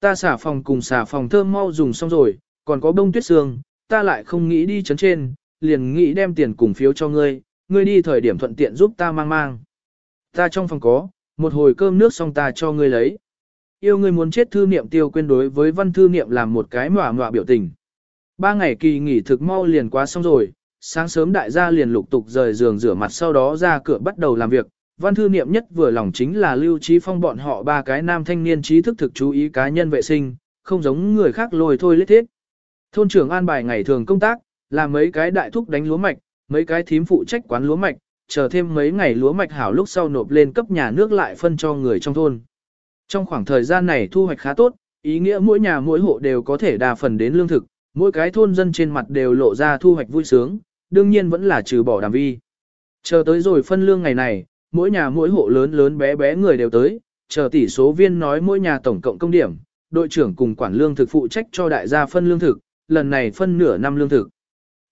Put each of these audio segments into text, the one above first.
Ta xả phòng cùng xả phòng thơm mau dùng xong rồi, còn có bông tuyết sương, ta lại không nghĩ đi chấn trên, liền nghĩ đem tiền cùng phiếu cho ngươi, ngươi đi thời điểm thuận tiện giúp ta mang mang. Ta trong phòng có, một hồi cơm nước xong ta cho ngươi lấy. Yêu ngươi muốn chết thư niệm tiêu quên đối với văn thư niệm làm một cái mỏa mỏa biểu tình. Ba ngày kỳ nghỉ thực mau liền quá xong rồi, sáng sớm đại gia liền lục tục rời giường rửa mặt sau đó ra cửa bắt đầu làm việc. Văn thư niệm nhất vừa lòng chính là lưu trí phong bọn họ ba cái nam thanh niên trí thức thực chú ý cá nhân vệ sinh, không giống người khác lồi thôi lết thiết. Thôn trưởng an bài ngày thường công tác, là mấy cái đại thúc đánh lúa mạch, mấy cái thím phụ trách quán lúa mạch, chờ thêm mấy ngày lúa mạch hảo lúc sau nộp lên cấp nhà nước lại phân cho người trong thôn. Trong khoảng thời gian này thu hoạch khá tốt, ý nghĩa mỗi nhà mỗi hộ đều có thể đa phần đến lương thực, mỗi cái thôn dân trên mặt đều lộ ra thu hoạch vui sướng, đương nhiên vẫn là trừ bỏ đàm vi. Chờ tới rồi phân lương ngày này, mỗi nhà mỗi hộ lớn lớn bé bé người đều tới, chờ tỷ số viên nói mỗi nhà tổng cộng công điểm, đội trưởng cùng quản lương thực phụ trách cho đại gia phân lương thực, lần này phân nửa năm lương thực.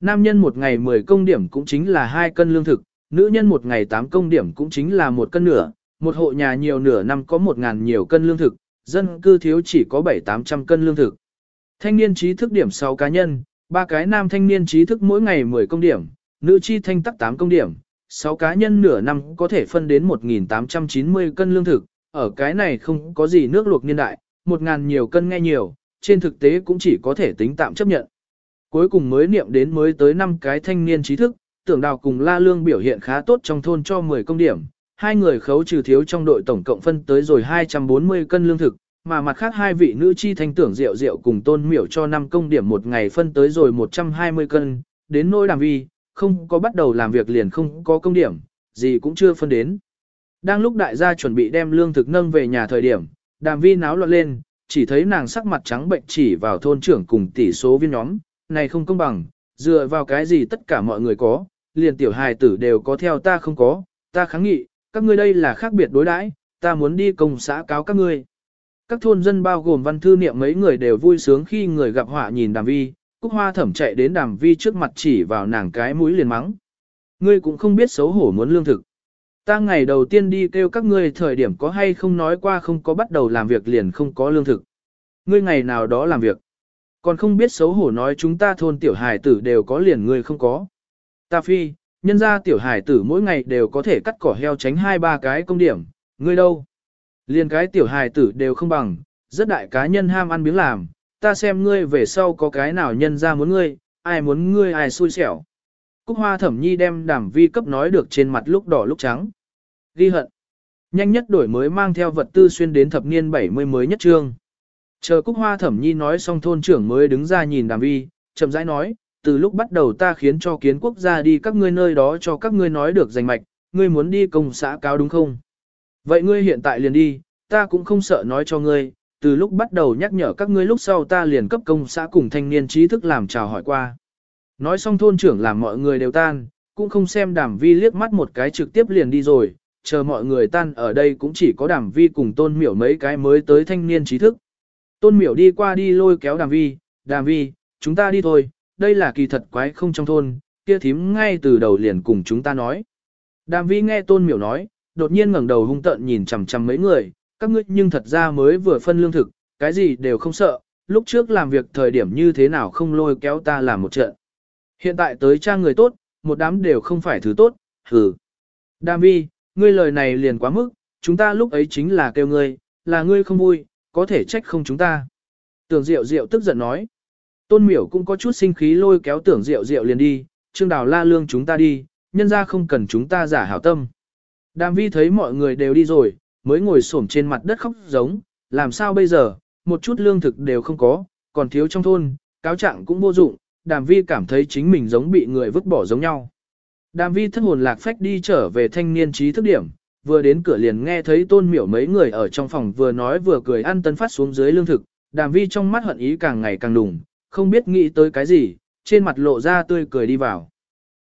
Nam nhân một ngày 10 công điểm cũng chính là 2 cân lương thực, nữ nhân một ngày 8 công điểm cũng chính là 1 cân nửa, một hộ nhà nhiều nửa năm có 1.000 nhiều cân lương thực, dân cư thiếu chỉ có 7-800 cân lương thực. Thanh niên trí thức điểm 6 cá nhân, ba cái nam thanh niên trí thức mỗi ngày 10 công điểm, nữ chi thanh tắc 8 công điểm, 6 cá nhân nửa năm có thể phân đến 1.890 cân lương thực, ở cái này không có gì nước luộc niên đại, 1.000 nhiều cân nghe nhiều, trên thực tế cũng chỉ có thể tính tạm chấp nhận. Cuối cùng mới niệm đến mới tới 5 cái thanh niên trí thức, tưởng đào cùng La Lương biểu hiện khá tốt trong thôn cho 10 công điểm, hai người khấu trừ thiếu trong đội tổng cộng phân tới rồi 240 cân lương thực, mà mặt khác hai vị nữ chi thanh tưởng rượu rượu cùng tôn miểu cho 5 công điểm một ngày phân tới rồi 120 cân, đến nỗi đàm vi, không có bắt đầu làm việc liền không có công điểm, gì cũng chưa phân đến. Đang lúc đại gia chuẩn bị đem lương thực nâng về nhà thời điểm, đàm vi náo loạn lên, chỉ thấy nàng sắc mặt trắng bệnh chỉ vào thôn trưởng cùng tỷ số viên nhóm, này không công bằng, dựa vào cái gì tất cả mọi người có, liền tiểu hài tử đều có theo ta không có, ta kháng nghị, các ngươi đây là khác biệt đối đãi, ta muốn đi công xã cáo các ngươi. Các thôn dân bao gồm văn thư niệm mấy người đều vui sướng khi người gặp họa nhìn đàm vi, cúc hoa thẩm chạy đến đàm vi trước mặt chỉ vào nàng cái mũi liền mắng. Ngươi cũng không biết xấu hổ muốn lương thực. Ta ngày đầu tiên đi kêu các ngươi thời điểm có hay không nói qua không có bắt đầu làm việc liền không có lương thực. Ngươi ngày nào đó làm việc. Còn không biết xấu hổ nói chúng ta thôn tiểu hài tử đều có liền ngươi không có. Ta phi, nhân ra tiểu hài tử mỗi ngày đều có thể cắt cỏ heo tránh hai ba cái công điểm, ngươi đâu? Liền cái tiểu hài tử đều không bằng, rất đại cá nhân ham ăn miếng làm, ta xem ngươi về sau có cái nào nhân ra muốn ngươi, ai muốn ngươi ai xui xẻo. Cúc hoa thẩm nhi đem đảm vi cấp nói được trên mặt lúc đỏ lúc trắng. Ghi hận. Nhanh nhất đổi mới mang theo vật tư xuyên đến thập niên 70 mới nhất trương. Chờ Cúc Hoa Thẩm Nhi nói xong thôn trưởng mới đứng ra nhìn Đàm Vi, chậm rãi nói, từ lúc bắt đầu ta khiến cho kiến quốc gia đi các ngươi nơi đó cho các ngươi nói được danh mạch, ngươi muốn đi công xã cáo đúng không? Vậy ngươi hiện tại liền đi, ta cũng không sợ nói cho ngươi, từ lúc bắt đầu nhắc nhở các ngươi lúc sau ta liền cấp công xã cùng thanh niên trí thức làm chào hỏi qua. Nói xong thôn trưởng làm mọi người đều tan, cũng không xem đàm vi liếc mắt một cái trực tiếp liền đi rồi, chờ mọi người tan ở đây cũng chỉ có đàm vi cùng tôn miểu mấy cái mới tới thanh niên trí thức. Tôn miểu đi qua đi lôi kéo đàm vi, đàm vi, chúng ta đi thôi, đây là kỳ thật quái không trong thôn, kia thím ngay từ đầu liền cùng chúng ta nói. Đàm vi nghe tôn miểu nói, đột nhiên ngẩng đầu hung tợn nhìn chằm chằm mấy người, các ngươi nhưng thật ra mới vừa phân lương thực, cái gì đều không sợ, lúc trước làm việc thời điểm như thế nào không lôi kéo ta làm một trận. Hiện tại tới cha người tốt, một đám đều không phải thứ tốt, hừ. Đàm vi, ngươi lời này liền quá mức, chúng ta lúc ấy chính là kêu ngươi, là ngươi không vui, có thể trách không chúng ta. Tưởng Diệu Diệu tức giận nói. Tôn miểu cũng có chút sinh khí lôi kéo tưởng Diệu Diệu liền đi, Trương Đào la lương chúng ta đi, nhân ra không cần chúng ta giả hảo tâm. Đàm vi thấy mọi người đều đi rồi, mới ngồi xổm trên mặt đất khóc giống, làm sao bây giờ, một chút lương thực đều không có, còn thiếu trong thôn, cáo trạng cũng vô dụng, đàm vi cảm thấy chính mình giống bị người vứt bỏ giống nhau. Đàm vi thất hồn lạc phách đi trở về thanh niên trí thức điểm, vừa đến cửa liền nghe thấy tôn miểu mấy người ở trong phòng vừa nói vừa cười ăn tân phát xuống dưới lương thực, đàm vi trong mắt hận ý càng ngày càng đùng, không biết nghĩ tới cái gì, trên mặt lộ ra tươi cười đi vào.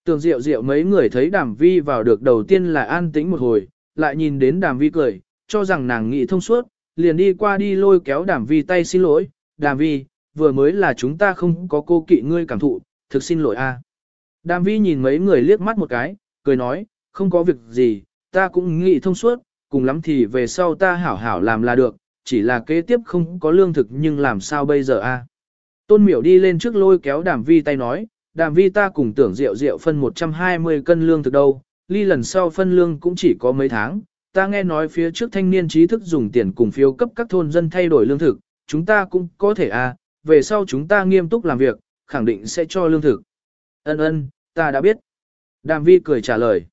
Tường diệu diệu mấy người thấy đàm vi vào được đầu tiên là an tĩnh một hồi, lại nhìn đến đàm vi cười, cho rằng nàng nghĩ thông suốt, liền đi qua đi lôi kéo đàm vi tay xin lỗi, đàm vi, vừa mới là chúng ta không có cô kỵ ngươi cảm thụ, thực xin lỗi a. Đàm vi nhìn mấy người liếc mắt một cái, cười nói, không có việc gì, ta cũng nghĩ thông suốt, cùng lắm thì về sau ta hảo hảo làm là được, chỉ là kế tiếp không có lương thực nhưng làm sao bây giờ a? Tôn miểu đi lên trước lôi kéo đàm vi tay nói, đàm vi ta cùng tưởng rượu rượu phân 120 cân lương thực đâu, ly lần sau phân lương cũng chỉ có mấy tháng, ta nghe nói phía trước thanh niên trí thức dùng tiền cùng phiếu cấp các thôn dân thay đổi lương thực, chúng ta cũng có thể à, về sau chúng ta nghiêm túc làm việc, khẳng định sẽ cho lương thực. Ân ân, ta đã biết. Đàm vi cười trả lời.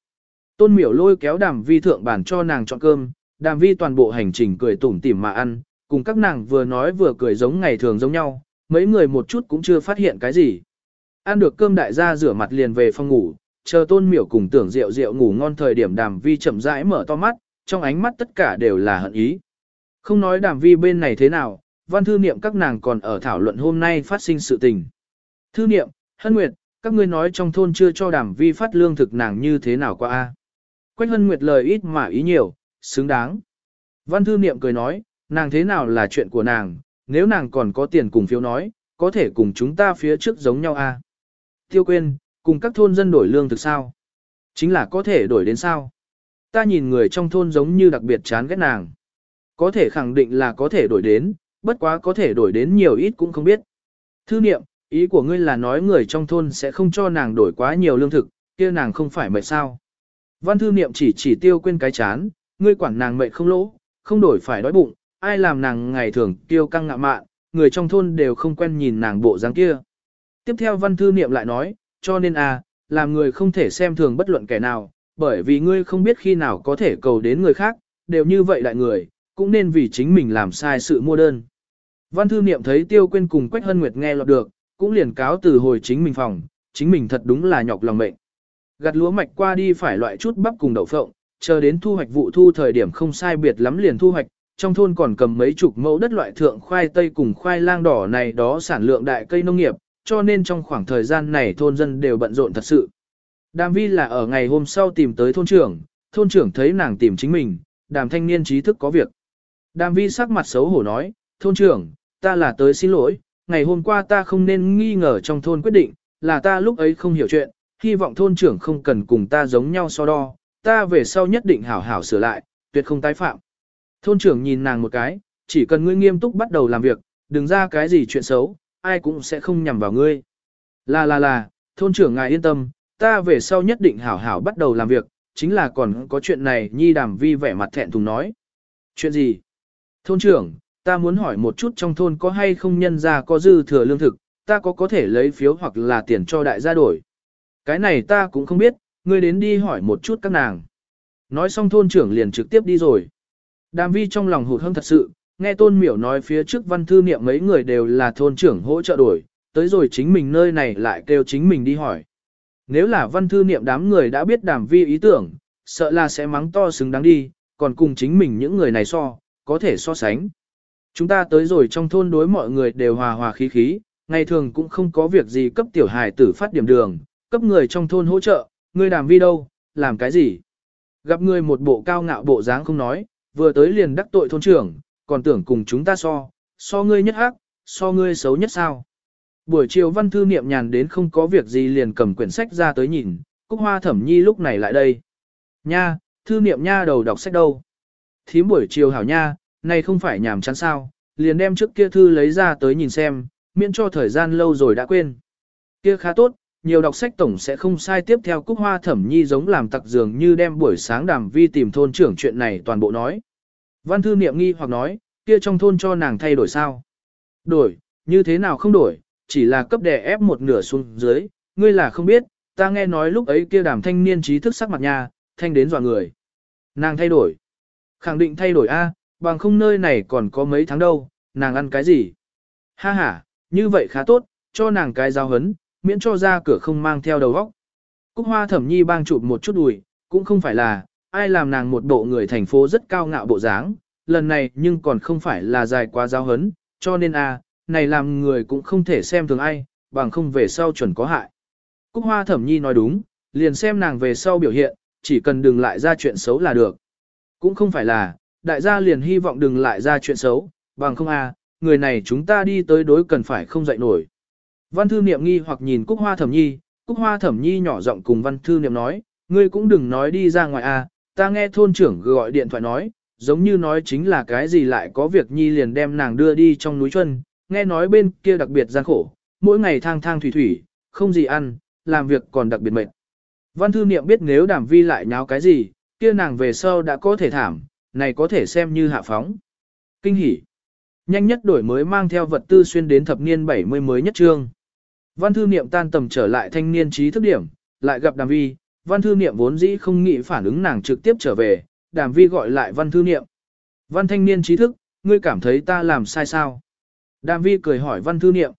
Tôn miểu lôi kéo đàm vi thượng bản cho nàng chọn cơm, đàm vi toàn bộ hành trình cười tủm tỉm mà ăn, cùng các nàng vừa nói vừa cười giống ngày thường giống nhau, mấy người một chút cũng chưa phát hiện cái gì. Ăn được cơm đại gia rửa mặt liền về phòng ngủ, chờ tôn miểu cùng tưởng rượu rượu ngủ ngon thời điểm đàm vi chậm rãi mở to mắt, trong ánh mắt tất cả đều là hận ý. Không nói đàm vi bên này thế nào, văn thư niệm các nàng còn ở thảo luận hôm nay phát sinh sự tình. Thư niệm, hân nguyệt, các ngươi nói trong thôn chưa cho đàm vi phát lương thực nàng như thế nào qua a? Quách hân nguyệt lời ít mà ý nhiều, xứng đáng. Văn thư niệm cười nói, nàng thế nào là chuyện của nàng, nếu nàng còn có tiền cùng phiếu nói, có thể cùng chúng ta phía trước giống nhau a. Tiêu quên, cùng các thôn dân đổi lương thực sao? Chính là có thể đổi đến sao? Ta nhìn người trong thôn giống như đặc biệt chán ghét nàng. Có thể khẳng định là có thể đổi đến, bất quá có thể đổi đến nhiều ít cũng không biết. Thư niệm, ý của ngươi là nói người trong thôn sẽ không cho nàng đổi quá nhiều lương thực, kia nàng không phải mệt sao. Văn thư niệm chỉ chỉ tiêu quên cái chán, ngươi quản nàng mệt không lỗ, không đổi phải đói bụng, ai làm nàng ngày thường tiêu căng ngạ mạn, người trong thôn đều không quen nhìn nàng bộ dáng kia. Tiếp theo văn thư niệm lại nói, cho nên à, làm người không thể xem thường bất luận kẻ nào, bởi vì ngươi không biết khi nào có thể cầu đến người khác, đều như vậy đại người, cũng nên vì chính mình làm sai sự mua đơn. Văn thư niệm thấy tiêu quên cùng Quách Hân Nguyệt nghe lọt được, cũng liền cáo từ hồi chính mình phòng, chính mình thật đúng là nhọc lòng mệnh. Gặt lúa mạch qua đi phải loại chút bắp cùng đậu phộng, chờ đến thu hoạch vụ thu thời điểm không sai biệt lắm liền thu hoạch, trong thôn còn cầm mấy chục mẫu đất loại thượng khoai tây cùng khoai lang đỏ này đó sản lượng đại cây nông nghiệp, cho nên trong khoảng thời gian này thôn dân đều bận rộn thật sự. Đàm vi là ở ngày hôm sau tìm tới thôn trưởng, thôn trưởng thấy nàng tìm chính mình, đàm thanh niên trí thức có việc. Đàm vi sắc mặt xấu hổ nói, thôn trưởng, ta là tới xin lỗi, ngày hôm qua ta không nên nghi ngờ trong thôn quyết định, là ta lúc ấy không hiểu chuyện, hy vọng thôn trưởng không cần cùng ta giống nhau so đo, ta về sau nhất định hảo hảo sửa lại, tuyệt không tái phạm. Thôn trưởng nhìn nàng một cái, chỉ cần ngươi nghiêm túc bắt đầu làm việc, đừng ra cái gì chuyện xấu, ai cũng sẽ không nhằm vào ngươi. Là là là, thôn trưởng ngài yên tâm, ta về sau nhất định hảo hảo bắt đầu làm việc, chính là còn có chuyện này nhi đàm vi vẻ mặt thẹn thùng nói. Chuyện gì? Thôn trưởng, ta muốn hỏi một chút trong thôn có hay không nhân ra có dư thừa lương thực, ta có có thể lấy phiếu hoặc là tiền cho đại gia đổi. Cái này ta cũng không biết, ngươi đến đi hỏi một chút các nàng. Nói xong thôn trưởng liền trực tiếp đi rồi. Đàm vi trong lòng hụt hâm thật sự, nghe tôn miểu nói phía trước văn thư niệm mấy người đều là thôn trưởng hỗ trợ đổi, tới rồi chính mình nơi này lại kêu chính mình đi hỏi. Nếu là văn thư niệm đám người đã biết đàm vi ý tưởng, sợ là sẽ mắng to xứng đáng đi, còn cùng chính mình những người này so, có thể so sánh. Chúng ta tới rồi trong thôn đối mọi người đều hòa hòa khí khí, ngày thường cũng không có việc gì cấp tiểu hài tử phát điểm đường, cấp người trong thôn hỗ trợ, người đàm vi đâu, làm cái gì. Gặp người một bộ cao ngạo bộ dáng không nói, vừa tới liền đắc tội thôn trưởng, còn tưởng cùng chúng ta so, so ngươi nhất ác, so ngươi xấu nhất sao. Buổi chiều văn thư niệm nhàn đến không có việc gì liền cầm quyển sách ra tới nhìn, Cúc Hoa Thẩm Nhi lúc này lại đây. Nha, thư niệm nha đầu đọc sách đâu. Thím buổi chiều hảo nha, này không phải nhàm chán sao, liền đem trước kia thư lấy ra tới nhìn xem, miễn cho thời gian lâu rồi đã quên. Kia khá tốt, nhiều đọc sách tổng sẽ không sai tiếp theo Cúc Hoa Thẩm Nhi giống làm tặc dường như đem buổi sáng đàm vi tìm thôn trưởng chuyện này toàn bộ nói. Văn thư niệm nghi hoặc nói, kia trong thôn cho nàng thay đổi sao? Đổi, như thế nào không đổi, chỉ là cấp đè ép một nửa xuống dưới, ngươi là không biết, ta nghe nói lúc ấy kia đàm thanh niên trí thức sắc mặt nha, thanh đến dọa người. Nàng thay đổi. Khẳng định thay đổi a, bằng không nơi này còn có mấy tháng đâu, nàng ăn cái gì? Ha ha, như vậy khá tốt, cho nàng cái giao hấn, miễn cho ra cửa không mang theo đầu góc. Cúc hoa thẩm nhi bang chụp một chút đùi, cũng không phải là, ai làm nàng một bộ người thành phố rất cao ngạo bộ dáng, lần này nhưng còn không phải là dài quá giao hấn, cho nên a, này làm người cũng không thể xem thường ai, bằng không về sau chuẩn có hại. Cúc hoa thẩm nhi nói đúng, liền xem nàng về sau biểu hiện, chỉ cần đừng lại ra chuyện xấu là được. Cũng không phải là, đại gia liền hy vọng đừng lại ra chuyện xấu, bằng không a, người này chúng ta đi tới đối cần phải không dậy nổi. Văn thư niệm nghi hoặc nhìn Cúc Hoa Thẩm Nhi, Cúc Hoa Thẩm Nhi nhỏ giọng cùng Văn thư niệm nói, ngươi cũng đừng nói đi ra ngoài a, ta nghe thôn trưởng gọi điện thoại nói, giống như nói chính là cái gì lại có việc nhi liền đem nàng đưa đi trong núi chân, nghe nói bên kia đặc biệt gian khổ, mỗi ngày thang thang thủy thủy, không gì ăn, làm việc còn đặc biệt mệt. Văn thư niệm biết nếu đàm vi lại nháo cái gì, kia nàng về sau đã có thể thảm, này có thể xem như hạ phóng. Kinh hỉ. Nhanh nhất đổi mới mang theo vật tư xuyên đến thập niên 70 mới nhất trương. Văn thư niệm tan tầm trở lại thanh niên trí thức điểm, lại gặp đàm vi, văn thư niệm vốn dĩ không nghĩ phản ứng nàng trực tiếp trở về, đàm vi gọi lại văn thư niệm. Văn thanh niên trí thức, ngươi cảm thấy ta làm sai sao? Đàm vi cười hỏi văn thư niệm.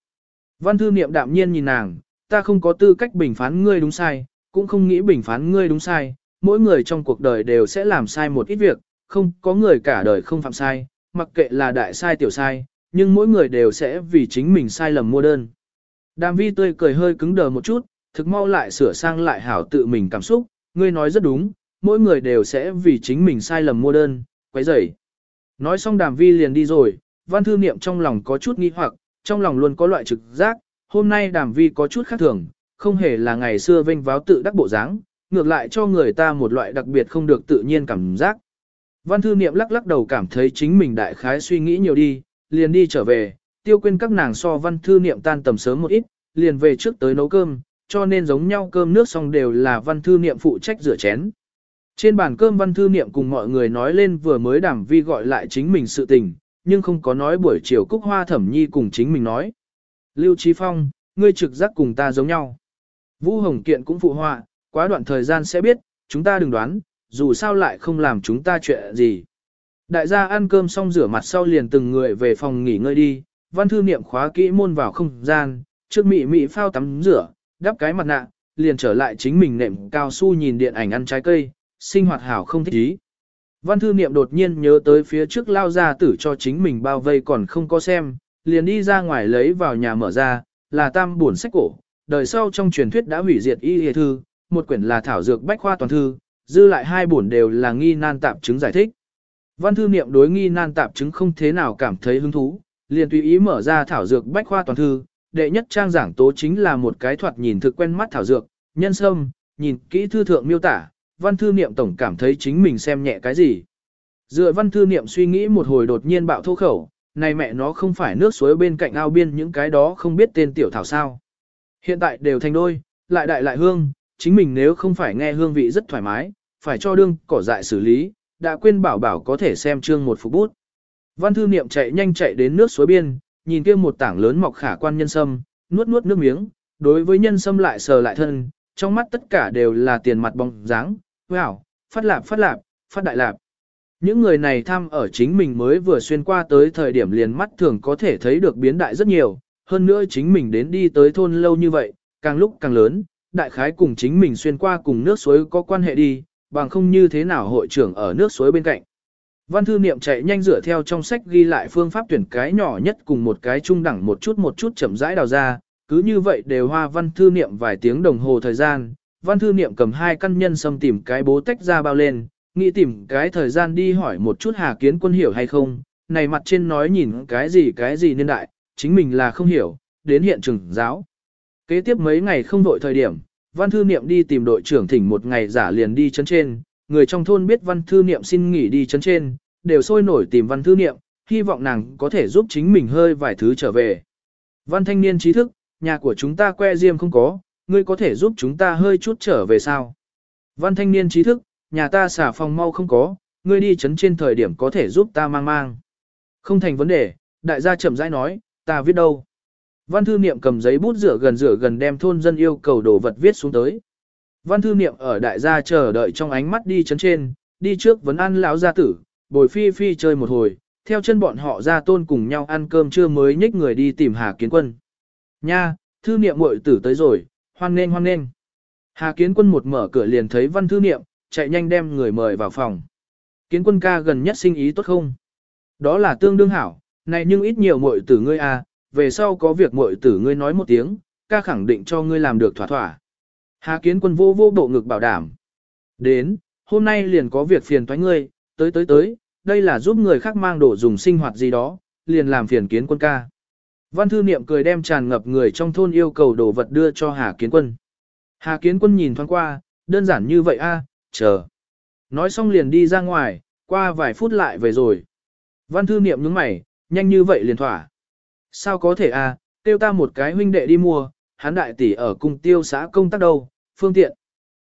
Văn thư niệm đạm nhiên nhìn nàng, ta không có tư cách bình phán ngươi đúng sai, cũng không nghĩ bình phán ngươi đúng sai, mỗi người trong cuộc đời đều sẽ làm sai một ít việc, không có người cả đời không phạm sai, mặc kệ là đại sai tiểu sai, nhưng mỗi người đều sẽ vì chính mình sai lầm mua đơn. Đàm vi tươi cười hơi cứng đờ một chút, thực mau lại sửa sang lại hảo tự mình cảm xúc, ngươi nói rất đúng, mỗi người đều sẽ vì chính mình sai lầm mua đơn, quấy rầy. Nói xong đàm vi liền đi rồi, văn thư niệm trong lòng có chút nghi hoặc, trong lòng luôn có loại trực giác, hôm nay đàm vi có chút khác thường, không hề là ngày xưa vênh váo tự đắc bộ dáng, ngược lại cho người ta một loại đặc biệt không được tự nhiên cảm giác. Văn thư niệm lắc lắc đầu cảm thấy chính mình đại khái suy nghĩ nhiều đi, liền đi trở về, tiêu quên các nàng so văn thư niệm tan tầm sớm một ít, liền về trước tới nấu cơm, cho nên giống nhau cơm nước xong đều là văn thư niệm phụ trách rửa chén. Trên bàn cơm văn thư niệm cùng mọi người nói lên vừa mới đàm vi gọi lại chính mình sự tình, nhưng không có nói buổi chiều cúc hoa thẩm nhi cùng chính mình nói. Lưu Trí Phong, ngươi trực giác cùng ta giống nhau. Vũ Hồng Kiện cũng phụ họa, quá đoạn thời gian sẽ biết, chúng ta đừng đoán, dù sao lại không làm chúng ta chuyện gì. Đại gia ăn cơm xong rửa mặt sau liền từng người về phòng nghỉ ngơi đi, văn thư niệm khóa kỹ môn vào không gian, trước mị mị phao tắm rửa, đắp cái mặt nạ, liền trở lại chính mình nệm cao su nhìn điện ảnh ăn trái cây, sinh hoạt hảo không thích ý. Văn thư niệm đột nhiên nhớ tới phía trước lao ra tử cho chính mình bao vây còn không có xem, liền đi ra ngoài lấy vào nhà mở ra, là tam buồn sách cổ, đời sau trong truyền thuyết đã hủy diệt y hề thư, một quyển là thảo dược bách khoa toàn thư, dư lại hai buồn đều là nghi nan tạp chứng giải thích. Văn thư niệm đối nghi nan tạp chứng không thế nào cảm thấy hứng thú, liền tùy ý mở ra thảo dược bách khoa toàn thư, đệ nhất trang giảng tố chính là một cái thoạt nhìn thực quen mắt thảo dược, nhân sâm, nhìn kỹ thư thượng miêu tả, văn thư niệm tổng cảm thấy chính mình xem nhẹ cái gì. Dựa văn thư niệm suy nghĩ một hồi đột nhiên bạo thô khẩu, này mẹ nó không phải nước suối bên cạnh ao biên những cái đó không biết tên tiểu thảo sao. Hiện tại đều thành đôi, lại đại lại hương, chính mình nếu không phải nghe hương vị rất thoải mái, phải cho đương cỏ dại xử lý, đã quên bảo bảo có thể xem chương một phục bút. Văn thư niệm chạy nhanh chạy đến nước suối biên, nhìn kia một tảng lớn mọc khả quan nhân sâm, nuốt nuốt nước miếng, đối với nhân sâm lại sờ lại thân, trong mắt tất cả đều là tiền mặt bóng dáng, wow, phát lạp phát lạp, phát đại lạp. Những người này tham ở chính mình mới vừa xuyên qua tới thời điểm liền mắt thường có thể thấy được biến đại rất nhiều, hơn nữa chính mình đến đi tới thôn lâu như vậy, càng lúc càng lớn, đại khái cùng chính mình xuyên qua cùng nước suối có quan hệ đi, bằng không như thế nào hội trưởng ở nước suối bên cạnh. Văn thư niệm chạy nhanh dựa theo trong sách ghi lại phương pháp tuyển cái nhỏ nhất cùng một cái trung đẳng một chút một chút chậm rãi đào ra, cứ như vậy đều hoa văn thư niệm vài tiếng đồng hồ thời gian, văn thư niệm cầm hai căn nhân xâm tìm cái bố tách ra bao lên, nghĩ tìm cái thời gian đi hỏi một chút Hà Kiến Quân hiểu hay không, này mặt trên nói nhìn cái gì cái gì niên đại, chính mình là không hiểu, đến hiện trường giáo. Kế tiếp mấy ngày không đội thời điểm, Văn Thư Niệm đi tìm đội trưởng thỉnh một ngày giả liền đi chân trên, người trong thôn biết Văn Thư Niệm xin nghỉ đi chân trên, đều sôi nổi tìm Văn Thư Niệm, hy vọng nàng có thể giúp chính mình hơi vài thứ trở về. Văn thanh niên trí thức, nhà của chúng ta que diêm không có, ngươi có thể giúp chúng ta hơi chút trở về sao? Văn thanh niên trí thức, nhà ta xả phòng mau không có, ngươi đi chấn trên thời điểm có thể giúp ta mang mang. Không thành vấn đề, đại gia chậm rãi nói, ta viết đâu. Văn thư niệm cầm giấy bút rửa gần rửa gần đem thôn dân yêu cầu đồ vật viết xuống tới. Văn thư niệm ở đại gia chờ đợi trong ánh mắt đi chấn trên, đi trước vấn ăn lão gia tử, bồi phi phi chơi một hồi, theo chân bọn họ ra tôn cùng nhau ăn cơm trưa mới nhích người đi tìm Hà Kiến Quân. Nha, thư niệm muội tử tới rồi, hoan nghênh hoan nghênh. Hà Kiến Quân một mở cửa liền thấy văn thư niệm, chạy nhanh đem người mời vào phòng. Kiến quân ca gần nhất sinh ý tốt không? Đó là tương đương hảo, này nhưng ít nhiều muội tử ngươi à, về sau có việc muội tử ngươi nói một tiếng, ca khẳng định cho ngươi làm được thỏa thỏa. Hà kiến quân vô vô bộ ngực bảo đảm. Đến, hôm nay liền có việc phiền toái ngươi, tới tới tới, đây là giúp người khác mang đồ dùng sinh hoạt gì đó, liền làm phiền kiến quân ca. Văn thư niệm cười đem tràn ngập người trong thôn yêu cầu đồ vật đưa cho Hà kiến quân. Hà kiến quân nhìn thoáng qua, đơn giản như vậy a, à, chờ. Nói xong liền đi ra ngoài, Qua vài phút lại về rồi. Văn thư niệm nhướng mày, nhanh như vậy liền thỏa. Sao có thể à, tiêu ta một cái huynh đệ đi mua, hắn đại tỷ ở cùng tiêu xã công tác đâu, phương tiện.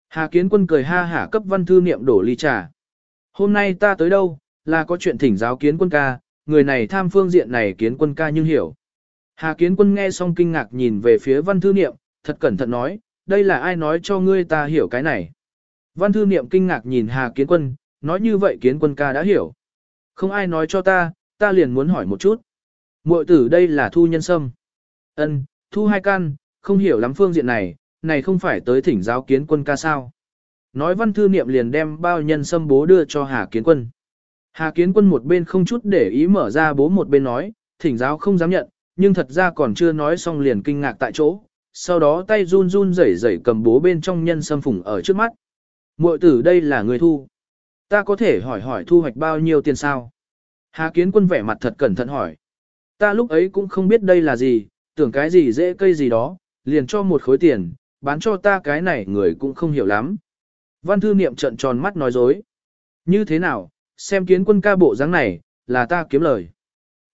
Hà kiến quân cười ha hả cấp văn thư niệm đổ ly trà. Hôm nay ta tới đâu, là có chuyện thỉnh giáo kiến quân ca, người này tham phương diện này kiến quân ca nhưng hiểu. Hà kiến quân nghe xong kinh ngạc nhìn về phía văn thư niệm, thật cẩn thận nói, đây là ai nói cho ngươi ta hiểu cái này. Văn thư niệm kinh ngạc nhìn Hà kiến quân, nói như vậy kiến quân ca đã hiểu. Không ai nói cho ta, ta liền muốn hỏi một chút. Muội tử đây là thu nhân sâm. Ân, thu hai căn, không hiểu lắm phương diện này, này không phải tới thỉnh giáo kiến quân ca sao. Nói văn thư niệm liền đem bao nhân sâm bố đưa cho Hà kiến quân. Hà kiến quân một bên không chút để ý mở ra bố một bên nói, thỉnh giáo không dám nhận, nhưng thật ra còn chưa nói xong liền kinh ngạc tại chỗ. Sau đó tay run run rẩy rẩy cầm bố bên trong nhân sâm phủng ở trước mắt. Muội tử đây là người thu. Ta có thể hỏi hỏi thu hoạch bao nhiêu tiền sao? Hà kiến quân vẻ mặt thật cẩn thận hỏi. Ta lúc ấy cũng không biết đây là gì, tưởng cái gì dễ cây gì đó, liền cho một khối tiền, bán cho ta cái này người cũng không hiểu lắm. Văn thư niệm trận tròn mắt nói dối. Như thế nào, xem kiến quân ca bộ dáng này, là ta kiếm lời.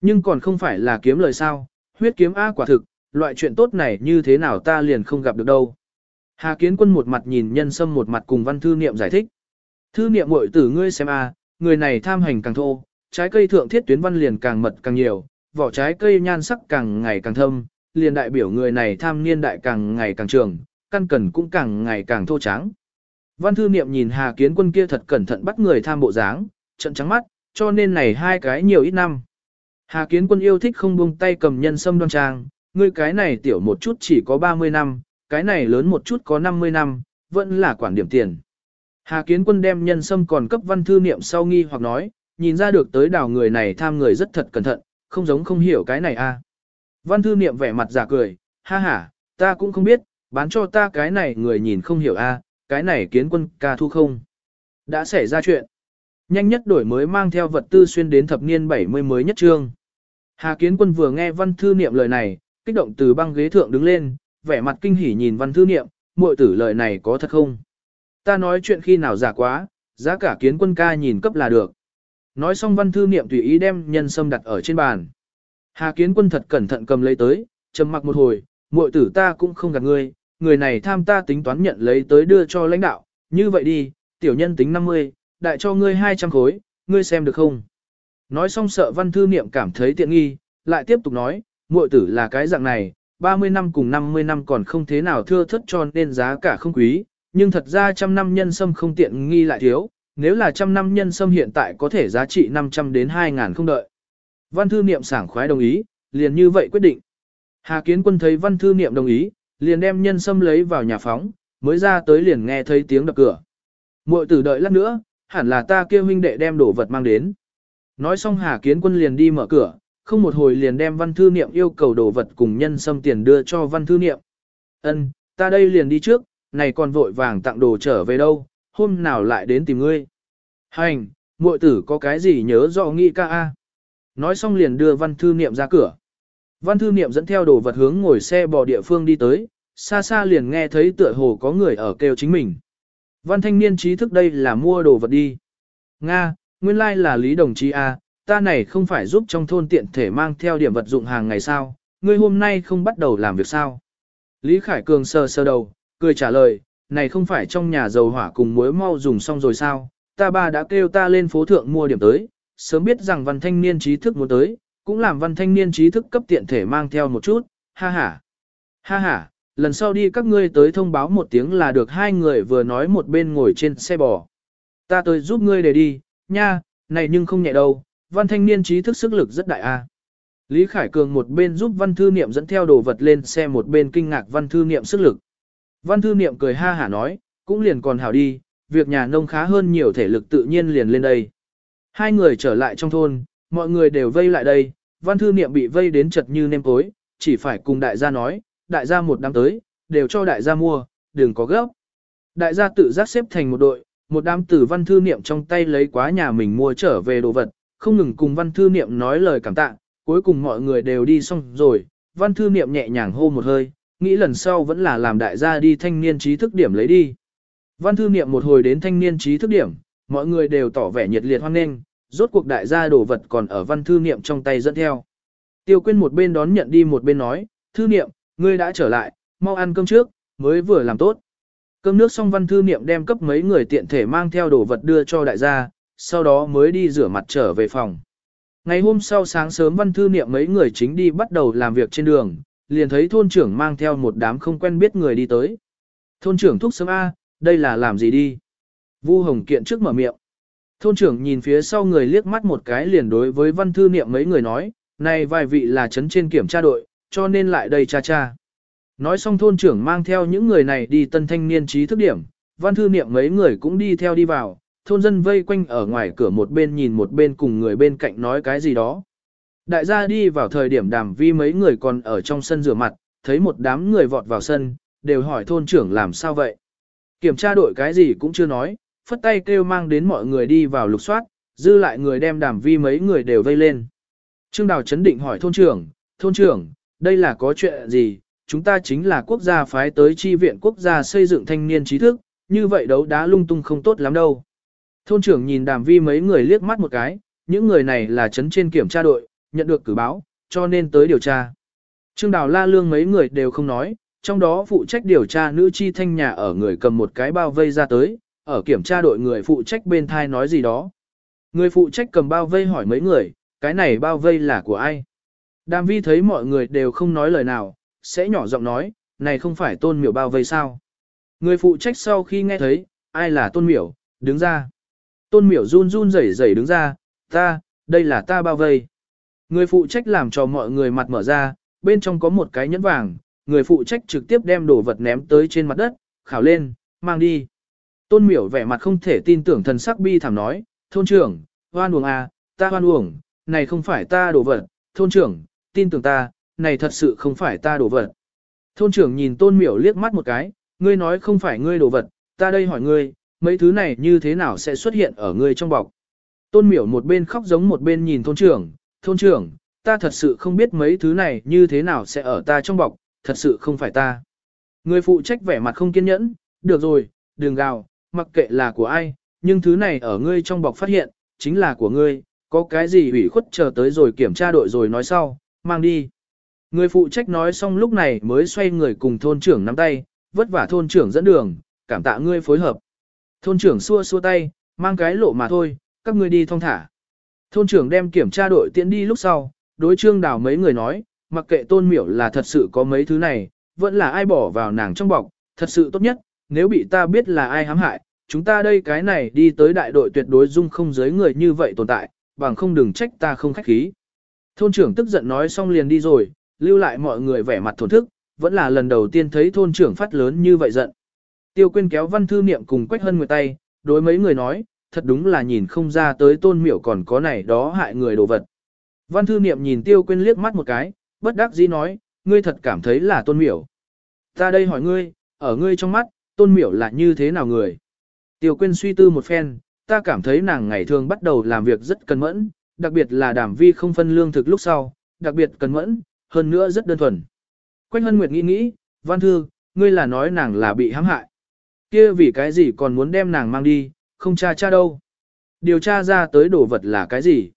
Nhưng còn không phải là kiếm lời sao, huyết kiếm A quả thực, loại chuyện tốt này như thế nào ta liền không gặp được đâu. Hà kiến quân một mặt nhìn nhân sâm một mặt cùng văn thư niệm giải thích. Thư niệm muội tử ngươi xem A, người này tham hành càng thô, trái cây thượng thiết tuyến văn liền càng mật càng nhiều, vỏ trái cây nhan sắc càng ngày càng thâm, liền đại biểu người này tham niên đại càng ngày càng trường, căn cần cũng càng ngày càng thô trắng. Văn thư niệm nhìn Hà Kiến Quân kia thật cẩn thận bắt người tham bộ dáng, trận trắng mắt, cho nên này hai cái nhiều ít năm. Hà Kiến Quân yêu thích không buông tay cầm nhân sâm đoan trang, ngươi cái này tiểu một chút chỉ có 30 năm, cái này lớn một chút có 50 năm, vẫn là quản điểm tiền. Hà Kiến Quân đem nhân sâm còn cấp văn thư niệm sau nghi hoặc nói, nhìn ra được tới đảo người này tham người rất thật cẩn thận, không giống không hiểu cái này a. Văn thư niệm vẻ mặt giả cười, ha ha, ta cũng không biết, bán cho ta cái này người nhìn không hiểu a, cái này kiến quân ca thu không. Đã xảy ra chuyện. Nhanh nhất đổi mới mang theo vật tư xuyên đến thập niên 70 mới nhất trương. Hà kiến quân vừa nghe văn thư niệm lời này, kích động từ băng ghế thượng đứng lên, vẻ mặt kinh hỉ nhìn văn thư niệm, muội tử lời này có thật không? Ta nói chuyện khi nào giả quá, giá cả kiến quân ca nhìn cấp là được. Nói xong văn thư niệm tùy ý đem nhân sâm đặt ở trên bàn. Hà kiến quân thật cẩn thận cầm lấy tới, trầm mặc một hồi, muội tử ta cũng không gạt ngươi, người này tham ta tính toán nhận lấy tới đưa cho lãnh đạo, như vậy đi, tiểu nhân tính 50, đại cho ngươi 200 khối, ngươi xem được không? Nói xong sợ văn thư niệm cảm thấy tiện nghi, lại tiếp tục nói, muội tử là cái dạng này, 30 năm cùng 50 năm còn không thế nào thưa thất cho nên giá cả không quý, nhưng thật ra trăm năm nhân sâm không tiện nghi lại thiếu, nếu là trăm năm nhân sâm hiện tại có thể giá trị 500 đến 2.000 không đợi. Văn thư niệm sảng khoái đồng ý, liền như vậy quyết định. Hà kiến quân thấy văn thư niệm đồng ý, liền đem nhân sâm lấy vào nhà phóng, mới ra tới liền nghe thấy tiếng đập cửa. Muội tử đợi lát nữa, hẳn là ta kêu huynh đệ đem đồ vật mang đến. Nói xong Hà Kiến Quân liền đi mở cửa, không một hồi liền đem văn thư niệm yêu cầu đồ vật cùng nhân sâm tiền đưa cho văn thư niệm. Ân, ta đây liền đi trước, này còn vội vàng tặng đồ trở về đâu, hôm nào lại đến tìm ngươi. Hành, muội tử có cái gì nhớ rõ nghĩ ca a. Nói xong liền đưa văn thư niệm ra cửa. Văn thư niệm dẫn theo đồ vật hướng ngồi xe bò địa phương đi tới, xa xa liền nghe thấy tựa hồ có người ở kêu chính mình. Văn thanh niên trí thức đây là mua đồ vật đi. Nga, nguyên lai like là Lý đồng chí A, ta này không phải giúp trong thôn tiện thể mang theo điểm vật dụng hàng ngày sao, ngươi hôm nay không bắt đầu làm việc sao. Lý Khải Cường sờ sờ đầu, cười trả lời, này không phải trong nhà dầu hỏa cùng muối mau dùng xong rồi sao, ta ba đã kêu ta lên phố thượng mua điểm tới, sớm biết rằng văn thanh niên trí thức muốn tới, cũng làm văn thanh niên trí thức cấp tiện thể mang theo một chút, ha ha. Ha ha, lần sau đi các ngươi tới thông báo một tiếng là được hai người vừa nói một bên ngồi trên xe bò. Ta tới giúp ngươi để đi, nha, này nhưng không nhẹ đâu, văn thanh niên trí thức sức lực rất đại a. Lý Khải Cường một bên giúp văn thư niệm dẫn theo đồ vật lên xe một bên kinh ngạc văn thư niệm sức lực. Văn thư niệm cười ha hả nói, cũng liền còn hảo đi, việc nhà nông khá hơn nhiều thể lực tự nhiên liền lên đây. Hai người trở lại trong thôn, mọi người đều vây lại đây, văn thư niệm bị vây đến chật như nêm cối, chỉ phải cùng đại gia nói, đại gia một đám tới, đều cho đại gia mua, đừng có gấp. Đại gia tự giác xếp thành một đội, một đám tử văn thư niệm trong tay lấy quá nhà mình mua trở về đồ vật, không ngừng cùng văn thư niệm nói lời cảm tạ, cuối cùng mọi người đều đi xong rồi, văn thư niệm nhẹ nhàng hô một hơi, nghĩ lần sau vẫn là làm đại gia đi thanh niên trí thức điểm lấy đi. Văn thư niệm một hồi đến thanh niên trí thức điểm, mọi người đều tỏ vẻ nhiệt liệt hoan nghênh, rốt cuộc đại gia đồ vật còn ở văn thư niệm trong tay dẫn theo. Tiêu Quyên một bên đón nhận đi một bên nói, thư niệm, ngươi đã trở lại, mau ăn cơm trước, mới vừa làm tốt. Cơm nước xong văn thư niệm đem cấp mấy người tiện thể mang theo đồ vật đưa cho đại gia, sau đó mới đi rửa mặt trở về phòng. Ngày hôm sau sáng sớm văn thư niệm mấy người chính đi bắt đầu làm việc trên đường, liền thấy thôn trưởng mang theo một đám không quen biết người đi tới. Thôn trưởng thúc sớm A, đây là làm gì đi? Vu Hồng Kiện trước mở miệng. Thôn trưởng nhìn phía sau người liếc mắt một cái liền đối với văn thư niệm mấy người nói, này vài vị là chấn trên kiểm tra đội, cho nên lại đây cha cha. Nói xong thôn trưởng mang theo những người này đi tân thanh niên trí thức điểm, văn thư niệm mấy người cũng đi theo đi vào, thôn dân vây quanh ở ngoài cửa một bên nhìn một bên cùng người bên cạnh nói cái gì đó. Đại gia đi vào thời điểm đàm vi mấy người còn ở trong sân rửa mặt, thấy một đám người vọt vào sân, đều hỏi thôn trưởng làm sao vậy. Kiểm tra đội cái gì cũng chưa nói, phất tay kêu mang đến mọi người đi vào lục soát, dư lại người đem đàm vi mấy người đều vây lên. Trương Đào chấn định hỏi thôn trưởng, thôn trưởng, đây là có chuyện gì, chúng ta chính là quốc gia phái tới chi viện quốc gia xây dựng thanh niên trí thức, như vậy đấu đá lung tung không tốt lắm đâu. Thôn trưởng nhìn đàm vi mấy người liếc mắt một cái, những người này là chấn trên kiểm tra đội, nhận được cử báo, cho nên tới điều tra. Trương Đào la lương mấy người đều không nói, trong đó phụ trách điều tra nữ chi thanh nhà ở người cầm một cái bao vây ra tới, ở kiểm tra đội người phụ trách bên thai nói gì đó. Người phụ trách cầm bao vây hỏi mấy người, cái này bao vây là của ai? Đàm vi thấy mọi người đều không nói lời nào, sẽ nhỏ giọng nói, này không phải tôn miểu bao vây sao? Người phụ trách sau khi nghe thấy, ai là tôn miểu, đứng ra. Tôn miểu run run rẩy rẩy đứng ra, ta, đây là ta bao vây. Người phụ trách làm cho mọi người mặt mở ra, bên trong có một cái nhẫn vàng, người phụ trách trực tiếp đem đồ vật ném tới trên mặt đất, khảo lên, mang đi. Tôn miểu vẻ mặt không thể tin tưởng thần sắc bi thảm nói, thôn trưởng, hoan uổng à, ta hoan uổng, này không phải ta đồ vật, thôn trưởng, tin tưởng ta, này thật sự không phải ta đồ vật. Thôn trưởng nhìn tôn miểu liếc mắt một cái, ngươi nói không phải ngươi đồ vật, ta đây hỏi ngươi, mấy thứ này như thế nào sẽ xuất hiện ở ngươi trong bọc. Tôn miểu một bên khóc giống một bên nhìn thôn trưởng, thôn trưởng, ta thật sự không biết mấy thứ này như thế nào sẽ ở ta trong bọc, thật sự không phải ta. Người phụ trách vẻ mặt không kiên nhẫn, được rồi, đừng gào, mặc kệ là của ai, nhưng thứ này ở ngươi trong bọc phát hiện, chính là của ngươi, có cái gì ủy khuất chờ tới rồi kiểm tra đội rồi nói sau, mang đi. Người phụ trách nói xong lúc này mới xoay người cùng thôn trưởng nắm tay, vất vả thôn trưởng dẫn đường, cảm tạ ngươi phối hợp. Thôn trưởng xua xua tay, mang cái lộ mà thôi, các ngươi đi thong thả. Thôn trưởng đem kiểm tra đội tiễn đi lúc sau, đối trương đào mấy người nói, mặc kệ tôn miểu là thật sự có mấy thứ này, vẫn là ai bỏ vào nàng trong bọc, thật sự tốt nhất, nếu bị ta biết là ai hãm hại, chúng ta đây cái này đi tới đại đội tuyệt đối dung không giới người như vậy tồn tại, bằng không đừng trách ta không khách khí. Thôn trưởng tức giận nói xong liền đi rồi, lưu lại mọi người vẻ mặt thổn thức, vẫn là lần đầu tiên thấy thôn trưởng phát lớn như vậy giận. Tiêu Quyên kéo văn thư niệm cùng Quách Hân người tay, đối mấy người nói, thật đúng là nhìn không ra tới tôn miểu còn có này đó hại người đồ vật. Văn thư niệm nhìn Tiêu Quyên liếc mắt một cái, bất đắc dĩ nói, ngươi thật cảm thấy là tôn miểu. Ta đây hỏi ngươi, ở ngươi trong mắt, tôn miểu là như thế nào người? Tiêu Quyên suy tư một phen, ta cảm thấy nàng ngày thường bắt đầu làm việc rất cẩn mẫn, đặc biệt là đảm vi không phân lương thực lúc sau, đặc biệt cẩn mẫn, hơn nữa rất đơn thuần. Quách Hân Nguyệt nghĩ nghĩ, văn thư, ngươi là nói nàng là bị hãm hại. kia vì cái gì còn muốn đem nàng mang đi, không tra tra đâu. Điều tra ra tới đồ vật là cái gì?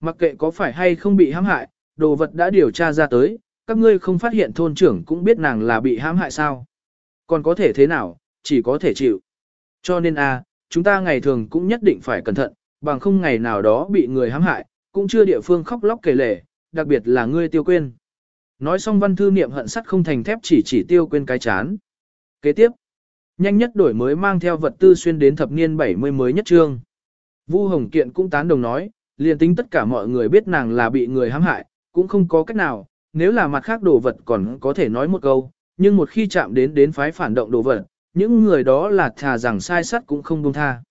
Mặc kệ có phải hay không bị hãm hại, đồ vật đã điều tra ra tới, các ngươi không phát hiện thôn trưởng cũng biết nàng là bị hãm hại sao. Còn có thể thế nào, chỉ có thể chịu. Cho nên a, chúng ta ngày thường cũng nhất định phải cẩn thận, bằng không ngày nào đó bị người hãm hại, cũng chưa địa phương khóc lóc kể lể, đặc biệt là ngươi tiêu quên. Nói xong văn thư niệm hận sắt không thành thép chỉ chỉ tiêu quên cái chán. Kế tiếp, nhanh nhất đổi mới mang theo vật tư xuyên đến thập niên 70 mới nhất trương. Vu Hồng Kiện cũng tán đồng nói, liền tính tất cả mọi người biết nàng là bị người hãm hại, cũng không có cách nào, nếu là mặt khác đồ vật còn có thể nói một câu, nhưng một khi chạm đến đến phái phản động đồ vật, những người đó là thà rằng sai sắt cũng không buông tha.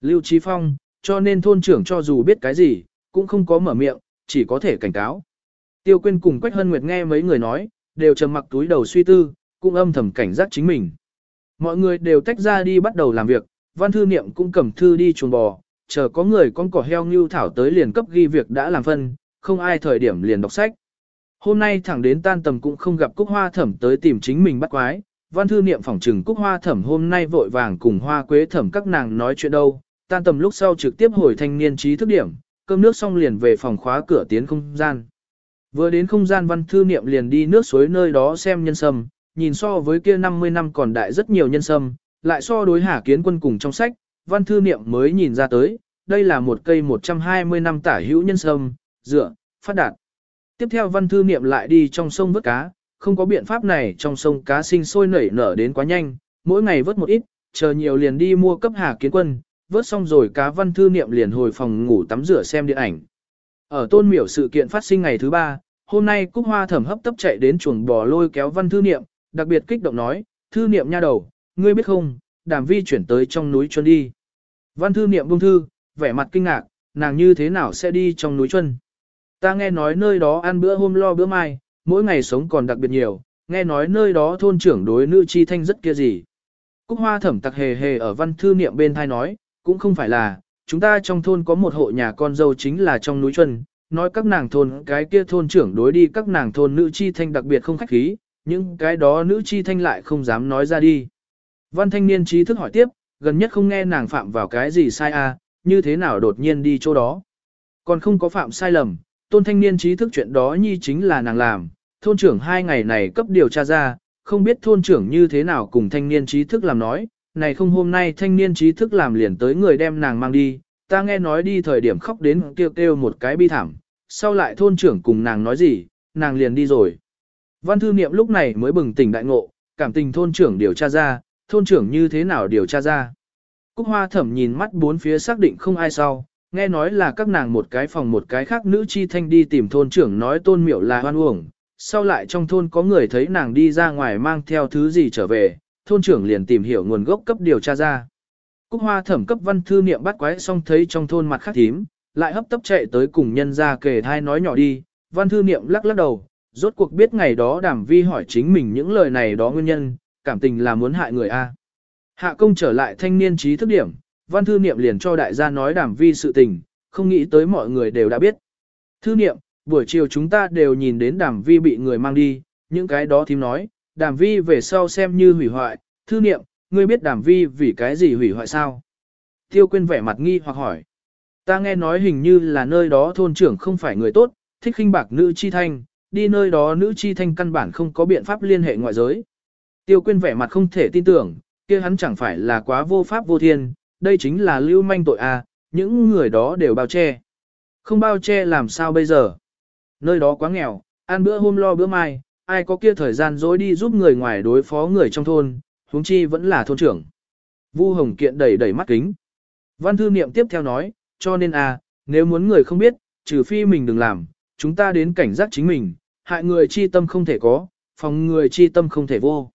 Lưu Trí Phong, cho nên thôn trưởng cho dù biết cái gì, cũng không có mở miệng, chỉ có thể cảnh cáo. Tiêu Quyên cùng Quách Hân Nguyệt nghe mấy người nói, đều trầm mặc túi đầu suy tư, cũng âm thầm cảnh giác chính mình. Mọi người đều tách ra đi bắt đầu làm việc, văn thư niệm cũng cầm thư đi chuồng bò, chờ có người con cỏ heo như thảo tới liền cấp ghi việc đã làm phân, không ai thời điểm liền đọc sách. Hôm nay thẳng đến tan tầm cũng không gặp Cúc Hoa Thẩm tới tìm chính mình bắt quái, văn thư niệm phỏng trừng Cúc Hoa Thẩm hôm nay vội vàng cùng Hoa Quế Thẩm các nàng nói chuyện đâu, tan tầm lúc sau trực tiếp hồi thanh niên trí thức điểm, cơm nước xong liền về phòng khóa cửa tiến không gian. Vừa đến không gian văn thư niệm liền đi nước suối nơi đó xem nhân sâm, nhìn so với kia 50 năm còn đại rất nhiều nhân sâm, lại so đối hà kiến quân cùng trong sách, văn thư niệm mới nhìn ra tới, đây là một cây 120 năm tả hữu nhân sâm, dựa, phát đạt. Tiếp theo văn thư niệm lại đi trong sông vớt cá, không có biện pháp này trong sông cá sinh sôi nảy nở đến quá nhanh, mỗi ngày vớt một ít, chờ nhiều liền đi mua cấp hà kiến quân, vớt xong rồi cá văn thư niệm liền hồi phòng ngủ tắm rửa xem điện ảnh. Ở tôn miểu sự kiện phát sinh ngày thứ ba, hôm nay Cúc Hoa thẩm hấp tấp chạy đến chuồng bò lôi kéo văn thư niệm, đặc biệt kích động nói, thư niệm nha đầu, ngươi biết không, đàm vi chuyển tới trong núi chuân đi. Văn thư niệm buông thư, vẻ mặt kinh ngạc, nàng như thế nào sẽ đi trong núi chuân. Ta nghe nói nơi đó ăn bữa hôm lo bữa mai, mỗi ngày sống còn đặc biệt nhiều, nghe nói nơi đó thôn trưởng đối nữ chi thanh rất kia gì. Cúc hoa thẩm tặc hề hề ở văn thư niệm bên thai nói, cũng không phải là, chúng ta trong thôn có một hộ nhà con dâu chính là trong núi chuân, nói các nàng thôn cái kia thôn trưởng đối đi các nàng thôn nữ chi thanh đặc biệt không khách khí, nhưng cái đó nữ chi thanh lại không dám nói ra đi. Văn thanh niên trí thức hỏi tiếp, gần nhất không nghe nàng phạm vào cái gì sai à, như thế nào đột nhiên đi chỗ đó. Còn không có phạm sai lầm, tôn thanh niên trí thức chuyện đó nhi chính là nàng làm, thôn trưởng hai ngày này cấp điều tra ra, không biết thôn trưởng như thế nào cùng thanh niên trí thức làm nói, này không hôm nay thanh niên trí thức làm liền tới người đem nàng mang đi, ta nghe nói đi thời điểm khóc đến kêu kêu một cái bi thảm, sau lại thôn trưởng cùng nàng nói gì, nàng liền đi rồi. Văn thư niệm lúc này mới bừng tỉnh đại ngộ, cảm tình thôn trưởng điều tra ra, thôn trưởng như thế nào điều tra ra. Cúc hoa thẩm nhìn mắt bốn phía xác định không ai sau, nghe nói là các nàng một cái phòng một cái khác nữ chi thanh đi tìm thôn trưởng nói tôn miệu là hoan uổng, sau lại trong thôn có người thấy nàng đi ra ngoài mang theo thứ gì trở về, thôn trưởng liền tìm hiểu nguồn gốc cấp điều tra ra. Cúc hoa thẩm cấp văn thư niệm bắt quái xong thấy trong thôn mặt khác thím, lại hấp tấp chạy tới cùng nhân ra kể thai nói nhỏ đi, văn thư niệm lắc lắc đầu, rốt cuộc biết ngày đó đàm vi hỏi chính mình những lời này đó nguyên nhân, cảm tình là muốn hại người A. Hạ công trở lại thanh niên trí thức điểm, văn thư niệm liền cho đại gia nói đàm vi sự tình, không nghĩ tới mọi người đều đã biết. Thư niệm, buổi chiều chúng ta đều nhìn đến đàm vi bị người mang đi, những cái đó thím nói, đàm vi về sau xem như hủy hoại, thư niệm, ngươi biết đàm vi vì cái gì hủy hoại sao? Tiêu Quyên vẻ mặt nghi hoặc hỏi. Ta nghe nói hình như là nơi đó thôn trưởng không phải người tốt, thích khinh bạc nữ chi thanh, đi nơi đó nữ chi thanh căn bản không có biện pháp liên hệ ngoại giới. Tiêu quyên vẻ mặt không thể tin tưởng, kia hắn chẳng phải là quá vô pháp vô thiên, đây chính là lưu manh tội a, những người đó đều bao che. Không bao che làm sao bây giờ? Nơi đó quá nghèo, ăn bữa hôm lo bữa mai, ai có kia thời gian dối đi giúp người ngoài đối phó người trong thôn, huống chi vẫn là thôn trưởng. Vu Hồng Kiện đẩy đẩy mắt kính. Văn thư niệm tiếp theo nói, cho nên a, nếu muốn người không biết, trừ phi mình đừng làm, chúng ta đến cảnh giác chính mình, hại người chi tâm không thể có, phòng người chi tâm không thể vô.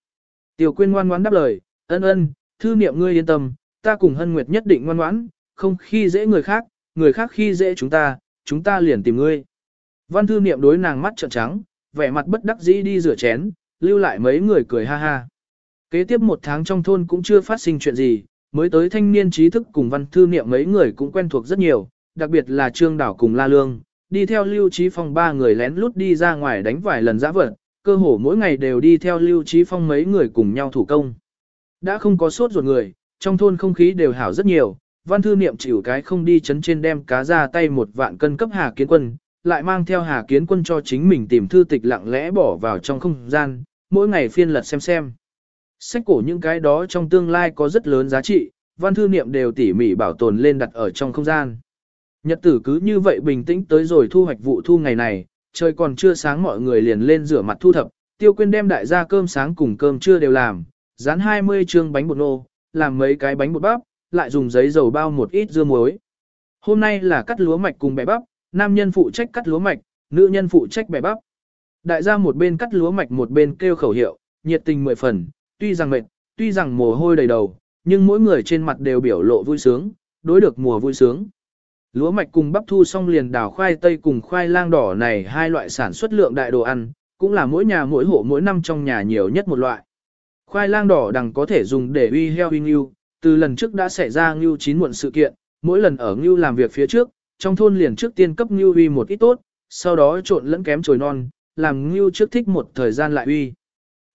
Tiểu quyên ngoan ngoãn đáp lời, ân ân, thư niệm ngươi yên tâm, ta cùng hân nguyệt nhất định ngoan ngoãn, không khi dễ người khác, người khác khi dễ chúng ta, chúng ta liền tìm ngươi. Văn thư niệm đối nàng mắt trợn trắng, vẻ mặt bất đắc dĩ đi rửa chén, lưu lại mấy người cười ha ha. Kế tiếp một tháng trong thôn cũng chưa phát sinh chuyện gì, mới tới thanh niên trí thức cùng văn thư niệm mấy người cũng quen thuộc rất nhiều, đặc biệt là Trương Đảo cùng La Lương, đi theo Lưu Trí Phong ba người lén lút đi ra ngoài đánh vài lần giã vật, cơ hồ mỗi ngày đều đi theo Lưu Trí Phong mấy người cùng nhau thủ công. Đã không có sốt ruột người, trong thôn không khí đều hảo rất nhiều, văn thư niệm chịu cái không đi chấn trên đem cá ra tay một vạn cân cấp Hà Kiến Quân, lại mang theo Hà Kiến Quân cho chính mình tìm thư tịch lặng lẽ bỏ vào trong không gian, mỗi ngày phiên lật xem xem. Sách cổ những cái đó trong tương lai có rất lớn giá trị, văn thư niệm đều tỉ mỉ bảo tồn lên đặt ở trong không gian. Nhật tử cứ như vậy bình tĩnh tới rồi thu hoạch vụ thu ngày này, trời còn chưa sáng mọi người liền lên rửa mặt thu thập, tiêu quyên đem đại gia cơm sáng cùng cơm trưa đều làm, dán 20 chương bánh bột nô, làm mấy cái bánh bột bắp, lại dùng giấy dầu bao một ít dưa muối. Hôm nay là cắt lúa mạch cùng bẻ bắp, nam nhân phụ trách cắt lúa mạch, nữ nhân phụ trách bẻ bắp. Đại gia một bên cắt lúa mạch một bên kêu khẩu hiệu, nhiệt tình mười phần, tuy rằng mệt, tuy rằng mồ hôi đầy đầu, nhưng mỗi người trên mặt đều biểu lộ vui sướng, đối được mùa vui sướng. Lúa mạch cùng bắp thu xong liền đào khoai tây cùng khoai lang đỏ này hai loại sản xuất lượng đại đồ ăn, cũng là mỗi nhà mỗi hộ mỗi năm trong nhà nhiều nhất một loại. Khoai lang đỏ đằng có thể dùng để uy heo uy ngưu, từ lần trước đã xảy ra ngưu chín muộn sự kiện, mỗi lần ở ngưu làm việc phía trước, trong thôn liền trước tiên cấp ngưu uy một ít tốt, sau đó trộn lẫn kém trồi non, làm ngưu trước thích một thời gian lại uy.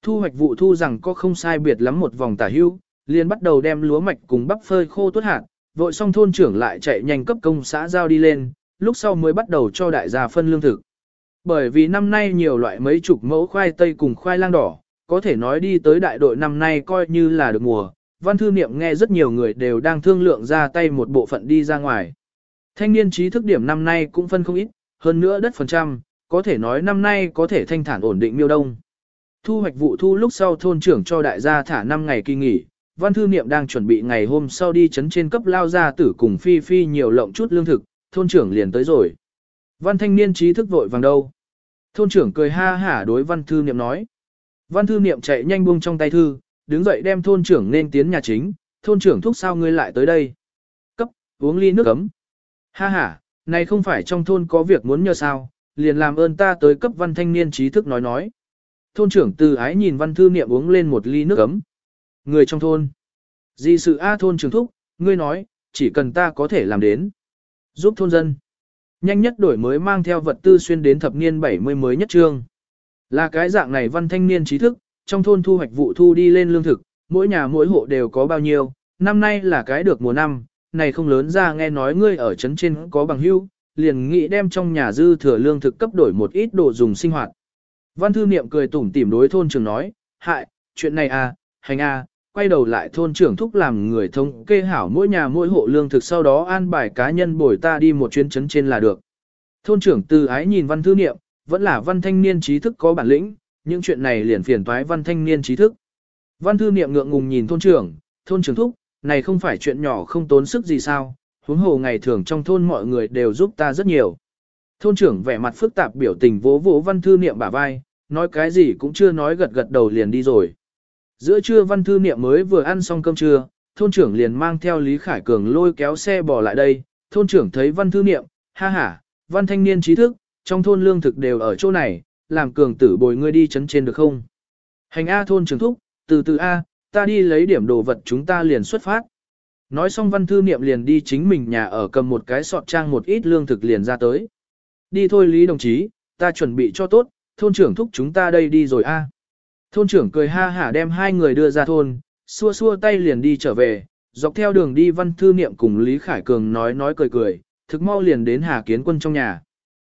Thu hoạch vụ thu rằng có không sai biệt lắm một vòng tả hưu, liền bắt đầu đem lúa mạch cùng bắp phơi khô tốt hạt, vội xong thôn trưởng lại chạy nhanh cấp công xã giao đi lên, lúc sau mới bắt đầu cho đại gia phân lương thực. Bởi vì năm nay nhiều loại mấy chục mẫu khoai tây cùng khoai lang đỏ, có thể nói đi tới đại đội năm nay coi như là được mùa. Văn thư niệm nghe rất nhiều người đều đang thương lượng ra tay một bộ phận đi ra ngoài. Thanh niên trí thức điểm năm nay cũng phân không ít, hơn nữa đất phần trăm, có thể nói năm nay có thể thanh thản ổn định miêu đông. Thu hoạch vụ thu lúc sau thôn trưởng cho đại gia thả 5 ngày kỳ nghỉ, văn thư niệm đang chuẩn bị ngày hôm sau đi chấn trên cấp lao gia tử cùng phi phi nhiều lộng chút lương thực, thôn trưởng liền tới rồi. Văn thanh niên trí thức vội vàng đâu. Thôn trưởng cười ha hả đối văn thư niệm nói. Văn thư niệm chạy nhanh buông trong tay thư, đứng dậy đem thôn trưởng nên tiến nhà chính, thôn trưởng thúc sao ngươi lại tới đây. Cấp, uống ly nước cấm. Ha ha, này không phải trong thôn có việc muốn nhờ sao, liền làm ơn ta tới cấp văn thanh niên trí thức nói nói. Thôn trưởng từ ái nhìn văn thư niệm uống lên một ly nước ấm. Người trong thôn. Gì sự A thôn trưởng thúc, ngươi nói, chỉ cần ta có thể làm đến. Giúp thôn dân. Nhanh nhất đổi mới mang theo vật tư xuyên đến thập niên 70 mới nhất trương. Là cái dạng này văn thanh niên trí thức, trong thôn thu hoạch vụ thu đi lên lương thực, mỗi nhà mỗi hộ đều có bao nhiêu, năm nay là cái được mùa năm, này không lớn ra nghe nói ngươi ở trấn trên có bằng hưu, liền nghĩ đem trong nhà dư thừa lương thực cấp đổi một ít đồ dùng sinh hoạt. Văn thư niệm cười tủm tỉm đối thôn trưởng nói, hại, chuyện này à, hành à, quay đầu lại thôn trưởng thúc làm người thống kê hảo mỗi nhà mỗi hộ lương thực sau đó an bài cá nhân bồi ta đi một chuyến trấn trên là được. Thôn trưởng từ ái nhìn văn thư niệm, vẫn là văn thanh niên trí thức có bản lĩnh, những chuyện này liền phiền toái văn thanh niên trí thức. Văn thư niệm ngượng ngùng nhìn thôn trưởng, thôn trưởng thúc, này không phải chuyện nhỏ không tốn sức gì sao, huống hồ ngày thường trong thôn mọi người đều giúp ta rất nhiều. Thôn trưởng vẻ mặt phức tạp biểu tình vỗ vỗ văn thư niệm bả vai, nói cái gì cũng chưa nói gật gật đầu liền đi rồi. Giữa trưa văn thư niệm mới vừa ăn xong cơm trưa, thôn trưởng liền mang theo Lý Khải Cường lôi kéo xe bò lại đây, thôn trưởng thấy văn thư niệm, ha ha, văn thanh niên trí thức, trong thôn lương thực đều ở chỗ này, làm cường tử bồi ngươi đi chấn trên được không? Hành A thôn trưởng thúc, từ từ A, ta đi lấy điểm đồ vật chúng ta liền xuất phát. Nói xong văn thư niệm liền đi chính mình nhà ở cầm một cái sọt trang một ít lương thực liền ra tới. Đi thôi Lý đồng chí, ta chuẩn bị cho tốt, thôn trưởng thúc chúng ta đây đi rồi a. Thôn trưởng cười ha hả đem hai người đưa ra thôn, xua xua tay liền đi trở về, dọc theo đường đi văn thư niệm cùng Lý Khải Cường nói nói cười cười, thực mau liền đến Hà Kiến Quân trong nhà.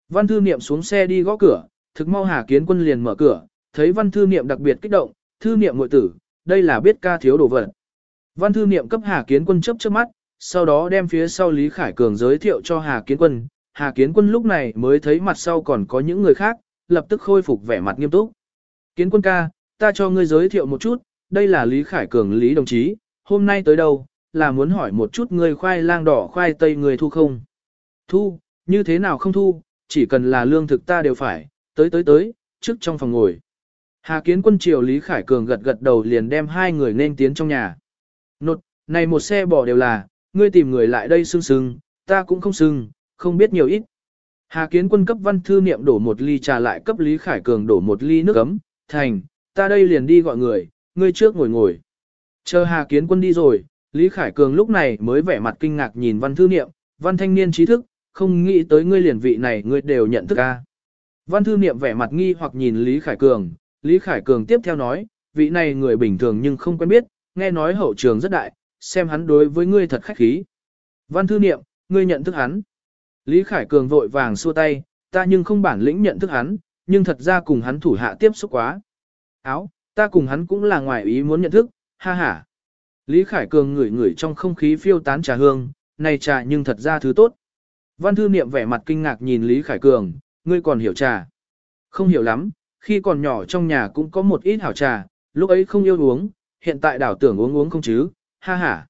Văn thư niệm xuống xe đi gõ cửa, thực mau Hà Kiến Quân liền mở cửa, thấy văn thư niệm đặc biệt kích động, thư niệm ngội tử, đây là biết ca thiếu đồ vật. Văn thư niệm cấp Hà Kiến Quân chấp trước mắt, sau đó đem phía sau Lý Khải Cường giới thiệu cho Hà Kiến Quân. Hà Kiến Quân lúc này mới thấy mặt sau còn có những người khác, lập tức khôi phục vẻ mặt nghiêm túc. Kiến Quân ca, ta cho ngươi giới thiệu một chút, đây là Lý Khải Cường Lý đồng chí, hôm nay tới đâu, là muốn hỏi một chút ngươi khoai lang đỏ khoai tây người thu không? Thu, như thế nào không thu, chỉ cần là lương thực ta đều phải, tới tới tới, trước trong phòng ngồi. Hà Kiến Quân triều Lý Khải Cường gật gật đầu liền đem hai người nên tiến trong nhà. Nột, này một xe bỏ đều là, ngươi tìm người lại đây sưng sưng, ta cũng không sưng, không biết nhiều ít. Hà Kiến Quân cấp văn thư niệm đổ một ly trà lại cấp Lý Khải Cường đổ một ly nước ấm, thành, ta đây liền đi gọi người, ngươi trước ngồi ngồi. Chờ Hà Kiến Quân đi rồi, Lý Khải Cường lúc này mới vẻ mặt kinh ngạc nhìn văn thư niệm, văn thanh niên trí thức, không nghĩ tới ngươi liền vị này ngươi đều nhận thức ca. Văn thư niệm vẻ mặt nghi hoặc nhìn Lý Khải Cường, Lý Khải Cường tiếp theo nói, vị này người bình thường nhưng không quen biết, nghe nói hậu trường rất đại, xem hắn đối với ngươi thật khách khí. Văn thư niệm, ngươi nhận thức hắn. Lý Khải Cường vội vàng xua tay, ta nhưng không bản lĩnh nhận thức hắn, nhưng thật ra cùng hắn thủ hạ tiếp xúc quá. Áo, ta cùng hắn cũng là ngoài ý muốn nhận thức, ha ha. Lý Khải Cường ngửi ngửi trong không khí phiêu tán trà hương, này trà nhưng thật ra thứ tốt. Văn thư niệm vẻ mặt kinh ngạc nhìn Lý Khải Cường, ngươi còn hiểu trà. Không hiểu lắm, khi còn nhỏ trong nhà cũng có một ít hảo trà, lúc ấy không yêu uống, hiện tại đảo tưởng uống uống không chứ, ha ha.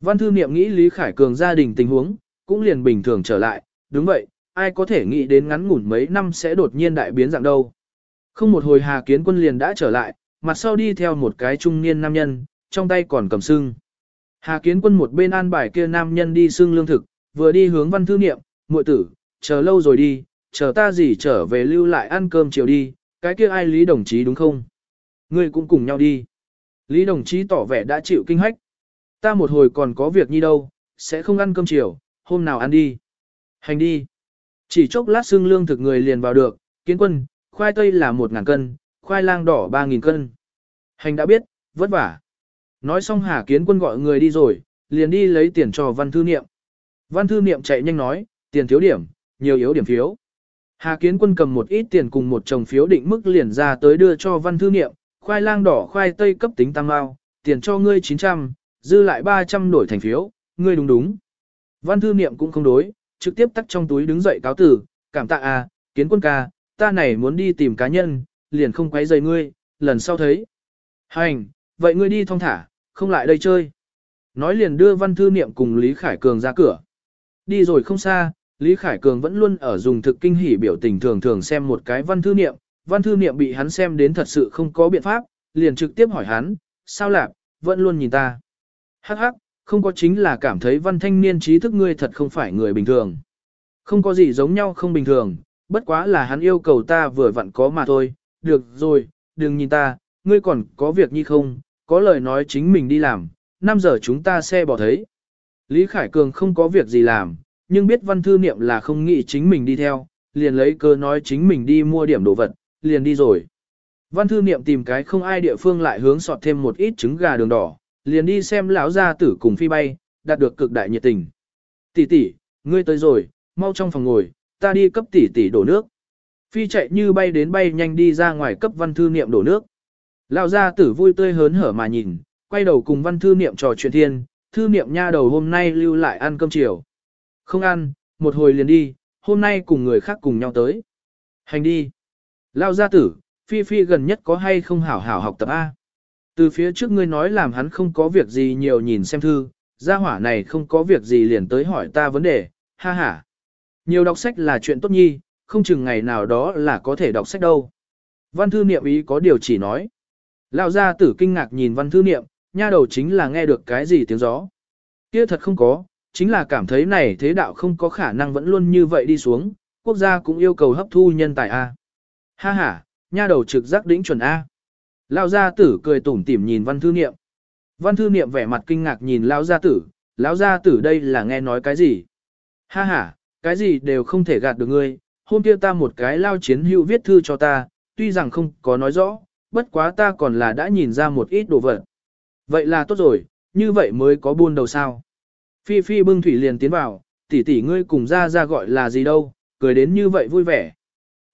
Văn thư niệm nghĩ Lý Khải Cường gia đình tình huống, cũng liền bình thường trở lại, đúng vậy, ai có thể nghĩ đến ngắn ngủn mấy năm sẽ đột nhiên đại biến dạng đâu. Không một hồi Hà Kiến Quân liền đã trở lại, mặt sau đi theo một cái trung niên nam nhân, trong tay còn cầm sưng. Hà Kiến Quân một bên an bài kia nam nhân đi sưng lương thực, vừa đi hướng văn thư niệm, muội tử, chờ lâu rồi đi, chờ ta gì trở về lưu lại ăn cơm chiều đi, cái kia ai Lý đồng chí đúng không? Ngươi cũng cùng nhau đi. Lý đồng chí tỏ vẻ đã chịu kinh hách. Ta một hồi còn có việc như đâu, sẽ không ăn cơm chiều, hôm nào ăn đi. Hành đi. Chỉ chốc lát xương lương thực người liền vào được, kiến quân, khoai tây là 1.000 cân, khoai lang đỏ 3.000 cân. Hành đã biết, vất vả. Nói xong Hà Kiến Quân gọi người đi rồi, liền đi lấy tiền cho văn thư niệm. Văn thư niệm chạy nhanh nói, tiền thiếu điểm, nhiều yếu điểm phiếu. Hà Kiến Quân cầm một ít tiền cùng một chồng phiếu định mức liền ra tới đưa cho văn thư niệm, khoai lang đỏ khoai tây cấp tính tăng mao, tiền cho ngươi 900, dư lại 300 đổi thành phiếu, ngươi đúng đúng. Văn thư niệm cũng không đối, trực tiếp tắt trong túi đứng dậy cáo tử, cảm tạ à, Kiến Quân ca, ta này muốn đi tìm cá nhân, liền không quấy rầy ngươi, lần sau thấy. Hành, vậy ngươi đi thong thả, không lại đây chơi. Nói liền đưa văn thư niệm cùng Lý Khải Cường ra cửa. Đi rồi không xa, Lý Khải Cường vẫn luôn ở dùng thực kinh hỉ biểu tình thường thường xem một cái văn thư niệm, văn thư niệm bị hắn xem đến thật sự không có biện pháp, liền trực tiếp hỏi hắn, sao lạc, vẫn luôn nhìn ta. Hắc hắc, không có chính là cảm thấy văn thanh niên trí thức ngươi thật không phải người bình thường. Không có gì giống nhau không bình thường, bất quá là hắn yêu cầu ta vừa vặn có mà thôi, được rồi, đừng nhìn ta, ngươi còn có việc như không, có lời nói chính mình đi làm, 5 giờ chúng ta xe bỏ thấy. Lý Khải Cường không có việc gì làm, nhưng biết văn thư niệm là không nghĩ chính mình đi theo, liền lấy cơ nói chính mình đi mua điểm đồ vật, liền đi rồi. Văn thư niệm tìm cái không ai địa phương lại hướng sọt thêm một ít trứng gà đường đỏ, liền đi xem lão gia tử cùng phi bay, đạt được cực đại nhiệt tình. Tỷ tỷ, ngươi tới rồi, mau trong phòng ngồi, ta đi cấp tỷ tỷ đổ nước. Phi chạy như bay đến bay nhanh đi ra ngoài cấp văn thư niệm đổ nước. Lão gia tử vui tươi hớn hở mà nhìn, quay đầu cùng văn thư niệm trò chuyện thiên, thư niệm nha đầu hôm nay lưu lại ăn cơm chiều. Không ăn, một hồi liền đi, hôm nay cùng người khác cùng nhau tới. Hành đi. Lao gia tử, Phi Phi gần nhất có hay không hảo hảo học tập A. Từ phía trước ngươi nói làm hắn không có việc gì nhiều nhìn xem thư, gia hỏa này không có việc gì liền tới hỏi ta vấn đề, ha ha. Nhiều đọc sách là chuyện tốt nhi, không chừng ngày nào đó là có thể đọc sách đâu. Văn thư niệm ý có điều chỉ nói. Lão gia tử kinh ngạc nhìn văn thư niệm, nha đầu chính là nghe được cái gì tiếng gió. Kia thật không có, chính là cảm thấy này thế đạo không có khả năng vẫn luôn như vậy đi xuống, quốc gia cũng yêu cầu hấp thu nhân tài A. Ha ha, nha đầu trực giác đỉnh chuẩn A. Lão gia tử cười tủm tỉm nhìn văn thư niệm. Văn thư niệm vẻ mặt kinh ngạc nhìn lão gia tử, lão gia tử đây là nghe nói cái gì? Ha ha, cái gì đều không thể gạt được ngươi, hôm kia ta một cái lao chiến hữu viết thư cho ta, tuy rằng không có nói rõ, bất quá ta còn là đã nhìn ra một ít đồ vật. Vậy là tốt rồi, như vậy mới có buôn đầu sao. Phi Phi bưng thủy liền tiến vào, tỷ tỷ ngươi cùng ra ra gọi là gì đâu, cười đến như vậy vui vẻ.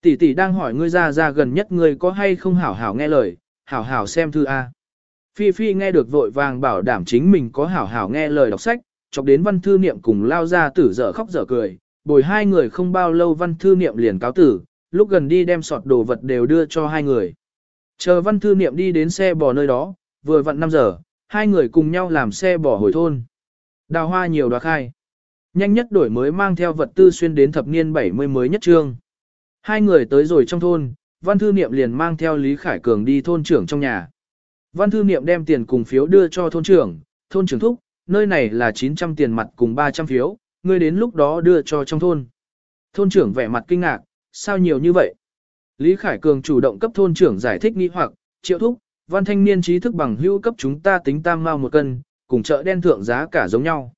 Tỷ tỷ đang hỏi ngươi ra ra gần nhất ngươi có hay không hảo hảo nghe lời, hảo hảo xem thư A. Phi Phi nghe được vội vàng bảo đảm chính mình có hảo hảo nghe lời đọc sách, chọc đến văn thư niệm cùng lao ra tử dở khóc dở cười, bồi hai người không bao lâu văn thư niệm liền cáo tử, lúc gần đi đem sọt đồ vật đều đưa cho hai người. Chờ văn thư niệm đi đến xe bò nơi đó, vừa vặn 5 giờ, hai người cùng nhau làm xe bò hồi thôn. Đào hoa nhiều đoá khai. Nhanh nhất đổi mới mang theo vật tư xuyên đến thập niên 70 mới nhất trương. Hai người tới rồi trong thôn, Văn Thư Niệm liền mang theo Lý Khải Cường đi thôn trưởng trong nhà. Văn Thư Niệm đem tiền cùng phiếu đưa cho thôn trưởng, thôn trưởng thúc, nơi này là 900 tiền mặt cùng 300 phiếu, ngươi đến lúc đó đưa cho trong thôn. Thôn trưởng vẻ mặt kinh ngạc, sao nhiều như vậy? Lý Khải Cường chủ động cấp thôn trưởng giải thích nghi hoặc, triệu thúc, văn thanh niên trí thức bằng hữu cấp chúng ta tính tam mao một cân, cùng chợ đen thượng giá cả giống nhau.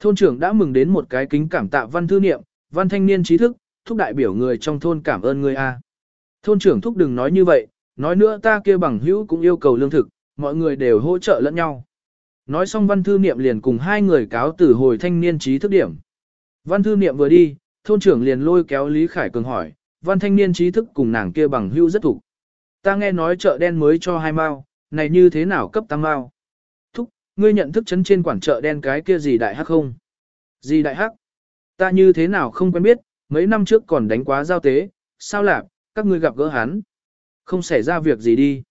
Thôn trưởng đã mừng đến một cái kính cảm tạ văn thư niệm, văn thanh niên trí thức, thúc đại biểu người trong thôn cảm ơn người A. Thôn trưởng thúc đừng nói như vậy, nói nữa ta kia bằng hữu cũng yêu cầu lương thực, mọi người đều hỗ trợ lẫn nhau. Nói xong văn thư niệm liền cùng hai người cáo từ hồi thanh niên trí thức điểm. Văn thư niệm vừa đi, thôn trưởng liền lôi kéo Lý Khải Cường hỏi, văn thanh niên trí thức cùng nàng kia bằng hữu rất thủ. Ta nghe nói chợ đen mới cho hai mao, này như thế nào cấp tăng mao? Ngươi nhận thức chấn trên quản chợ đen cái kia gì đại hắc không? Gì đại hắc? Ta như thế nào không quen biết, mấy năm trước còn đánh quá giao tế, sao lạc, các ngươi gặp gỡ hắn? Không xảy ra việc gì đi.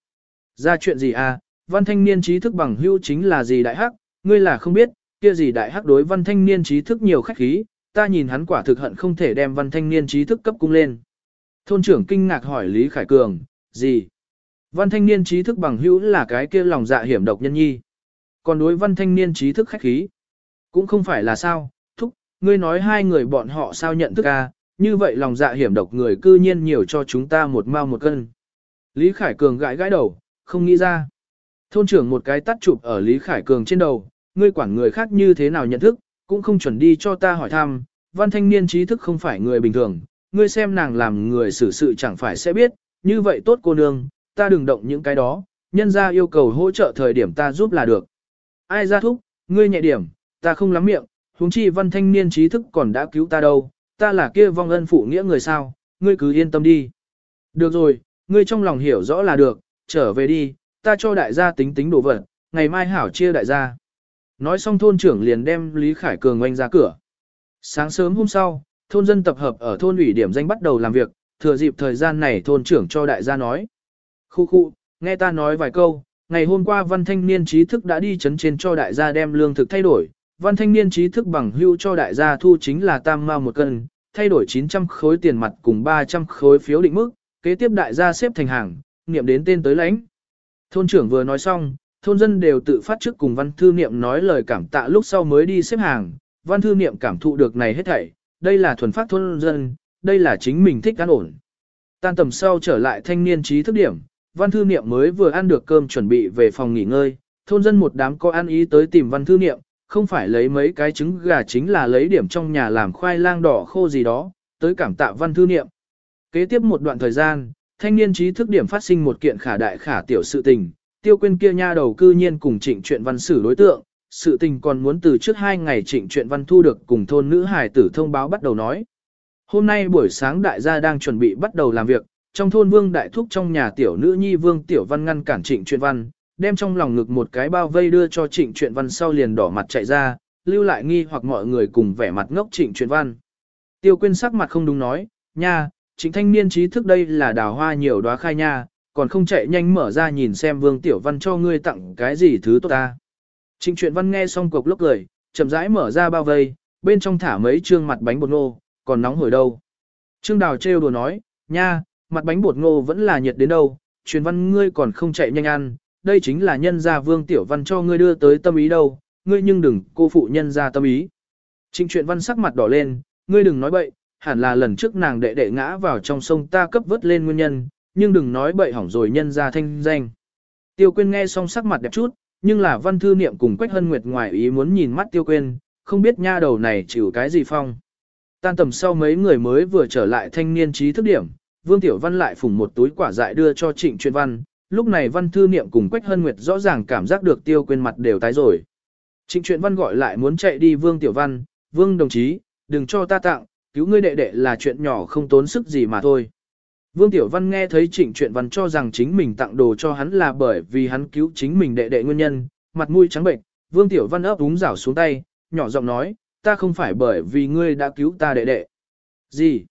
Ra chuyện gì à, văn thanh niên trí thức bằng hữu chính là gì đại hắc, ngươi là không biết, kia gì đại hắc đối văn thanh niên trí thức nhiều khách khí, ta nhìn hắn quả thực hận không thể đem văn thanh niên trí thức cấp cung lên. Thôn trưởng kinh ngạc hỏi Lý Khải Cường, gì? Văn thanh niên trí thức bằng hữu là cái kia lòng dạ hiểm độc nhân nhi. Còn đối văn thanh niên trí thức khách khí. Cũng không phải là sao, thúc, ngươi nói hai người bọn họ sao nhận thức à, như vậy lòng dạ hiểm độc người cư nhiên nhiều cho chúng ta một mao một cân. Lý Khải Cường gãi gãi đầu, không nghĩ ra. Thôn trưởng một cái tắt chụp ở Lý Khải Cường trên đầu, ngươi quản người khác như thế nào nhận thức, cũng không chuẩn đi cho ta hỏi thăm, văn thanh niên trí thức không phải người bình thường, ngươi xem nàng làm người xử sự chẳng phải sẽ biết, như vậy tốt cô nương, ta đừng động những cái đó, nhân ra yêu cầu hỗ trợ thời điểm ta giúp là được. Ai ra thúc, ngươi nhẹ điểm, ta không lắm miệng, huống chi văn thanh niên trí thức còn đã cứu ta đâu, ta là kia vong ân phụ nghĩa người sao, ngươi cứ yên tâm đi. Được rồi, ngươi trong lòng hiểu rõ là được, trở về đi, ta cho đại gia tính tính đồ vật, ngày mai hảo chia đại gia. Nói xong thôn trưởng liền đem Lý Khải Cường oanh ra cửa. Sáng sớm hôm sau, thôn dân tập hợp ở thôn ủy điểm danh bắt đầu làm việc, thừa dịp thời gian này thôn trưởng cho đại gia nói. Khu khu, nghe ta nói vài câu, ngày hôm qua văn thanh niên trí thức đã đi chấn trên cho đại gia đem lương thực thay đổi, văn thanh niên trí thức bằng hưu cho đại gia thu chính là tam mao một cân, thay đổi 900 khối tiền mặt cùng 300 khối phiếu định mức, kế tiếp đại gia xếp thành hàng, niệm đến tên tới lãnh. Thôn trưởng vừa nói xong, thôn dân đều tự phát trước cùng văn thư niệm nói lời cảm tạ lúc sau mới đi xếp hàng, văn thư niệm cảm thụ được này hết thảy, đây là thuần phát thôn dân, đây là chính mình thích an ổn. Tan tầm sau trở lại thanh niên trí thức điểm, văn thư niệm mới vừa ăn được cơm chuẩn bị về phòng nghỉ ngơi, thôn dân một đám có ăn ý tới tìm văn thư niệm, không phải lấy mấy cái trứng gà chính là lấy điểm trong nhà làm khoai lang đỏ khô gì đó, tới cảm tạ văn thư niệm. Kế tiếp một đoạn thời gian, thanh niên trí thức điểm phát sinh một kiện khả đại khả tiểu sự tình, tiêu quên kia nha đầu cư nhiên cùng trịnh chuyện văn xử đối tượng, sự tình còn muốn từ trước hai ngày trịnh chuyện văn thu được cùng thôn nữ hải tử thông báo bắt đầu nói. Hôm nay buổi sáng đại gia đang chuẩn bị bắt đầu làm việc, trong thôn vương đại thúc trong nhà tiểu nữ nhi vương tiểu văn ngăn cản trịnh truyện văn, đem trong lòng ngực một cái bao vây đưa cho trịnh truyện văn sau liền đỏ mặt chạy ra, lưu lại nghi hoặc mọi người cùng vẻ mặt ngốc trịnh truyện văn. Tiêu quyên sắc mặt không đúng nói, nha, trịnh thanh niên trí thức đây là đào hoa nhiều đóa khai nha, còn không chạy nhanh mở ra nhìn xem vương tiểu văn cho ngươi tặng cái gì thứ tốt ta. Trịnh truyện văn nghe xong cục lốc cười, chậm rãi mở ra bao vây, bên trong thả mấy trương mặt bánh bột nô, còn nóng hổi đâu. Trương Đào trêu đùa nói, nha, mặt bánh bột ngô vẫn là nhiệt đến đâu, truyền văn ngươi còn không chạy nhanh ăn, đây chính là nhân gia vương tiểu văn cho ngươi đưa tới tâm ý đâu, ngươi nhưng đừng cô phụ nhân gia tâm ý. Trịnh truyền văn sắc mặt đỏ lên, ngươi đừng nói bậy, hẳn là lần trước nàng đệ đệ ngã vào trong sông ta cấp vớt lên nguyên nhân, nhưng đừng nói bậy hỏng rồi nhân gia thanh danh. Tiêu Quyên nghe xong sắc mặt đẹp chút, nhưng là văn thư niệm cùng Quách Hân Nguyệt ngoài ý muốn nhìn mắt Tiêu Quyên, không biết nha đầu này chịu cái gì phong. Tan tầm sau mấy người mới vừa trở lại thanh niên trí thức điểm, Vương Tiểu Văn lại phủng một túi quả dại đưa cho Trịnh Truyền Văn, lúc này Văn Thư Niệm cùng Quách Hân Nguyệt rõ ràng cảm giác được Tiêu Quyên mặt đều tái rồi. Trịnh Truyền Văn gọi lại muốn chạy đi Vương Tiểu Văn, Vương đồng chí, đừng cho ta tặng, cứu ngươi đệ đệ là chuyện nhỏ không tốn sức gì mà thôi. Vương Tiểu Văn nghe thấy Trịnh Truyền Văn cho rằng chính mình tặng đồ cho hắn là bởi vì hắn cứu chính mình đệ đệ nguyên nhân, mặt mũi trắng bệnh, Vương Tiểu Văn ấp úng rảo xuống tay, nhỏ giọng nói, ta không phải bởi vì ngươi đã cứu ta đệ đệ. Gì?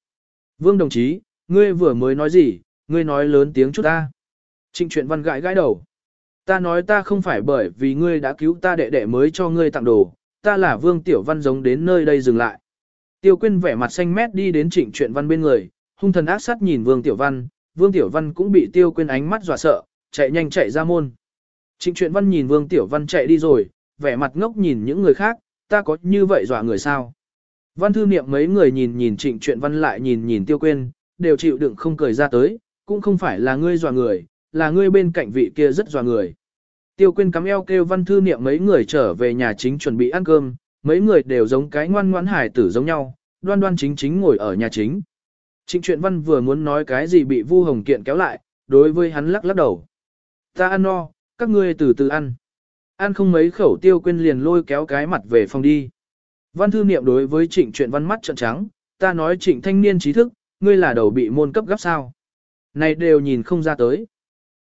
Vương đồng chí, ngươi vừa mới nói gì, ngươi nói lớn tiếng chút ta. Trịnh truyện văn gãi gãi đầu. Ta nói ta không phải bởi vì ngươi đã cứu ta đệ đệ mới cho ngươi tặng đồ, ta là Vương Tiểu Văn giống đến nơi đây dừng lại. Tiêu Quyên vẻ mặt xanh mét đi đến trịnh truyện văn bên người, hung thần ác sát nhìn Vương Tiểu Văn, Vương Tiểu Văn cũng bị Tiêu Quyên ánh mắt dọa sợ, chạy nhanh chạy ra môn. Trịnh truyện văn nhìn Vương Tiểu Văn chạy đi rồi, vẻ mặt ngốc nhìn những người khác, ta có như vậy dọa người sao? Văn thư niệm mấy người nhìn nhìn trịnh truyện văn lại nhìn nhìn tiêu Quyên đều chịu đựng không cười ra tới, cũng không phải là ngươi dọa người, là ngươi bên cạnh vị kia rất dọa người. Tiêu Quyên cắm eo kêu văn thư niệm mấy người trở về nhà chính chuẩn bị ăn cơm, mấy người đều giống cái ngoan ngoãn hải tử giống nhau, đoan đoan chính chính ngồi ở nhà chính. Trịnh Truyện văn vừa muốn nói cái gì bị Vu Hồng Kiện kéo lại, đối với hắn lắc lắc đầu. Ta ăn no, các ngươi từ từ ăn. Ăn không mấy khẩu tiêu Quyên liền lôi kéo cái mặt về phòng đi. Văn thư niệm đối với trịnh Truyện văn mắt trợn trắng, ta nói trịnh thanh niên trí thức, ngươi là đầu bị môn cấp gấp sao. Này đều nhìn không ra tới.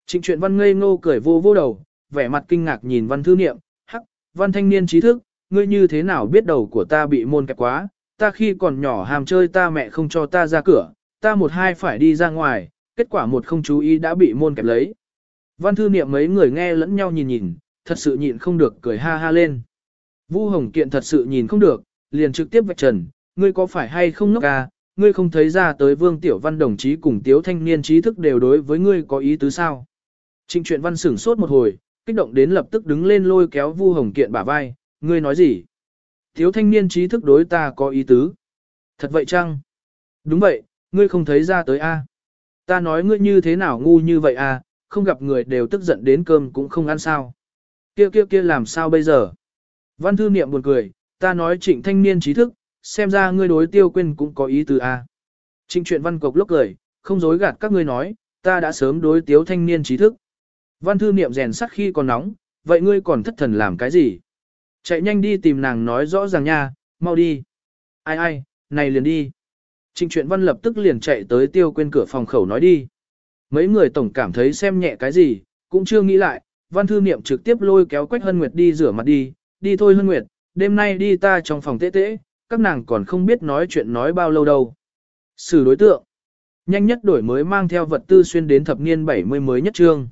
Trịnh truyện văn ngây ngô cười vô vô đầu, vẻ mặt kinh ngạc nhìn văn thư niệm, hắc, văn thanh niên trí thức, ngươi như thế nào biết đầu của ta bị môn kẹp quá, ta khi còn nhỏ hàm chơi ta mẹ không cho ta ra cửa, ta một hai phải đi ra ngoài, kết quả một không chú ý đã bị môn kẹp lấy. Văn thư niệm mấy người nghe lẫn nhau nhìn nhìn, thật sự nhịn không được cười ha ha lên. Vu Hồng Kiện thật sự nhìn không được, liền trực tiếp vạch trần, ngươi có phải hay không ngốc à, ngươi không thấy ra tới Vương Tiểu Văn đồng chí cùng Tiếu Thanh Niên trí thức đều đối với ngươi có ý tứ sao. Trịnh truyện văn sửng sốt một hồi, kích động đến lập tức đứng lên lôi kéo Vu Hồng Kiện bả vai, ngươi nói gì? Tiếu Thanh Niên trí thức đối ta có ý tứ. Thật vậy chăng? Đúng vậy, ngươi không thấy ra tới a? À? Ta nói ngươi như thế nào ngu như vậy à, không gặp người đều tức giận đến cơm cũng không ăn sao. Kia kia kia làm sao bây giờ? Văn thư niệm buồn cười, ta nói trịnh thanh niên trí thức, xem ra ngươi đối tiêu quên cũng có ý từ A. À. Trịnh truyện văn cục lốc cười, không dối gạt các ngươi nói, ta đã sớm đối tiếu thanh niên trí thức. Văn thư niệm rèn sắt khi còn nóng, vậy ngươi còn thất thần làm cái gì? Chạy nhanh đi tìm nàng nói rõ ràng nha, mau đi. Ai ai, này liền đi. Trịnh truyện văn lập tức liền chạy tới tiêu quên cửa phòng khẩu nói đi. Mấy người tổng cảm thấy xem nhẹ cái gì, cũng chưa nghĩ lại, văn thư niệm trực tiếp lôi kéo Quách Hân Nguyệt đi rửa mặt đi, đi thôi Hân Nguyệt, đêm nay đi ta trong phòng tế tế, các nàng còn không biết nói chuyện nói bao lâu đâu. Xử đối tượng. Nhanh nhất đổi mới mang theo vật tư xuyên đến thập niên 70 mới nhất trương.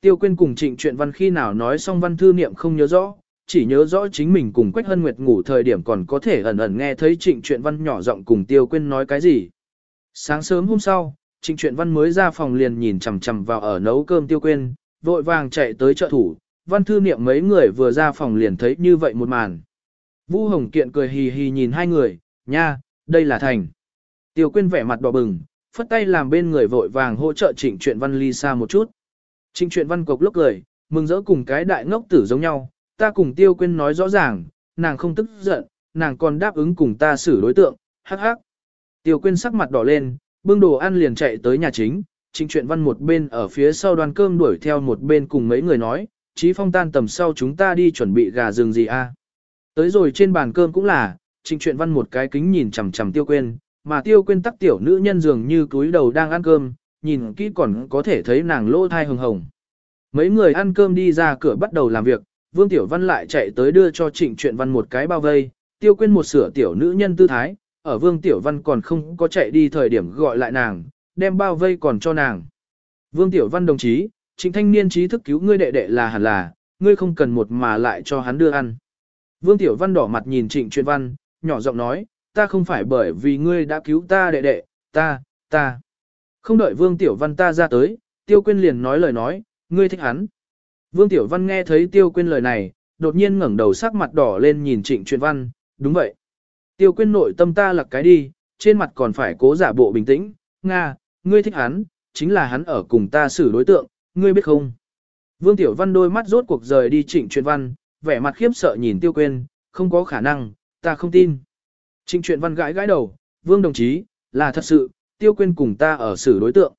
Tiêu quên cùng trịnh chuyện văn khi nào nói xong văn thư niệm không nhớ rõ, chỉ nhớ rõ chính mình cùng Quách Hân Nguyệt ngủ thời điểm còn có thể ẩn ẩn nghe thấy trịnh chuyện văn nhỏ giọng cùng Tiêu quên nói cái gì. Sáng sớm hôm sau, trịnh chuyện văn mới ra phòng liền nhìn chằm chằm vào ở nấu cơm Tiêu quên, vội vàng chạy tới trợ thủ, văn thư niệm mấy người vừa ra phòng liền thấy như vậy một màn. Vu Hồng Kiện cười hì hì nhìn hai người, nha, đây là thành. Tiêu Quyên vẻ mặt đỏ bừng, phất tay làm bên người vội vàng hỗ trợ trịnh chuyện văn ly xa một chút. Trịnh chuyện văn cục lúc cười, mừng rỡ cùng cái đại ngốc tử giống nhau, ta cùng Tiêu Quyên nói rõ ràng, nàng không tức giận, nàng còn đáp ứng cùng ta xử đối tượng, hắc hắc. Tiêu Quyên sắc mặt đỏ lên, bưng đồ ăn liền chạy tới nhà chính, trịnh chuyện văn một bên ở phía sau đoàn cơm đuổi theo một bên cùng mấy người nói, Chí phong tan tầm sau chúng ta đi chuẩn bị gà rừng gì a? Tới rồi trên bàn cơm cũng là, trịnh chuyện văn một cái kính nhìn chằm chằm tiêu quên, mà tiêu quên tắc tiểu nữ nhân dường như túi đầu đang ăn cơm, nhìn kỹ còn có thể thấy nàng lỗ thai hồng hồng. Mấy người ăn cơm đi ra cửa bắt đầu làm việc, Vương Tiểu Văn lại chạy tới đưa cho trịnh chuyện văn một cái bao vây, tiêu quên một sửa tiểu nữ nhân tư thái, ở Vương Tiểu Văn còn không có chạy đi thời điểm gọi lại nàng, đem bao vây còn cho nàng. Vương Tiểu Văn đồng chí, trịnh thanh niên trí thức cứu ngươi đệ đệ là hẳn là, ngươi không cần một mà lại cho hắn đưa ăn. Vương Tiểu Văn đỏ mặt nhìn trịnh truyền văn, nhỏ giọng nói, ta không phải bởi vì ngươi đã cứu ta đệ đệ, ta, ta. Không đợi Vương Tiểu Văn ta ra tới, Tiêu Quyên liền nói lời nói, ngươi thích hắn. Vương Tiểu Văn nghe thấy Tiêu Quyên lời này, đột nhiên ngẩng đầu sắc mặt đỏ lên nhìn trịnh truyền văn, đúng vậy. Tiêu Quyên nội tâm ta lặc cái đi, trên mặt còn phải cố giả bộ bình tĩnh, Nga, ngươi thích hắn, chính là hắn ở cùng ta xử đối tượng, ngươi biết không? Vương Tiểu Văn đôi mắt rốt cuộc rời đi trịnh truyền văn, vẻ mặt khiếp sợ nhìn tiêu quên, không có khả năng, ta không tin. Trịnh truyện văn gãi gãi đầu, vương đồng chí, là thật sự, tiêu quên cùng ta ở xử đối tượng.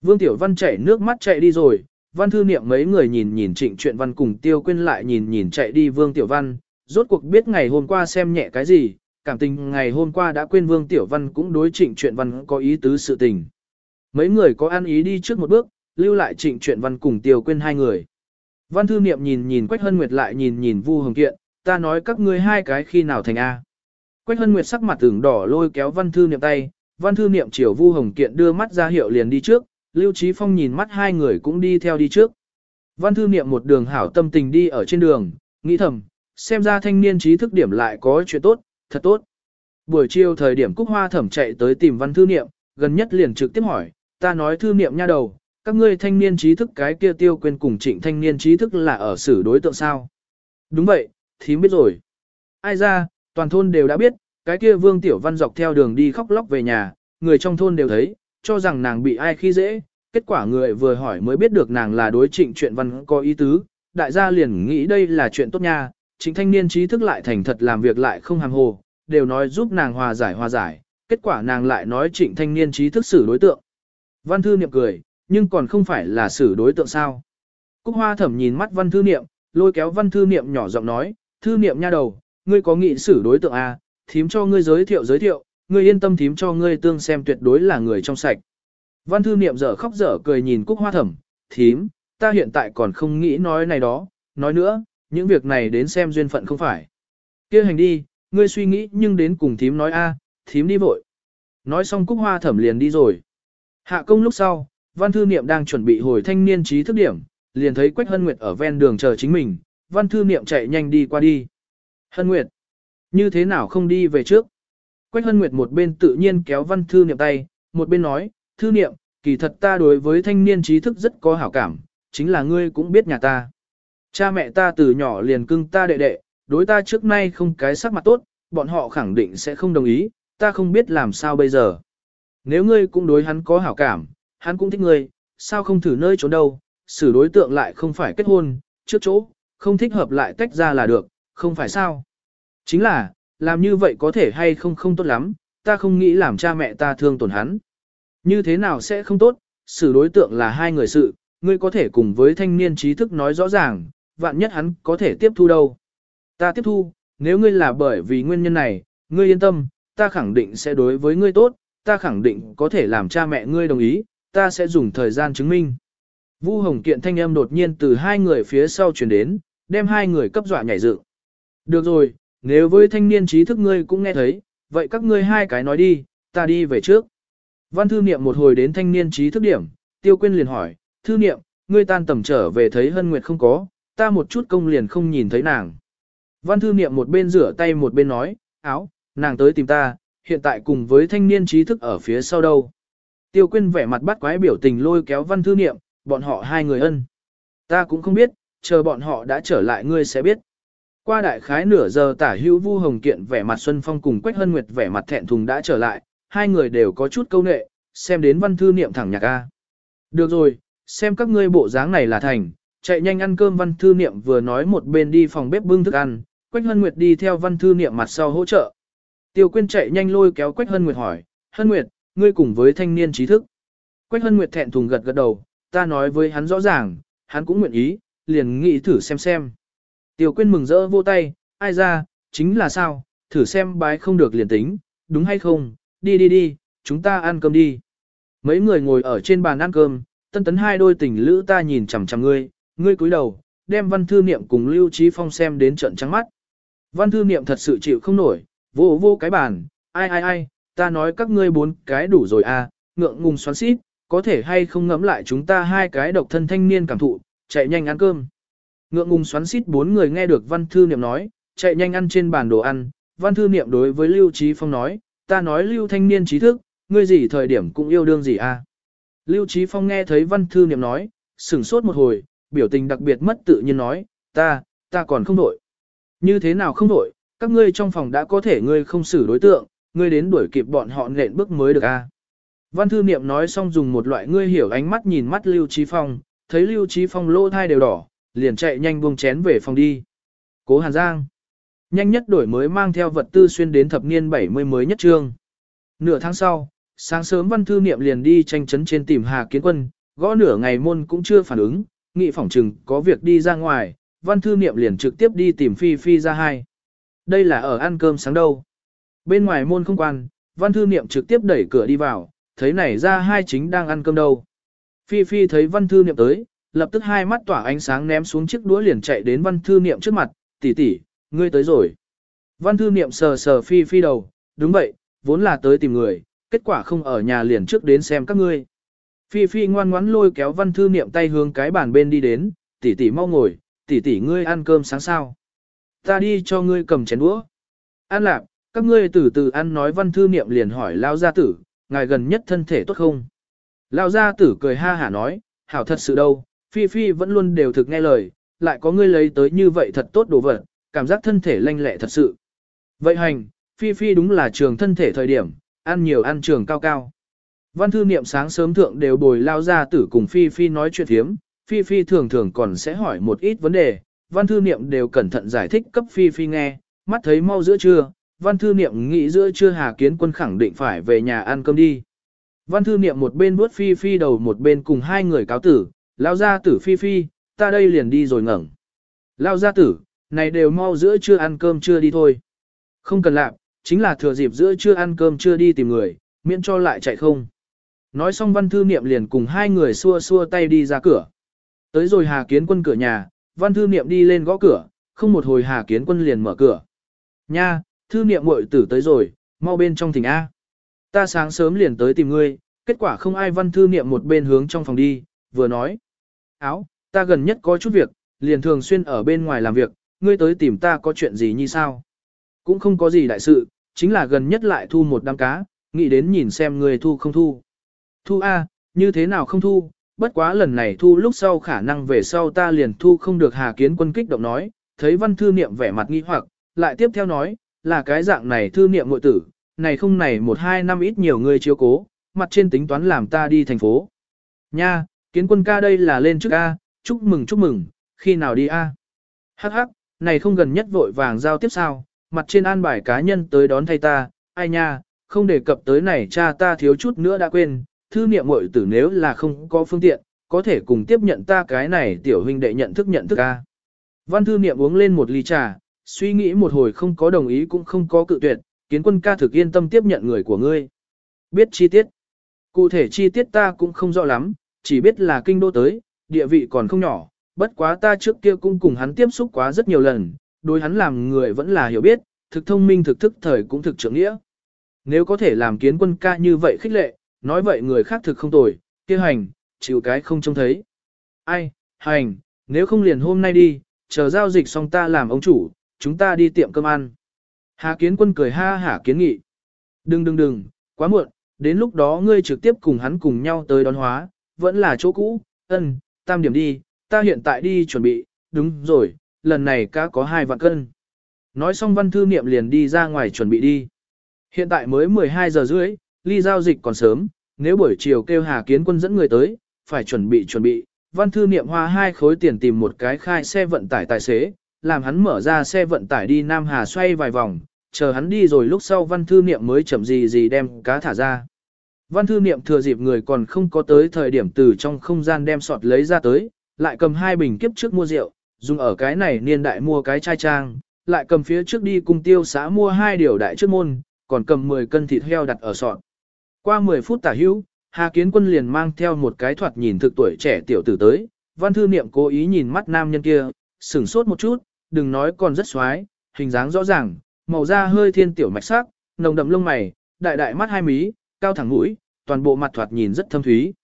Vương Tiểu Văn chảy nước mắt chạy đi rồi, văn thư niệm mấy người nhìn nhìn trịnh truyện văn cùng tiêu quên lại nhìn nhìn chạy đi vương Tiểu Văn, rốt cuộc biết ngày hôm qua xem nhẹ cái gì, cảm tình ngày hôm qua đã quên vương Tiểu Văn cũng đối trịnh truyện văn có ý tứ sự tình. Mấy người có ăn ý đi trước một bước, lưu lại trịnh truyện văn cùng tiêu quên hai người. Văn thư niệm nhìn nhìn Quách Hân Nguyệt lại nhìn nhìn Vu Hồng Kiện, ta nói các ngươi hai cái khi nào thành A. Quách Hân Nguyệt sắc mặt tưởng đỏ lôi kéo văn thư niệm tay, văn thư niệm chiều Vu Hồng Kiện đưa mắt ra hiệu liền đi trước, Lưu Trí Phong nhìn mắt hai người cũng đi theo đi trước. Văn thư niệm một đường hảo tâm tình đi ở trên đường, nghĩ thầm, xem ra thanh niên trí thức điểm lại có chuyện tốt, thật tốt. Buổi chiều thời điểm Cúc Hoa Thẩm chạy tới tìm văn thư niệm, gần nhất liền trực tiếp hỏi, ta nói thư niệm nha đầu, các ngươi thanh niên trí thức cái kia tiêu quên cùng trịnh thanh niên trí thức là ở xử đối tượng sao. Đúng vậy, thím biết rồi. Ai ra, toàn thôn đều đã biết, cái kia vương tiểu văn dọc theo đường đi khóc lóc về nhà, người trong thôn đều thấy, cho rằng nàng bị ai khi dễ, kết quả người vừa hỏi mới biết được nàng là đối trịnh chuyện văn có ý tứ, đại gia liền nghĩ đây là chuyện tốt nha, trịnh thanh niên trí thức lại thành thật làm việc lại không hàng hồ, đều nói giúp nàng hòa giải hòa giải, kết quả nàng lại nói trịnh thanh niên trí thức xử đối tượng. Văn thư niệm cười, nhưng còn không phải là xử đối tượng sao. Cúc hoa thẩm nhìn mắt văn thư niệm, lôi kéo văn thư niệm nhỏ giọng nói, thư niệm nha đầu, ngươi có nghị xử đối tượng à, thím cho ngươi giới thiệu giới thiệu, ngươi yên tâm thím cho ngươi tương xem tuyệt đối là người trong sạch. Văn thư niệm dở khóc dở cười nhìn cúc hoa thẩm, thím, ta hiện tại còn không nghĩ nói này đó, nói nữa, những việc này đến xem duyên phận không phải. kia hành đi, ngươi suy nghĩ nhưng đến cùng thím nói a, thím đi vội. Nói xong cúc hoa thẩm liền đi rồi. Hạ công lúc sau, Văn Thư Niệm đang chuẩn bị hồi thanh niên trí thức điểm, liền thấy Quách Hân Nguyệt ở ven đường chờ chính mình, Văn Thư Niệm chạy nhanh đi qua đi. Hân Nguyệt, như thế nào không đi về trước? Quách Hân Nguyệt một bên tự nhiên kéo Văn Thư Niệm tay, một bên nói, Thư Niệm, kỳ thật ta đối với thanh niên trí thức rất có hảo cảm, chính là ngươi cũng biết nhà ta. Cha mẹ ta từ nhỏ liền cưng ta đệ đệ, đối ta trước nay không cái sắc mặt tốt, bọn họ khẳng định sẽ không đồng ý, ta không biết làm sao bây giờ. Nếu ngươi cũng đối hắn có hảo cảm, hắn cũng thích ngươi, sao không thử nơi trốn đâu, xử đối tượng lại không phải kết hôn, trước chỗ, không thích hợp lại tách ra là được, không phải sao. Chính là, làm như vậy có thể hay không không tốt lắm, ta không nghĩ làm cha mẹ ta thương tổn hắn. Như thế nào sẽ không tốt, xử đối tượng là hai người sự, ngươi có thể cùng với thanh niên trí thức nói rõ ràng, vạn nhất hắn có thể tiếp thu đâu. Ta tiếp thu, nếu ngươi là bởi vì nguyên nhân này, ngươi yên tâm, ta khẳng định sẽ đối với ngươi tốt, ta khẳng định có thể làm cha mẹ ngươi đồng ý, ta sẽ dùng thời gian chứng minh. Vu Hồng Kiện thanh âm đột nhiên từ hai người phía sau truyền đến, đem hai người cấp dọa nhảy dựng. Được rồi, nếu với thanh niên trí thức ngươi cũng nghe thấy, vậy các ngươi hai cái nói đi, ta đi về trước. Văn thư niệm một hồi đến thanh niên trí thức điểm, tiêu quyên liền hỏi, thư niệm, ngươi tan tầm trở về thấy hân nguyệt không có, ta một chút công liền không nhìn thấy nàng. Văn thư niệm một bên rửa tay một bên nói, áo, nàng tới tìm ta, hiện tại cùng với thanh niên trí thức ở phía sau đâu. Tiêu quyên vẻ mặt bắt quái biểu tình lôi kéo văn thư niệm, bọn họ hai người ân. Ta cũng không biết, chờ bọn họ đã trở lại ngươi sẽ biết. Qua đại khái nửa giờ tả hữu vu hồng kiện vẻ mặt Xuân Phong cùng Quách Hân Nguyệt vẻ mặt thẹn thùng đã trở lại, hai người đều có chút câu nệ, xem đến văn thư niệm thẳng nhạc A. Được rồi, xem các ngươi bộ dáng này là thành, chạy nhanh ăn cơm văn thư niệm vừa nói một bên đi phòng bếp bưng thức ăn, Quách Hân Nguyệt đi theo văn thư niệm mặt sau hỗ trợ. Tiêu Quyên chạy nhanh lôi kéo Quách Hân Nguyệt hỏi, Hân Nguyệt, ngươi cùng với thanh niên trí thức. Quách Hân Nguyệt thẹn thùng gật gật đầu, ta nói với hắn rõ ràng, hắn cũng nguyện ý, liền nghĩ thử xem xem. Tiêu Quyên mừng rỡ vô tay, ai ra, chính là sao, thử xem bái không được liền tính, đúng hay không, đi đi đi, chúng ta ăn cơm đi. Mấy người ngồi ở trên bàn ăn cơm, tân tấn hai đôi tình lữ ta nhìn chằm chằm ngươi, ngươi cúi đầu, đem văn thư niệm cùng Lưu Trí Phong xem đến trận trắng mắt. Văn thư niệm thật sự chịu không nổi, vô vô cái bàn, ai ai ai, ta nói các ngươi bốn cái đủ rồi à, ngượng ngùng xoắn xít, có thể hay không ngẫm lại chúng ta hai cái độc thân thanh niên cảm thụ, chạy nhanh ăn cơm. Ngượng ngùng xoắn xít bốn người nghe được văn thư niệm nói, chạy nhanh ăn trên bàn đồ ăn, văn thư niệm đối với Lưu Trí Phong nói, ta nói Lưu thanh niên trí thức, ngươi gì thời điểm cũng yêu đương gì à. Lưu Trí Phong nghe thấy văn thư niệm nói, sửng sốt một hồi, biểu tình đặc biệt mất tự nhiên nói, ta, ta còn không đổi. Như thế nào không đổi, các ngươi trong phòng đã có thể ngươi không xử đối tượng, ngươi đến đuổi kịp bọn họ nện bước mới được a. À? Văn thư niệm nói xong dùng một loại ngươi hiểu ánh mắt nhìn mắt Lưu Trí Phong, thấy Lưu Trí Phong lỗ thai đều đỏ, liền chạy nhanh buông chén về phòng đi. Cố Hàn Giang. Nhanh nhất đổi mới mang theo vật tư xuyên đến thập niên 70 mới nhất trương. Nửa tháng sau, sáng sớm văn thư niệm liền đi tranh chấn trên tìm Hà Kiến Quân, gõ nửa ngày môn cũng chưa phản ứng, nghị phỏng trừng có việc đi ra ngoài, văn thư niệm liền trực tiếp đi tìm Phi Phi ra hai. Đây là ở ăn cơm sáng đâu. Bên ngoài môn không quan, văn thư niệm trực tiếp đẩy cửa đi vào, thấy này ra hai chính đang ăn cơm đâu. Phi Phi thấy văn thư niệm tới, lập tức hai mắt tỏa ánh sáng ném xuống chiếc đũa liền chạy đến văn thư niệm trước mặt, tỷ tỷ, ngươi tới rồi. Văn thư niệm sờ sờ Phi Phi đầu, đúng vậy, vốn là tới tìm người, kết quả không ở nhà liền trước đến xem các ngươi. Phi Phi ngoan ngoãn lôi kéo văn thư niệm tay hướng cái bàn bên đi đến, tỷ tỷ mau ngồi, tỷ tỷ ngươi ăn cơm sáng sao. Ta đi cho ngươi cầm chén đũa. An lạc, các ngươi từ từ ăn nói văn thư niệm liền hỏi lao gia tử, ngài gần nhất thân thể tốt không? Lao gia tử cười ha hả nói, hảo thật sự đâu, Phi Phi vẫn luôn đều thực nghe lời, lại có ngươi lấy tới như vậy thật tốt đồ vật, cảm giác thân thể lanh lẹ thật sự. Vậy hành, Phi Phi đúng là trường thân thể thời điểm, ăn nhiều ăn trường cao cao. Văn thư niệm sáng sớm thượng đều bồi lao gia tử cùng Phi Phi nói chuyện thiếm, Phi Phi thường thường còn sẽ hỏi một ít vấn đề, văn thư niệm đều cẩn thận giải thích cấp Phi Phi nghe, mắt thấy mau giữa trưa, văn thư niệm nghĩ giữa trưa Hà Kiến Quân khẳng định phải về nhà ăn cơm đi. Văn thư niệm một bên vuốt Phi Phi đầu một bên cùng hai người cáo tử, lao gia tử Phi Phi, ta đây liền đi rồi ngẩng. Lao gia tử, này đều mau giữa trưa ăn cơm chưa đi thôi. Không cần làm, chính là thừa dịp giữa trưa ăn cơm chưa đi tìm người, miễn cho lại chạy không. Nói xong văn thư niệm liền cùng hai người xua xua tay đi ra cửa. Tới rồi Hà Kiến Quân cửa nhà, văn thư niệm đi lên gõ cửa, không một hồi Hà Kiến Quân liền mở cửa. Nha, thư niệm muội tử tới rồi, mau bên trong thỉnh A. Ta sáng sớm liền tới tìm ngươi, kết quả không ai văn thư niệm một bên hướng trong phòng đi, vừa nói. Áo, ta gần nhất có chút việc, liền thường xuyên ở bên ngoài làm việc, ngươi tới tìm ta có chuyện gì như sao? Cũng không có gì đại sự, chính là gần nhất lại thu một đám cá, nghĩ đến nhìn xem ngươi thu không thu. Thu A, như thế nào không thu, bất quá lần này thu lúc sau khả năng về sau ta liền thu không được Hà Kiến Quân kích động nói, thấy văn thư niệm vẻ mặt nghi hoặc, lại tiếp theo nói, là cái dạng này thư niệm ngội tử, này không này một hai năm ít nhiều người chiếu cố, mặt trên tính toán làm ta đi thành phố. Nha, Kiến Quân ca đây là lên trước A, chúc mừng chúc mừng, khi nào đi A. Hắc hắc, này không gần nhất vội vàng giao tiếp sao, mặt trên an bài cá nhân tới đón thay ta, ai nha, không đề cập tới này cha ta thiếu chút nữa đã quên, thư niệm mội tử nếu là không có phương tiện, có thể cùng tiếp nhận ta cái này tiểu huynh đệ nhận thức nhận thức a. Văn thư niệm uống lên một ly trà, suy nghĩ một hồi không có đồng ý cũng không có cự tuyệt, kiến quân ca thực yên tâm tiếp nhận người của ngươi. Biết chi tiết. Cụ thể chi tiết ta cũng không rõ lắm, chỉ biết là kinh đô tới, địa vị còn không nhỏ, bất quá ta trước kia cũng cùng hắn tiếp xúc quá rất nhiều lần, đối hắn làm người vẫn là hiểu biết, thực thông minh thực thức thời cũng thực trưởng nghĩa. Nếu có thể làm kiến quân ca như vậy khích lệ, nói vậy người khác thực không tồi, kia hành, chịu cái không trông thấy. Ai, hành, nếu không liền hôm nay đi, chờ giao dịch xong ta làm ông chủ, chúng ta đi tiệm cơm ăn. Hà kiến quân cười ha hả kiến nghị. Đừng đừng đừng, quá muộn, đến lúc đó ngươi trực tiếp cùng hắn cùng nhau tới đón hóa, vẫn là chỗ cũ, ân, tam điểm đi, ta hiện tại đi chuẩn bị, đúng rồi, lần này cá có hai vạn cân. Nói xong văn thư niệm liền đi ra ngoài chuẩn bị đi. Hiện tại mới 12 giờ rưỡi, ly giao dịch còn sớm, nếu buổi chiều kêu Hà Kiến Quân dẫn người tới, phải chuẩn bị chuẩn bị. Văn thư niệm hoa hai khối tiền tìm một cái khai xe vận tải tài xế, làm hắn mở ra xe vận tải đi Nam Hà xoay vài vòng, chờ hắn đi rồi lúc sau văn thư niệm mới chậm gì gì đem cá thả ra. Văn thư niệm thừa dịp người còn không có tới thời điểm từ trong không gian đem sọt lấy ra tới, lại cầm hai bình kiếp trước mua rượu, dùng ở cái này niên đại mua cái chai trang, lại cầm phía trước đi cùng tiêu xã mua hai điều đại trước môn, còn cầm 10 cân thịt heo đặt ở sọt. Qua 10 phút tả hữu, Hà Kiến Quân liền mang theo một cái thoạt nhìn thực tuổi trẻ tiểu tử tới, văn thư niệm cố ý nhìn mắt nam nhân kia, sửng sốt một chút, đừng nói còn rất xoái, hình dáng rõ ràng, màu da hơi thiên tiểu mạch sắc, nồng đậm lông mày, đại đại mắt hai mí, cao thẳng mũi, toàn bộ mặt thoạt nhìn rất thâm thúy.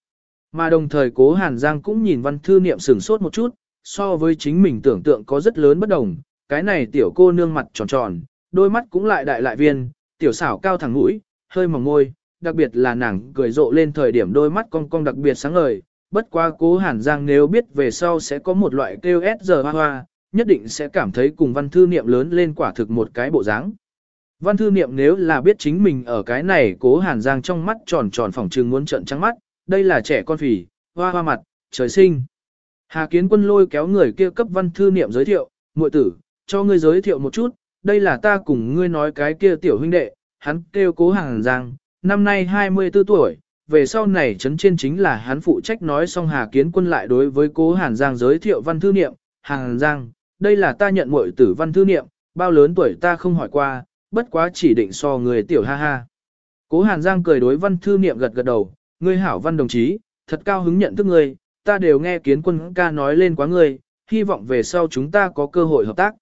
Mà đồng thời cố Hàn Giang cũng nhìn văn thư niệm sửng sốt một chút, so với chính mình tưởng tượng có rất lớn bất đồng, cái này tiểu cô nương mặt tròn tròn, đôi mắt cũng lại đại lại viên, tiểu xảo cao thẳng mũi, hơi mỏng môi, đặc biệt là nàng cười rộ lên thời điểm đôi mắt cong cong đặc biệt sáng ngời. Bất quá cố Hàn Giang nếu biết về sau sẽ có một loại kêu S giờ hoa hoa, nhất định sẽ cảm thấy cùng văn thư niệm lớn lên quả thực một cái bộ dáng. Văn thư niệm nếu là biết chính mình ở cái này cố hàn giang trong mắt tròn tròn phỏng trừng muốn trận trắng mắt, đây là trẻ con phì, hoa hoa mặt, trời sinh. Hà kiến quân lôi kéo người kia cấp văn thư niệm giới thiệu, muội tử, cho ngươi giới thiệu một chút, đây là ta cùng ngươi nói cái kia tiểu huynh đệ, hắn kêu cố hàn giang, năm nay 24 tuổi, về sau này chấn trên chính là hắn phụ trách nói xong Hà Kiến Quân lại đối với cố Hàn Giang giới thiệu văn thư niệm, Hàn Giang, đây là ta nhận muội tử văn thư niệm, bao lớn tuổi ta không hỏi qua, bất quá chỉ định so người tiểu ha ha. Cố Hàn Giang cười đối văn thư niệm gật gật đầu, ngươi hảo văn đồng chí, thật cao hứng nhận thức ngươi, ta đều nghe kiến quân ca nói lên quá ngươi, hy vọng về sau chúng ta có cơ hội hợp tác.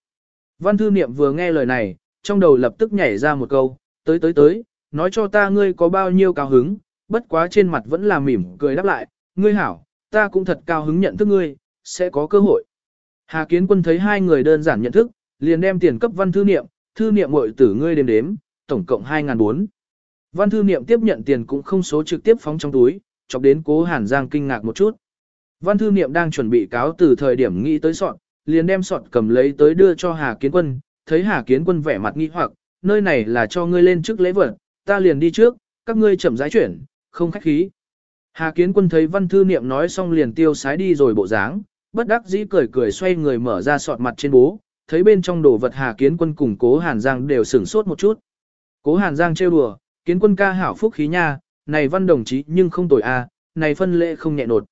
Văn thư niệm vừa nghe lời này, trong đầu lập tức nhảy ra một câu, tới tới tới, nói cho ta ngươi có bao nhiêu cao hứng, bất quá trên mặt vẫn là mỉm cười đáp lại, ngươi hảo, ta cũng thật cao hứng nhận thức ngươi, sẽ có cơ hội. Hà Kiến Quân thấy hai người đơn giản nhận thức, liền đem tiền cấp văn thư niệm, thư niệm muội tử ngươi đếm đếm, tổng cộng 2.400. Văn thư niệm tiếp nhận tiền cũng không số trực tiếp phóng trong túi, chọc đến cố Hàn Giang kinh ngạc một chút. Văn thư niệm đang chuẩn bị cáo từ thời điểm nghĩ tới sọn, liền đem sọt cầm lấy tới đưa cho Hà Kiến Quân, thấy Hà Kiến Quân vẻ mặt nghi hoặc, nơi này là cho ngươi lên trước lễ vật, ta liền đi trước, các ngươi chậm rãi chuyển, không khách khí. Hà Kiến Quân thấy văn thư niệm nói xong liền tiêu sái đi rồi bộ dáng, bất đắc dĩ cười cười xoay người mở ra sọt mặt trên bố, thấy bên trong đồ vật Hà Kiến Quân cùng Cố Hàn Giang đều sửng sốt một chút. Cố Hàn Giang trêu đùa, Kiến Quân ca hảo phúc khí nha, này văn đồng chí nhưng không tồi a, này phân lễ không nhẹ nột.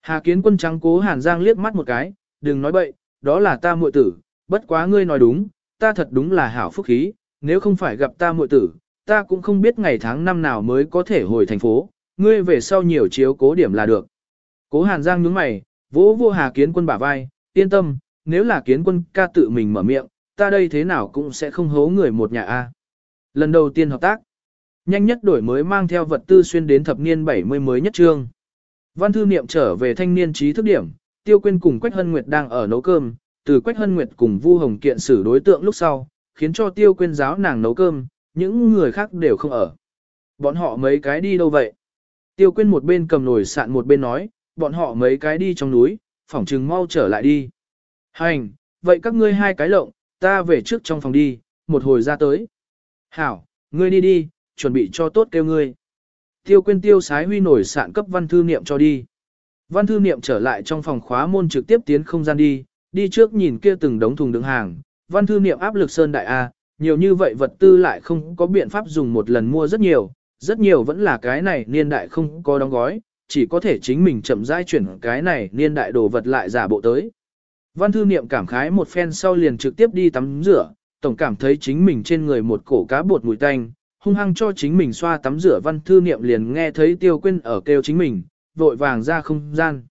Hà Kiến Quân trắng Cố Hàn Giang liếc mắt một cái, đừng nói bậy, đó là ta muội tử, bất quá ngươi nói đúng, ta thật đúng là hảo phúc khí, nếu không phải gặp ta muội tử, ta cũng không biết ngày tháng năm nào mới có thể hồi thành phố, ngươi về sau nhiều chiếu cố điểm là được. Cố Hàn Giang nhướng mày, vỗ vô Hà Kiến Quân bả vai, yên tâm, nếu là Kiến Quân ca tự mình mở miệng, ta đây thế nào cũng sẽ không hố người một nhà a. Lần đầu tiên hợp tác, nhanh nhất đổi mới mang theo vật tư xuyên đến thập niên 70 mới nhất trương. Văn thư niệm trở về thanh niên trí thức điểm, Tiêu Quyên cùng Quách Hân Nguyệt đang ở nấu cơm, từ Quách Hân Nguyệt cùng Vu Hồng kiện xử đối tượng lúc sau, khiến cho Tiêu Quyên giáo nàng nấu cơm, những người khác đều không ở. Bọn họ mấy cái đi đâu vậy? Tiêu Quyên một bên cầm nồi sạn một bên nói, bọn họ mấy cái đi trong núi, phỏng trừng mau trở lại đi. Hành, vậy các ngươi hai cái lộng, ta về trước trong phòng đi, một hồi ra tới. Hảo, ngươi đi đi, chuẩn bị cho tốt kêu ngươi. Tiêu Quyên tiêu sái huy nổi sạn cấp văn thư niệm cho đi. Văn thư niệm trở lại trong phòng khóa môn trực tiếp tiến không gian đi, đi trước nhìn kia từng đống thùng đựng hàng. Văn thư niệm áp lực sơn đại A, nhiều như vậy vật tư lại không có biện pháp dùng một lần mua rất nhiều, rất nhiều vẫn là cái này niên đại không có đóng gói, chỉ có thể chính mình chậm rãi chuyển cái này niên đại đồ vật lại giả bộ tới. Văn thư niệm cảm khái một phen sau liền trực tiếp đi tắm rửa, tổng cảm thấy chính mình trên người một cổ cá bột mùi tanh, hung hăng cho chính mình xoa tắm rửa văn thư niệm liền nghe thấy tiêu quên ở kêu chính mình, vội vàng ra không gian.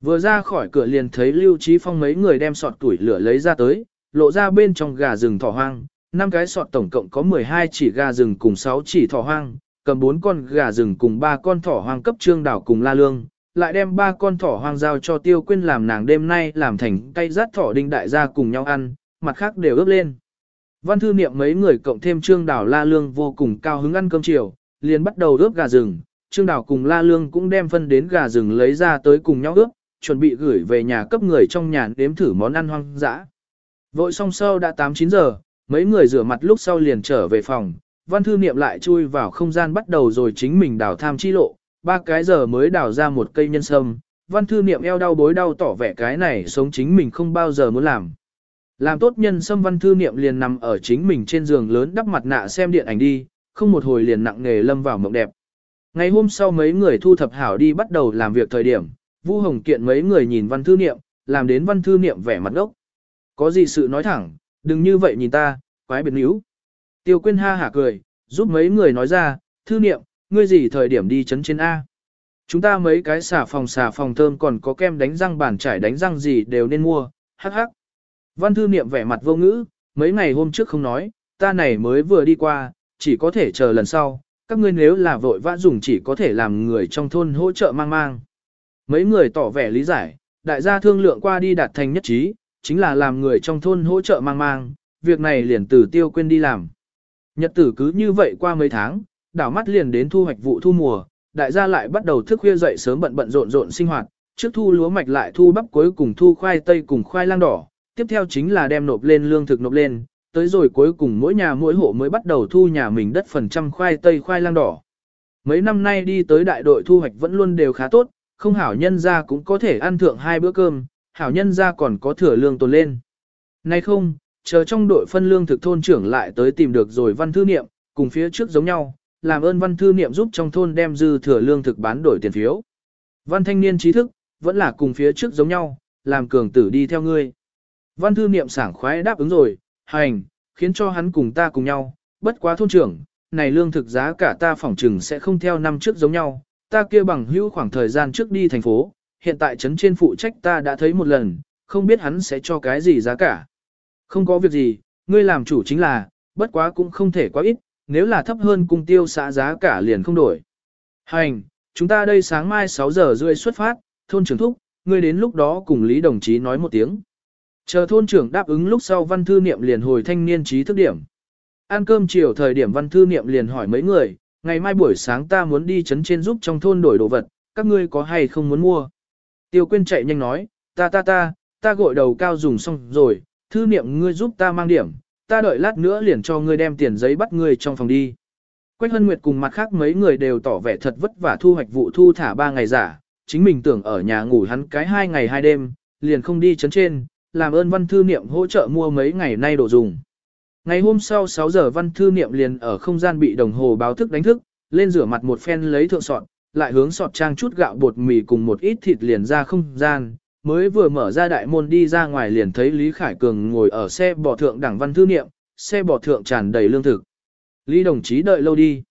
Vừa ra khỏi cửa liền thấy Lưu Trí Phong mấy người đem sọt tuổi lửa lấy ra tới, lộ ra bên trong gà rừng thỏ hoang, năm cái sọt tổng cộng có 12 chỉ gà rừng cùng 6 chỉ thỏ hoang, cầm bốn con gà rừng cùng ba con thỏ hoang cấp trương đảo cùng la lương, lại đem ba con thỏ hoang giao cho tiêu quyên làm nàng đêm nay làm thành cây rát thỏ đinh đại gia cùng nhau ăn, mặt khác đều ướp lên. Văn thư niệm mấy người cộng thêm trương đảo la lương vô cùng cao hứng ăn cơm chiều, liền bắt đầu ướp gà rừng, trương đảo cùng la lương cũng đem phân đến gà rừng lấy ra tới cùng nhau ướp, chuẩn bị gửi về nhà cấp người trong nhà đếm thử món ăn hoang dã. Vội xong sau đã 8-9 giờ, mấy người rửa mặt lúc sau liền trở về phòng, văn thư niệm lại chui vào không gian bắt đầu rồi chính mình đào tham chi lộ, ba cái giờ mới đào ra một cây nhân sâm, văn thư niệm eo đau bối đau tỏ vẻ cái này sống chính mình không bao giờ muốn làm. Làm tốt nhân sâm văn thư niệm liền nằm ở chính mình trên giường lớn đắp mặt nạ xem điện ảnh đi, không một hồi liền nặng nghề lâm vào mộng đẹp. Ngày hôm sau mấy người thu thập hảo đi bắt đầu làm việc thời điểm, Vu Hồng Kiện mấy người nhìn văn thư niệm, làm đến văn thư niệm vẻ mặt ngốc. Có gì sự nói thẳng, đừng như vậy nhìn ta, quái biệt níu. Tiêu Quyên ha hả cười, giúp mấy người nói ra, thư niệm, ngươi gì thời điểm đi chấn trên A. Chúng ta mấy cái xả phòng xả phòng thơm còn có kem đánh răng bàn trải đánh răng gì đều nên mua, hắc hắc. Văn thư niệm vẻ mặt vô ngữ, mấy ngày hôm trước không nói, ta này mới vừa đi qua, chỉ có thể chờ lần sau, các ngươi nếu là vội vã dùng chỉ có thể làm người trong thôn hỗ trợ mang mang. Mấy người tỏ vẻ lý giải, đại gia thương lượng qua đi đạt thành nhất trí, chính là làm người trong thôn hỗ trợ mang mang, việc này liền từ tiêu quên đi làm. Nhật tử cứ như vậy qua mấy tháng, đảo mắt liền đến thu hoạch vụ thu mùa, đại gia lại bắt đầu thức khuya dậy sớm bận bận rộn rộn sinh hoạt, trước thu lúa mạch lại thu bắp cuối cùng thu khoai tây cùng khoai lang đỏ, tiếp theo chính là đem nộp lên lương thực nộp lên, tới rồi cuối cùng mỗi nhà mỗi hộ mới bắt đầu thu nhà mình đất phần trăm khoai tây khoai lang đỏ. Mấy năm nay đi tới đại đội thu hoạch vẫn luôn đều khá tốt, không hảo nhân ra cũng có thể ăn thượng hai bữa cơm, hảo nhân ra còn có thừa lương tồn lên. Nay không, chờ trong đội phân lương thực thôn trưởng lại tới tìm được rồi văn thư niệm, cùng phía trước giống nhau, làm ơn văn thư niệm giúp trong thôn đem dư thừa lương thực bán đổi tiền phiếu. Văn thanh niên trí thức, vẫn là cùng phía trước giống nhau, làm cường tử đi theo ngươi. Văn thư niệm sảng khoái đáp ứng rồi, hành, khiến cho hắn cùng ta cùng nhau, bất quá thôn trưởng, này lương thực giá cả ta phỏng trừng sẽ không theo năm trước giống nhau, ta kia bằng hữu khoảng thời gian trước đi thành phố, hiện tại trấn trên phụ trách ta đã thấy một lần, không biết hắn sẽ cho cái gì giá cả. Không có việc gì, ngươi làm chủ chính là, bất quá cũng không thể quá ít, nếu là thấp hơn cung tiêu xã giá cả liền không đổi. Hành, chúng ta đây sáng mai 6 giờ rưỡi xuất phát, thôn trưởng thúc, ngươi đến lúc đó cùng Lý đồng chí nói một tiếng. Chờ thôn trưởng đáp ứng lúc sau văn thư niệm liền hồi thanh niên trí thức điểm. Ăn cơm chiều thời điểm văn thư niệm liền hỏi mấy người, ngày mai buổi sáng ta muốn đi chấn trên giúp trong thôn đổi đồ vật, các ngươi có hay không muốn mua. Tiêu quyên chạy nhanh nói, ta ta ta, ta gội đầu cao dùng xong rồi, thư niệm ngươi giúp ta mang điểm, ta đợi lát nữa liền cho ngươi đem tiền giấy bắt ngươi trong phòng đi. Quách Hân Nguyệt cùng mặt khác mấy người đều tỏ vẻ thật vất vả thu hoạch vụ thu thả ba ngày giả, chính mình tưởng ở nhà ngủ hắn cái hai ngày hai đêm, liền không đi chấn trên, làm ơn văn thư niệm hỗ trợ mua mấy ngày nay đồ dùng. Ngày hôm sau 6 giờ văn thư niệm liền ở không gian bị đồng hồ báo thức đánh thức, lên rửa mặt một phen lấy thượng sọt, lại hướng sọt trang chút gạo bột mì cùng một ít thịt liền ra không gian, mới vừa mở ra đại môn đi ra ngoài liền thấy Lý Khải Cường ngồi ở xe bò thượng đẳng văn thư niệm, xe bò thượng tràn đầy lương thực. Lý đồng chí đợi lâu đi.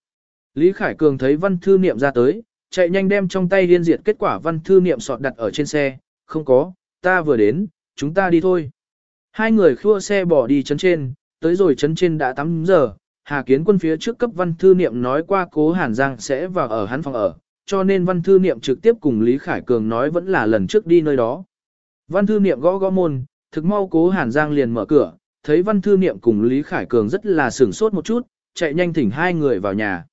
Lý Khải Cường thấy văn thư niệm ra tới, chạy nhanh đem trong tay liên diệt kết quả văn thư niệm sọt đặt ở trên xe, không có, ta vừa đến, chúng ta đi thôi. Hai người khua xe bò đi chấn trên, tới rồi chấn trên đã 8 giờ, Hà Kiến quân phía trước cấp văn thư niệm nói qua cố Hàn Giang sẽ vào ở hắn phòng ở, cho nên văn thư niệm trực tiếp cùng Lý Khải Cường nói vẫn là lần trước đi nơi đó. Văn thư niệm gõ gõ môn, thực mau cố Hàn Giang liền mở cửa, thấy văn thư niệm cùng Lý Khải Cường rất là sửng sốt một chút, chạy nhanh thỉnh hai người vào nhà.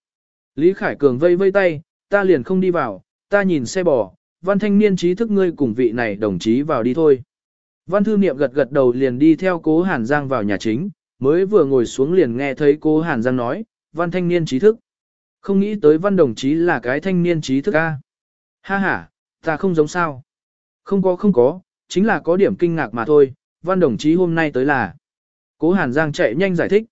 Lý Khải Cường vây vây tay, ta liền không đi vào, ta nhìn xe bò, văn thanh niên trí thức ngươi cùng vị này đồng chí vào đi thôi. Văn thư niệm gật gật đầu liền đi theo cố Hàn Giang vào nhà chính, mới vừa ngồi xuống liền nghe thấy cố Hàn Giang nói, văn thanh niên trí thức. Không nghĩ tới văn đồng chí là cái thanh niên trí thức A. Ha ha, ta không giống sao. Không có không có, chính là có điểm kinh ngạc mà thôi, văn đồng chí hôm nay tới là. Cố Hàn Giang chạy nhanh giải thích.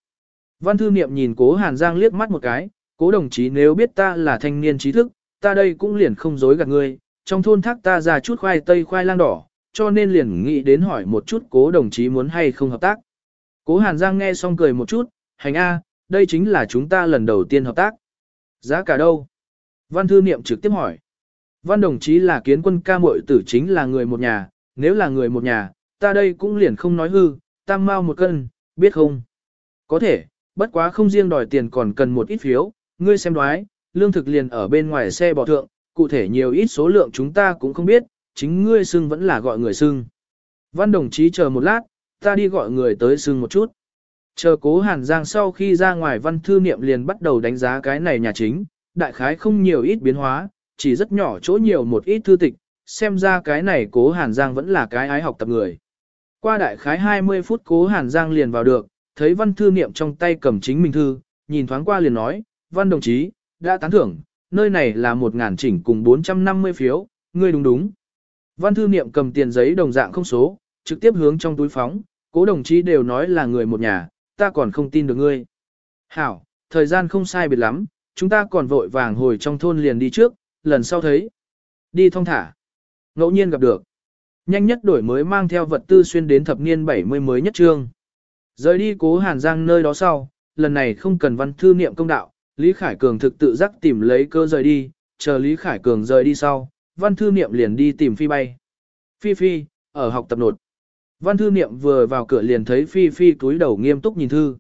Văn thư niệm nhìn cố Hàn Giang liếc mắt một cái, cố đồng chí nếu biết ta là thanh niên trí thức, ta đây cũng liền không dối gạt ngươi, trong thôn thác ta ra chút khoai tây khoai lang đỏ, cho nên liền nghĩ đến hỏi một chút cố đồng chí muốn hay không hợp tác. Cố Hàn Giang nghe xong cười một chút, hành A, đây chính là chúng ta lần đầu tiên hợp tác. Giá cả đâu? Văn thư niệm trực tiếp hỏi. Văn đồng chí là kiến quân ca muội tử chính là người một nhà, nếu là người một nhà, ta đây cũng liền không nói hư, tam mau một cân, biết không? Có thể, bất quá không riêng đòi tiền còn cần một ít phiếu, ngươi xem đoái, lương thực liền ở bên ngoài xe bò thượng, cụ thể nhiều ít số lượng chúng ta cũng không biết, chính ngươi xưng vẫn là gọi người xưng. Văn đồng chí chờ một lát, ta đi gọi người tới xưng một chút. Chờ cố Hàn Giang sau khi ra ngoài văn thư niệm liền bắt đầu đánh giá cái này nhà chính, đại khái không nhiều ít biến hóa, chỉ rất nhỏ chỗ nhiều một ít thư tịch, xem ra cái này cố Hàn Giang vẫn là cái ái học tập người. Qua đại khái 20 phút cố Hàn Giang liền vào được, thấy văn thư niệm trong tay cầm chính mình thư, nhìn thoáng qua liền nói, văn đồng chí, đã tán thưởng, nơi này là một ngàn chỉnh cùng 450 phiếu, ngươi đúng đúng. Văn thư niệm cầm tiền giấy đồng dạng không số, trực tiếp hướng trong túi phóng, cố đồng chí đều nói là người một nhà, ta còn không tin được ngươi. Hảo, thời gian không sai biệt lắm, chúng ta còn vội vàng hồi trong thôn liền đi trước, lần sau thấy. Đi thong thả. Ngẫu nhiên gặp được. Nhanh nhất đổi mới mang theo vật tư xuyên đến thập niên 70 mới nhất trương. Rời đi cố Hàn Giang nơi đó sau, lần này không cần văn thư niệm công đạo, Lý Khải Cường thực tự giác tìm lấy cơ rời đi, chờ Lý Khải Cường rời đi sau, văn thư niệm liền đi tìm phi bay. Phi phi, ở học tập nột. Văn thư niệm vừa vào cửa liền thấy phi phi cúi đầu nghiêm túc nhìn thư.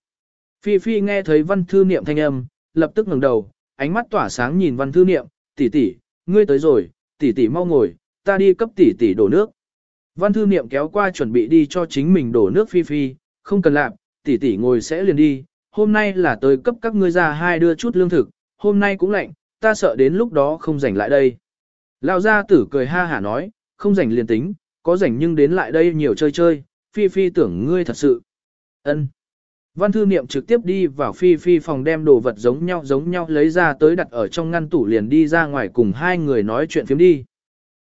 Phi phi nghe thấy văn thư niệm thanh âm, lập tức ngẩng đầu, ánh mắt tỏa sáng nhìn văn thư niệm, tỷ tỷ, ngươi tới rồi, tỷ tỷ mau ngồi, ta đi cấp tỷ tỷ đổ nước. Văn thư niệm kéo qua chuẩn bị đi cho chính mình đổ nước phi phi, không cần làm, tỷ tỷ ngồi sẽ liền đi, hôm nay là tới cấp các ngươi ra hai đưa chút lương thực, hôm nay cũng lạnh, ta sợ đến lúc đó không rảnh lại đây. Lão gia tử cười ha hả nói, không rảnh liền tính, có rảnh nhưng đến lại đây nhiều chơi chơi, phi phi tưởng ngươi thật sự. ân Văn thư niệm trực tiếp đi vào phi phi phòng đem đồ vật giống nhau giống nhau lấy ra tới đặt ở trong ngăn tủ liền đi ra ngoài cùng hai người nói chuyện phiếm đi.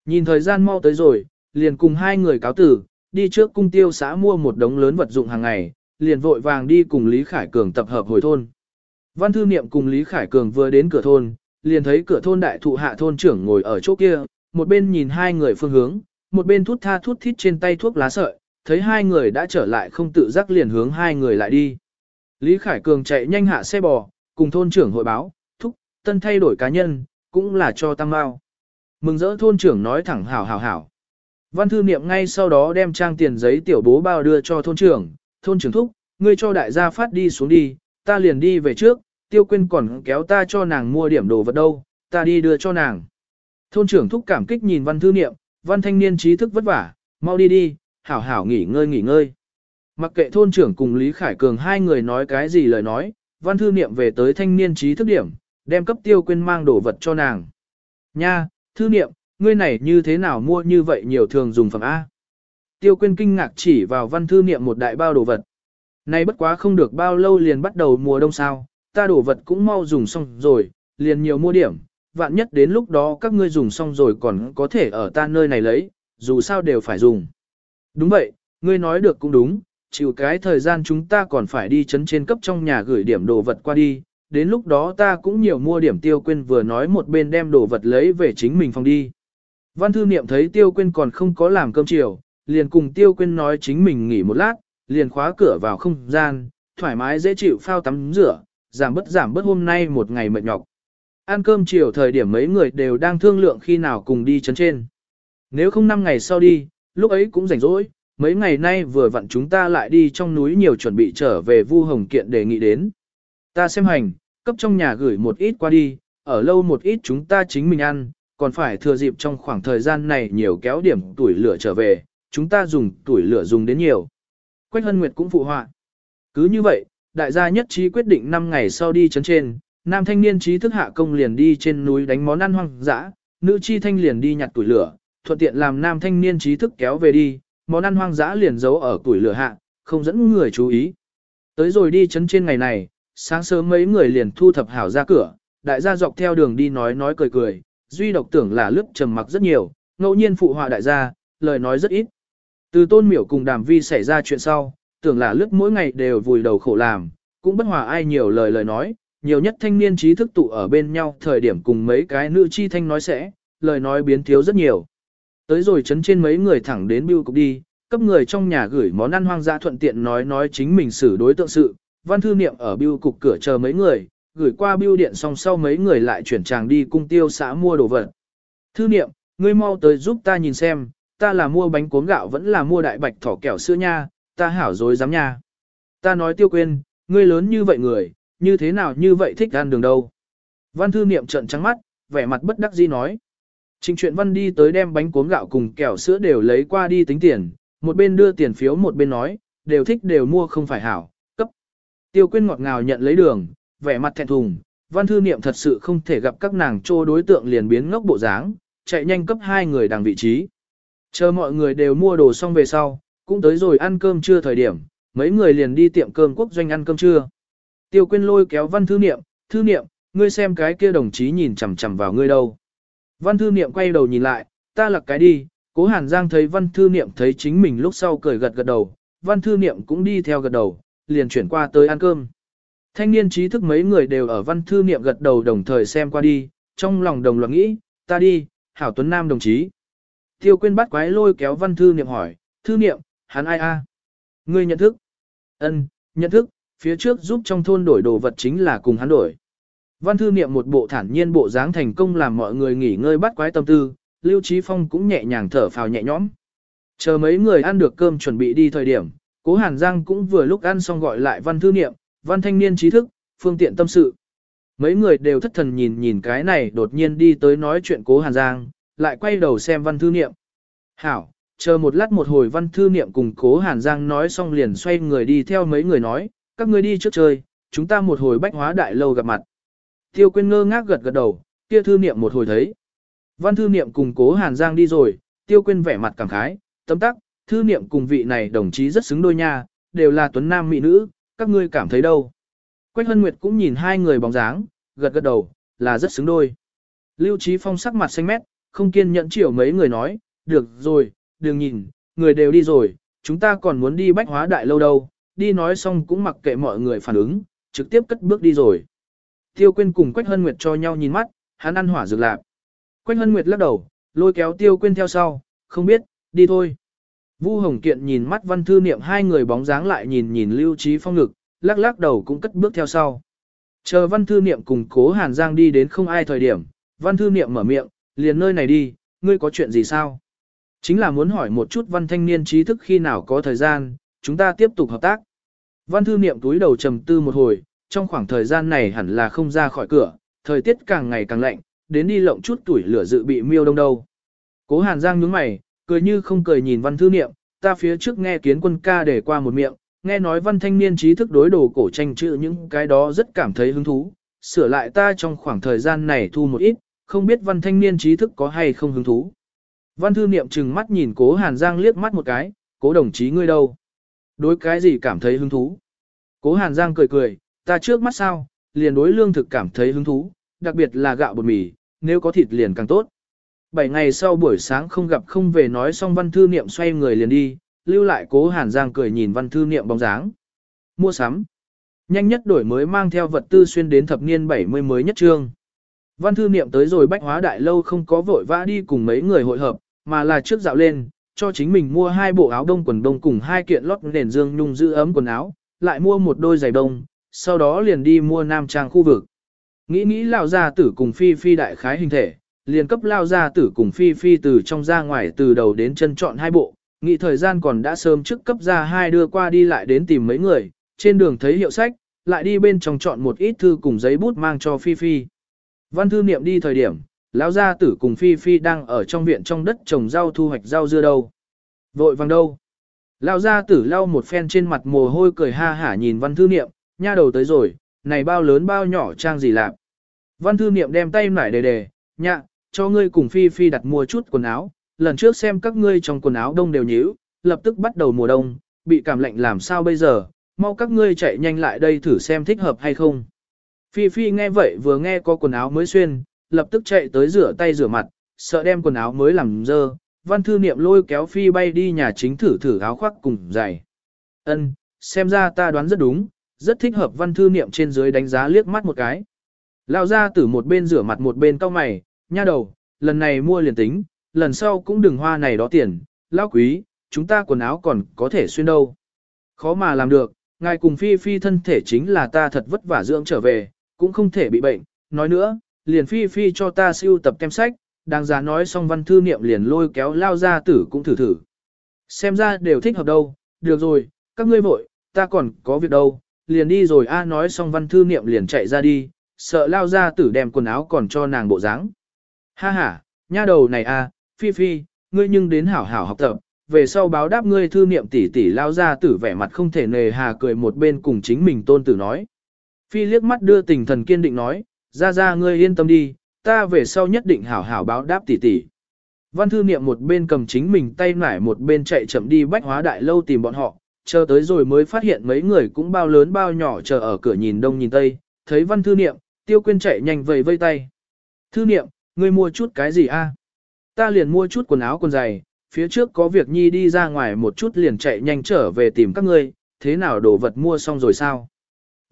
Nhìn thời gian mau tới rồi, liền cùng hai người cáo tử, đi trước cung tiêu xã mua một đống lớn vật dụng hàng ngày, liền vội vàng đi cùng Lý Khải Cường tập hợp hồi thôn. Văn thư niệm cùng Lý Khải Cường vừa đến cửa thôn, liền thấy cửa thôn đại thụ hạ thôn trưởng ngồi ở chỗ kia, một bên nhìn hai người phương hướng, một bên thút tha thút thít trên tay thuốc lá sợi, thấy hai người đã trở lại không tự giác liền hướng hai người lại đi. Lý Khải Cường chạy nhanh hạ xe bò, cùng thôn trưởng hội báo, thúc, tân thay đổi cá nhân, cũng là cho tăng mao. Mừng rỡ thôn trưởng nói thẳng hảo hảo hảo. Văn thư niệm ngay sau đó đem trang tiền giấy tiểu bố bao đưa cho thôn trưởng, thôn trưởng thúc, ngươi cho đại gia phát đi xuống đi, ta liền đi về trước, tiêu quên còn kéo ta cho nàng mua điểm đồ vật đâu, ta đi đưa cho nàng. Thôn trưởng thúc cảm kích nhìn văn thư niệm, văn thanh niên trí thức vất vả, mau đi đi, hảo hảo nghỉ ngơi nghỉ ngơi. Mặc kệ thôn trưởng cùng Lý Khải Cường hai người nói cái gì lời nói, văn thư niệm về tới thanh niên trí thức điểm, đem cấp tiêu quên mang đồ vật cho nàng. Nha, thư niệm, ngươi này như thế nào mua như vậy nhiều thường dùng phẩm A. Tiêu quên kinh ngạc chỉ vào văn thư niệm một đại bao đồ vật. Này bất quá không được bao lâu liền bắt đầu mùa đông sao, ta đồ vật cũng mau dùng xong rồi, liền nhiều mua điểm, vạn nhất đến lúc đó các ngươi dùng xong rồi còn có thể ở ta nơi này lấy, dù sao đều phải dùng. Đúng vậy, ngươi nói được cũng đúng, chịu cái thời gian chúng ta còn phải đi chấn trên cấp trong nhà gửi điểm đồ vật qua đi, đến lúc đó ta cũng nhiều mua điểm tiêu quên vừa nói một bên đem đồ vật lấy về chính mình phòng đi. Văn thư niệm thấy tiêu quên còn không có làm cơm chiều, liền cùng tiêu quên nói chính mình nghỉ một lát, liền khóa cửa vào không gian, thoải mái dễ chịu phao tắm rửa, giảm bớt giảm bớt hôm nay một ngày mệt nhọc. Ăn cơm chiều thời điểm mấy người đều đang thương lượng khi nào cùng đi chấn trên. Nếu không năm ngày sau đi, lúc ấy cũng rảnh rỗi, mấy ngày nay vừa vặn chúng ta lại đi trong núi nhiều chuẩn bị trở về Vu Hồng Kiện đề nghị đến. Ta xem hành, cấp trong nhà gửi một ít qua đi, ở lâu một ít chúng ta chính mình ăn, còn phải thừa dịp trong khoảng thời gian này nhiều kéo điểm tuổi lửa trở về, chúng ta dùng tuổi lửa dùng đến nhiều. Quách Hân Nguyệt cũng phụ họa. Cứ như vậy, đại gia nhất trí quyết định 5 ngày sau đi chấn trên, nam thanh niên trí thức hạ công liền đi trên núi đánh món ăn hoang dã, nữ chi thanh liền đi nhặt tuổi lửa, thuận tiện làm nam thanh niên trí thức kéo về đi, món ăn hoang dã liền giấu ở tuổi lửa hạ, không dẫn người chú ý. Tới rồi đi chấn trên ngày này, sáng sớm mấy người liền thu thập hảo ra cửa, đại gia dọc theo đường đi nói nói cười cười, duy độc tưởng là lướt trầm mặc rất nhiều, ngẫu nhiên phụ họa đại gia, lời nói rất ít. Từ tôn miểu cùng đàm vi xảy ra chuyện sau, tưởng là lướt mỗi ngày đều vùi đầu khổ làm, cũng bất hòa ai nhiều lời lời nói, nhiều nhất thanh niên trí thức tụ ở bên nhau thời điểm cùng mấy cái nữ chi thanh nói sẽ, lời nói biến thiếu rất nhiều. tới rồi chấn trên mấy người thẳng đến bưu cục đi, cấp người trong nhà gửi món ăn hoang dã thuận tiện nói nói chính mình xử đối tượng sự. Văn thư niệm ở bưu cục cửa chờ mấy người, gửi qua bưu điện xong sau mấy người lại chuyển tràng đi cung tiêu xã mua đồ vật. Thư niệm, ngươi mau tới giúp ta nhìn xem, ta là mua bánh cuốn gạo vẫn là mua đại bạch thỏ kẹo sữa nha, ta hảo dối dám nha. Ta nói tiêu quên, ngươi lớn như vậy người, như thế nào như vậy thích ăn đường đâu. Văn thư niệm trận trắng mắt, vẻ mặt bất đắc dĩ nói. Trình chuyện văn đi tới đem bánh cuốn gạo cùng kẹo sữa đều lấy qua đi tính tiền, một bên đưa tiền phiếu một bên nói, đều thích đều mua không phải hảo, cấp. Tiêu quyên ngọt ngào nhận lấy đường, vẻ mặt thẹn thùng, văn thư niệm thật sự không thể gặp các nàng trô đối tượng liền biến ngốc bộ dáng, chạy nhanh cấp hai người đằng vị trí. Chờ mọi người đều mua đồ xong về sau, cũng tới rồi ăn cơm trưa thời điểm, mấy người liền đi tiệm cơm quốc doanh ăn cơm trưa. Tiêu quyên lôi kéo văn thư niệm, thư niệm, ngươi xem cái kia đồng chí nhìn chằm chằm vào ngươi đâu. Văn thư niệm quay đầu nhìn lại, ta lặc cái đi, cố hàn giang thấy văn thư niệm thấy chính mình lúc sau cười gật gật đầu, văn thư niệm cũng đi theo gật đầu, liền chuyển qua tới ăn cơm. Thanh niên trí thức mấy người đều ở văn thư niệm gật đầu đồng thời xem qua đi, trong lòng đồng loạt nghĩ, ta đi, hảo tuấn nam đồng chí. Tiêu quyên bắt quái lôi kéo văn thư niệm hỏi, thư niệm, hắn ai a? Ngươi nhận thức? Ân, nhận thức, phía trước giúp trong thôn đổi đồ vật chính là cùng hắn đổi. Văn thư niệm một bộ thản nhiên bộ dáng thành công làm mọi người nghỉ ngơi bắt quái tâm tư, Lưu Trí Phong cũng nhẹ nhàng thở phào nhẹ nhõm. Chờ mấy người ăn được cơm chuẩn bị đi thời điểm, Cố Hàn Giang cũng vừa lúc ăn xong gọi lại văn thư niệm, văn thanh niên trí thức, phương tiện tâm sự. Mấy người đều thất thần nhìn nhìn cái này đột nhiên đi tới nói chuyện Cố Hàn Giang, lại quay đầu xem văn thư niệm. Hảo, chờ một lát một hồi văn thư niệm cùng Cố Hàn Giang nói xong liền xoay người đi theo mấy người nói, các ngươi đi trước chơi, chúng ta một hồi bách hóa đại lâu gặp mặt. Tiêu Quyên ngơ ngác gật gật đầu, kia thư niệm một hồi thấy. Văn thư niệm cùng cố Hàn Giang đi rồi, Tiêu Quyên vẻ mặt cảm khái, tấm tắc, thư niệm cùng vị này đồng chí rất xứng đôi nha, đều là tuấn nam mỹ nữ, các ngươi cảm thấy đâu. Quách Hân Nguyệt cũng nhìn hai người bóng dáng, gật gật đầu, là rất xứng đôi. Lưu Trí Phong sắc mặt xanh mét, không kiên nhẫn chiều mấy người nói, được rồi, đừng nhìn, người đều đi rồi, chúng ta còn muốn đi bách hóa đại lâu đâu, đi nói xong cũng mặc kệ mọi người phản ứng, trực tiếp cất bước đi rồi. Tiêu Quyên cùng Quách Hân Nguyệt cho nhau nhìn mắt, hắn ăn hỏa dược lạc. Quách Hân Nguyệt lắc đầu, lôi kéo Tiêu Quyên theo sau, không biết, đi thôi. Vu Hồng Kiện nhìn mắt văn thư niệm hai người bóng dáng lại nhìn nhìn Lưu Trí Phong ngực, lắc lắc đầu cũng cất bước theo sau. Chờ văn thư niệm cùng cố Hàn Giang đi đến không ai thời điểm, văn thư niệm mở miệng, liền nơi này đi, ngươi có chuyện gì sao? Chính là muốn hỏi một chút văn thanh niên trí thức khi nào có thời gian, chúng ta tiếp tục hợp tác. Văn thư niệm túi đầu trầm tư một hồi, trong khoảng thời gian này hẳn là không ra khỏi cửa, thời tiết càng ngày càng lạnh, đến đi lộng chút tuổi lửa dự bị miêu đông đâu. Cố Hàn Giang nhướng mày, cười như không cười nhìn văn thư niệm, ta phía trước nghe kiến quân ca để qua một miệng, nghe nói văn thanh niên trí thức đối đồ cổ tranh chữ những cái đó rất cảm thấy hứng thú, sửa lại ta trong khoảng thời gian này thu một ít, không biết văn thanh niên trí thức có hay không hứng thú. Văn thư niệm trừng mắt nhìn cố Hàn Giang liếc mắt một cái, cố đồng chí ngươi đâu? Đối cái gì cảm thấy hứng thú? Cố Hàn Giang cười cười, ta trước mắt sao, liền đối lương thực cảm thấy hứng thú, đặc biệt là gạo bột mì, nếu có thịt liền càng tốt. Bảy ngày sau buổi sáng không gặp không về nói xong văn thư niệm xoay người liền đi, lưu lại cố hàn giang cười nhìn văn thư niệm bóng dáng. Mua sắm. Nhanh nhất đổi mới mang theo vật tư xuyên đến thập niên 70 mới nhất trương. Văn thư niệm tới rồi bách hóa đại lâu không có vội vã đi cùng mấy người hội hợp, mà là trước dạo lên, cho chính mình mua hai bộ áo đông quần đông cùng hai kiện lót nền dương nhung giữ ấm quần áo, lại mua một đôi giày đông, sau đó liền đi mua nam trang khu vực. Nghĩ nghĩ lao gia tử cùng phi phi đại khái hình thể, liền cấp lao gia tử cùng phi phi từ trong ra ngoài từ đầu đến chân chọn hai bộ, nghĩ thời gian còn đã sớm trước cấp ra hai đưa qua đi lại đến tìm mấy người, trên đường thấy hiệu sách, lại đi bên trong chọn một ít thư cùng giấy bút mang cho phi phi. Văn thư niệm đi thời điểm, lão gia tử cùng phi phi đang ở trong viện trong đất trồng rau thu hoạch rau dưa đâu. Vội vàng đâu. Lão gia tử lau một phen trên mặt mồ hôi cười ha hả nhìn văn thư niệm, nha đầu tới rồi, này bao lớn bao nhỏ trang gì lạp. Văn thư niệm đem tay nải đề đề, nhạ, cho ngươi cùng Phi Phi đặt mua chút quần áo, lần trước xem các ngươi trong quần áo đông đều nhíu, lập tức bắt đầu mùa đông, bị cảm lạnh làm sao bây giờ, mau các ngươi chạy nhanh lại đây thử xem thích hợp hay không. Phi Phi nghe vậy vừa nghe có quần áo mới xuyên, lập tức chạy tới rửa tay rửa mặt, sợ đem quần áo mới làm dơ, văn thư niệm lôi kéo Phi bay đi nhà chính thử thử áo khoác cùng giày. Ân, xem ra ta đoán rất đúng, rất thích hợp văn thư niệm trên dưới đánh giá liếc mắt một cái. Lao ra từ một bên rửa mặt một bên cau mày, nha đầu, lần này mua liền tính, lần sau cũng đừng hoa này đó tiền, lão quý, chúng ta quần áo còn có thể xuyên đâu. Khó mà làm được, ngài cùng Phi Phi thân thể chính là ta thật vất vả dưỡng trở về, cũng không thể bị bệnh. Nói nữa, liền Phi Phi cho ta siêu tập kem sách, đáng giá nói xong văn thư niệm liền lôi kéo lao ra tử cũng thử thử. Xem ra đều thích hợp đâu, được rồi, các ngươi vội, ta còn có việc đâu, liền đi rồi a nói xong văn thư niệm liền chạy ra đi, sợ lao ra tử đem quần áo còn cho nàng bộ dáng. Ha ha, nha đầu này a, Phi Phi, ngươi nhưng đến hảo hảo học tập, về sau báo đáp ngươi thư niệm tỷ tỷ lao ra tử vẻ mặt không thể nề hà cười một bên cùng chính mình tôn tử nói. Phi liếc mắt đưa tình thần kiên định nói, ra ra ngươi yên tâm đi, ta về sau nhất định hảo hảo báo đáp tỷ tỷ. Văn thư niệm một bên cầm chính mình tay nải một bên chạy chậm đi bách hóa đại lâu tìm bọn họ, chờ tới rồi mới phát hiện mấy người cũng bao lớn bao nhỏ chờ ở cửa nhìn đông nhìn tây, thấy văn thư niệm, tiêu quyên chạy nhanh vầy vây tay. Thư niệm, ngươi mua chút cái gì a? Ta liền mua chút quần áo quần giày, phía trước có việc nhi đi ra ngoài một chút liền chạy nhanh trở về tìm các ngươi, thế nào đồ vật mua xong rồi sao?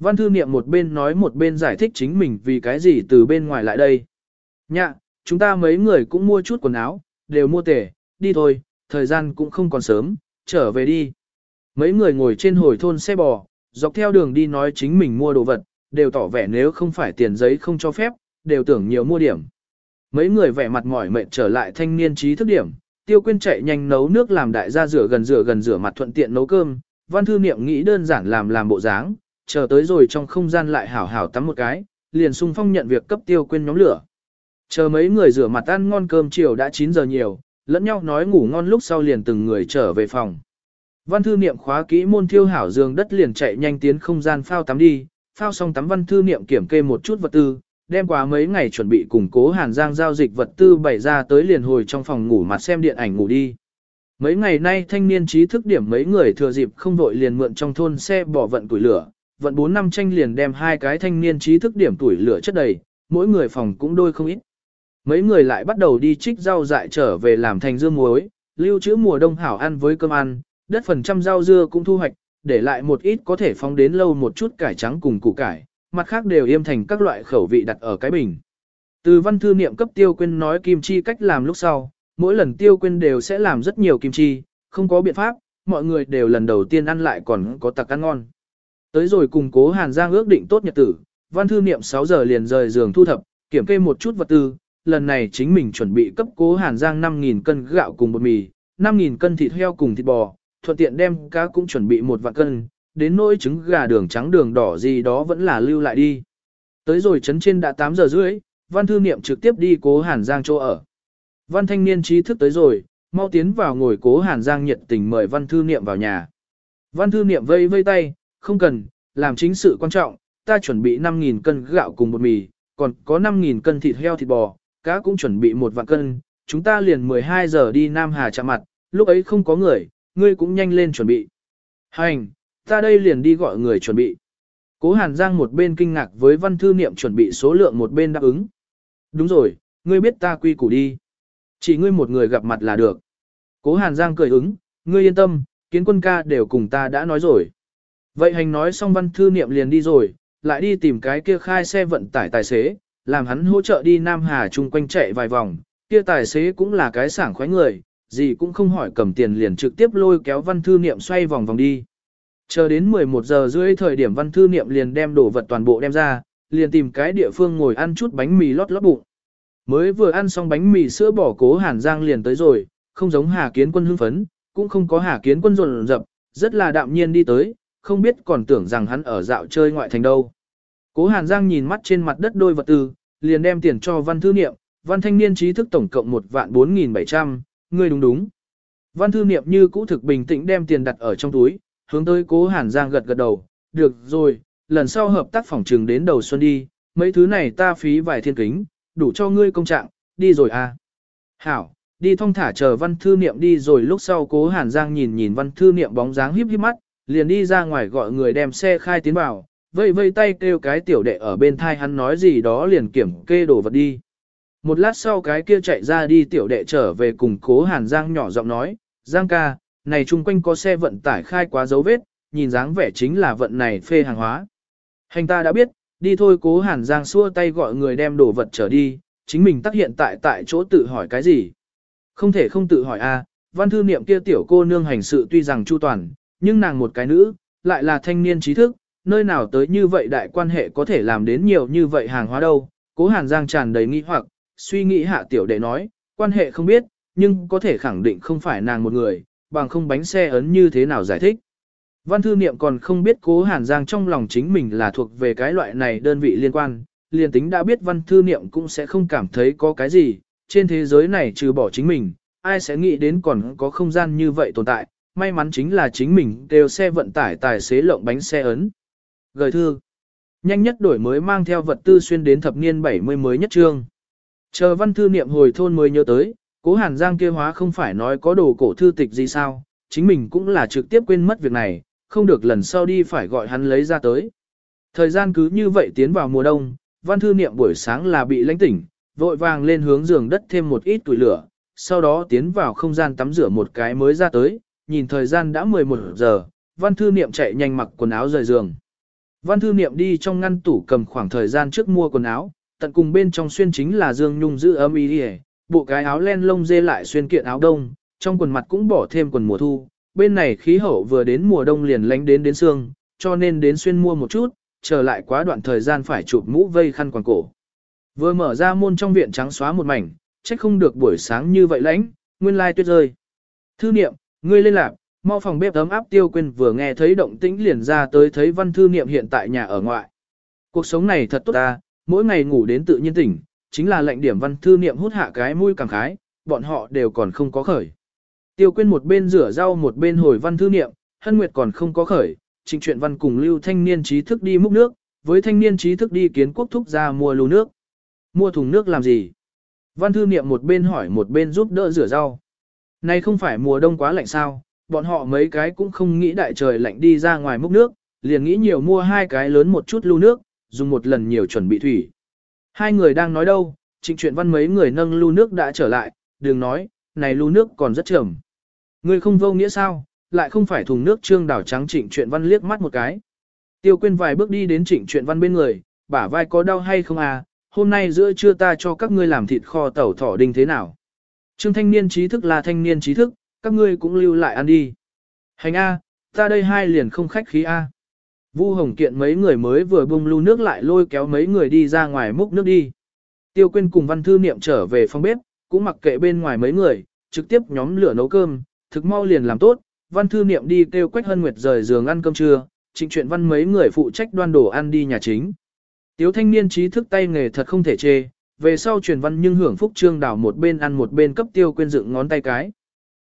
Văn thư niệm một bên nói một bên giải thích chính mình vì cái gì từ bên ngoài lại đây. Nhạ, chúng ta mấy người cũng mua chút quần áo, đều mua tể, đi thôi, thời gian cũng không còn sớm, trở về đi. Mấy người ngồi trên hồi thôn xe bò, dọc theo đường đi nói chính mình mua đồ vật, đều tỏ vẻ nếu không phải tiền giấy không cho phép, đều tưởng nhiều mua điểm. Mấy người vẻ mặt mỏi mệt trở lại thanh niên trí thức điểm, tiêu quyên chạy nhanh nấu nước làm đại gia rửa gần rửa gần rửa mặt thuận tiện nấu cơm, văn thư niệm nghĩ đơn giản làm làm bộ dáng, chờ tới rồi trong không gian lại hảo hảo tắm một cái, liền sung phong nhận việc cấp tiêu quyên nhóm lửa. Chờ mấy người rửa mặt ăn ngon cơm chiều đã 9 giờ nhiều, lẫn nhau nói ngủ ngon lúc sau liền từng người trở về phòng. Văn thư niệm khóa kỹ môn thiêu hảo giường đất liền chạy nhanh tiến không gian phao tắm đi, phao xong tắm văn thư niệm kiểm kê một chút vật tư, đem qua mấy ngày chuẩn bị củng cố Hàn Giang giao dịch vật tư bày ra tới liền hồi trong phòng ngủ mặt xem điện ảnh ngủ đi. Mấy ngày nay thanh niên trí thức điểm mấy người thừa dịp không vội liền mượn trong thôn xe bỏ vận củi lửa, vận 4 năm tranh liền đem hai cái thanh niên trí thức điểm tuổi lửa chất đầy, mỗi người phòng cũng đôi không ít. Mấy người lại bắt đầu đi trích rau dại trở về làm thành dưa muối, lưu trữ mùa đông hảo ăn với cơm ăn, đất phần trăm rau dưa cũng thu hoạch, để lại một ít có thể phóng đến lâu một chút cải trắng cùng củ cải, mặt khác đều yêm thành các loại khẩu vị đặt ở cái bình. Từ văn thư niệm cấp tiêu quên nói kim chi cách làm lúc sau, mỗi lần tiêu quên đều sẽ làm rất nhiều kim chi, không có biện pháp, mọi người đều lần đầu tiên ăn lại còn có tặc ăn ngon. Tới rồi cùng cố Hàn Giang ước định tốt nhật tử, văn thư niệm 6 giờ liền rời giường thu thập, kiểm kê một chút vật tư, lần này chính mình chuẩn bị cấp cố Hàn Giang 5.000 cân gạo cùng bột mì, 5.000 cân thịt heo cùng thịt bò, thuận tiện đem cá cũng chuẩn bị một vạn cân, đến nỗi trứng gà đường trắng đường đỏ gì đó vẫn là lưu lại đi. Tới rồi chấn trên đã 8 giờ rưỡi, văn thư niệm trực tiếp đi cố Hàn Giang chỗ ở. Văn thanh niên trí thức tới rồi, mau tiến vào ngồi cố Hàn Giang nhiệt tình mời văn thư niệm vào nhà. Văn thư niệm vây vây tay, không cần, làm chính sự quan trọng, ta chuẩn bị 5.000 cân gạo cùng bột mì, còn có 5.000 cân thịt heo thịt bò, cá cũng chuẩn bị một vạn cân, chúng ta liền 12 giờ đi Nam Hà chạm mặt, lúc ấy không có người, ngươi cũng nhanh lên chuẩn bị. Hành, ta đây liền đi gọi người chuẩn bị. Cố Hàn Giang một bên kinh ngạc với văn thư niệm chuẩn bị số lượng một bên đáp ứng. Đúng rồi, ngươi biết ta quy củ đi. Chỉ ngươi một người gặp mặt là được. Cố Hàn Giang cười ứng, ngươi yên tâm, kiến quân ca đều cùng ta đã nói rồi. Vậy hành nói xong văn thư niệm liền đi rồi, lại đi tìm cái kia khai xe vận tải tài xế, làm hắn hỗ trợ đi Nam Hà chung quanh chạy vài vòng, kia tài xế cũng là cái sảng khoái người, gì cũng không hỏi cầm tiền liền trực tiếp lôi kéo văn thư niệm xoay vòng vòng đi. Chờ đến 11 giờ rưỡi thời điểm văn thư niệm liền đem đồ vật toàn bộ đem ra, liền tìm cái địa phương ngồi ăn chút bánh mì lót lót bụng. Mới vừa ăn xong bánh mì sữa bỏ cố hàn giang liền tới rồi, không giống Hà Kiến Quân hưng phấn, cũng không có Hà Kiến Quân rộn rập, rất là đạm nhiên đi tới, không biết còn tưởng rằng hắn ở dạo chơi ngoại thành đâu. Cố Hàn Giang nhìn mắt trên mặt đất đôi vật tư, liền đem tiền cho văn thư niệm, văn thanh niên trí thức tổng cộng một vạn 4.700, ngươi đúng đúng. Văn thư niệm như cũ thực bình tĩnh đem tiền đặt ở trong túi, hướng tới cố Hàn Giang gật gật đầu, được rồi, lần sau hợp tác phòng trường đến đầu xuân đi, mấy thứ này ta phí vài thiên kính, đủ cho ngươi công trạng, đi rồi à. Hảo, đi thong thả chờ văn thư niệm đi rồi lúc sau cố Hàn Giang nhìn nhìn văn thư niệm bóng dáng híp híp mắt, liền đi ra ngoài gọi người đem xe khai tiến vào, vây vây tay kêu cái tiểu đệ ở bên thai hắn nói gì đó liền kiểm kê đồ vật đi. Một lát sau cái kia chạy ra đi tiểu đệ trở về cùng cố Hàn Giang nhỏ giọng nói, Giang ca, này chung quanh có xe vận tải khai quá dấu vết, nhìn dáng vẻ chính là vận này phê hàng hóa. Hành ta đã biết, đi thôi cố Hàn Giang xua tay gọi người đem đồ vật trở đi, chính mình tác hiện tại tại chỗ tự hỏi cái gì. Không thể không tự hỏi a, văn thư niệm kia tiểu cô nương hành sự tuy rằng chu toàn, nhưng nàng một cái nữ, lại là thanh niên trí thức, nơi nào tới như vậy đại quan hệ có thể làm đến nhiều như vậy hàng hóa đâu. Cố Hàn Giang tràn đầy nghi hoặc, suy nghĩ hạ tiểu đệ nói, quan hệ không biết, nhưng có thể khẳng định không phải nàng một người, bằng không bánh xe ấn như thế nào giải thích. Văn thư niệm còn không biết cố Hàn Giang trong lòng chính mình là thuộc về cái loại này đơn vị liên quan, liền tính đã biết văn thư niệm cũng sẽ không cảm thấy có cái gì, trên thế giới này trừ bỏ chính mình, ai sẽ nghĩ đến còn có không gian như vậy tồn tại, may mắn chính là chính mình đều xe vận tải tài xế lộng bánh xe ấn. Gửi thư, nhanh nhất đổi mới mang theo vật tư xuyên đến thập niên 70 mới nhất trương. Chờ văn thư niệm hồi thôn mới nhớ tới, cố hàn giang kia hóa không phải nói có đồ cổ thư tịch gì sao, chính mình cũng là trực tiếp quên mất việc này, không được lần sau đi phải gọi hắn lấy ra tới. Thời gian cứ như vậy tiến vào mùa đông, văn thư niệm buổi sáng là bị lãnh tỉnh, vội vàng lên hướng giường đất thêm một ít tuổi lửa, sau đó tiến vào không gian tắm rửa một cái mới ra tới, nhìn thời gian đã 11 giờ, văn thư niệm chạy nhanh mặc quần áo rời giường. Văn thư niệm đi trong ngăn tủ cầm khoảng thời gian trước mua quần áo, tận cùng bên trong xuyên chính là Dương Nhung giữ ấm ý đi bộ cái áo len lông dê lại xuyên kiện áo đông, trong quần mặt cũng bỏ thêm quần mùa thu, bên này khí hậu vừa đến mùa đông liền lánh đến đến xương, cho nên đến xuyên mua một chút, trở lại quá đoạn thời gian phải chụp mũ vây khăn quàng cổ. Vừa mở ra môn trong viện trắng xóa một mảnh, trách không được buổi sáng như vậy lánh, nguyên lai tuyết rơi. Thư niệm, ngươi lên lạc, mau phòng bếp ấm áp tiêu quên vừa nghe thấy động tĩnh liền ra tới thấy văn thư niệm hiện tại nhà ở ngoại. Cuộc sống này thật tốt ta, mỗi ngày ngủ đến tự nhiên tỉnh, chính là lệnh điểm văn thư niệm hút hạ cái mũi cảm khái, bọn họ đều còn không có khởi. Tiêu quên một bên rửa rau một bên hồi văn thư niệm, hân nguyệt còn không có khởi, trình chuyện văn cùng lưu thanh niên trí thức đi múc nước, với thanh niên trí thức đi kiến quốc thúc ra mua lưu nước. Mua thùng nước làm gì? Văn thư niệm một bên hỏi một bên giúp đỡ rửa rau nay không phải mùa đông quá lạnh sao, bọn họ mấy cái cũng không nghĩ đại trời lạnh đi ra ngoài múc nước, liền nghĩ nhiều mua hai cái lớn một chút lưu nước, dùng một lần nhiều chuẩn bị thủy. Hai người đang nói đâu, trịnh truyện văn mấy người nâng lưu nước đã trở lại, đừng nói, này lưu nước còn rất trầm. Người không vô nghĩa sao, lại không phải thùng nước trương đảo trắng trịnh truyện văn liếc mắt một cái. Tiêu quên vài bước đi đến trịnh truyện văn bên người, bả vai có đau hay không à, hôm nay giữa trưa ta cho các ngươi làm thịt kho tẩu thỏ đinh thế nào. Trương thanh niên trí thức là thanh niên trí thức, các ngươi cũng lưu lại ăn đi. Hành A, ta đây hai liền không khách khí A. Vu Hồng Kiện mấy người mới vừa bung lưu nước lại lôi kéo mấy người đi ra ngoài múc nước đi. Tiêu Quyên cùng Văn Thư Niệm trở về phòng bếp, cũng mặc kệ bên ngoài mấy người, trực tiếp nhóm lửa nấu cơm, thực mau liền làm tốt. Văn Thư Niệm đi kêu Quách Hân Nguyệt rời giường ăn cơm trưa, trịnh chuyện văn mấy người phụ trách đoan đồ ăn đi nhà chính. Tiếu thanh niên trí thức tay nghề thật không thể chê, về sau truyền văn nhưng hưởng phúc trương đảo một bên ăn một bên cấp tiêu quên dựng ngón tay cái.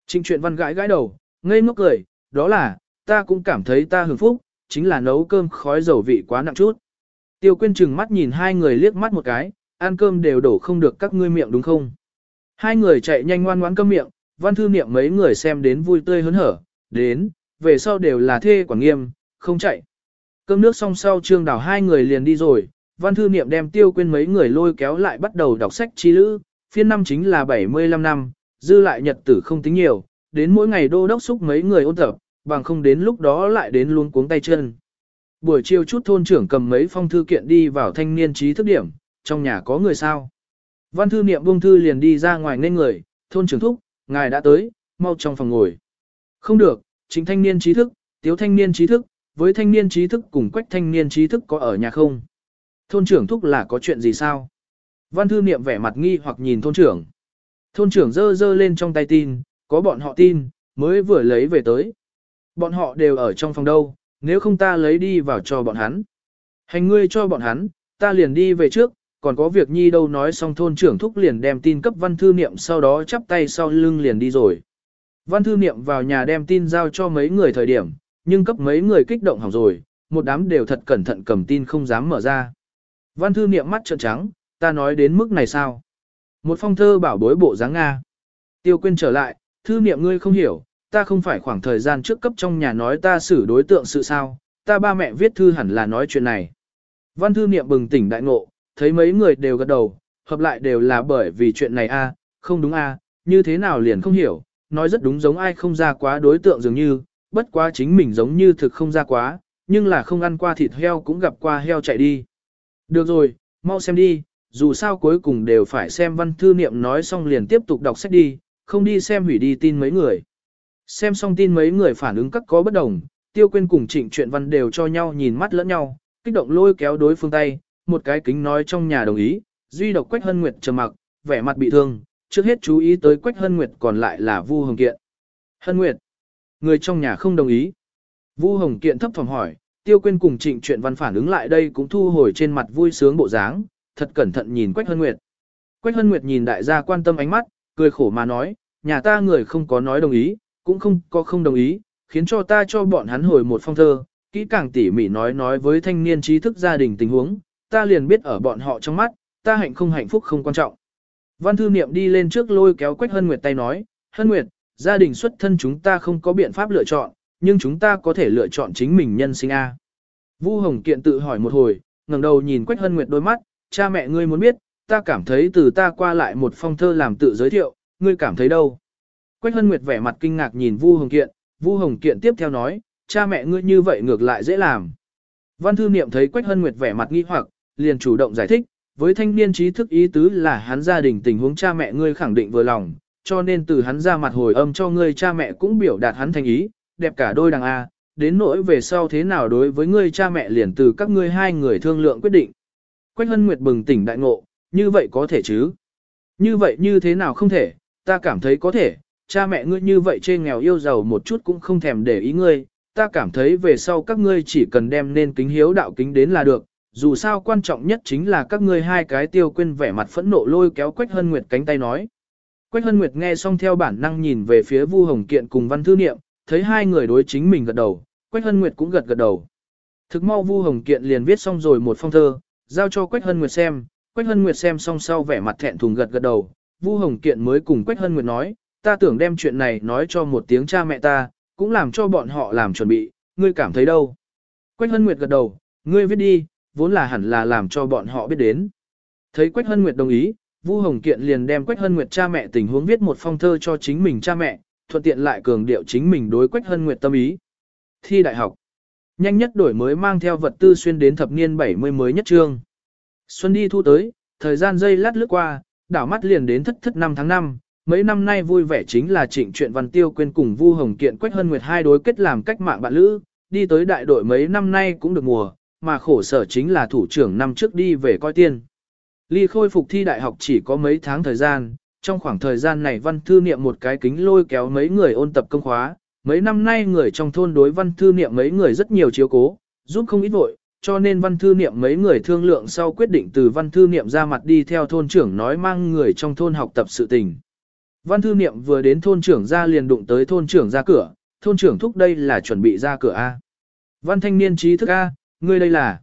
Trịnh truyện văn gãi gãi đầu, ngây ngốc cười, đó là, ta cũng cảm thấy ta hưởng phúc, chính là nấu cơm khói dầu vị quá nặng chút. Tiêu quên chừng mắt nhìn hai người liếc mắt một cái, ăn cơm đều đổ không được các ngươi miệng đúng không? Hai người chạy nhanh ngoan ngoãn cơm miệng, văn thư niệm mấy người xem đến vui tươi hớn hở, đến, về sau đều là thê quản nghiêm, không chạy. Cơm nước xong sau trương đảo hai người liền đi rồi, văn thư niệm đem tiêu quên mấy người lôi kéo lại bắt đầu đọc sách chi lữ, phiên năm chính là 75 năm, dư lại nhật tử không tính nhiều, đến mỗi ngày đô đốc xúc mấy người ôn tập, bằng không đến lúc đó lại đến luôn cuống tay chân. Buổi chiều chút thôn trưởng cầm mấy phong thư kiện đi vào thanh niên trí thức điểm, trong nhà có người sao. Văn thư niệm buông thư liền đi ra ngoài nên người, thôn trưởng thúc, ngài đã tới, mau trong phòng ngồi. Không được, chính thanh niên trí thức, tiếu thanh niên trí thức, với thanh niên trí thức cùng quách thanh niên trí thức có ở nhà không? Thôn trưởng thúc là có chuyện gì sao? Văn thư niệm vẻ mặt nghi hoặc nhìn thôn trưởng. Thôn trưởng dơ dơ lên trong tay tin, có bọn họ tin, mới vừa lấy về tới. Bọn họ đều ở trong phòng đâu, nếu không ta lấy đi vào cho bọn hắn. Hành ngươi cho bọn hắn, ta liền đi về trước, còn có việc nhi đâu nói xong thôn trưởng thúc liền đem tin cấp văn thư niệm sau đó chắp tay sau lưng liền đi rồi. Văn thư niệm vào nhà đem tin giao cho mấy người thời điểm, nhưng cấp mấy người kích động hỏng rồi, một đám đều thật cẩn thận cầm tin không dám mở ra. Văn thư niệm mắt trợn trắng, ta nói đến mức này sao? Một phong thơ bảo bối bộ dáng Nga. Tiêu quên trở lại, thư niệm ngươi không hiểu, ta không phải khoảng thời gian trước cấp trong nhà nói ta xử đối tượng sự sao, ta ba mẹ viết thư hẳn là nói chuyện này. Văn thư niệm bừng tỉnh đại ngộ, thấy mấy người đều gật đầu, hợp lại đều là bởi vì chuyện này a, không đúng a, như thế nào liền không hiểu, nói rất đúng giống ai không ra quá đối tượng dường như, bất quá chính mình giống như thực không ra quá, nhưng là không ăn qua thịt heo cũng gặp qua heo chạy đi. Được rồi, mau xem đi, dù sao cuối cùng đều phải xem văn thư niệm nói xong liền tiếp tục đọc sách đi, không đi xem hủy đi tin mấy người. Xem xong tin mấy người phản ứng các có bất đồng, tiêu quên cùng trịnh chuyện văn đều cho nhau nhìn mắt lẫn nhau, kích động lôi kéo đối phương tay, một cái kính nói trong nhà đồng ý, duy độc Quách Hân Nguyệt trầm mặc, vẻ mặt bị thương, trước hết chú ý tới Quách Hân Nguyệt còn lại là Vu Hồng Kiện. Hân Nguyệt, người trong nhà không đồng ý. Vu Hồng Kiện thấp phòng hỏi, Tiêu Quyên cùng Trịnh chuyện văn phản ứng lại đây cũng thu hồi trên mặt vui sướng bộ dáng, thật cẩn thận nhìn Quách Hân Nguyệt. Quách Hân Nguyệt nhìn đại gia quan tâm ánh mắt, cười khổ mà nói, nhà ta người không có nói đồng ý, cũng không có không đồng ý, khiến cho ta cho bọn hắn hồi một phong thơ, kỹ càng tỉ mỉ nói nói với thanh niên trí thức gia đình tình huống, ta liền biết ở bọn họ trong mắt, ta hạnh không hạnh phúc không quan trọng. Văn thư niệm đi lên trước lôi kéo Quách Hân Nguyệt tay nói, Hân Nguyệt, gia đình xuất thân chúng ta không có biện pháp lựa chọn, nhưng chúng ta có thể lựa chọn chính mình nhân sinh A. Vu Hồng Kiện tự hỏi một hồi, ngẩng đầu nhìn Quách Hân Nguyệt đôi mắt, cha mẹ ngươi muốn biết, ta cảm thấy từ ta qua lại một phong thơ làm tự giới thiệu, ngươi cảm thấy đâu? Quách Hân Nguyệt vẻ mặt kinh ngạc nhìn Vu Hồng Kiện, Vu Hồng Kiện tiếp theo nói, cha mẹ ngươi như vậy ngược lại dễ làm. Văn thư niệm thấy Quách Hân Nguyệt vẻ mặt nghi hoặc, liền chủ động giải thích, với thanh niên trí thức ý tứ là hắn gia đình tình huống cha mẹ ngươi khẳng định vừa lòng, cho nên từ hắn ra mặt hồi âm cho ngươi cha mẹ cũng biểu đạt hắn thành ý, đẹp cả đôi đằng A, đến nỗi về sau thế nào đối với ngươi cha mẹ liền từ các ngươi hai người thương lượng quyết định. Quách Hân Nguyệt bừng tỉnh đại ngộ, như vậy có thể chứ? Như vậy như thế nào không thể, ta cảm thấy có thể, cha mẹ ngươi như vậy chê nghèo yêu giàu một chút cũng không thèm để ý ngươi, ta cảm thấy về sau các ngươi chỉ cần đem nên kính hiếu đạo kính đến là được, dù sao quan trọng nhất chính là các ngươi hai cái tiêu quên vẻ mặt phẫn nộ lôi kéo Quách Hân Nguyệt cánh tay nói. Quách Hân Nguyệt nghe xong theo bản năng nhìn về phía Vu Hồng Kiện cùng Văn Thư Niệm, thấy hai người đối chính mình gật đầu, Quách Hân Nguyệt cũng gật gật đầu. Thực mau Vu Hồng Kiện liền viết xong rồi một phong thơ, giao cho Quách Hân Nguyệt xem, Quách Hân Nguyệt xem xong sau vẻ mặt thẹn thùng gật gật đầu, Vu Hồng Kiện mới cùng Quách Hân Nguyệt nói, ta tưởng đem chuyện này nói cho một tiếng cha mẹ ta, cũng làm cho bọn họ làm chuẩn bị, ngươi cảm thấy đâu? Quách Hân Nguyệt gật đầu, ngươi viết đi, vốn là hẳn là làm cho bọn họ biết đến. Thấy Quách Hân Nguyệt đồng ý, Vu Hồng Kiện liền đem Quách Hân Nguyệt cha mẹ tình huống viết một phong thơ cho chính mình cha mẹ, thuận tiện lại cường điệu chính mình đối Quách Hân Nguyệt tâm ý. Thi đại học. Nhanh nhất đổi mới mang theo vật tư xuyên đến thập niên 70 mới nhất trương. Xuân đi thu tới, thời gian dây lát lướt qua, đảo mắt liền đến thất thất năm tháng 5, mấy năm nay vui vẻ chính là trịnh chuyện văn tiêu quên cùng Vu Hồng Kiện Quách Hân Nguyệt hai đối kết làm cách mạng bạn lữ, đi tới đại đội mấy năm nay cũng được mùa, mà khổ sở chính là thủ trưởng năm trước đi về coi tiên. Ly khôi phục thi đại học chỉ có mấy tháng thời gian, trong khoảng thời gian này văn thư niệm một cái kính lôi kéo mấy người ôn tập công khóa, mấy năm nay người trong thôn đối văn thư niệm mấy người rất nhiều chiếu cố, giúp không ít vội, cho nên văn thư niệm mấy người thương lượng sau quyết định từ văn thư niệm ra mặt đi theo thôn trưởng nói mang người trong thôn học tập sự tình. Văn thư niệm vừa đến thôn trưởng ra liền đụng tới thôn trưởng ra cửa, thôn trưởng thúc đây là chuẩn bị ra cửa A. Văn thanh niên trí thức A, ngươi đây là.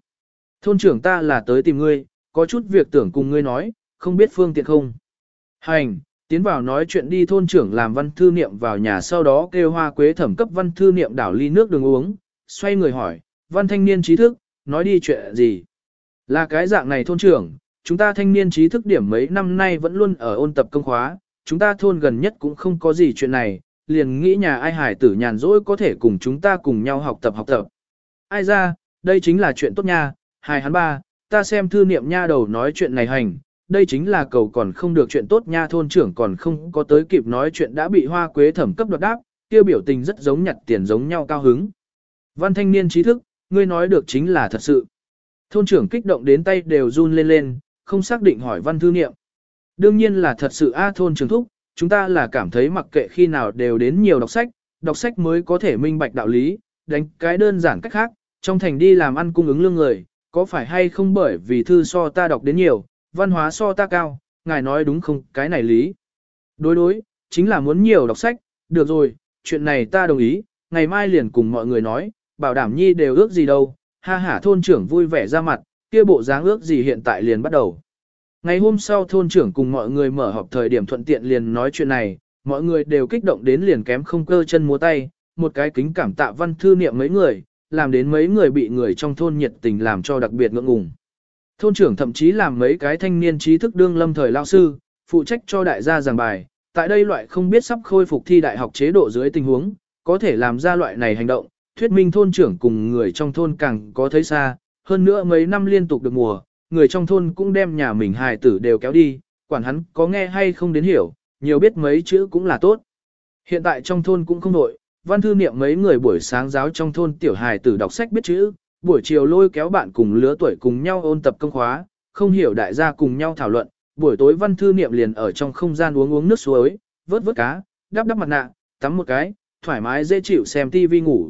Thôn trưởng ta là tới tìm ngươi, có chút việc tưởng cùng ngươi nói, không biết phương tiện không. Hành, tiến vào nói chuyện đi thôn trưởng làm văn thư niệm vào nhà sau đó kêu hoa quế thẩm cấp văn thư niệm đảo ly nước đường uống, xoay người hỏi, văn thanh niên trí thức, nói đi chuyện gì. Là cái dạng này thôn trưởng, chúng ta thanh niên trí thức điểm mấy năm nay vẫn luôn ở ôn tập công khóa, chúng ta thôn gần nhất cũng không có gì chuyện này, liền nghĩ nhà ai hải tử nhàn rỗi có thể cùng chúng ta cùng nhau học tập học tập. Ai ra, đây chính là chuyện tốt nha, hai hắn ba, ta xem thư niệm nha đầu nói chuyện này hành, đây chính là cầu còn không được chuyện tốt nha thôn trưởng còn không có tới kịp nói chuyện đã bị hoa quế thẩm cấp đoạt đáp, tiêu biểu tình rất giống nhặt tiền giống nhau cao hứng. Văn thanh niên trí thức, ngươi nói được chính là thật sự. Thôn trưởng kích động đến tay đều run lên lên, không xác định hỏi văn thư niệm. Đương nhiên là thật sự A thôn trưởng thúc, chúng ta là cảm thấy mặc kệ khi nào đều đến nhiều đọc sách, đọc sách mới có thể minh bạch đạo lý, đánh cái đơn giản cách khác, trong thành đi làm ăn cung ứng lương người, có phải hay không bởi vì thư so ta đọc đến nhiều, văn hóa so ta cao, ngài nói đúng không, cái này lý. Đối đối, chính là muốn nhiều đọc sách, được rồi, chuyện này ta đồng ý, ngày mai liền cùng mọi người nói, bảo đảm nhi đều ước gì đâu, ha hả thôn trưởng vui vẻ ra mặt, kia bộ dáng ước gì hiện tại liền bắt đầu. Ngày hôm sau thôn trưởng cùng mọi người mở họp thời điểm thuận tiện liền nói chuyện này, mọi người đều kích động đến liền kém không cơ chân múa tay, một cái kính cảm tạ văn thư niệm mấy người, làm đến mấy người bị người trong thôn nhiệt tình làm cho đặc biệt ngượng ngùng. Thôn trưởng thậm chí làm mấy cái thanh niên trí thức đương lâm thời lao sư, phụ trách cho đại gia giảng bài, tại đây loại không biết sắp khôi phục thi đại học chế độ dưới tình huống, có thể làm ra loại này hành động, thuyết minh thôn trưởng cùng người trong thôn càng có thấy xa, hơn nữa mấy năm liên tục được mùa, người trong thôn cũng đem nhà mình hài tử đều kéo đi, quản hắn có nghe hay không đến hiểu, nhiều biết mấy chữ cũng là tốt. Hiện tại trong thôn cũng không nội, văn thư niệm mấy người buổi sáng giáo trong thôn tiểu hài tử đọc sách biết chữ, buổi chiều lôi kéo bạn cùng lứa tuổi cùng nhau ôn tập công khóa, không hiểu đại gia cùng nhau thảo luận, buổi tối văn thư niệm liền ở trong không gian uống uống nước suối, vớt vớt cá, đắp đắp mặt nạ, tắm một cái, thoải mái dễ chịu xem tivi ngủ.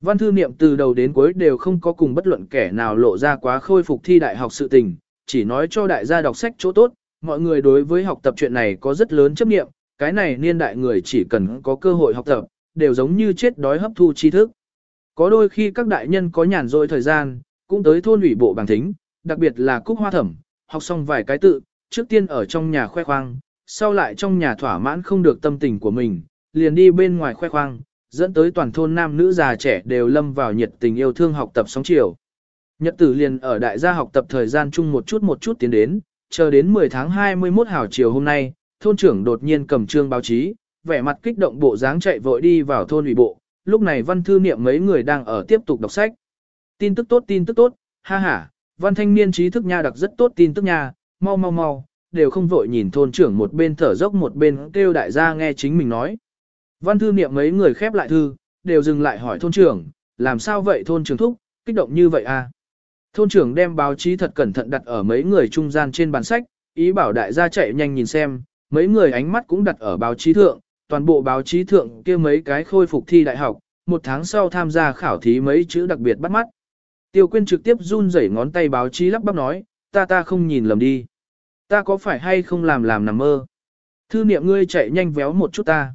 Văn thư niệm từ đầu đến cuối đều không có cùng bất luận kẻ nào lộ ra quá khôi phục thi đại học sự tình, chỉ nói cho đại gia đọc sách chỗ tốt, mọi người đối với học tập chuyện này có rất lớn chấp niệm, cái này niên đại người chỉ cần có cơ hội học tập, đều giống như chết đói hấp thu tri thức. Có đôi khi các đại nhân có nhàn rỗi thời gian, cũng tới thôn ủy bộ bằng thính, đặc biệt là cúc hoa thẩm, học xong vài cái tự, trước tiên ở trong nhà khoe khoang, sau lại trong nhà thỏa mãn không được tâm tình của mình, liền đi bên ngoài khoe khoang, dẫn tới toàn thôn nam nữ già trẻ đều lâm vào nhiệt tình yêu thương học tập sóng chiều. Nhật tử liền ở đại gia học tập thời gian chung một chút một chút tiến đến, chờ đến 10 tháng 21 hảo chiều hôm nay, thôn trưởng đột nhiên cầm trương báo chí, vẻ mặt kích động bộ dáng chạy vội đi vào thôn ủy bộ, lúc này văn thư niệm mấy người đang ở tiếp tục đọc sách. Tin tức tốt tin tức tốt, ha ha, văn thanh niên trí thức nha đặc rất tốt tin tức nha, mau mau mau, đều không vội nhìn thôn trưởng một bên thở dốc một bên kêu đại gia nghe chính mình nói. Văn thư niệm mấy người khép lại thư, đều dừng lại hỏi thôn trưởng, làm sao vậy thôn trưởng thúc, kích động như vậy à? Thôn trưởng đem báo chí thật cẩn thận đặt ở mấy người trung gian trên bàn sách, ý bảo đại gia chạy nhanh nhìn xem, mấy người ánh mắt cũng đặt ở báo chí thượng, toàn bộ báo chí thượng kia mấy cái khôi phục thi đại học, một tháng sau tham gia khảo thí mấy chữ đặc biệt bắt mắt. Tiêu Quyên trực tiếp run rẩy ngón tay báo chí lắp bắp nói, ta ta không nhìn lầm đi. Ta có phải hay không làm làm nằm mơ? Thư niệm ngươi chạy nhanh véo một chút ta.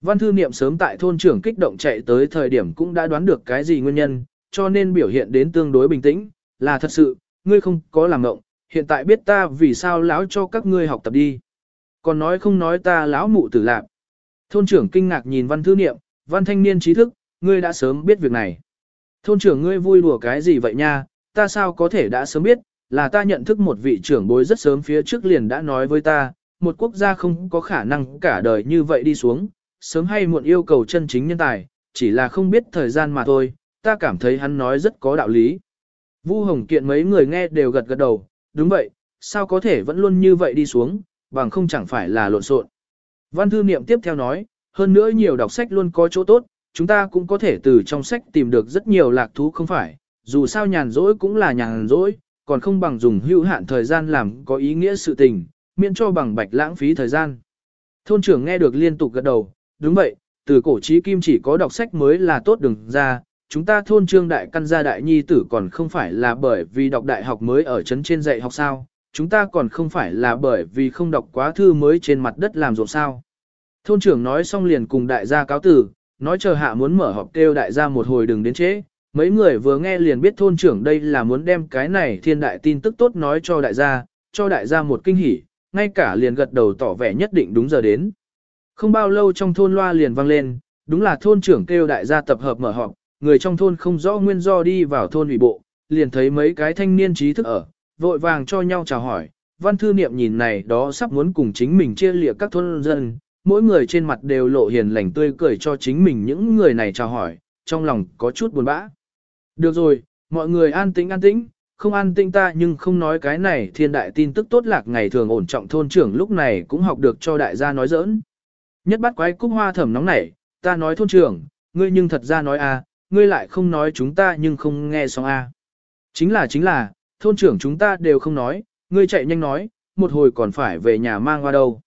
Văn thư niệm sớm tại thôn trưởng kích động chạy tới thời điểm cũng đã đoán được cái gì nguyên nhân, cho nên biểu hiện đến tương đối bình tĩnh, là thật sự, ngươi không có làm ngộng, hiện tại biết ta vì sao lão cho các ngươi học tập đi. Còn nói không nói ta lão mụ tử lạc. Thôn trưởng kinh ngạc nhìn văn thư niệm, văn thanh niên trí thức, ngươi đã sớm biết việc này. Thôn trưởng ngươi vui đùa cái gì vậy nha, ta sao có thể đã sớm biết, là ta nhận thức một vị trưởng bối rất sớm phía trước liền đã nói với ta, một quốc gia không có khả năng cả đời như vậy đi xuống, sớm hay muộn yêu cầu chân chính nhân tài, chỉ là không biết thời gian mà thôi, ta cảm thấy hắn nói rất có đạo lý. Vu Hồng Kiện mấy người nghe đều gật gật đầu, đúng vậy, sao có thể vẫn luôn như vậy đi xuống, bằng không chẳng phải là lộn xộn. Văn thư niệm tiếp theo nói, hơn nữa nhiều đọc sách luôn có chỗ tốt, chúng ta cũng có thể từ trong sách tìm được rất nhiều lạc thú không phải, dù sao nhàn rỗi cũng là nhàn rỗi, còn không bằng dùng hữu hạn thời gian làm có ý nghĩa sự tình, miễn cho bằng bạch lãng phí thời gian. Thôn trưởng nghe được liên tục gật đầu, đúng vậy, từ cổ trí kim chỉ có đọc sách mới là tốt đừng ra, chúng ta thôn trương đại căn gia đại nhi tử còn không phải là bởi vì đọc đại học mới ở chấn trên dạy học sao, chúng ta còn không phải là bởi vì không đọc quá thư mới trên mặt đất làm ruộng sao. Thôn trưởng nói xong liền cùng đại gia cáo tử, nói chờ hạ muốn mở họp kêu đại gia một hồi đừng đến trễ. Mấy người vừa nghe liền biết thôn trưởng đây là muốn đem cái này thiên đại tin tức tốt nói cho đại gia, cho đại gia một kinh hỉ, ngay cả liền gật đầu tỏ vẻ nhất định đúng giờ đến. Không bao lâu trong thôn loa liền vang lên, đúng là thôn trưởng kêu đại gia tập hợp mở họp, người trong thôn không rõ nguyên do đi vào thôn ủy bộ, liền thấy mấy cái thanh niên trí thức ở, vội vàng cho nhau chào hỏi. Văn thư niệm nhìn này đó sắp muốn cùng chính mình chia lịa các thôn dân, mỗi người trên mặt đều lộ hiền lành tươi cười cho chính mình những người này chào hỏi, trong lòng có chút buồn bã. Được rồi, mọi người an tĩnh an tĩnh, không an tĩnh ta nhưng không nói cái này thiên đại tin tức tốt lạc ngày thường ổn trọng thôn trưởng lúc này cũng học được cho đại gia nói giỡn. Nhất bắt quái cúc hoa thẩm nóng nảy, ta nói thôn trưởng, ngươi nhưng thật ra nói a, ngươi lại không nói chúng ta nhưng không nghe xong a. Chính là chính là, thôn trưởng chúng ta đều không nói, ngươi chạy nhanh nói, một hồi còn phải về nhà mang qua đâu.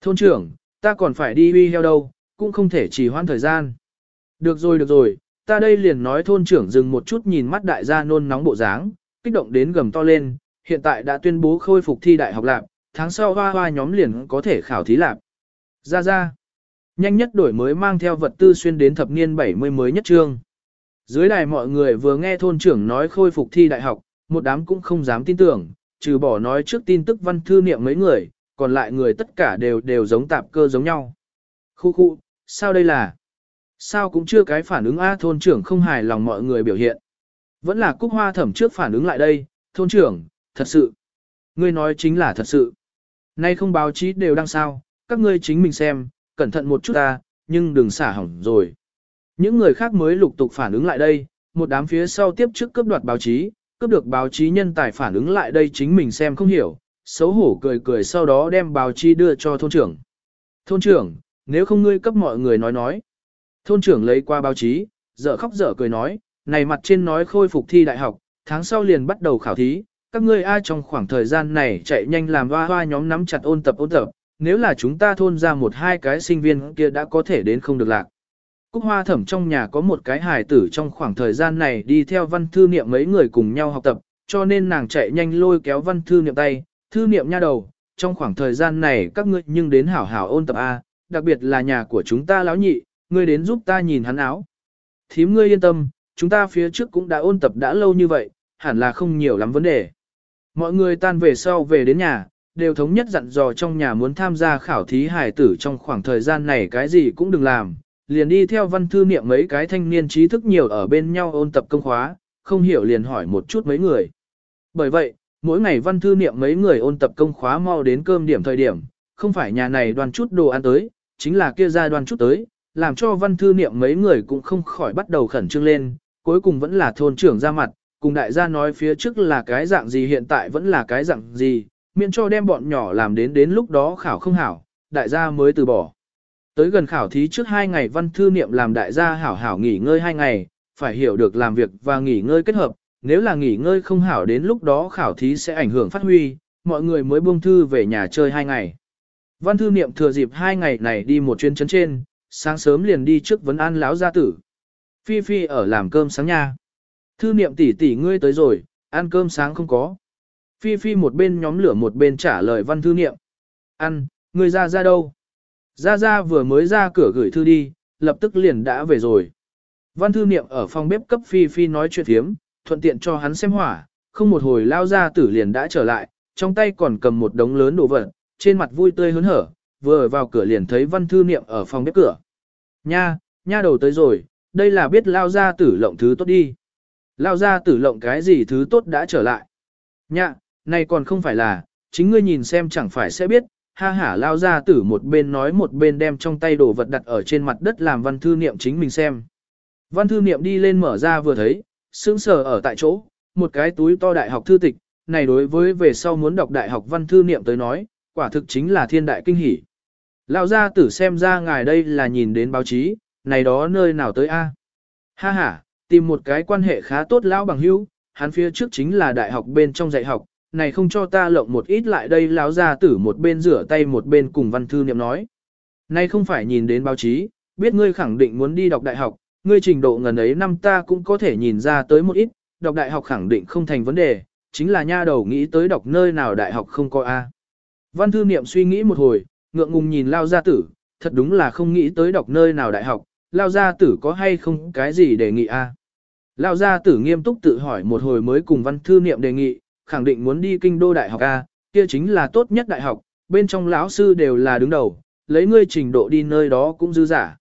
Thôn trưởng, ta còn phải đi uy heo đâu, cũng không thể trì hoãn thời gian. Được rồi được rồi, ta đây liền nói thôn trưởng dừng một chút nhìn mắt đại gia nôn nóng bộ dáng, kích động đến gầm to lên, hiện tại đã tuyên bố khôi phục thi đại học lạc, tháng sau hoa hoa nhóm liền có thể khảo thí lạc. Ra ra, nhanh nhất đổi mới mang theo vật tư xuyên đến thập niên 70 mới nhất trương. Dưới đài mọi người vừa nghe thôn trưởng nói khôi phục thi đại học, một đám cũng không dám tin tưởng, trừ bỏ nói trước tin tức văn thư niệm mấy người, còn lại người tất cả đều đều giống tạp cơ giống nhau. Khu khu, sao đây là? Sao cũng chưa cái phản ứng A thôn trưởng không hài lòng mọi người biểu hiện. Vẫn là cúc hoa thẩm trước phản ứng lại đây, thôn trưởng, thật sự. Ngươi nói chính là thật sự. Nay không báo chí đều đăng sao, các ngươi chính mình xem, cẩn thận một chút ta, nhưng đừng xả hỏng rồi. Những người khác mới lục tục phản ứng lại đây, một đám phía sau tiếp trước cướp đoạt báo chí, cướp được báo chí nhân tài phản ứng lại đây chính mình xem không hiểu, xấu hổ cười cười sau đó đem báo chí đưa cho thôn trưởng. Thôn trưởng, nếu không ngươi cấp mọi người nói nói. Thôn trưởng lấy qua báo chí, dở khóc dở cười nói, này mặt trên nói khôi phục thi đại học, tháng sau liền bắt đầu khảo thí, các ngươi ai trong khoảng thời gian này chạy nhanh làm hoa hoa nhóm nắm chặt ôn tập ôn tập, nếu là chúng ta thôn ra một hai cái sinh viên kia đã có thể đến không được lạc. Cúc hoa thẩm trong nhà có một cái hài tử trong khoảng thời gian này đi theo văn thư niệm mấy người cùng nhau học tập, cho nên nàng chạy nhanh lôi kéo văn thư niệm tay, thư niệm nha đầu, trong khoảng thời gian này các ngươi nhưng đến hảo hảo ôn tập A, đặc biệt là nhà của chúng ta lão nhị, ngươi đến giúp ta nhìn hắn áo. Thím ngươi yên tâm, chúng ta phía trước cũng đã ôn tập đã lâu như vậy, hẳn là không nhiều lắm vấn đề. Mọi người tan về sau về đến nhà, đều thống nhất dặn dò trong nhà muốn tham gia khảo thí hài tử trong khoảng thời gian này cái gì cũng đừng làm, liền đi theo văn thư niệm mấy cái thanh niên trí thức nhiều ở bên nhau ôn tập công khóa, không hiểu liền hỏi một chút mấy người. Bởi vậy, mỗi ngày văn thư niệm mấy người ôn tập công khóa mau đến cơm điểm thời điểm, không phải nhà này đoàn chút đồ ăn tới, chính là kia ra đoàn chút tới, làm cho văn thư niệm mấy người cũng không khỏi bắt đầu khẩn trương lên, cuối cùng vẫn là thôn trưởng ra mặt, cùng đại gia nói phía trước là cái dạng gì hiện tại vẫn là cái dạng gì, miễn cho đem bọn nhỏ làm đến đến lúc đó khảo không hảo, đại gia mới từ bỏ. Tới gần khảo thí trước hai ngày văn thư niệm làm đại gia hảo hảo nghỉ ngơi hai ngày, phải hiểu được làm việc và nghỉ ngơi kết hợp, nếu là nghỉ ngơi không hảo đến lúc đó khảo thí sẽ ảnh hưởng phát huy, mọi người mới buông thư về nhà chơi hai ngày. Văn thư niệm thừa dịp hai ngày này đi một chuyến chấn trên, sáng sớm liền đi trước vấn an lão gia tử. Phi Phi ở làm cơm sáng nha. Thư niệm tỷ tỷ ngươi tới rồi, ăn cơm sáng không có. Phi Phi một bên nhóm lửa một bên trả lời văn thư niệm. Ăn, ngươi ra ra đâu? Ra ra vừa mới ra cửa gửi thư đi, lập tức liền đã về rồi. Văn thư niệm ở phòng bếp cấp Phi Phi nói chuyện thiếm, thuận tiện cho hắn xem hỏa, không một hồi lao ra tử liền đã trở lại, trong tay còn cầm một đống lớn đồ vật, trên mặt vui tươi hớn hở, vừa vào cửa liền thấy văn thư niệm ở phòng bếp cửa. Nha, nha đầu tới rồi, đây là biết lao ra tử lộng thứ tốt đi. Lao ra tử lộng cái gì thứ tốt đã trở lại. Nha, này còn không phải là, chính ngươi nhìn xem chẳng phải sẽ biết, ha hả lao ra tử một bên nói một bên đem trong tay đồ vật đặt ở trên mặt đất làm văn thư niệm chính mình xem. Văn thư niệm đi lên mở ra vừa thấy, sững sờ ở tại chỗ, một cái túi to đại học thư tịch, này đối với về sau muốn đọc đại học văn thư niệm tới nói, quả thực chính là thiên đại kinh hỷ. Lão gia tử xem ra ngài đây là nhìn đến báo chí, này đó nơi nào tới a? Ha ha, tìm một cái quan hệ khá tốt lão bằng hữu, hắn phía trước chính là đại học bên trong dạy học, này không cho ta lộng một ít lại đây lão gia tử một bên rửa tay một bên cùng văn thư niệm nói. Này không phải nhìn đến báo chí, biết ngươi khẳng định muốn đi đọc đại học, ngươi trình độ ngần ấy năm ta cũng có thể nhìn ra tới một ít, đọc đại học khẳng định không thành vấn đề, chính là nha đầu nghĩ tới đọc nơi nào đại học không có A. Văn thư niệm suy nghĩ một hồi, ngượng ngùng nhìn lao gia tử, thật đúng là không nghĩ tới đọc nơi nào đại học, lao gia tử có hay không cái gì đề nghị A. Lao gia tử nghiêm túc tự hỏi một hồi mới cùng văn thư niệm đề nghị, khẳng định muốn đi kinh đô đại học A, kia chính là tốt nhất đại học, bên trong lão sư đều là đứng đầu, lấy ngươi trình độ đi nơi đó cũng dư giả.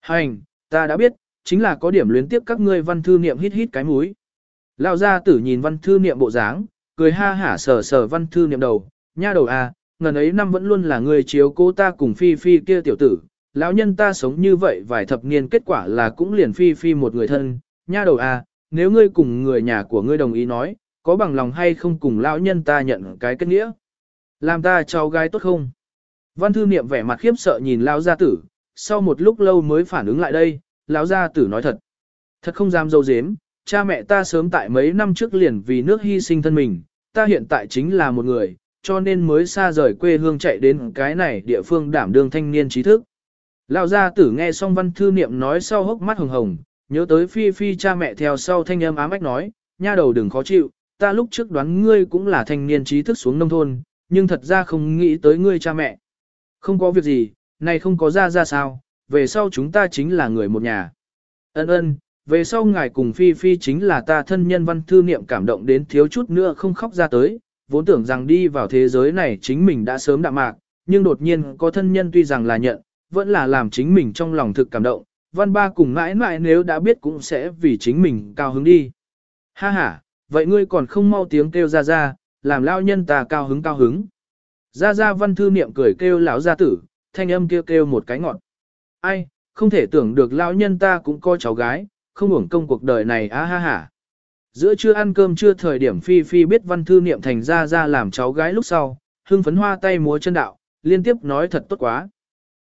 Hành, ta đã biết, chính là có điểm luyến tiếp các ngươi văn thư niệm hít hít cái mũi. Lão gia tử nhìn văn thư niệm bộ dáng, cười ha hả sờ sờ văn thư niệm đầu, nha đầu a, ngần ấy năm vẫn luôn là người chiếu cố ta cùng phi phi kia tiểu tử, lão nhân ta sống như vậy vài thập niên kết quả là cũng liền phi phi một người thân, nha đầu a, nếu ngươi cùng người nhà của ngươi đồng ý nói, có bằng lòng hay không cùng lão nhân ta nhận cái kết nghĩa. Làm ta cháu gái tốt không? Văn thư niệm vẻ mặt khiếp sợ nhìn lão gia tử, sau một lúc lâu mới phản ứng lại đây, lão gia tử nói thật. Thật không dám dâu dếm, cha mẹ ta sớm tại mấy năm trước liền vì nước hy sinh thân mình, ta hiện tại chính là một người, cho nên mới xa rời quê hương chạy đến cái này địa phương đảm đương thanh niên trí thức. Lão gia tử nghe xong văn thư niệm nói sau hốc mắt hồng hồng, nhớ tới phi phi cha mẹ theo sau thanh âm ám ách nói, nha đầu đừng khó chịu, ta lúc trước đoán ngươi cũng là thanh niên trí thức xuống nông thôn, nhưng thật ra không nghĩ tới ngươi cha mẹ. Không có việc gì, này không có ra ra sao, về sau chúng ta chính là người một nhà. Ân ân, về sau ngài cùng Phi Phi chính là ta thân nhân văn thư niệm cảm động đến thiếu chút nữa không khóc ra tới, vốn tưởng rằng đi vào thế giới này chính mình đã sớm đạm mạc, nhưng đột nhiên có thân nhân tuy rằng là nhận, vẫn là làm chính mình trong lòng thực cảm động, văn ba cùng mãi mãi nếu đã biết cũng sẽ vì chính mình cao hứng đi. Ha ha, vậy ngươi còn không mau tiếng kêu ra ra, làm lao nhân ta cao hứng cao hứng. Ra ra văn thư niệm cười kêu lão gia tử, thanh âm kêu kêu một cái ngọn. Ai, không thể tưởng được lão nhân ta cũng có cháu gái, không hưởng công cuộc đời này á ha ha. Giữa trưa ăn cơm trưa thời điểm Phi Phi biết văn thư niệm thành ra ra làm cháu gái lúc sau, hưng phấn hoa tay múa chân đạo, liên tiếp nói thật tốt quá.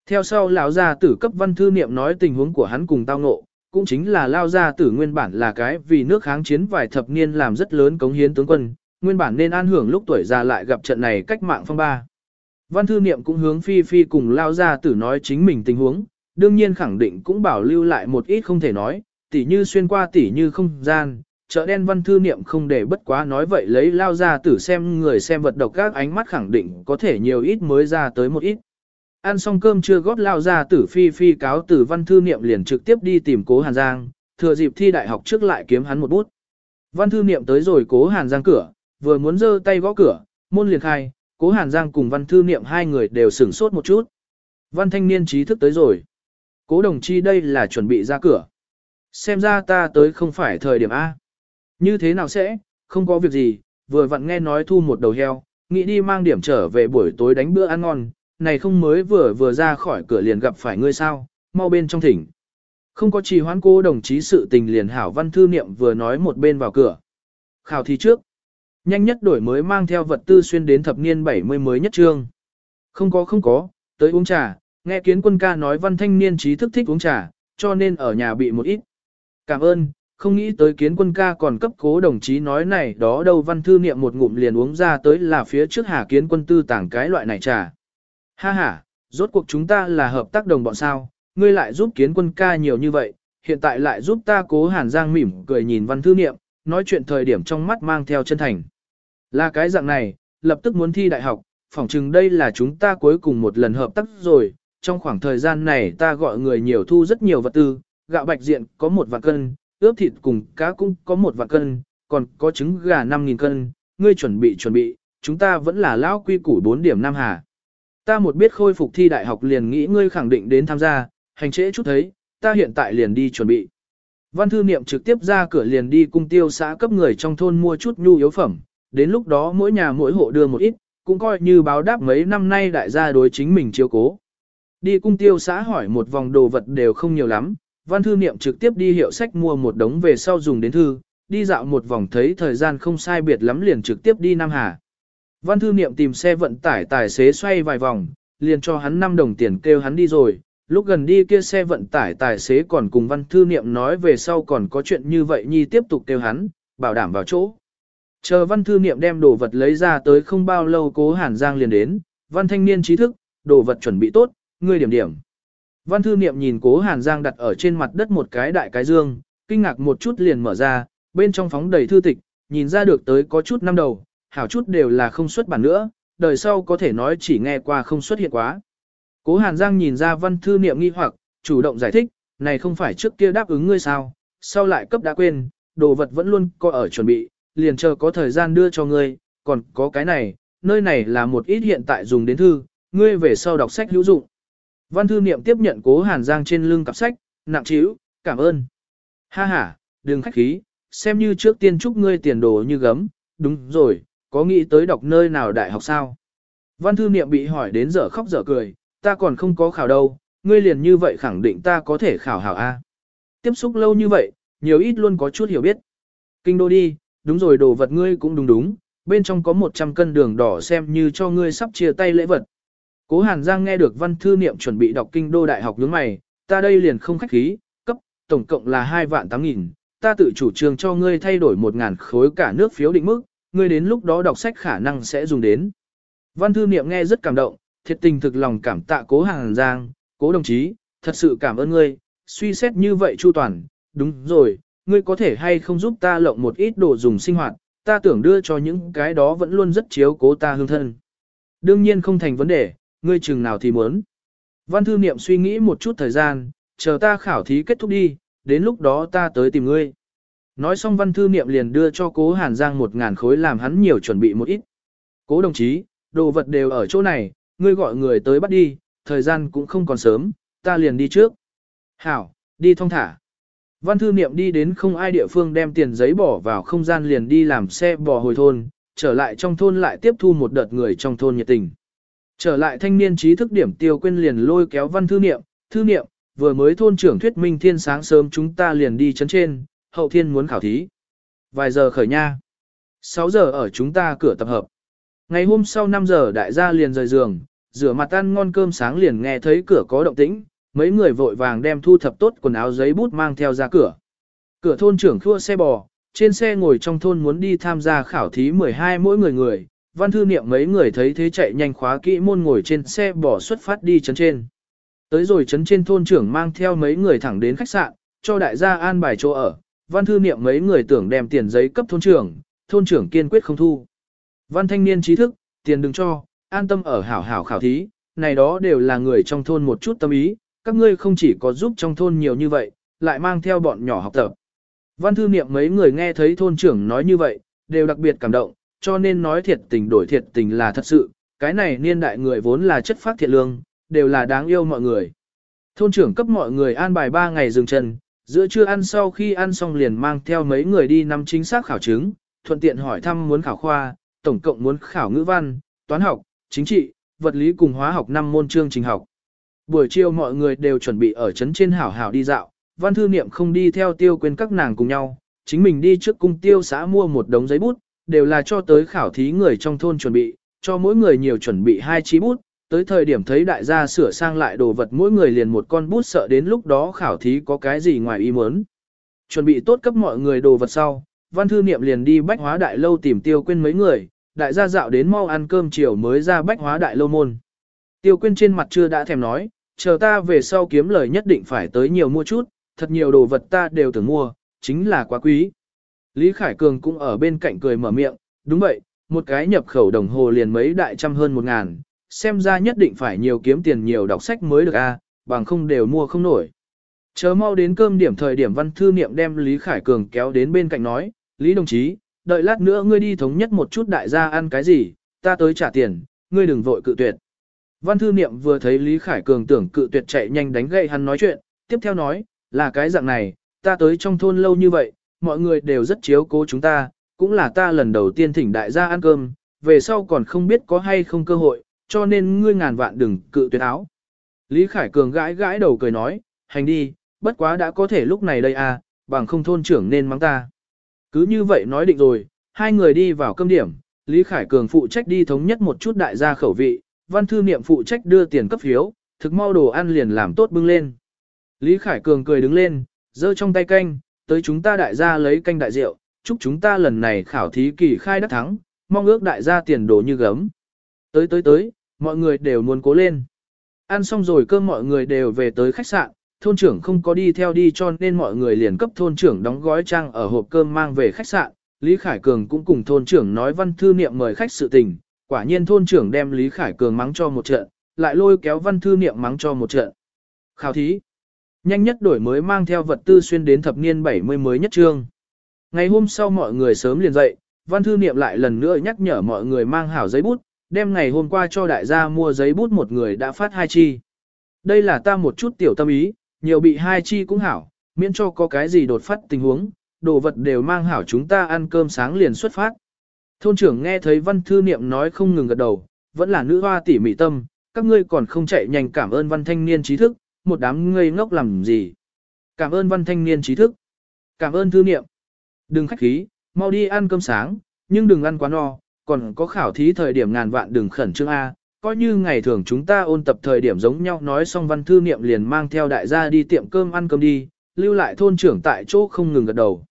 Theo sau lão gia tử cấp văn thư niệm nói tình huống của hắn cùng tao ngộ, cũng chính là lao gia tử nguyên bản là cái vì nước kháng chiến vài thập niên làm rất lớn cống hiến tướng quân, nguyên bản nên an hưởng lúc tuổi già lại gặp trận này cách mạng phong ba. Văn thư niệm cũng hướng Phi Phi cùng lao gia tử nói chính mình tình huống, đương nhiên khẳng định cũng bảo lưu lại một ít không thể nói, tỉ như xuyên qua tỉ như không gian, chợ đen văn thư niệm không để bất quá nói vậy lấy lao gia tử xem người xem vật độc các ánh mắt khẳng định có thể nhiều ít mới ra tới một ít. Ăn xong cơm chưa gót lao ra tử phi phi cáo tử văn thư niệm liền trực tiếp đi tìm cố Hàn Giang, thừa dịp thi đại học trước lại kiếm hắn một bút. Văn thư niệm tới rồi cố Hàn Giang cửa, vừa muốn giơ tay gõ cửa, môn liền khai, cố Hàn Giang cùng văn thư niệm hai người đều sửng sốt một chút. Văn thanh niên trí thức tới rồi. Cố đồng chi đây là chuẩn bị ra cửa. Xem ra ta tới không phải thời điểm A. Như thế nào sẽ, không có việc gì, vừa vặn nghe nói thu một đầu heo, nghĩ đi mang điểm trở về buổi tối đánh bữa ăn ngon, này không mới vừa vừa ra khỏi cửa liền gặp phải ngươi sao, mau bên trong thỉnh. Không có trì hoãn cô đồng chí sự tình liền hảo văn thư niệm vừa nói một bên vào cửa. Khảo thí trước. Nhanh nhất đổi mới mang theo vật tư xuyên đến thập niên 70 mới nhất trương. Không có không có, tới uống trà, nghe kiến quân ca nói văn thanh niên trí thức thích uống trà, cho nên ở nhà bị một ít. Cảm ơn, không nghĩ tới kiến quân ca còn cấp cố đồng chí nói này đó đâu văn thư niệm một ngụm liền uống ra tới là phía trước hà kiến quân tư tảng cái loại này trà. Ha ha, rốt cuộc chúng ta là hợp tác đồng bọn sao, ngươi lại giúp kiến quân ca nhiều như vậy, hiện tại lại giúp ta cố hàn giang mỉm cười nhìn văn thư niệm, nói chuyện thời điểm trong mắt mang theo chân thành. Là cái dạng này, lập tức muốn thi đại học, phỏng chừng đây là chúng ta cuối cùng một lần hợp tác rồi, trong khoảng thời gian này ta gọi người nhiều thu rất nhiều vật tư, gạo bạch diện có một vạn cân, ướp thịt cùng cá cũng có một vạn cân, còn có trứng gà 5.000 cân, ngươi chuẩn bị chuẩn bị, chúng ta vẫn là lão quy củ 4 điểm Nam Hà. Ta một biết khôi phục thi đại học liền nghĩ ngươi khẳng định đến tham gia, hành trễ chút thấy, ta hiện tại liền đi chuẩn bị. Văn thư niệm trực tiếp ra cửa liền đi cung tiêu xã cấp người trong thôn mua chút nhu yếu phẩm, đến lúc đó mỗi nhà mỗi hộ đưa một ít, cũng coi như báo đáp mấy năm nay đại gia đối chính mình chiếu cố. Đi cung tiêu xã hỏi một vòng đồ vật đều không nhiều lắm, văn thư niệm trực tiếp đi hiệu sách mua một đống về sau dùng đến thư, đi dạo một vòng thấy thời gian không sai biệt lắm liền trực tiếp đi Nam Hà. Văn thư niệm tìm xe vận tải tài xế xoay vài vòng, liền cho hắn 5 đồng tiền kêu hắn đi rồi, lúc gần đi kia xe vận tải tài xế còn cùng văn thư niệm nói về sau còn có chuyện như vậy nhi tiếp tục kêu hắn, bảo đảm vào chỗ. Chờ văn thư niệm đem đồ vật lấy ra tới không bao lâu cố hàn giang liền đến, văn thanh niên trí thức, đồ vật chuẩn bị tốt, ngươi điểm điểm. Văn thư niệm nhìn cố Hàn Giang đặt ở trên mặt đất một cái đại cái dương, kinh ngạc một chút liền mở ra, bên trong phóng đầy thư tịch, nhìn ra được tới có chút năm đầu, hảo chút đều là không xuất bản nữa, đời sau có thể nói chỉ nghe qua không xuất hiện quá. Cố Hàn Giang nhìn ra văn thư niệm nghi hoặc, chủ động giải thích, này không phải trước kia đáp ứng ngươi sao, sau lại cấp đã quên, đồ vật vẫn luôn có ở chuẩn bị, liền chờ có thời gian đưa cho ngươi, còn có cái này, nơi này là một ít hiện tại dùng đến thư, ngươi về sau đọc sách hữu dụng. Văn thư niệm tiếp nhận cố hàn giang trên lưng cặp sách, nặng trĩu, cảm ơn. Ha ha, đừng khách khí, xem như trước tiên chúc ngươi tiền đồ như gấm, đúng rồi, có nghĩ tới đọc nơi nào đại học sao? Văn thư niệm bị hỏi đến giờ khóc giờ cười, ta còn không có khảo đâu, ngươi liền như vậy khẳng định ta có thể khảo hảo A. Tiếp xúc lâu như vậy, nhiều ít luôn có chút hiểu biết. Kinh đô đi, đúng rồi đồ vật ngươi cũng đúng đúng, bên trong có 100 cân đường đỏ xem như cho ngươi sắp chia tay lễ vật. Cố Hàn Giang nghe được văn thư niệm chuẩn bị đọc kinh đô đại học nhướng mày, ta đây liền không khách khí, cấp, tổng cộng là 2 vạn 8 nghìn, ta tự chủ trương cho ngươi thay đổi 1 ngàn khối cả nước phiếu định mức, ngươi đến lúc đó đọc sách khả năng sẽ dùng đến. Văn thư niệm nghe rất cảm động, thiệt tình thực lòng cảm tạ cố hàng Giang, cố đồng chí, thật sự cảm ơn ngươi, suy xét như vậy chu toàn, đúng rồi, ngươi có thể hay không giúp ta lộng một ít đồ dùng sinh hoạt, ta tưởng đưa cho những cái đó vẫn luôn rất chiếu cố ta hương thân. Đương nhiên không thành vấn đề, ngươi chừng nào thì muốn. Văn thư niệm suy nghĩ một chút thời gian, chờ ta khảo thí kết thúc đi, đến lúc đó ta tới tìm ngươi. Nói xong văn thư niệm liền đưa cho cố Hàn Giang một ngàn khối làm hắn nhiều chuẩn bị một ít. Cố đồng chí, đồ vật đều ở chỗ này, ngươi gọi người tới bắt đi, thời gian cũng không còn sớm, ta liền đi trước. Hảo, đi thong thả. Văn thư niệm đi đến không ai địa phương đem tiền giấy bỏ vào không gian liền đi làm xe bò hồi thôn, trở lại trong thôn lại tiếp thu một đợt người trong thôn nhiệt tình. Trở lại thanh niên trí thức điểm tiêu quên liền lôi kéo văn thư niệm, thư niệm, vừa mới thôn trưởng thuyết minh thiên sáng sớm chúng ta liền đi chấn trên, hậu thiên muốn khảo thí. Vài giờ khởi nha. 6 giờ ở chúng ta cửa tập hợp. Ngày hôm sau 5 giờ đại gia liền rời giường, rửa mặt ăn ngon cơm sáng liền nghe thấy cửa có động tĩnh, mấy người vội vàng đem thu thập tốt quần áo giấy bút mang theo ra cửa. Cửa thôn trưởng khua xe bò, trên xe ngồi trong thôn muốn đi tham gia khảo thí 12 mỗi người người, văn thư niệm mấy người thấy thế chạy nhanh khóa kỹ môn ngồi trên xe bò xuất phát đi chấn trên. Tới rồi chấn trên thôn trưởng mang theo mấy người thẳng đến khách sạn, cho đại gia an bài chỗ ở, văn thư niệm mấy người tưởng đem tiền giấy cấp thôn trưởng, thôn trưởng kiên quyết không thu. Văn thanh niên trí thức, tiền đừng cho, an tâm ở hảo hảo khảo thí, này đó đều là người trong thôn một chút tâm ý, các ngươi không chỉ có giúp trong thôn nhiều như vậy, lại mang theo bọn nhỏ học tập. Văn thư niệm mấy người nghe thấy thôn trưởng nói như vậy, đều đặc biệt cảm động, cho nên nói thiệt tình đổi thiệt tình là thật sự, cái này niên đại người vốn là chất phát thiện lương, đều là đáng yêu mọi người. Thôn trưởng cấp mọi người an bài 3 ngày dừng chân, giữa trưa ăn sau khi ăn xong liền mang theo mấy người đi nắm chính xác khảo chứng, thuận tiện hỏi thăm muốn khảo khoa, tổng cộng muốn khảo ngữ văn, toán học, chính trị, vật lý cùng hóa học 5 môn chương trình học. Buổi chiều mọi người đều chuẩn bị ở trấn trên hảo hảo đi dạo, văn thư niệm không đi theo tiêu quên các nàng cùng nhau, chính mình đi trước cung tiêu xã mua một đống giấy bút, đều là cho tới khảo thí người trong thôn chuẩn bị, cho mỗi người nhiều chuẩn bị hai chí bút, tới thời điểm thấy đại gia sửa sang lại đồ vật mỗi người liền một con bút sợ đến lúc đó khảo thí có cái gì ngoài ý muốn. Chuẩn bị tốt cấp mọi người đồ vật sau, văn thư niệm liền đi bách hóa đại lâu tìm tiêu quên mấy người, đại gia dạo đến mau ăn cơm chiều mới ra bách hóa đại lâu môn. Tiêu quên trên mặt chưa đã thèm nói, chờ ta về sau kiếm lời nhất định phải tới nhiều mua chút, thật nhiều đồ vật ta đều tưởng mua, chính là quá quý. Lý Khải Cường cũng ở bên cạnh cười mở miệng, đúng vậy, một cái nhập khẩu đồng hồ liền mấy đại trăm hơn một ngàn, xem ra nhất định phải nhiều kiếm tiền nhiều đọc sách mới được a, bằng không đều mua không nổi. Chờ mau đến cơm điểm thời điểm văn thư niệm đem Lý Khải Cường kéo đến bên cạnh nói, Lý đồng chí, đợi lát nữa ngươi đi thống nhất một chút đại gia ăn cái gì, ta tới trả tiền, ngươi đừng vội cự tuyệt. Văn thư niệm vừa thấy Lý Khải Cường tưởng cự tuyệt chạy nhanh đánh gậy hắn nói chuyện, tiếp theo nói, là cái dạng này, ta tới trong thôn lâu như vậy, mọi người đều rất chiếu cố chúng ta, cũng là ta lần đầu tiên thỉnh đại gia ăn cơm, về sau còn không biết có hay không cơ hội, cho nên ngươi ngàn vạn đừng cự tuyệt áo. Lý Khải Cường gãi gãi đầu cười nói, hành đi, bất quá đã có thể lúc này đây à, bằng không thôn trưởng nên mắng ta. Cứ như vậy nói định rồi, hai người đi vào cơm điểm, Lý Khải Cường phụ trách đi thống nhất một chút đại gia khẩu vị, văn thư niệm phụ trách đưa tiền cấp phiếu, thực mau đồ ăn liền làm tốt bưng lên. Lý Khải Cường cười đứng lên, giơ trong tay canh, tới chúng ta đại gia lấy canh đại rượu, chúc chúng ta lần này khảo thí kỳ khai đắc thắng, mong ước đại gia tiền đồ như gấm. Tới tới tới, mọi người đều muốn cố lên. Ăn xong rồi cơm mọi người đều về tới khách sạn, thôn trưởng không có đi theo đi cho nên mọi người liền cấp thôn trưởng đóng gói trang ở hộp cơm mang về khách sạn. Lý Khải Cường cũng cùng thôn trưởng nói văn thư niệm mời khách sự tình, quả nhiên thôn trưởng đem Lý Khải Cường mắng cho một trận, lại lôi kéo văn thư niệm mắng cho một trận. Khảo thí. Nhanh nhất đổi mới mang theo vật tư xuyên đến thập niên 70 mới nhất trương. Ngày hôm sau mọi người sớm liền dậy, văn thư niệm lại lần nữa nhắc nhở mọi người mang hảo giấy bút, đem ngày hôm qua cho đại gia mua giấy bút một người đã phát hai chi. Đây là ta một chút tiểu tâm ý, nhiều bị hai chi cũng hảo, miễn cho có cái gì đột phát tình huống, đồ vật đều mang hảo chúng ta ăn cơm sáng liền xuất phát. Thôn trưởng nghe thấy văn thư niệm nói không ngừng gật đầu, vẫn là nữ hoa tỉ mỉ tâm, các ngươi còn không chạy nhanh cảm ơn văn thanh niên trí thức, một đám ngây ngốc làm gì. Cảm ơn văn thanh niên trí thức. Cảm ơn thư niệm. Đừng khách khí, mau đi ăn cơm sáng, nhưng đừng ăn quá no, còn có khảo thí thời điểm ngàn vạn đừng khẩn trương A, coi như ngày thường chúng ta ôn tập thời điểm giống nhau nói xong văn thư niệm liền mang theo đại gia đi tiệm cơm ăn cơm đi, lưu lại thôn trưởng tại chỗ không ngừng gật đầu.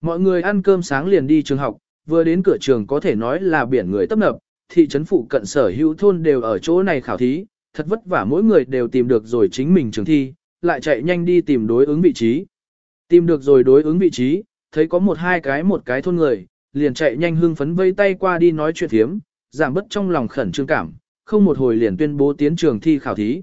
Mọi người ăn cơm sáng liền đi trường học, vừa đến cửa trường có thể nói là biển người tấp nập, thị trấn phụ cận sở hữu thôn đều ở chỗ này khảo thí, thật vất vả mỗi người đều tìm được rồi chính mình trường thi, lại chạy nhanh đi tìm đối ứng vị trí. Tìm được rồi đối ứng vị trí, thấy có một hai cái một cái thôn người, liền chạy nhanh hưng phấn vây tay qua đi nói chuyện thiếm, giảm bớt trong lòng khẩn trương cảm, không một hồi liền tuyên bố tiến trường thi khảo thí.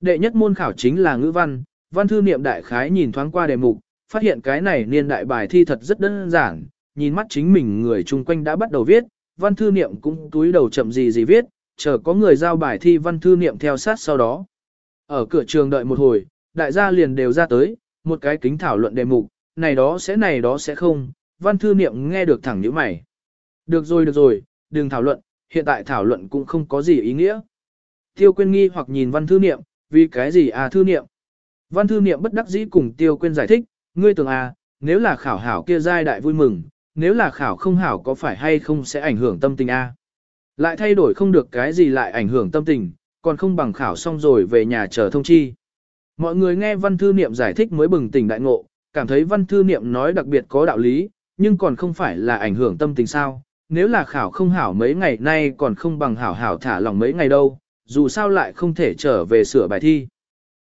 Đệ nhất môn khảo chính là ngữ văn, văn thư niệm đại khái nhìn thoáng qua đề mục, phát hiện cái này niên đại bài thi thật rất đơn giản, nhìn mắt chính mình người chung quanh đã bắt đầu viết, văn thư niệm cũng túi đầu chậm gì gì viết, chờ có người giao bài thi văn thư niệm theo sát sau đó. Ở cửa trường đợi một hồi, đại gia liền đều ra tới, một cái kính thảo luận đề mục, này đó sẽ này đó sẽ không, văn thư niệm nghe được thẳng như mày. Được rồi được rồi, đừng thảo luận, hiện tại thảo luận cũng không có gì ý nghĩa. Tiêu Quyên nghi hoặc nhìn văn thư niệm, vì cái gì à thư niệm? Văn thư niệm bất đắc dĩ cùng Tiêu Quyên giải thích, ngươi tưởng à, nếu là khảo hảo kia giai đại vui mừng, nếu là khảo không hảo có phải hay không sẽ ảnh hưởng tâm tình a? À? Lại thay đổi không được cái gì lại ảnh hưởng tâm tình, còn không bằng khảo xong rồi về nhà chờ thông chi. Mọi người nghe văn thư niệm giải thích mới bừng tỉnh đại ngộ, cảm thấy văn thư niệm nói đặc biệt có đạo lý, nhưng còn không phải là ảnh hưởng tâm tình sao. Nếu là khảo không hảo mấy ngày nay còn không bằng hảo hảo thả lòng mấy ngày đâu, dù sao lại không thể trở về sửa bài thi.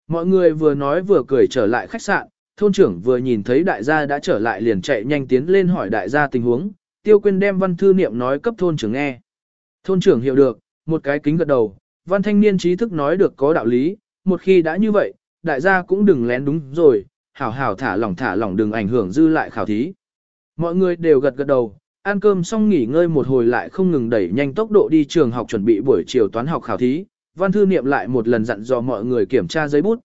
Mọi người vừa nói vừa cười trở lại khách sạn, thôn trưởng vừa nhìn thấy đại gia đã trở lại liền chạy nhanh tiến lên hỏi đại gia tình huống, tiêu quyên đem văn thư niệm nói cấp thôn trưởng nghe. Thôn trưởng hiểu được, một cái kính gật đầu, văn thanh niên trí thức nói được có đạo lý, một khi đã như vậy, đại gia cũng đừng lén đúng rồi, hảo hảo thả lỏng thả lỏng đừng ảnh hưởng dư lại khảo thí. Mọi người đều gật gật đầu, ăn cơm xong nghỉ ngơi một hồi lại không ngừng đẩy nhanh tốc độ đi trường học chuẩn bị buổi chiều toán học khảo thí, văn thư niệm lại một lần dặn dò mọi người kiểm tra giấy bút.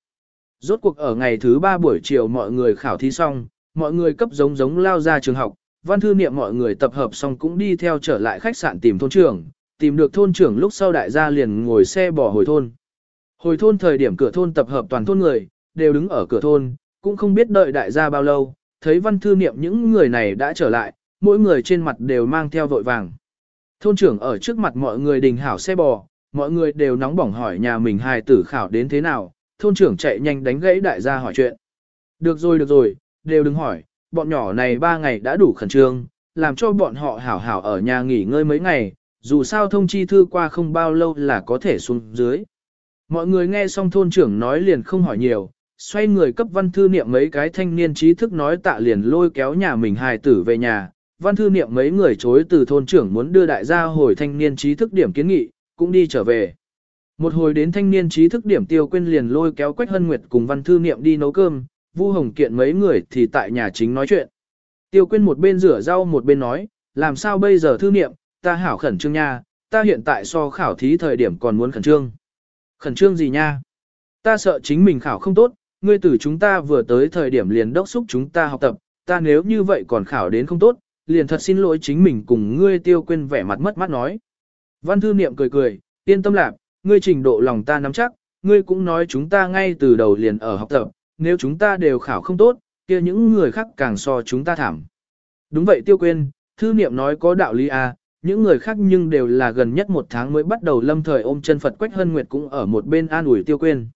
Rốt cuộc ở ngày thứ ba buổi chiều mọi người khảo thí xong, mọi người cấp giống giống lao ra trường học, văn thư niệm mọi người tập hợp xong cũng đi theo trở lại khách sạn tìm thôn trưởng, tìm được thôn trưởng lúc sau đại gia liền ngồi xe bỏ hồi thôn. Hồi thôn thời điểm cửa thôn tập hợp toàn thôn người, đều đứng ở cửa thôn, cũng không biết đợi đại gia bao lâu, thấy văn thư niệm những người này đã trở lại, mỗi người trên mặt đều mang theo vội vàng. Thôn trưởng ở trước mặt mọi người đình hảo xe bò, mọi người đều nóng bỏng hỏi nhà mình hài tử khảo đến thế nào, thôn trưởng chạy nhanh đánh gãy đại gia hỏi chuyện. Được rồi được rồi, đều đừng hỏi, bọn nhỏ này ba ngày đã đủ khẩn trương, làm cho bọn họ hảo hảo ở nhà nghỉ ngơi mấy ngày, dù sao thông chi thư qua không bao lâu là có thể xuống dưới. Mọi người nghe xong thôn trưởng nói liền không hỏi nhiều, xoay người cấp văn thư niệm mấy cái thanh niên trí thức nói tạ liền lôi kéo nhà mình hài tử về nhà. Văn thư niệm mấy người chối từ thôn trưởng muốn đưa đại gia hồi thanh niên trí thức điểm kiến nghị, cũng đi trở về. Một hồi đến thanh niên trí thức điểm tiêu quên liền lôi kéo Quách Hân Nguyệt cùng văn thư niệm đi nấu cơm, Vu Hồng Kiện mấy người thì tại nhà chính nói chuyện. Tiêu quên một bên rửa rau một bên nói, làm sao bây giờ thư niệm, ta hảo khẩn trương nha, ta hiện tại so khảo thí thời điểm còn muốn khẩn trương. Khẩn trương gì nha? Ta sợ chính mình khảo không tốt, ngươi tử chúng ta vừa tới thời điểm liền đốc xúc chúng ta học tập, ta nếu như vậy còn khảo đến không tốt, liền thật xin lỗi chính mình cùng ngươi tiêu quên vẻ mặt mất mắt nói. Văn thư niệm cười cười, yên tâm lạc, ngươi trình độ lòng ta nắm chắc, ngươi cũng nói chúng ta ngay từ đầu liền ở học tập, nếu chúng ta đều khảo không tốt, kia những người khác càng so chúng ta thảm. Đúng vậy tiêu quên, thư niệm nói có đạo lý à, những người khác nhưng đều là gần nhất một tháng mới bắt đầu lâm thời ôm chân Phật Quách Hân Nguyệt cũng ở một bên an ủi tiêu quên.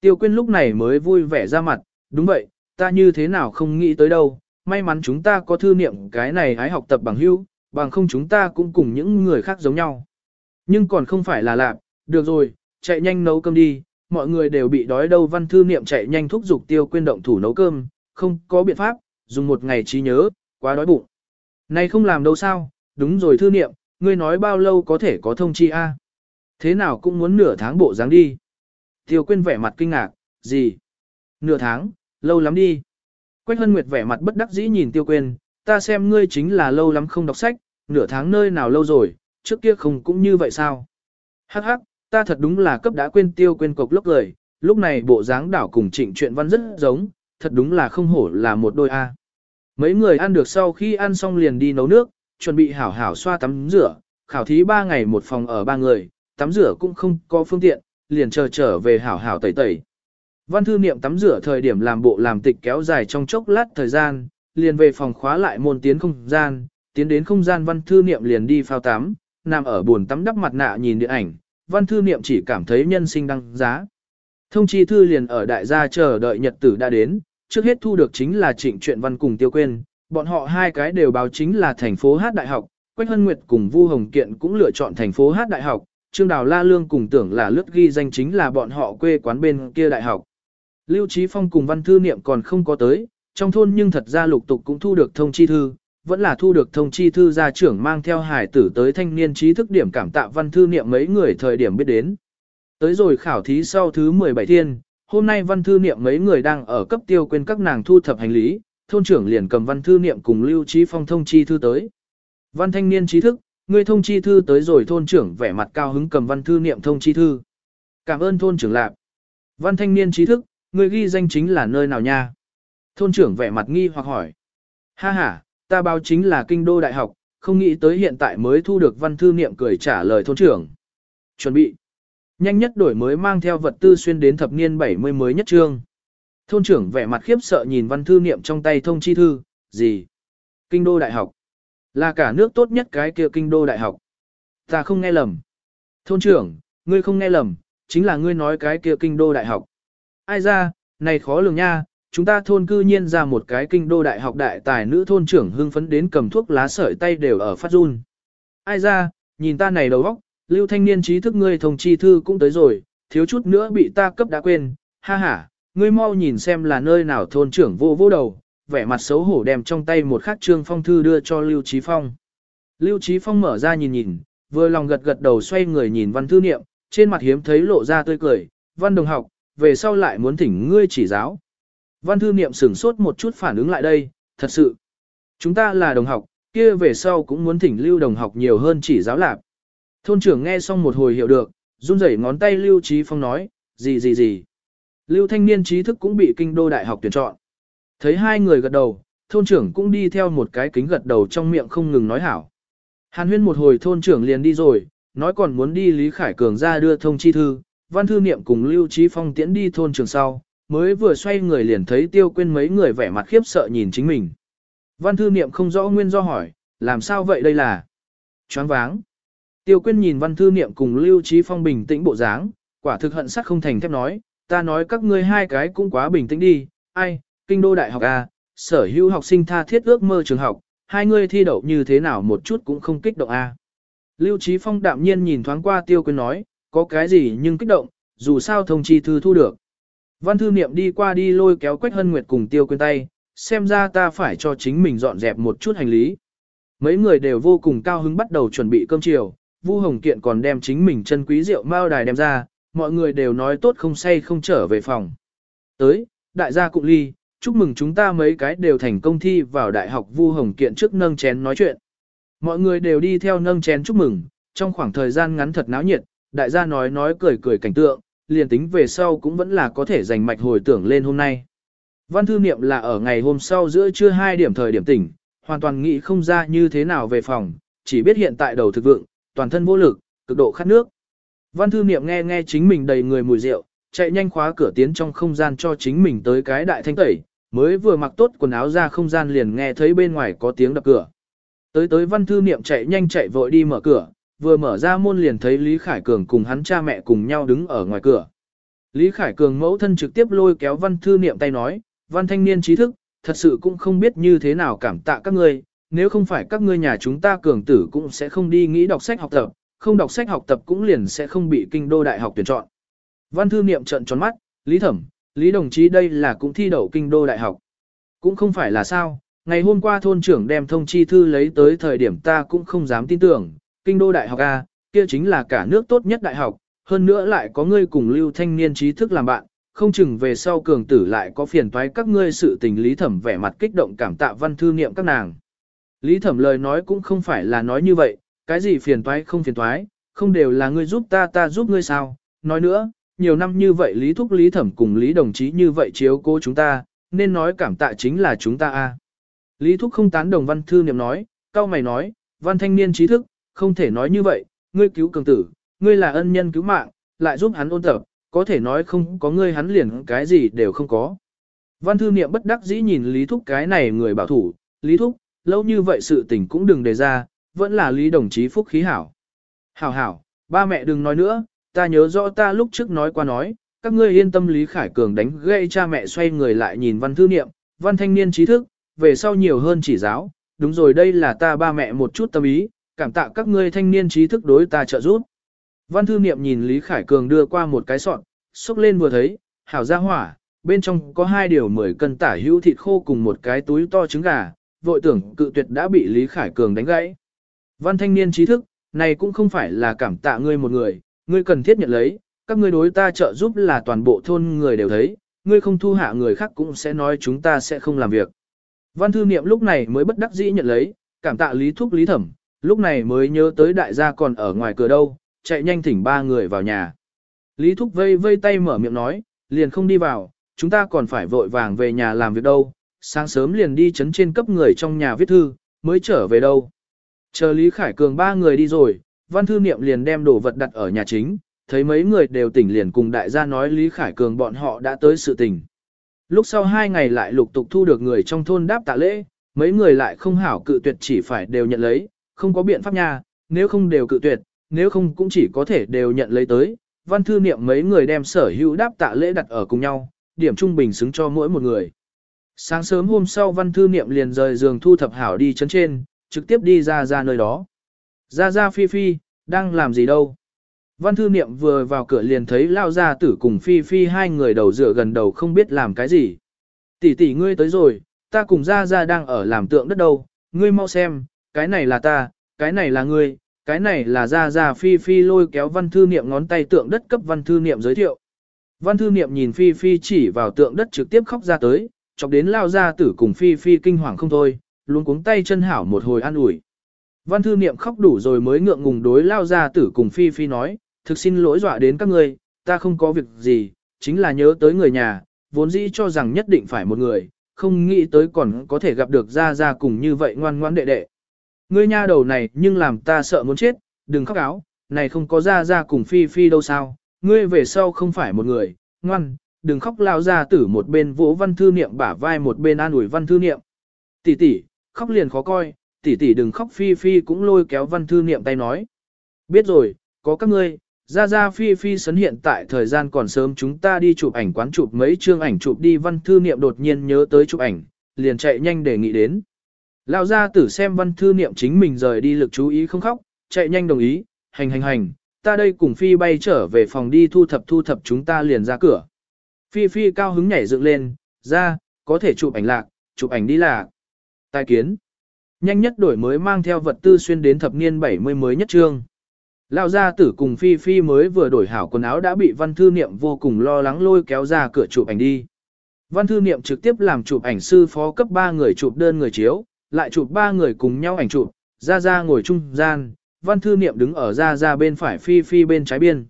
Tiêu quyên lúc này mới vui vẻ ra mặt, đúng vậy, ta như thế nào không nghĩ tới đâu, may mắn chúng ta có thư niệm cái này hái học tập bằng hữu, bằng không chúng ta cũng cùng những người khác giống nhau. Nhưng còn không phải là lạc, được rồi, chạy nhanh nấu cơm đi, mọi người đều bị đói đâu văn thư niệm chạy nhanh thúc giục tiêu quyên động thủ nấu cơm, không có biện pháp, dùng một ngày trí nhớ, quá đói bụng. Này không làm đâu sao, đúng rồi thư niệm, ngươi nói bao lâu có thể có thông chi a? Thế nào cũng muốn nửa tháng bộ dáng đi. Tiêu Quyên vẻ mặt kinh ngạc, gì? Nửa tháng, lâu lắm đi. Quách Hân Nguyệt vẻ mặt bất đắc dĩ nhìn tiêu Quyên, ta xem ngươi chính là lâu lắm không đọc sách, nửa tháng nơi nào lâu rồi, trước kia không cũng như vậy sao? Hắc hắc, ta thật đúng là cấp đã quên tiêu Quyên cục lốc lời, lúc này bộ dáng đảo cùng trịnh chuyện văn rất giống, thật đúng là không hổ là một đôi A. Mấy người ăn được sau khi ăn xong liền đi nấu nước, chuẩn bị hảo hảo xoa tắm rửa, khảo thí ba ngày một phòng ở ba người, tắm rửa cũng không có phương tiện, liền chờ trở về hảo hảo tẩy tẩy. Văn thư niệm tắm rửa thời điểm làm bộ làm tịch kéo dài trong chốc lát thời gian, liền về phòng khóa lại môn tiến không gian, tiến đến không gian văn thư niệm liền đi phao tắm, nằm ở buồn tắm đắp mặt nạ nhìn điện ảnh, văn thư niệm chỉ cảm thấy nhân sinh đăng giá. Thông chi thư liền ở đại gia chờ đợi nhật tử đã đến, trước hết thu được chính là trịnh truyện văn cùng tiêu quên, bọn họ hai cái đều báo chính là thành phố Hát Đại học, Quách Hân Nguyệt cùng Vu Hồng Kiện cũng lựa chọn thành phố Hát Đại học, Trương Đào La Lương cùng tưởng là lướt ghi danh chính là bọn họ quê quán bên kia đại học. Lưu Trí Phong cùng văn thư niệm còn không có tới, trong thôn nhưng thật ra lục tục cũng thu được thông chi thư, vẫn là thu được thông chi thư gia trưởng mang theo hải tử tới thanh niên trí thức điểm cảm tạ văn thư niệm mấy người thời điểm biết đến. Tới rồi khảo thí sau thứ 17 thiên, hôm nay văn thư niệm mấy người đang ở cấp tiêu quên các nàng thu thập hành lý, thôn trưởng liền cầm văn thư niệm cùng lưu trí phong thông chi thư tới. Văn thanh niên trí thức, người thông chi thư tới rồi thôn trưởng vẻ mặt cao hứng cầm văn thư niệm thông chi thư. Cảm ơn thôn trưởng lạp. Văn thanh niên trí thức, người ghi danh chính là nơi nào nha? Thôn trưởng vẻ mặt nghi hoặc hỏi. Ha ha, ta báo chính là kinh đô đại học, không nghĩ tới hiện tại mới thu được văn thư niệm cười trả lời thôn trưởng. Chuẩn bị. Nhanh nhất đổi mới mang theo vật tư xuyên đến thập niên 70 mới nhất trương. Thôn trưởng vẻ mặt khiếp sợ nhìn văn thư niệm trong tay thông chi thư, gì? Kinh đô đại học. Là cả nước tốt nhất cái kia kinh đô đại học. Ta không nghe lầm. Thôn trưởng, ngươi không nghe lầm, chính là ngươi nói cái kia kinh đô đại học. Ai ra, này khó lường nha, chúng ta thôn cư nhiên ra một cái kinh đô đại học đại tài nữ thôn trưởng hưng phấn đến cầm thuốc lá sợi tay đều ở phát run. Ai ra, nhìn ta này đầu óc, lưu thanh niên trí thức ngươi thông chi thư cũng tới rồi, thiếu chút nữa bị ta cấp đã quên, ha ha, ngươi mau nhìn xem là nơi nào thôn trưởng vô vô đầu, vẻ mặt xấu hổ đem trong tay một khắc trương phong thư đưa cho Lưu Trí Phong. Lưu Trí Phong mở ra nhìn nhìn, vừa lòng gật gật đầu xoay người nhìn văn thư niệm, trên mặt hiếm thấy lộ ra tươi cười, văn đồng học, về sau lại muốn thỉnh ngươi chỉ giáo. Văn thư niệm sửng sốt một chút phản ứng lại đây, thật sự. Chúng ta là đồng học, kia về sau cũng muốn thỉnh lưu đồng học nhiều hơn chỉ giáo lạp. Thôn trưởng nghe xong một hồi hiểu được, run rẩy ngón tay Lưu Trí Phong nói, gì gì gì. Lưu thanh niên trí thức cũng bị kinh đô đại học tuyển chọn. Thấy hai người gật đầu, thôn trưởng cũng đi theo một cái kính gật đầu trong miệng không ngừng nói hảo. Hàn huyên một hồi thôn trưởng liền đi rồi, nói còn muốn đi Lý Khải Cường ra đưa thông chi thư, văn thư niệm cùng Lưu Trí Phong tiễn đi thôn trưởng sau, mới vừa xoay người liền thấy tiêu quên mấy người vẻ mặt khiếp sợ nhìn chính mình. Văn thư niệm không rõ nguyên do hỏi, làm sao vậy đây là? Choáng váng. Tiêu quên nhìn văn thư niệm cùng Lưu Trí Phong bình tĩnh bộ dáng, quả thực hận sắc không thành thép nói, ta nói các ngươi hai cái cũng quá bình tĩnh đi, ai, kinh đô đại học A, sở hữu học sinh tha thiết ước mơ trường học, hai người thi đậu như thế nào một chút cũng không kích động A. Lưu Trí Phong đạm nhiên nhìn thoáng qua tiêu quyên nói, có cái gì nhưng kích động, dù sao thông chi thư thu được. Văn thư niệm đi qua đi lôi kéo Quách Hân Nguyệt cùng tiêu quyên tay, xem ra ta phải cho chính mình dọn dẹp một chút hành lý. Mấy người đều vô cùng cao hứng bắt đầu chuẩn bị cơm chiều, Vu Hồng Kiện còn đem chính mình chân quý rượu mao đài đem ra, mọi người đều nói tốt không say không trở về phòng. Tới, đại gia cụ ly, chúc mừng chúng ta mấy cái đều thành công thi vào đại học Vu Hồng Kiện trước nâng chén nói chuyện. Mọi người đều đi theo nâng chén chúc mừng, trong khoảng thời gian ngắn thật náo nhiệt, đại gia nói nói cười cười cảnh tượng, liền tính về sau cũng vẫn là có thể dành mạch hồi tưởng lên hôm nay. Văn thư niệm là ở ngày hôm sau giữa trưa 2 điểm thời điểm tỉnh, hoàn toàn nghĩ không ra như thế nào về phòng, chỉ biết hiện tại đầu thực vượng, toàn thân vô lực, cực độ khát nước. Văn thư niệm nghe nghe chính mình đầy người mùi rượu, chạy nhanh khóa cửa tiến trong không gian cho chính mình tới cái đại thanh tẩy, mới vừa mặc tốt quần áo ra không gian liền nghe thấy bên ngoài có tiếng đập cửa. Tới tới văn thư niệm chạy nhanh chạy vội đi mở cửa, vừa mở ra môn liền thấy Lý Khải Cường cùng hắn cha mẹ cùng nhau đứng ở ngoài cửa. Lý Khải Cường mẫu thân trực tiếp lôi kéo văn thư niệm tay nói, văn thanh niên trí thức, thật sự cũng không biết như thế nào cảm tạ các ngươi, nếu không phải các ngươi nhà chúng ta cường tử cũng sẽ không đi nghĩ đọc sách học tập, không đọc sách học tập cũng liền sẽ không bị kinh đô đại học tuyển chọn. Văn thư niệm trận tròn mắt, Lý Thẩm, Lý đồng chí đây là cũng thi đậu kinh đô đại học. Cũng không phải là sao, ngày hôm qua thôn trưởng đem thông chi thư lấy tới thời điểm ta cũng không dám tin tưởng, kinh đô đại học A, kia chính là cả nước tốt nhất đại học, hơn nữa lại có ngươi cùng lưu thanh niên trí thức làm bạn, không chừng về sau cường tử lại có phiền toái các ngươi sự tình lý thẩm vẻ mặt kích động cảm tạ văn thư niệm các nàng. Lý thẩm lời nói cũng không phải là nói như vậy, cái gì phiền toái không phiền toái, không đều là ngươi giúp ta ta giúp ngươi sao, nói nữa, nhiều năm như vậy Lý Thúc Lý Thẩm cùng Lý đồng chí như vậy chiếu cố chúng ta, nên nói cảm tạ chính là chúng ta a. Lý Thúc không tán đồng văn thư niệm nói, cao mày nói, văn thanh niên trí thức, không thể nói như vậy, ngươi cứu cường tử, ngươi là ân nhân cứu mạng, lại giúp hắn ôn tập, có thể nói không có ngươi hắn liền cái gì đều không có. Văn thư niệm bất đắc dĩ nhìn Lý Thúc cái này người bảo thủ, Lý Thúc, lâu như vậy sự tình cũng đừng đề ra, vẫn là Lý đồng chí phúc khí hảo. Hảo hảo, ba mẹ đừng nói nữa, ta nhớ rõ ta lúc trước nói qua nói, các ngươi yên tâm Lý Khải Cường đánh gây cha mẹ xoay người lại nhìn văn thư niệm, văn thanh niên trí thức, về sau nhiều hơn chỉ giáo, đúng rồi đây là ta ba mẹ một chút tâm ý, cảm tạ các ngươi thanh niên trí thức đối ta trợ giúp. Văn thư niệm nhìn Lý Khải Cường đưa qua một cái sọt, xúc lên vừa thấy, hảo ra hỏa, bên trong có hai điều 10 cân tả hữu thịt khô cùng một cái túi to trứng gà, vội tưởng cự tuyệt đã bị Lý Khải Cường đánh gãy. Văn thanh niên trí thức, này cũng không phải là cảm tạ ngươi một người, ngươi cần thiết nhận lấy, các ngươi đối ta trợ giúp là toàn bộ thôn người đều thấy, ngươi không thu hạ người khác cũng sẽ nói chúng ta sẽ không làm việc. Văn thư niệm lúc này mới bất đắc dĩ nhận lấy, cảm tạ Lý Thúc Lý Thẩm, lúc này mới nhớ tới đại gia còn ở ngoài cửa đâu, chạy nhanh thỉnh ba người vào nhà. Lý Thúc vây vây tay mở miệng nói, liền không đi vào, chúng ta còn phải vội vàng về nhà làm việc đâu, sáng sớm liền đi chấn trên cấp người trong nhà viết thư, mới trở về đâu. Chờ Lý Khải Cường ba người đi rồi, văn thư niệm liền đem đồ vật đặt ở nhà chính, thấy mấy người đều tỉnh liền cùng đại gia nói Lý Khải Cường bọn họ đã tới sự tình. Lúc sau hai ngày lại lục tục thu được người trong thôn đáp tạ lễ, mấy người lại không hảo cự tuyệt chỉ phải đều nhận lấy, không có biện pháp nha, nếu không đều cự tuyệt, nếu không cũng chỉ có thể đều nhận lấy tới. văn thư niệm mấy người đem sở hữu đáp tạ lễ đặt ở cùng nhau, điểm trung bình xứng cho mỗi một người. Sáng sớm hôm sau văn thư niệm liền rời giường thu thập hảo đi chấn trên, trực tiếp đi ra ra nơi đó. Ra ra phi phi, đang làm gì đâu? Văn thư niệm vừa vào cửa liền thấy lao gia tử cùng phi phi hai người đầu dựa gần đầu không biết làm cái gì. Tỷ tỷ ngươi tới rồi, ta cùng ra ra đang ở làm tượng đất đâu, ngươi mau xem, cái này là ta, cái này là ngươi, cái này là ra ra phi phi lôi kéo văn thư niệm ngón tay tượng đất cấp văn thư niệm giới thiệu. Văn thư niệm nhìn phi phi chỉ vào tượng đất trực tiếp khóc ra tới, chọc đến lao gia tử cùng phi phi kinh hoàng không thôi, luôn cuống tay chân hảo một hồi an ủi. Văn thư niệm khóc đủ rồi mới ngượng ngùng đối lao ra tử cùng phi phi nói, thực xin lỗi dọa đến các ngươi, ta không có việc gì, chính là nhớ tới người nhà, vốn dĩ cho rằng nhất định phải một người, không nghĩ tới còn có thể gặp được ra ra cùng như vậy ngoan ngoan đệ đệ. Ngươi nha đầu này nhưng làm ta sợ muốn chết, đừng khóc áo, này không có ra ra cùng phi phi đâu sao, ngươi về sau không phải một người, ngoan, đừng khóc lao ra tử một bên vỗ văn thư niệm bả vai một bên an ủi văn thư niệm. Tỷ tỷ, khóc liền khó coi, tỷ tỷ đừng khóc phi phi cũng lôi kéo văn thư niệm tay nói. Biết rồi, có các ngươi, ra ra phi phi sấn hiện tại thời gian còn sớm chúng ta đi chụp ảnh quán chụp mấy chương ảnh chụp đi văn thư niệm đột nhiên nhớ tới chụp ảnh, liền chạy nhanh để nghĩ đến. Lão gia tử xem văn thư niệm chính mình rời đi lực chú ý không khóc, chạy nhanh đồng ý, hành hành hành, ta đây cùng Phi bay trở về phòng đi thu thập thu thập chúng ta liền ra cửa. Phi Phi cao hứng nhảy dựng lên, ra, có thể chụp ảnh lạc, chụp ảnh đi lạc. Tài kiến. Nhanh nhất đổi mới mang theo vật tư xuyên đến thập niên 70 mới nhất trương. Lão gia tử cùng Phi Phi mới vừa đổi hảo quần áo đã bị văn thư niệm vô cùng lo lắng lôi kéo ra cửa chụp ảnh đi. Văn thư niệm trực tiếp làm chụp ảnh sư phó cấp 3 người chụp đơn người chiếu, lại chụp 3 người cùng nhau ảnh chụp, ra ra ngồi trung gian, văn thư niệm đứng ở ra ra bên phải Phi Phi bên trái biên.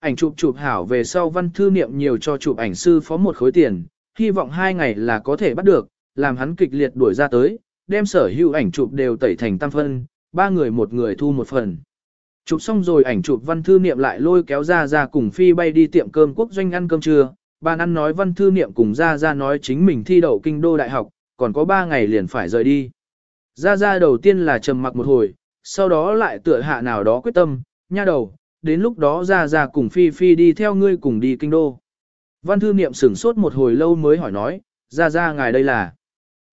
Ảnh chụp chụp hảo về sau văn thư niệm nhiều cho chụp ảnh sư phó một khối tiền, hy vọng hai ngày là có thể bắt được, làm hắn kịch liệt đuổi ra tới, đem sở hữu ảnh chụp đều tẩy thành tam phân, ba người một người thu một phần. Chụp xong rồi ảnh chụp văn thư niệm lại lôi kéo ra ra cùng phi bay đi tiệm cơm quốc doanh ăn cơm trưa, bàn ăn nói văn thư niệm cùng ra ra nói chính mình thi đậu kinh đô đại học, còn có ba ngày liền phải rời đi. Ra ra đầu tiên là trầm mặc một hồi, sau đó lại tựa hạ nào đó quyết tâm, nha đầu, đến lúc đó ra ra cùng phi phi đi theo ngươi cùng đi kinh đô. Văn thư niệm sửng sốt một hồi lâu mới hỏi nói, ra ra ngài đây là.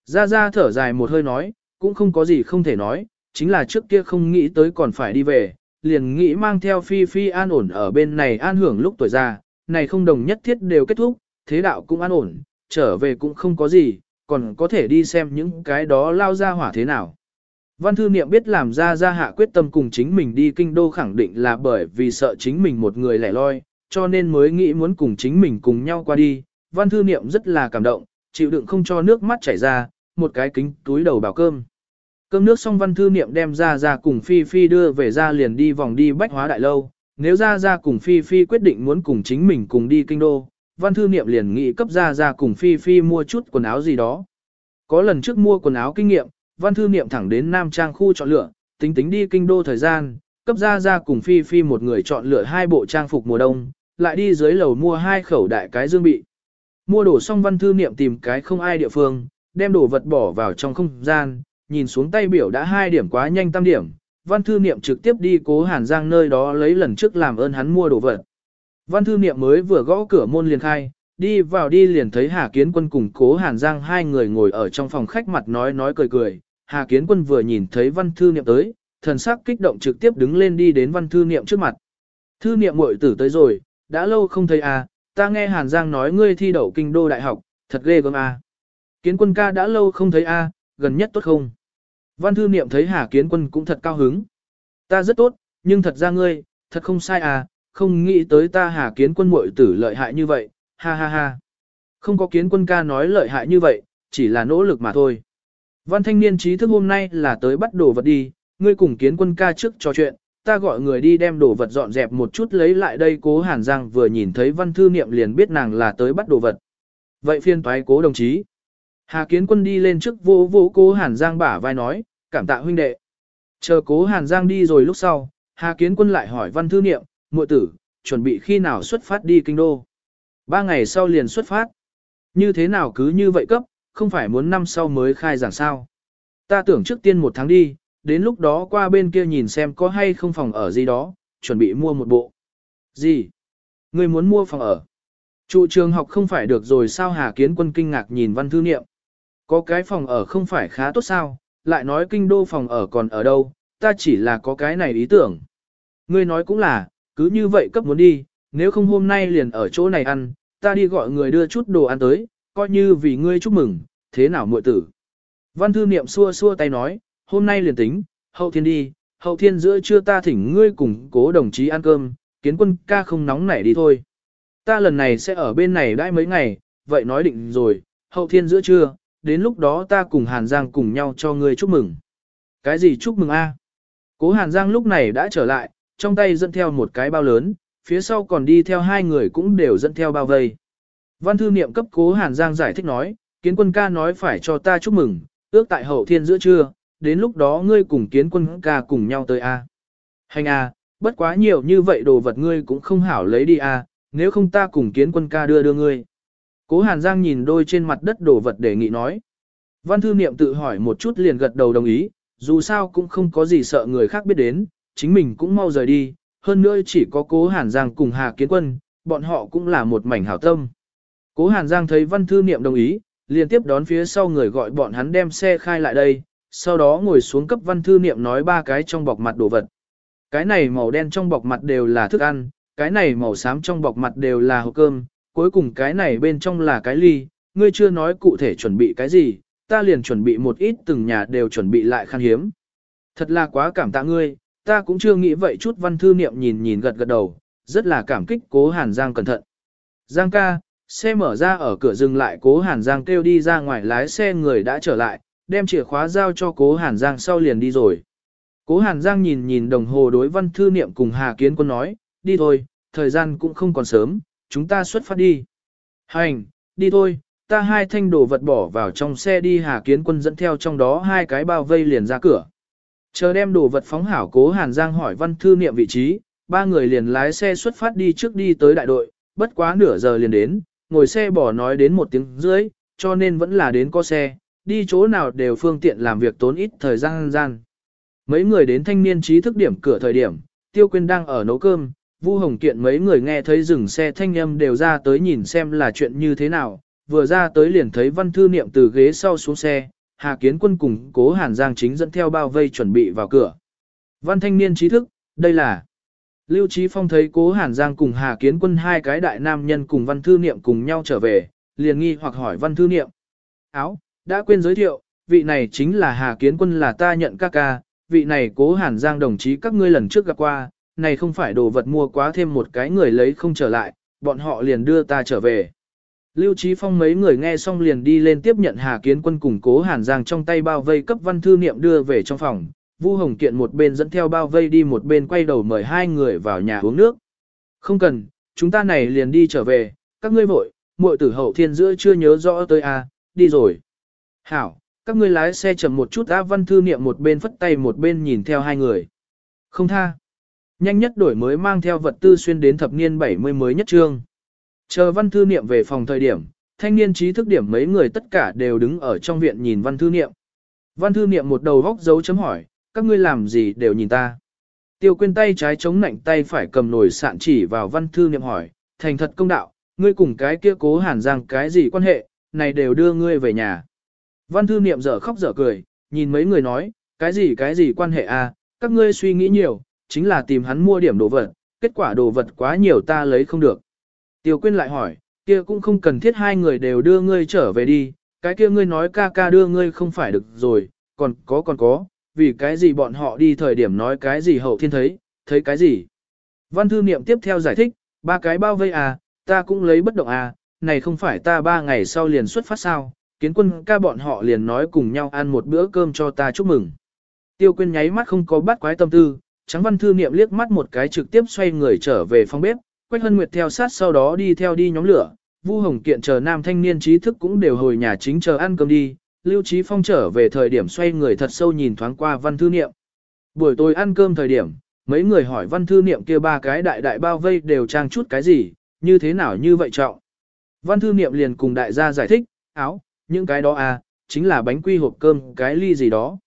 Ra ra thở dài một hơi nói, cũng không có gì không thể nói, chính là trước kia không nghĩ tới còn phải đi về, liền nghĩ mang theo phi phi an ổn ở bên này an hưởng lúc tuổi già, này không đồng nhất thiết đều kết thúc, thế đạo cũng an ổn, trở về cũng không có gì, còn có thể đi xem những cái đó lao ra hỏa thế nào. Văn thư niệm biết làm ra ra hạ quyết tâm cùng chính mình đi kinh đô khẳng định là bởi vì sợ chính mình một người lẻ loi, cho nên mới nghĩ muốn cùng chính mình cùng nhau qua đi. Văn thư niệm rất là cảm động, chịu đựng không cho nước mắt chảy ra, một cái kính túi đầu bảo cơm. Cơm nước xong văn thư niệm đem ra ra cùng Phi Phi đưa về ra liền đi vòng đi bách hóa đại lâu. Nếu ra ra cùng Phi Phi quyết định muốn cùng chính mình cùng đi kinh đô, văn thư niệm liền nghĩ cấp ra ra cùng Phi Phi mua chút quần áo gì đó. Có lần trước mua quần áo kinh nghiệm, văn thư niệm thẳng đến Nam Trang khu chọn lựa, tính tính đi kinh đô thời gian, cấp ra ra cùng Phi Phi một người chọn lựa hai bộ trang phục mùa đông, lại đi dưới lầu mua hai khẩu đại cái dương bị. Mua đổ xong văn thư niệm tìm cái không ai địa phương, đem đồ vật bỏ vào trong không gian, nhìn xuống tay biểu đã hai điểm quá nhanh tam điểm, văn thư niệm trực tiếp đi cố Hàn Giang nơi đó lấy lần trước làm ơn hắn mua đồ vật. Văn thư niệm mới vừa gõ cửa môn liền khai, đi vào đi liền thấy Hà Kiến Quân cùng cố Hàn Giang hai người ngồi ở trong phòng khách mặt nói nói cười cười. Hà Kiến Quân vừa nhìn thấy văn thư niệm tới, thần sắc kích động trực tiếp đứng lên đi đến văn thư niệm trước mặt. Thư niệm muội tử tới rồi, đã lâu không thấy à, ta nghe Hàn Giang nói ngươi thi đậu kinh đô đại học, thật ghê gớm à. Kiến quân ca đã lâu không thấy a, gần nhất tốt không? Văn thư niệm thấy Hà Kiến quân cũng thật cao hứng. Ta rất tốt, nhưng thật ra ngươi, thật không sai à, không nghĩ tới ta Hà Kiến quân muội tử lợi hại như vậy, ha ha ha. Không có Kiến quân ca nói lợi hại như vậy, chỉ là nỗ lực mà thôi. Văn thanh niên trí thức hôm nay là tới bắt đồ vật đi, ngươi cùng Kiến quân ca trước trò chuyện, ta gọi người đi đem đồ vật dọn dẹp một chút lấy lại đây cố Hàn Giang vừa nhìn thấy văn thư niệm liền biết nàng là tới bắt đồ vật. Vậy phiên toái cố đồng chí. Hà Kiến Quân đi lên trước vô vô cố Hàn Giang bả vai nói, cảm tạ huynh đệ. Chờ cố Hàn Giang đi rồi lúc sau, Hà Kiến Quân lại hỏi văn thư niệm, muội tử, chuẩn bị khi nào xuất phát đi kinh đô. Ba ngày sau liền xuất phát. Như thế nào cứ như vậy cấp, không phải muốn năm sau mới khai giảng sao. Ta tưởng trước tiên một tháng đi, đến lúc đó qua bên kia nhìn xem có hay không phòng ở gì đó, chuẩn bị mua một bộ. Gì? Ngươi muốn mua phòng ở. Trụ trường học không phải được rồi sao Hà Kiến Quân kinh ngạc nhìn văn thư niệm. Có cái phòng ở không phải khá tốt sao, lại nói kinh đô phòng ở còn ở đâu, ta chỉ là có cái này ý tưởng. Ngươi nói cũng là, cứ như vậy cấp muốn đi, nếu không hôm nay liền ở chỗ này ăn, ta đi gọi người đưa chút đồ ăn tới, coi như vì ngươi chúc mừng, thế nào muội tử. Văn thư niệm xua xua tay nói, hôm nay liền tính, hậu thiên đi, hậu thiên giữa trưa ta thỉnh ngươi cùng cố đồng chí ăn cơm, kiến quân ca không nóng nảy đi thôi. Ta lần này sẽ ở bên này đãi mấy ngày, vậy nói định rồi, hậu thiên giữa trưa, đến lúc đó ta cùng Hàn Giang cùng nhau cho ngươi chúc mừng. Cái gì chúc mừng a? Cố Hàn Giang lúc này đã trở lại, trong tay dẫn theo một cái bao lớn, phía sau còn đi theo hai người cũng đều dẫn theo bao vây. Văn thư niệm cấp cố Hàn Giang giải thích nói, kiến quân ca nói phải cho ta chúc mừng, ước tại hậu thiên giữa trưa, đến lúc đó ngươi cùng kiến quân ca cùng nhau tới A. Hành A, bất quá nhiều như vậy đồ vật ngươi cũng không hảo lấy đi A, nếu không ta cùng kiến quân ca đưa đưa ngươi. Cố Hàn Giang nhìn đôi trên mặt đất đổ vật để nghị nói. Văn thư niệm tự hỏi một chút liền gật đầu đồng ý, dù sao cũng không có gì sợ người khác biết đến, chính mình cũng mau rời đi, hơn nữa chỉ có cố Hàn Giang cùng Hà Kiến Quân, bọn họ cũng là một mảnh hảo tâm. Cố Hàn Giang thấy văn thư niệm đồng ý, liền tiếp đón phía sau người gọi bọn hắn đem xe khai lại đây, sau đó ngồi xuống cấp văn thư niệm nói ba cái trong bọc mặt đồ vật. Cái này màu đen trong bọc mặt đều là thức ăn, cái này màu xám trong bọc mặt đều là hộp cơm, cuối cùng cái này bên trong là cái ly, ngươi chưa nói cụ thể chuẩn bị cái gì, ta liền chuẩn bị một ít từng nhà đều chuẩn bị lại khan hiếm. Thật là quá cảm tạ ngươi, ta cũng chưa nghĩ vậy chút văn thư niệm nhìn nhìn gật gật đầu, rất là cảm kích cố Hàn Giang cẩn thận. Giang ca, xe mở ra ở cửa dừng lại cố Hàn Giang kêu đi ra ngoài lái xe người đã trở lại, đem chìa khóa giao cho cố Hàn Giang sau liền đi rồi. Cố Hàn Giang nhìn nhìn đồng hồ đối văn thư niệm cùng Hà Kiến Quân nói, đi thôi, thời gian cũng không còn sớm, chúng ta xuất phát đi. Hành, đi thôi, ta hai thanh đồ vật bỏ vào trong xe đi Hà Kiến Quân dẫn theo trong đó hai cái bao vây liền ra cửa. Chờ đem đồ vật phóng hảo cố Hàn Giang hỏi văn thư niệm vị trí, ba người liền lái xe xuất phát đi trước đi tới đại đội, bất quá nửa giờ liền đến, ngồi xe bỏ nói đến một tiếng rưỡi, cho nên vẫn là đến có xe, đi chỗ nào đều phương tiện làm việc tốn ít thời gian gian. Mấy người đến thanh niên trí thức điểm cửa thời điểm, Tiêu Quyên đang ở nấu cơm, Vu Hồng Kiện mấy người nghe thấy dừng xe thanh âm đều ra tới nhìn xem là chuyện như thế nào, vừa ra tới liền thấy Văn Thư Niệm từ ghế sau xuống xe, Hà Kiến Quân cùng Cố Hàn Giang chính dẫn theo bao vây chuẩn bị vào cửa. Văn thanh niên trí thức, đây là Lưu Trí Phong thấy Cố Hàn Giang cùng Hà Kiến Quân hai cái đại nam nhân cùng Văn Thư Niệm cùng nhau trở về, liền nghi hoặc hỏi Văn Thư Niệm. Áo, đã quên giới thiệu, vị này chính là Hà Kiến Quân là ta nhận ca ca, vị này Cố Hàn Giang đồng chí các ngươi lần trước gặp qua, này không phải đồ vật mua quá thêm một cái người lấy không trở lại, bọn họ liền đưa ta trở về. Lưu Trí Phong mấy người nghe xong liền đi lên tiếp nhận Hà Kiến Quân cùng Cố Hàn Giang trong tay bao vây cấp văn thư niệm đưa về trong phòng, Vu Hồng Kiện một bên dẫn theo bao vây đi một bên quay đầu mời hai người vào nhà uống nước. Không cần, chúng ta này liền đi trở về, các ngươi vội, muội tử hậu thiên giữa chưa nhớ rõ tới à, đi rồi. Hảo, các ngươi lái xe chậm một chút A Văn Thư Niệm một bên phất tay một bên nhìn theo hai người. Không tha. Nhanh nhất đổi mới mang theo vật tư xuyên đến thập niên 70 mới nhất trương. Chờ Văn Thư Niệm về phòng thời điểm, thanh niên trí thức điểm mấy người tất cả đều đứng ở trong viện nhìn Văn Thư Niệm. Văn Thư Niệm một đầu góc dấu chấm hỏi, các ngươi làm gì đều nhìn ta. Tiêu quyên tay trái chống nạnh tay phải cầm nổi sạn chỉ vào Văn Thư Niệm hỏi, thành thật công đạo, ngươi cùng cái kia cố hàn giang cái gì quan hệ, này đều đưa ngươi về nhà. Văn thư niệm dở khóc dở cười, nhìn mấy người nói, cái gì cái gì quan hệ à, các ngươi suy nghĩ nhiều, chính là tìm hắn mua điểm đồ vật, kết quả đồ vật quá nhiều ta lấy không được. Tiêu quyên lại hỏi, kia cũng không cần thiết hai người đều đưa ngươi trở về đi, cái kia ngươi nói ca ca đưa ngươi không phải được rồi, còn có còn có, vì cái gì bọn họ đi thời điểm nói cái gì hậu thiên thấy, thấy cái gì. Văn thư niệm tiếp theo giải thích, ba cái bao vây à, ta cũng lấy bất động à, này không phải ta ba ngày sau liền xuất phát sao, kiến quân ca bọn họ liền nói cùng nhau ăn một bữa cơm cho ta chúc mừng. Tiêu quyên nháy mắt không có bắt quái tâm tư, trắng văn thư niệm liếc mắt một cái trực tiếp xoay người trở về phòng bếp, Quách Hân Nguyệt theo sát sau đó đi theo đi nhóm lửa, Vu Hồng Kiện chờ nam thanh niên trí thức cũng đều hồi nhà chính chờ ăn cơm đi, Lưu Trí Phong trở về thời điểm xoay người thật sâu nhìn thoáng qua văn thư niệm. Buổi tối ăn cơm thời điểm, mấy người hỏi văn thư niệm kia ba cái đại đại bao vây đều trang chút cái gì, như thế nào như vậy trọng. Văn thư niệm liền cùng đại gia giải thích, áo, những cái đó à, chính là bánh quy hộp cơm, cái ly gì đó.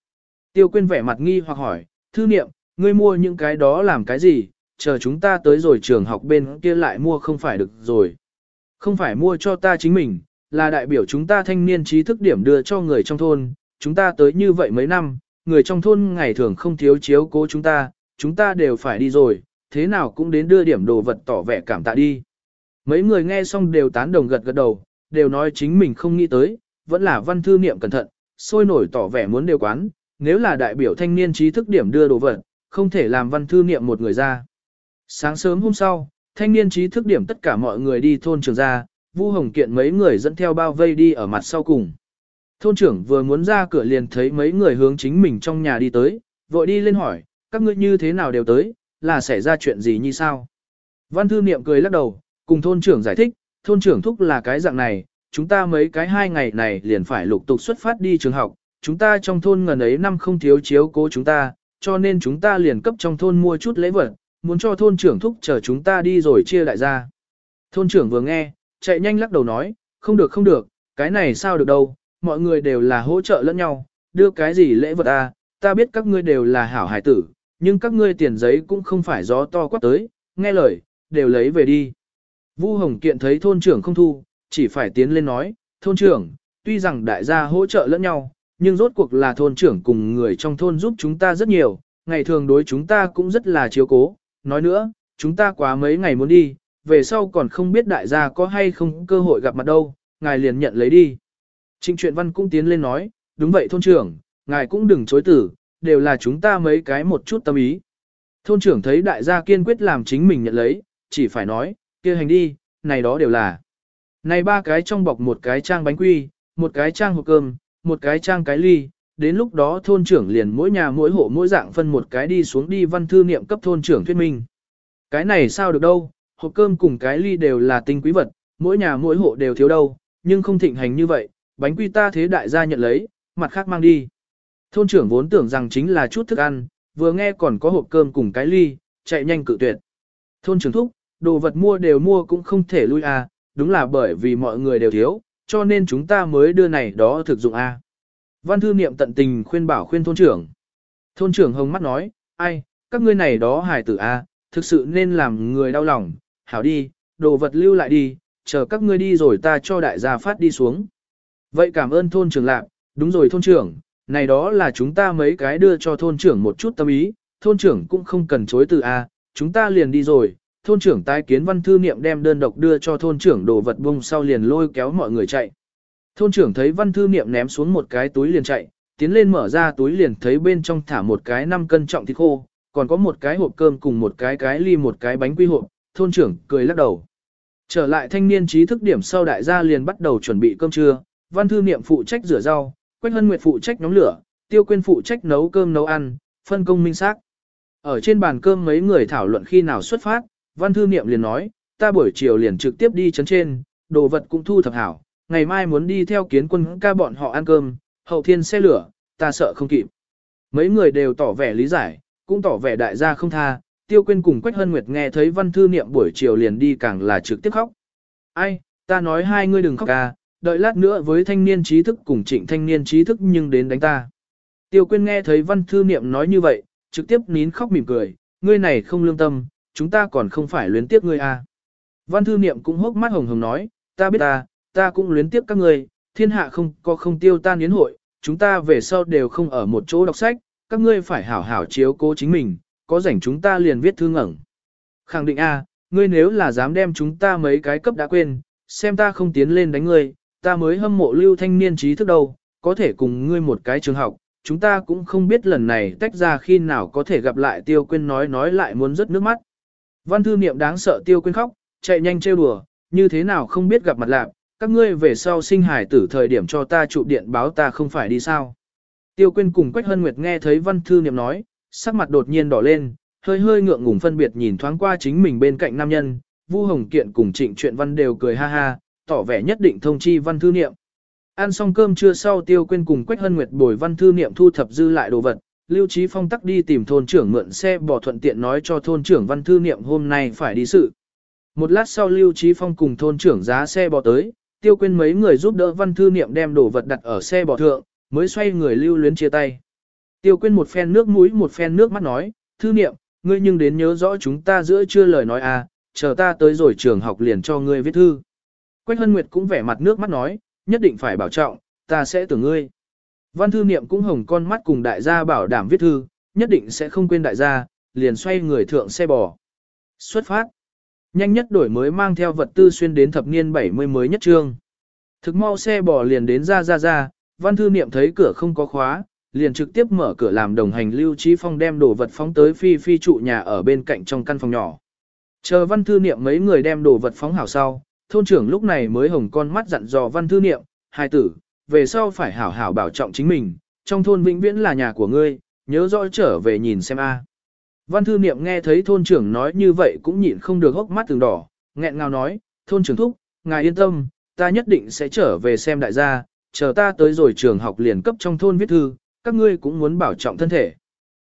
Tiêu quyên vẻ mặt nghi hoặc hỏi, thư niệm, ngươi mua những cái đó làm cái gì, chờ chúng ta tới rồi trường học bên kia lại mua không phải được rồi. Không phải mua cho ta chính mình, là đại biểu chúng ta thanh niên trí thức điểm đưa cho người trong thôn, chúng ta tới như vậy mấy năm, người trong thôn ngày thường không thiếu chiếu cố chúng ta, chúng ta đều phải đi rồi, thế nào cũng đến đưa điểm đồ vật tỏ vẻ cảm tạ đi. Mấy người nghe xong đều tán đồng gật gật đầu, đều nói chính mình không nghĩ tới, vẫn là văn thư niệm cẩn thận, sôi nổi tỏ vẻ muốn đều quán, nếu là đại biểu thanh niên trí thức điểm đưa đồ vật, không thể làm văn thư niệm một người ra. Sáng sớm hôm sau, thanh niên trí thức điểm tất cả mọi người đi thôn trường ra, Vu Hồng Kiện mấy người dẫn theo bao vây đi ở mặt sau cùng. Thôn trưởng vừa muốn ra cửa liền thấy mấy người hướng chính mình trong nhà đi tới, vội đi lên hỏi, các ngươi như thế nào đều tới, là xảy ra chuyện gì như sao? Văn thư niệm cười lắc đầu, cùng thôn trưởng giải thích, thôn trưởng thúc là cái dạng này, chúng ta mấy cái hai ngày này liền phải lục tục xuất phát đi trường học, chúng ta trong thôn ngần ấy năm không thiếu chiếu cố chúng ta, cho nên chúng ta liền cấp trong thôn mua chút lễ vật, muốn cho thôn trưởng thúc chờ chúng ta đi rồi chia đại ra. Thôn trưởng vừa nghe, chạy nhanh lắc đầu nói, không được không được, cái này sao được đâu, mọi người đều là hỗ trợ lẫn nhau, đưa cái gì lễ vật à, ta biết các ngươi đều là hảo hải tử, nhưng các ngươi tiền giấy cũng không phải gió to quát tới, nghe lời, đều lấy về đi. Vu Hồng Kiện thấy thôn trưởng không thu, chỉ phải tiến lên nói, thôn trưởng, tuy rằng đại gia hỗ trợ lẫn nhau, nhưng rốt cuộc là thôn trưởng cùng người trong thôn giúp chúng ta rất nhiều, ngày thường đối chúng ta cũng rất là chiếu cố, nói nữa, chúng ta quá mấy ngày muốn đi, về sau còn không biết đại gia có hay không cơ hội gặp mặt đâu, ngài liền nhận lấy đi. Trịnh truyện văn cũng tiến lên nói, đúng vậy thôn trưởng, ngài cũng đừng chối tử, đều là chúng ta mấy cái một chút tâm ý. Thôn trưởng thấy đại gia kiên quyết làm chính mình nhận lấy, chỉ phải nói, kia hành đi, này đó đều là. Này ba cái trong bọc một cái trang bánh quy, một cái trang hộp cơm, một cái trang cái ly, đến lúc đó thôn trưởng liền mỗi nhà mỗi hộ mỗi dạng phân một cái đi xuống đi văn thư niệm cấp thôn trưởng thuyết minh. Cái này sao được đâu, hộp cơm cùng cái ly đều là tinh quý vật, mỗi nhà mỗi hộ đều thiếu đâu, nhưng không thịnh hành như vậy, bánh quy ta thế đại gia nhận lấy, mặt khác mang đi. Thôn trưởng vốn tưởng rằng chính là chút thức ăn, vừa nghe còn có hộp cơm cùng cái ly, chạy nhanh cự tuyệt. Thôn trưởng thúc, đồ vật mua đều mua cũng không thể lui à, đúng là bởi vì mọi người đều thiếu, cho nên chúng ta mới đưa này đó thực dụng a Văn thư niệm tận tình khuyên bảo khuyên thôn trưởng. Thôn trưởng hồng mắt nói, ai, các ngươi này đó hài tử a thực sự nên làm người đau lòng, hảo đi, đồ vật lưu lại đi, chờ các ngươi đi rồi ta cho đại gia phát đi xuống. Vậy cảm ơn thôn trưởng lạc, đúng rồi thôn trưởng, này đó là chúng ta mấy cái đưa cho thôn trưởng một chút tâm ý, thôn trưởng cũng không cần chối từ a, chúng ta liền đi rồi, thôn trưởng tái kiến văn thư niệm đem đơn độc đưa cho thôn trưởng đồ vật bung sau liền lôi kéo mọi người chạy. Thôn trưởng thấy văn thư niệm ném xuống một cái túi liền chạy, tiến lên mở ra túi liền thấy bên trong thả một cái 5 cân trọng thịt khô, còn có một cái hộp cơm cùng một cái cái ly một cái bánh quy hộp, thôn trưởng cười lắc đầu. Trở lại thanh niên trí thức điểm sau đại gia liền bắt đầu chuẩn bị cơm trưa, văn thư niệm phụ trách rửa rau, Quách Hân Nguyệt phụ trách nhóm lửa, Tiêu Quyên phụ trách nấu cơm nấu ăn, phân công minh xác. Ở trên bàn cơm mấy người thảo luận khi nào xuất phát, văn thư niệm liền nói, ta buổi chiều liền trực tiếp đi chấn trên, đồ vật cũng thu thập hảo, ngày mai muốn đi theo kiến quân ca bọn họ ăn cơm, hậu thiên xe lửa, ta sợ không kịp. Mấy người đều tỏ vẻ lý giải, cũng tỏ vẻ đại gia không tha, Tiêu Quyên cùng Quách Hân Nguyệt nghe thấy văn thư niệm buổi chiều liền đi càng là trực tiếp khóc. Ai, ta nói hai ngươi đừng khóc ca, đợi lát nữa với thanh niên trí thức cùng trịnh thanh niên trí thức nhưng đến đánh ta. Tiêu Quyên nghe thấy văn thư niệm nói như vậy, trực tiếp nín khóc mỉm cười, ngươi này không lương tâm, chúng ta còn không phải luyến tiếc ngươi à. Văn thư niệm cũng hốc mắt hồng hồng nói, ta biết ta, ta cũng luyến tiếc các ngươi, thiên hạ không có không tiêu tan yến hội, chúng ta về sau đều không ở một chỗ đọc sách, các ngươi phải hảo hảo chiếu cố chính mình, có rảnh chúng ta liền viết thư ngẩn. Khẳng định a, à, ngươi nếu là dám đem chúng ta mấy cái cấp đã quên, xem ta không tiến lên đánh ngươi, ta mới hâm mộ lưu thanh niên trí thức đâu, có thể cùng ngươi một cái trường học, chúng ta cũng không biết lần này tách ra khi nào có thể gặp lại tiêu quên nói nói lại muốn rớt nước mắt. Văn thư niệm đáng sợ tiêu quên khóc, chạy nhanh trêu đùa, như thế nào không biết gặp mặt lạc, các ngươi về sau sinh hải tử thời điểm cho ta trụ điện báo ta không phải đi sao. Tiêu quên cùng Quách Hân Nguyệt nghe thấy văn thư niệm nói, sắc mặt đột nhiên đỏ lên, hơi hơi ngượng ngùng phân biệt nhìn thoáng qua chính mình bên cạnh nam nhân, Vu Hồng Kiện cùng Trịnh Truyện Văn đều cười ha ha, tỏ vẻ nhất định thông chi văn thư niệm. Ăn xong cơm trưa sau tiêu quyên cùng Quách Hân Nguyệt bồi văn thư niệm thu thập dư lại đồ vật, Lưu Trí Phong tắc đi tìm thôn trưởng mượn xe bỏ thuận tiện nói cho thôn trưởng văn thư niệm hôm nay phải đi sự. Một lát sau Lưu Trí Phong cùng thôn trưởng giá xe bò tới, tiêu quên mấy người giúp đỡ văn thư niệm đem đồ vật đặt ở xe bò thượng, mới xoay người lưu luyến chia tay. Tiêu quên một phen nước mũi một phen nước mắt nói, thư niệm, ngươi nhưng đến nhớ rõ chúng ta giữa chưa lời nói à, chờ ta tới rồi trường học liền cho ngươi viết thư. Quách Hân Nguyệt cũng vẻ mặt nước mắt nói, nhất định phải bảo trọng, ta sẽ tưởng ngươi. Văn thư niệm cũng hồng con mắt cùng đại gia bảo đảm viết thư, nhất định sẽ không quên đại gia, liền xoay người thượng xe bò. Xuất phát. Nhanh nhất đổi mới mang theo vật tư xuyên đến thập niên 70 mới nhất trương. Thực mau xe bò liền đến ra ra ra, văn thư niệm thấy cửa không có khóa, liền trực tiếp mở cửa làm đồng hành lưu trí phong đem đồ vật phóng tới phi phi trụ nhà ở bên cạnh trong căn phòng nhỏ. Chờ văn thư niệm mấy người đem đồ vật phóng hảo sau, thôn trưởng lúc này mới hồng con mắt dặn dò văn thư niệm, hai tử, về sau phải hảo hảo bảo trọng chính mình, trong thôn vĩnh viễn là nhà của ngươi, nhớ rõ trở về nhìn xem a. À. Văn thư niệm nghe thấy thôn trưởng nói như vậy cũng nhịn không được hốc mắt từng đỏ, nghẹn ngào nói, thôn trưởng thúc, ngài yên tâm, ta nhất định sẽ trở về xem đại gia, chờ ta tới rồi trường học liền cấp trong thôn viết thư, các ngươi cũng muốn bảo trọng thân thể.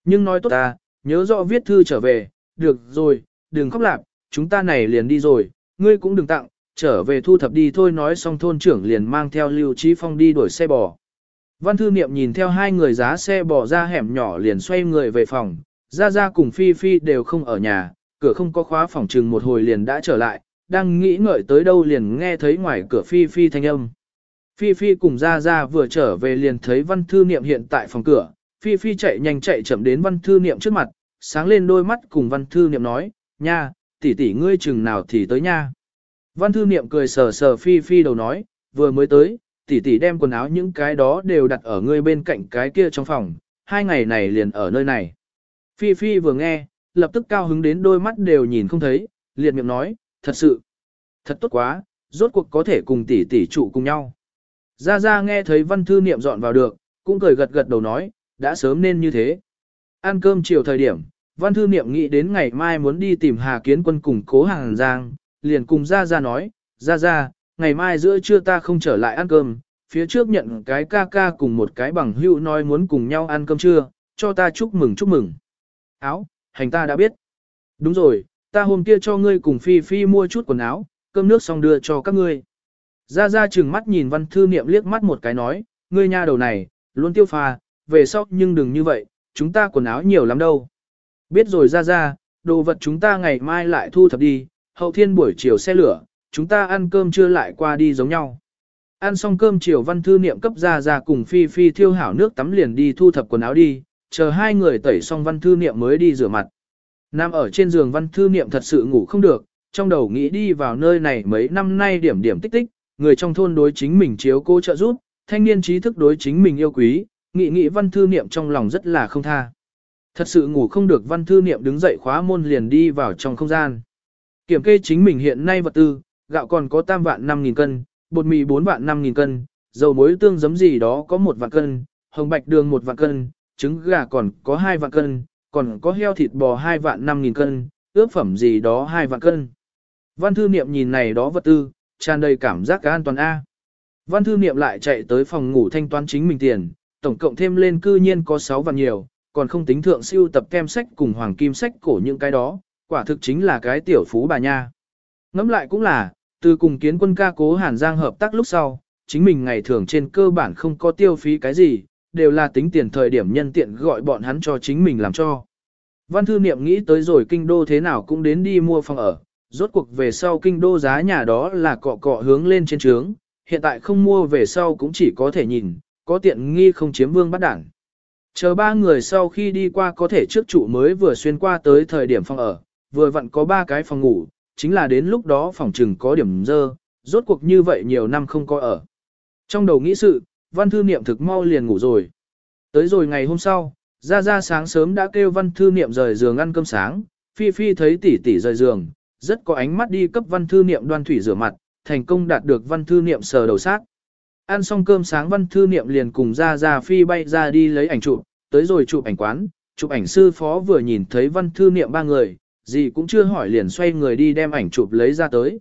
Nhưng nói tốt ta, nhớ rõ viết thư trở về, được rồi, đừng khóc lạp, chúng ta này liền đi rồi, ngươi cũng đừng tặng, trở về thu thập đi thôi nói xong thôn trưởng liền mang theo Lưu Trí Phong đi đuổi xe bò. Văn thư niệm nhìn theo hai người giá xe bò ra hẻm nhỏ liền xoay người về phòng, Gia Gia cùng Phi Phi đều không ở nhà, cửa không có khóa phòng trừng một hồi liền đã trở lại, đang nghĩ ngợi tới đâu liền nghe thấy ngoài cửa Phi Phi thanh âm. Phi Phi cùng Gia Gia vừa trở về liền thấy văn thư niệm hiện tại phòng cửa, Phi Phi chạy nhanh chạy chậm đến văn thư niệm trước mặt, sáng lên đôi mắt cùng văn thư niệm nói, nha, tỷ tỷ ngươi chừng nào thì tới nha. Văn thư niệm cười sờ sờ Phi Phi đầu nói, vừa mới tới, tỷ tỷ đem quần áo những cái đó đều đặt ở ngươi bên cạnh cái kia trong phòng, hai ngày này liền ở nơi này. Phi Phi vừa nghe, lập tức cao hứng đến đôi mắt đều nhìn không thấy, liệt miệng nói, thật sự, thật tốt quá, rốt cuộc có thể cùng tỷ tỷ trụ cùng nhau. Gia Gia nghe thấy văn thư niệm dọn vào được, cũng cười gật gật đầu nói, đã sớm nên như thế. Ăn cơm chiều thời điểm, văn thư niệm nghĩ đến ngày mai muốn đi tìm Hà Kiến Quân cùng cố hàng Giang, liền cùng Gia Gia nói, Gia Gia, ngày mai giữa trưa ta không trở lại ăn cơm, phía trước nhận cái ca ca cùng một cái bằng hữu nói muốn cùng nhau ăn cơm trưa, cho ta chúc mừng chúc mừng. Áo, hành ta đã biết. Đúng rồi, ta hôm kia cho ngươi cùng Phi Phi mua chút quần áo, cơm nước xong đưa cho các ngươi. Gia Gia chừng mắt nhìn văn thư niệm liếc mắt một cái nói, ngươi nha đầu này, luôn tiêu pha, về sau nhưng đừng như vậy, chúng ta quần áo nhiều lắm đâu. Biết rồi Gia Gia, đồ vật chúng ta ngày mai lại thu thập đi, hậu thiên buổi chiều xe lửa, chúng ta ăn cơm trưa lại qua đi giống nhau. Ăn xong cơm chiều văn thư niệm cấp ra ra cùng Phi Phi thiêu hảo nước tắm liền đi thu thập quần áo đi, chờ hai người tẩy xong văn thư niệm mới đi rửa mặt. Nam ở trên giường văn thư niệm thật sự ngủ không được, trong đầu nghĩ đi vào nơi này mấy năm nay điểm điểm tích tích, người trong thôn đối chính mình chiếu cố trợ giúp, thanh niên trí thức đối chính mình yêu quý, nghĩ nghĩ văn thư niệm trong lòng rất là không tha. Thật sự ngủ không được văn thư niệm đứng dậy khóa môn liền đi vào trong không gian. Kiểm kê chính mình hiện nay vật tư, gạo còn có tam vạn 5.000 cân, bột mì 4 vạn 5.000 cân, dầu muối tương giấm gì đó có một vạn cân, hồng bạch đường một vạn cân, trứng gà còn có 2 vạn cân, còn có heo thịt bò 2 vạn 5.000 cân, ướp phẩm gì đó 2 vạn cân. Văn thư niệm nhìn này đó vật tư, tràn đầy cảm giác cả an toàn A. Văn thư niệm lại chạy tới phòng ngủ thanh toán chính mình tiền, tổng cộng thêm lên cư nhiên có 6 vạn nhiều, còn không tính thượng siêu tập kem sách cùng hoàng kim sách cổ những cái đó, quả thực chính là cái tiểu phú bà nha. Ngẫm lại cũng là, từ cùng kiến quân ca cố Hàn Giang hợp tác lúc sau, chính mình ngày thường trên cơ bản không có tiêu phí cái gì, đều là tính tiền thời điểm nhân tiện gọi bọn hắn cho chính mình làm cho. Văn thư niệm nghĩ tới rồi kinh đô thế nào cũng đến đi mua phòng ở, rốt cuộc về sau kinh đô giá nhà đó là cọ cọ hướng lên trên trướng, hiện tại không mua về sau cũng chỉ có thể nhìn, có tiện nghi không chiếm vương bắt đảng. Chờ ba người sau khi đi qua có thể trước trụ mới vừa xuyên qua tới thời điểm phòng ở, vừa vặn có ba cái phòng ngủ, chính là đến lúc đó phòng trừng có điểm dơ, rốt cuộc như vậy nhiều năm không có ở. Trong đầu nghĩ sự, văn thư niệm thực mau liền ngủ rồi. Tới rồi ngày hôm sau, ra ra sáng sớm đã kêu văn thư niệm rời giường ăn cơm sáng, Phi Phi thấy tỷ tỷ rời giường, rất có ánh mắt đi cấp văn thư niệm đoan thủy rửa mặt, thành công đạt được văn thư niệm sờ đầu sát. Ăn xong cơm sáng văn thư niệm liền cùng ra ra Phi bay ra đi lấy ảnh chụp, tới rồi chụp ảnh quán, chụp ảnh sư phó vừa nhìn thấy văn thư niệm ba người, gì cũng chưa hỏi liền xoay người đi đem ảnh chụp lấy ra tới.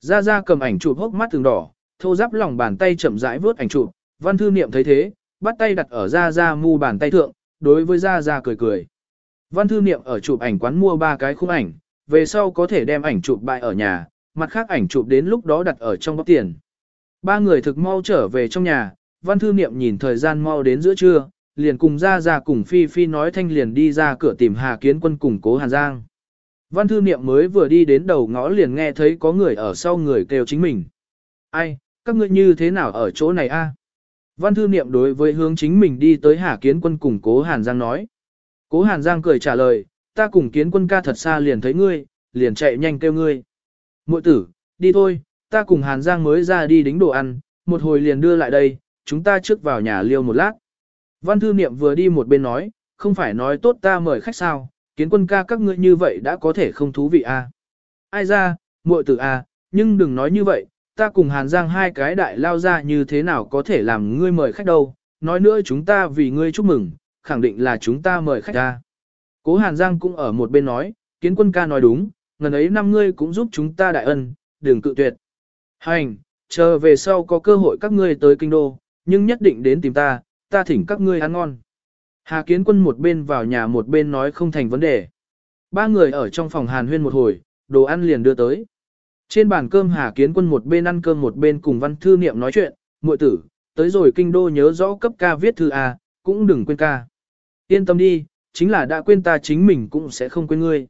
Ra ra cầm ảnh chụp hốc mắt từng đỏ, thô giáp lòng bàn tay chậm rãi vớt ảnh chụp, văn thư niệm thấy thế, bắt tay đặt ở ra ra mu bàn tay thượng, đối với ra ra cười cười. Văn thư niệm ở chụp ảnh quán mua ba cái khung ảnh, về sau có thể đem ảnh chụp bại ở nhà, mặt khác ảnh chụp đến lúc đó đặt ở trong bóc tiền. Ba người thực mau trở về trong nhà, văn thư niệm nhìn thời gian mau đến giữa trưa, liền cùng ra ra cùng Phi Phi nói thanh liền đi ra cửa tìm Hà Kiến Quân cùng cố Hàn Giang. Văn thư niệm mới vừa đi đến đầu ngõ liền nghe thấy có người ở sau người kêu chính mình. Ai, các ngươi như thế nào ở chỗ này a? Văn thư niệm đối với hướng chính mình đi tới Hà Kiến Quân cùng cố Hàn Giang nói. Cố Hàn Giang cười trả lời, ta cùng Kiến Quân ca thật xa liền thấy ngươi, liền chạy nhanh kêu ngươi. Muội tử, đi thôi, ta cùng Hàn Giang mới ra đi đính đồ ăn, một hồi liền đưa lại đây, chúng ta trước vào nhà liêu một lát. Văn thư niệm vừa đi một bên nói, không phải nói tốt ta mời khách sao, kiến quân ca các ngươi như vậy đã có thể không thú vị à. Ai ra, muội tử à, nhưng đừng nói như vậy, ta cùng Hàn Giang hai cái đại lao ra như thế nào có thể làm ngươi mời khách đâu, nói nữa chúng ta vì ngươi chúc mừng, khẳng định là chúng ta mời khách ra. Cố Hàn Giang cũng ở một bên nói, kiến quân ca nói đúng, ngần ấy năm ngươi cũng giúp chúng ta đại ân, đừng cự tuyệt. Hành, chờ về sau có cơ hội các ngươi tới kinh đô, nhưng nhất định đến tìm ta, ta thỉnh các ngươi ăn ngon. Hà Kiến Quân một bên vào nhà một bên nói không thành vấn đề. Ba người ở trong phòng hàn huyên một hồi, đồ ăn liền đưa tới. Trên bàn cơm Hà Kiến Quân một bên ăn cơm một bên cùng văn thư niệm nói chuyện, muội tử, tới rồi kinh đô nhớ rõ cấp ca viết thư A, cũng đừng quên ca. Yên tâm đi, chính là đã quên ta chính mình cũng sẽ không quên ngươi.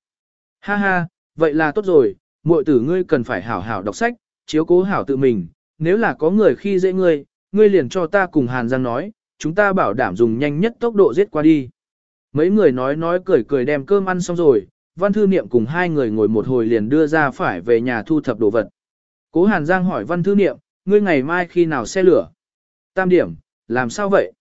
Ha ha, vậy là tốt rồi, muội tử ngươi cần phải hảo hảo đọc sách, chiếu cố hảo tự mình, nếu là có người khi dễ ngươi, ngươi liền cho ta cùng Hàn Giang nói, chúng ta bảo đảm dùng nhanh nhất tốc độ giết qua đi. Mấy người nói nói cười cười đem cơm ăn xong rồi, Văn Thư Niệm cùng hai người ngồi một hồi liền đưa ra phải về nhà thu thập đồ vật. Cố Hàn Giang hỏi Văn Thư Niệm, ngươi ngày mai khi nào xe lửa? Tam điểm, làm sao vậy?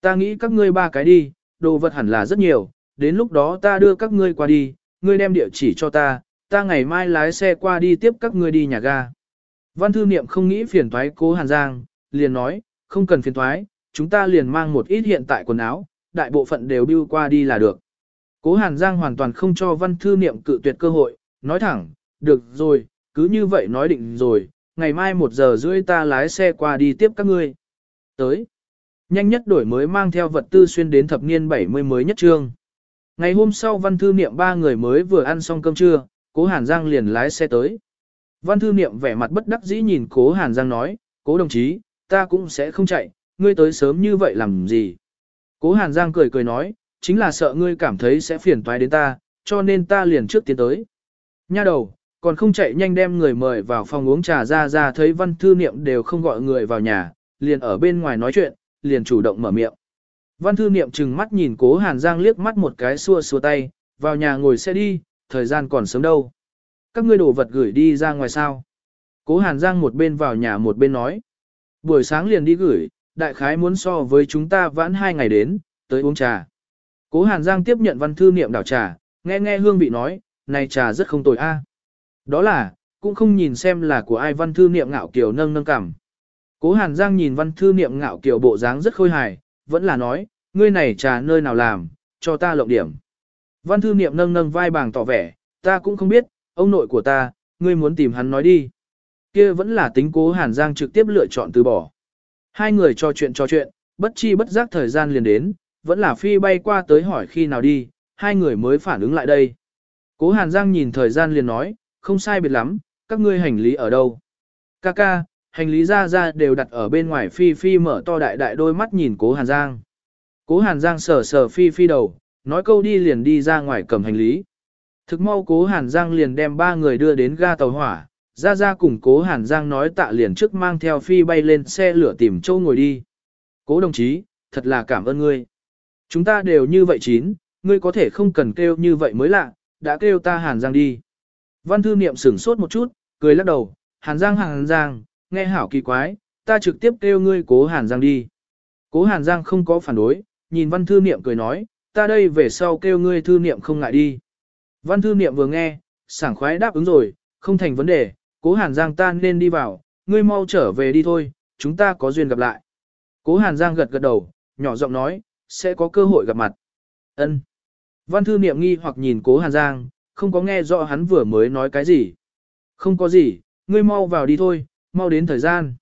Ta nghĩ các ngươi ba cái đi, đồ vật hẳn là rất nhiều, đến lúc đó ta đưa các ngươi qua đi, ngươi đem địa chỉ cho ta, ta ngày mai lái xe qua đi tiếp các ngươi đi nhà ga. Văn thư niệm không nghĩ phiền toái cố Hàn Giang, liền nói, không cần phiền toái, chúng ta liền mang một ít hiện tại quần áo, đại bộ phận đều bưu qua đi là được. Cố Hàn Giang hoàn toàn không cho văn thư niệm cự tuyệt cơ hội, nói thẳng, được rồi, cứ như vậy nói định rồi, ngày mai một giờ rưỡi ta lái xe qua đi tiếp các ngươi. Tới, nhanh nhất đổi mới mang theo vật tư xuyên đến thập niên 70 mới nhất trương. Ngày hôm sau văn thư niệm ba người mới vừa ăn xong cơm trưa, cố Hàn Giang liền lái xe tới. Văn thư niệm vẻ mặt bất đắc dĩ nhìn cố Hàn Giang nói, cố đồng chí, ta cũng sẽ không chạy, ngươi tới sớm như vậy làm gì. Cố Hàn Giang cười cười nói, chính là sợ ngươi cảm thấy sẽ phiền toái đến ta, cho nên ta liền trước tiến tới. Nha đầu, còn không chạy nhanh đem người mời vào phòng uống trà ra ra thấy văn thư niệm đều không gọi người vào nhà, liền ở bên ngoài nói chuyện, liền chủ động mở miệng. Văn thư niệm trừng mắt nhìn cố Hàn Giang liếc mắt một cái xua xua tay, vào nhà ngồi xe đi, thời gian còn sớm đâu. Các ngươi đồ vật gửi đi ra ngoài sao. Cố Hàn Giang một bên vào nhà một bên nói. Buổi sáng liền đi gửi, đại khái muốn so với chúng ta vãn hai ngày đến, tới uống trà. Cố Hàn Giang tiếp nhận văn thư niệm đảo trà, nghe nghe hương vị nói, này trà rất không tồi a. Đó là, cũng không nhìn xem là của ai văn thư niệm ngạo kiều nâng nâng cảm. Cố Hàn Giang nhìn văn thư niệm ngạo kiều bộ dáng rất khôi hài, vẫn là nói, ngươi này trà nơi nào làm, cho ta lộng điểm. Văn thư niệm nâng nâng vai bàng tỏ vẻ, ta cũng không biết, ông nội của ta, ngươi muốn tìm hắn nói đi. Kia vẫn là tính cố Hàn Giang trực tiếp lựa chọn từ bỏ. Hai người trò chuyện trò chuyện, bất chi bất giác thời gian liền đến, vẫn là phi bay qua tới hỏi khi nào đi, hai người mới phản ứng lại đây. Cố Hàn Giang nhìn thời gian liền nói, không sai biệt lắm, các ngươi hành lý ở đâu? Kaka, hành lý ra ra đều đặt ở bên ngoài phi phi mở to đại đại đôi mắt nhìn cố Hàn Giang. Cố Hàn Giang sờ sờ phi phi đầu, nói câu đi liền đi ra ngoài cầm hành lý. Thực mau cố Hàn Giang liền đem ba người đưa đến ga tàu hỏa, ra ra cùng cố Hàn Giang nói tạ liền trước mang theo phi bay lên xe lửa tìm châu ngồi đi. Cố đồng chí, thật là cảm ơn ngươi. Chúng ta đều như vậy chín, ngươi có thể không cần kêu như vậy mới lạ, đã kêu ta Hàn Giang đi. Văn thư niệm sửng sốt một chút, cười lắc đầu, Hàn Giang Hàn Giang, nghe hảo kỳ quái, ta trực tiếp kêu ngươi cố Hàn Giang đi. Cố Hàn Giang không có phản đối, nhìn văn thư niệm cười nói, ta đây về sau kêu ngươi thư niệm không ngại đi. Văn thư niệm vừa nghe, sảng khoái đáp ứng rồi, không thành vấn đề, cố Hàn Giang ta nên đi vào, ngươi mau trở về đi thôi, chúng ta có duyên gặp lại. Cố Hàn Giang gật gật đầu, nhỏ giọng nói, sẽ có cơ hội gặp mặt. Ân. Văn thư niệm nghi hoặc nhìn cố Hàn Giang, không có nghe rõ hắn vừa mới nói cái gì. Không có gì, ngươi mau vào đi thôi, mau đến thời gian.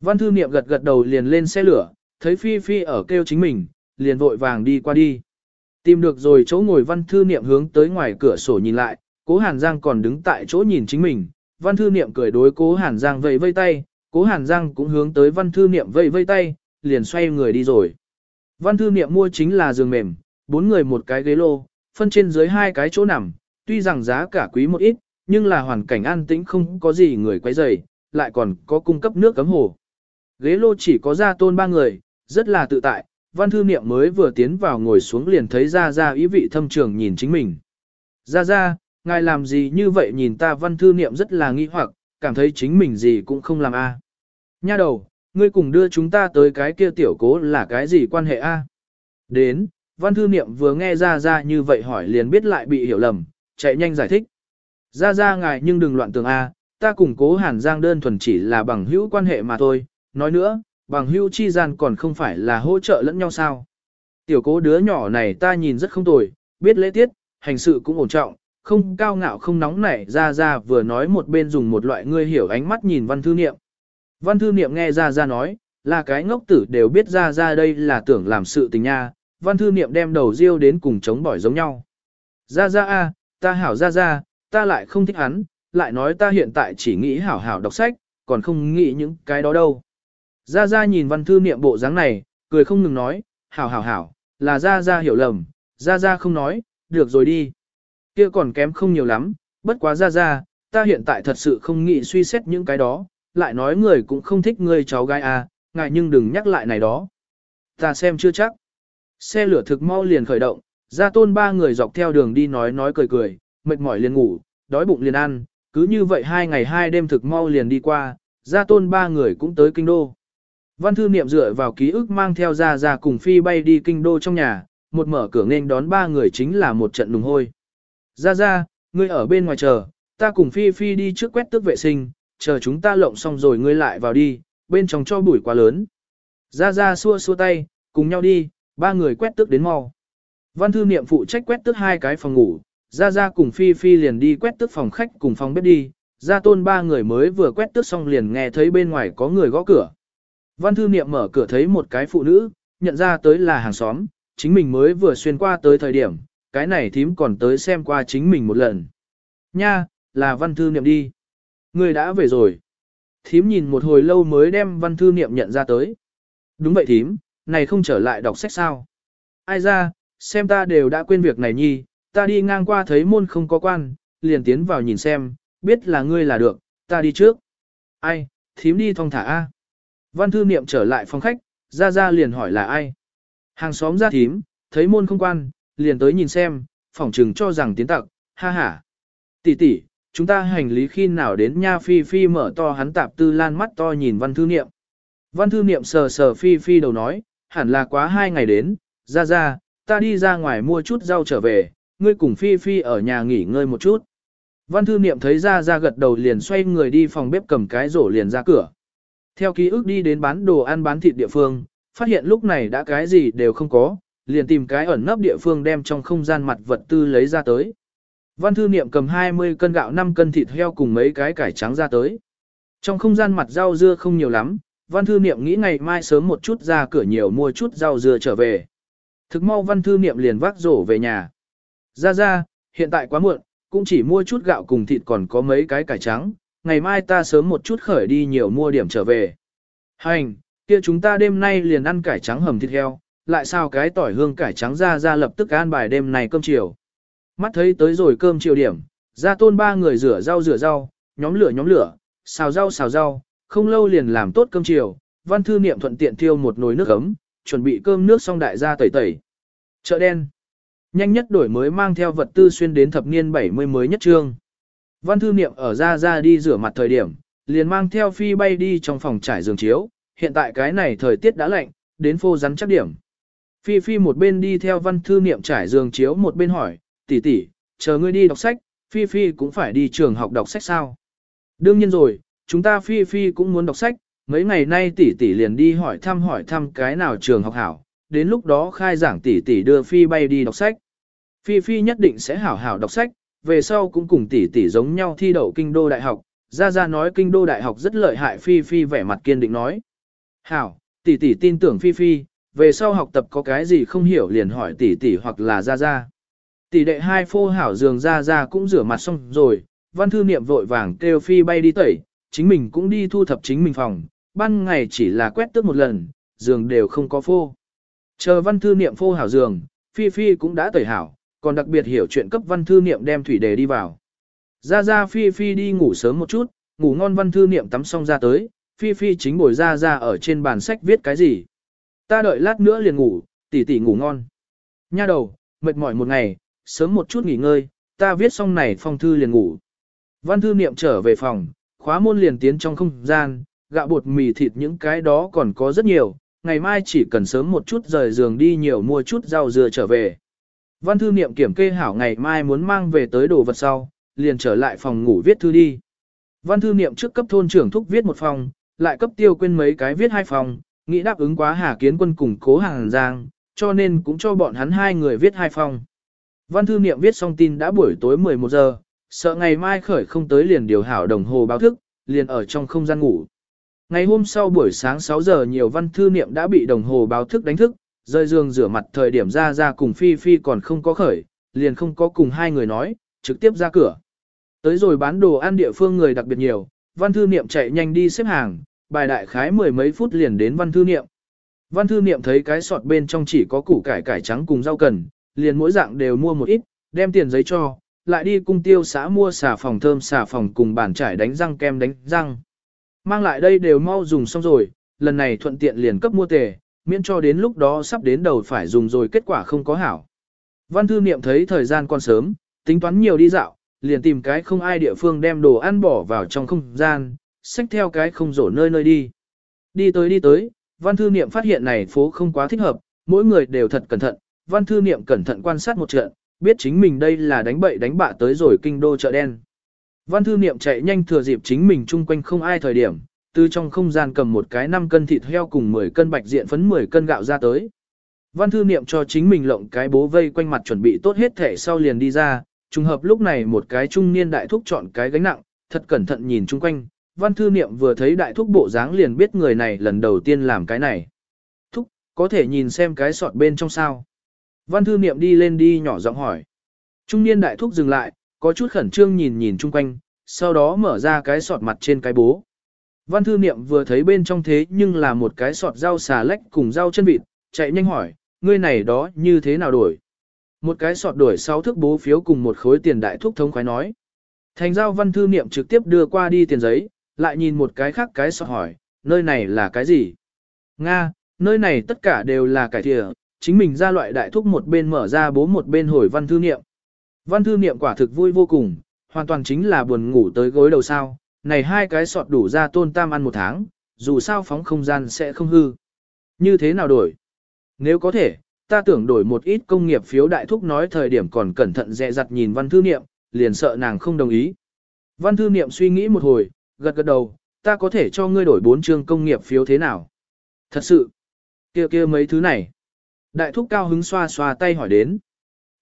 Văn thư niệm gật gật đầu liền lên xe lửa, thấy Phi Phi ở kêu chính mình, liền vội vàng đi qua đi. Tìm được rồi chỗ ngồi văn thư niệm hướng tới ngoài cửa sổ nhìn lại, cố Hàn Giang còn đứng tại chỗ nhìn chính mình, văn thư niệm cười đối cố Hàn Giang vẫy vây tay, cố Hàn Giang cũng hướng tới văn thư niệm vẫy vây tay, liền xoay người đi rồi. Văn thư niệm mua chính là giường mềm, bốn người một cái ghế lô, phân trên dưới hai cái chỗ nằm, tuy rằng giá cả quý một ít, nhưng là hoàn cảnh an tĩnh không có gì người quấy rầy, lại còn có cung cấp nước cấm hồ. Ghế lô chỉ có gia tôn ba người, rất là tự tại, văn thư niệm mới vừa tiến vào ngồi xuống liền thấy ra ra ý vị thâm trường nhìn chính mình. Ra ra, ngài làm gì như vậy nhìn ta văn thư niệm rất là nghi hoặc, cảm thấy chính mình gì cũng không làm a. Nha đầu, ngươi cùng đưa chúng ta tới cái kia tiểu cố là cái gì quan hệ a? Đến, văn thư niệm vừa nghe ra ra như vậy hỏi liền biết lại bị hiểu lầm, chạy nhanh giải thích. Ra ra ngài nhưng đừng loạn tưởng a, ta cùng cố hàn giang đơn thuần chỉ là bằng hữu quan hệ mà thôi, nói nữa, bằng hữu chi gian còn không phải là hỗ trợ lẫn nhau sao. Tiểu cố đứa nhỏ này ta nhìn rất không tồi, biết lễ tiết, hành sự cũng ổn trọng, không cao ngạo không nóng nảy ra ra vừa nói một bên dùng một loại ngươi hiểu ánh mắt nhìn văn thư niệm. Văn thư niệm nghe ra ra nói, là cái ngốc tử đều biết ra ra đây là tưởng làm sự tình nha, văn thư niệm đem đầu riêu đến cùng chống bỏi giống nhau. Ra ra a, ta hảo ra ra, ta lại không thích hắn, lại nói ta hiện tại chỉ nghĩ hảo hảo đọc sách, còn không nghĩ những cái đó đâu. Ra ra nhìn văn thư niệm bộ dáng này, cười không ngừng nói, hảo hảo hảo, là ra ra hiểu lầm, ra ra không nói, được rồi đi. Kia còn kém không nhiều lắm, bất quá ra ra, ta hiện tại thật sự không nghĩ suy xét những cái đó, lại nói người cũng không thích người cháu gái à, ngài nhưng đừng nhắc lại này đó. Ta xem chưa chắc. Xe lửa thực mau liền khởi động, ra tôn ba người dọc theo đường đi nói nói cười cười, mệt mỏi liền ngủ, đói bụng liền ăn, cứ như vậy hai ngày hai đêm thực mau liền đi qua, ra tôn ba người cũng tới kinh đô. Văn thư niệm dựa vào ký ức mang theo ra ra cùng phi bay đi kinh đô trong nhà, một mở cửa nên đón ba người chính là một trận đùng hôi. Ra ra, ngươi ở bên ngoài chờ, ta cùng phi phi đi trước quét tước vệ sinh, chờ chúng ta lộng xong rồi ngươi lại vào đi, bên trong cho bụi quá lớn. Ra ra xua xua tay, cùng nhau đi, ba người quét tước đến mau. Văn thư niệm phụ trách quét tước hai cái phòng ngủ, ra ra cùng phi phi liền đi quét tước phòng khách cùng phòng bếp đi, ra tôn ba người mới vừa quét tước xong liền nghe thấy bên ngoài có người gõ cửa. Văn thư niệm mở cửa thấy một cái phụ nữ, nhận ra tới là hàng xóm, chính mình mới vừa xuyên qua tới thời điểm, cái này thím còn tới xem qua chính mình một lần. Nha, là văn thư niệm đi. Người đã về rồi. Thím nhìn một hồi lâu mới đem văn thư niệm nhận ra tới. Đúng vậy thím, này không trở lại đọc sách sao. Ai ra, xem ta đều đã quên việc này nhi, ta đi ngang qua thấy môn không có quan, liền tiến vào nhìn xem, biết là ngươi là được, ta đi trước. Ai, thím đi thong thả A. Văn thư niệm trở lại phòng khách, ra ra liền hỏi là ai. Hàng xóm ra thím, thấy môn không quan, liền tới nhìn xem, phỏng trừng cho rằng tiến tặc, ha ha. Tỷ tỷ, chúng ta hành lý khi nào đến nha phi phi mở to hắn tạp tư lan mắt to nhìn văn thư niệm. Văn thư niệm sờ sờ phi phi đầu nói, hẳn là quá hai ngày đến, ra ra, ta đi ra ngoài mua chút rau trở về, ngươi cùng phi phi ở nhà nghỉ ngơi một chút. Văn thư niệm thấy ra ra gật đầu liền xoay người đi phòng bếp cầm cái rổ liền ra cửa. Theo ký ức đi đến bán đồ ăn bán thịt địa phương, phát hiện lúc này đã cái gì đều không có, liền tìm cái ẩn nấp địa phương đem trong không gian mặt vật tư lấy ra tới. Văn thư niệm cầm 20 cân gạo 5 cân thịt heo cùng mấy cái cải trắng ra tới. Trong không gian mặt rau dưa không nhiều lắm, văn thư niệm nghĩ ngày mai sớm một chút ra cửa nhiều mua chút rau dưa trở về. Thực mau văn thư niệm liền vác rổ về nhà. Ra ra, hiện tại quá muộn, cũng chỉ mua chút gạo cùng thịt còn có mấy cái cải trắng, ngày mai ta sớm một chút khởi đi nhiều mua điểm trở về. Hành, kia chúng ta đêm nay liền ăn cải trắng hầm thịt heo, lại sao cái tỏi hương cải trắng ra ra lập tức an bài đêm này cơm chiều. Mắt thấy tới rồi cơm chiều điểm, ra tôn ba người rửa rau rửa rau, nhóm lửa nhóm lửa, xào rau xào rau, không lâu liền làm tốt cơm chiều, văn thư niệm thuận tiện thiêu một nồi nước ấm, chuẩn bị cơm nước xong đại gia tẩy tẩy. Chợ đen. Nhanh nhất đổi mới mang theo vật tư xuyên đến thập niên 70 mới nhất trương. Văn thư niệm ở ra ra đi rửa mặt thời điểm, liền mang theo phi bay đi trong phòng trải giường chiếu, hiện tại cái này thời tiết đã lạnh, đến phô rắn chắc điểm. Phi phi một bên đi theo văn thư niệm trải giường chiếu một bên hỏi, tỷ tỷ, chờ ngươi đi đọc sách, phi phi cũng phải đi trường học đọc sách sao? Đương nhiên rồi, chúng ta phi phi cũng muốn đọc sách, mấy ngày nay tỷ tỷ liền đi hỏi thăm hỏi thăm cái nào trường học hảo, đến lúc đó khai giảng tỷ tỷ đưa phi bay đi đọc sách. Phi phi nhất định sẽ hảo hảo đọc sách, về sau cũng cùng tỷ tỷ giống nhau thi đậu kinh đô đại học, ra ra nói kinh đô đại học rất lợi hại Phi Phi vẻ mặt kiên định nói. Hảo, tỷ tỷ tin tưởng Phi Phi, về sau học tập có cái gì không hiểu liền hỏi tỷ tỷ hoặc là ra ra. Tỷ đệ hai phô hảo giường ra ra cũng rửa mặt xong rồi, văn thư niệm vội vàng kêu Phi bay đi tẩy, chính mình cũng đi thu thập chính mình phòng, ban ngày chỉ là quét tước một lần, giường đều không có phô. Chờ văn thư niệm phô hảo giường, Phi Phi cũng đã tẩy hảo, còn đặc biệt hiểu chuyện cấp văn thư niệm đem thủy đề đi vào. Ra ra Phi Phi đi ngủ sớm một chút, ngủ ngon văn thư niệm tắm xong ra tới, Phi Phi chính bồi ra ra ở trên bàn sách viết cái gì. Ta đợi lát nữa liền ngủ, tỷ tỷ ngủ ngon. Nha đầu, mệt mỏi một ngày, sớm một chút nghỉ ngơi, ta viết xong này phong thư liền ngủ. Văn thư niệm trở về phòng, khóa môn liền tiến trong không gian, gạo bột mì thịt những cái đó còn có rất nhiều, ngày mai chỉ cần sớm một chút rời giường đi nhiều mua chút rau dừa trở về. Văn thư niệm kiểm kê hảo ngày mai muốn mang về tới đồ vật sau, liền trở lại phòng ngủ viết thư đi. Văn thư niệm trước cấp thôn trưởng thúc viết một phòng, lại cấp tiêu quên mấy cái viết hai phòng, nghĩ đáp ứng quá Hà Kiến Quân cùng cố hàng giang, cho nên cũng cho bọn hắn hai người viết hai phong Văn thư niệm viết xong tin đã buổi tối 11 giờ, sợ ngày mai khởi không tới liền điều hảo đồng hồ báo thức, liền ở trong không gian ngủ. Ngày hôm sau buổi sáng 6 giờ nhiều văn thư niệm đã bị đồng hồ báo thức đánh thức, rơi giường rửa mặt thời điểm ra ra cùng Phi Phi còn không có khởi, liền không có cùng hai người nói, trực tiếp ra cửa. Tới rồi bán đồ ăn địa phương người đặc biệt nhiều, văn thư niệm chạy nhanh đi xếp hàng, bài đại khái mười mấy phút liền đến văn thư niệm. Văn thư niệm thấy cái sọt bên trong chỉ có củ cải cải trắng cùng rau cần, liền mỗi dạng đều mua một ít, đem tiền giấy cho, lại đi cung tiêu xã mua xà phòng thơm xà phòng cùng bàn trải đánh răng kem đánh răng. Mang lại đây đều mau dùng xong rồi, lần này thuận tiện liền cấp mua tề, miễn cho đến lúc đó sắp đến đầu phải dùng rồi kết quả không có hảo. Văn thư niệm thấy thời gian còn sớm, tính toán nhiều đi dạo, liền tìm cái không ai địa phương đem đồ ăn bỏ vào trong không gian, xách theo cái không rổ nơi nơi đi. Đi tới đi tới, văn thư niệm phát hiện này phố không quá thích hợp, mỗi người đều thật cẩn thận, văn thư niệm cẩn thận quan sát một trận, biết chính mình đây là đánh bậy đánh bạ tới rồi kinh đô chợ đen. Văn thư niệm chạy nhanh thừa dịp chính mình chung quanh không ai thời điểm, từ trong không gian cầm một cái 5 cân thịt heo cùng 10 cân bạch diện phấn 10 cân gạo ra tới. Văn thư niệm cho chính mình lộng cái bố vây quanh mặt chuẩn bị tốt hết thể sau liền đi ra, trùng hợp lúc này một cái trung niên đại thúc chọn cái gánh nặng, thật cẩn thận nhìn chung quanh, văn thư niệm vừa thấy đại thúc bộ dáng liền biết người này lần đầu tiên làm cái này. Thúc, có thể nhìn xem cái sọt bên trong sao. Văn thư niệm đi lên đi nhỏ giọng hỏi. Trung niên đại thúc dừng lại, có chút khẩn trương nhìn nhìn chung quanh, sau đó mở ra cái sọt mặt trên cái bố. Văn thư niệm vừa thấy bên trong thế nhưng là một cái sọt rau xà lách cùng rau chân vịt, chạy nhanh hỏi, ngươi này đó như thế nào đổi? Một cái sọt đổi 6 thước bố phiếu cùng một khối tiền đại thúc thống khoái nói. Thành giao văn thư niệm trực tiếp đưa qua đi tiền giấy, lại nhìn một cái khác cái sọt hỏi, nơi này là cái gì? Nga, nơi này tất cả đều là cải thìa, chính mình ra loại đại thúc một bên mở ra bố một bên hồi văn thư niệm. Văn thư niệm quả thực vui vô cùng, hoàn toàn chính là buồn ngủ tới gối đầu sao, này hai cái sọt đủ ra tôn tam ăn một tháng, dù sao phóng không gian sẽ không hư. Như thế nào đổi? Nếu có thể, ta tưởng đổi một ít công nghiệp phiếu đại thúc nói thời điểm còn cẩn thận dè dặt nhìn văn thư niệm, liền sợ nàng không đồng ý. Văn thư niệm suy nghĩ một hồi, gật gật đầu, ta có thể cho ngươi đổi bốn chương công nghiệp phiếu thế nào? Thật sự, kia kia mấy thứ này. Đại thúc cao hứng xoa xoa tay hỏi đến.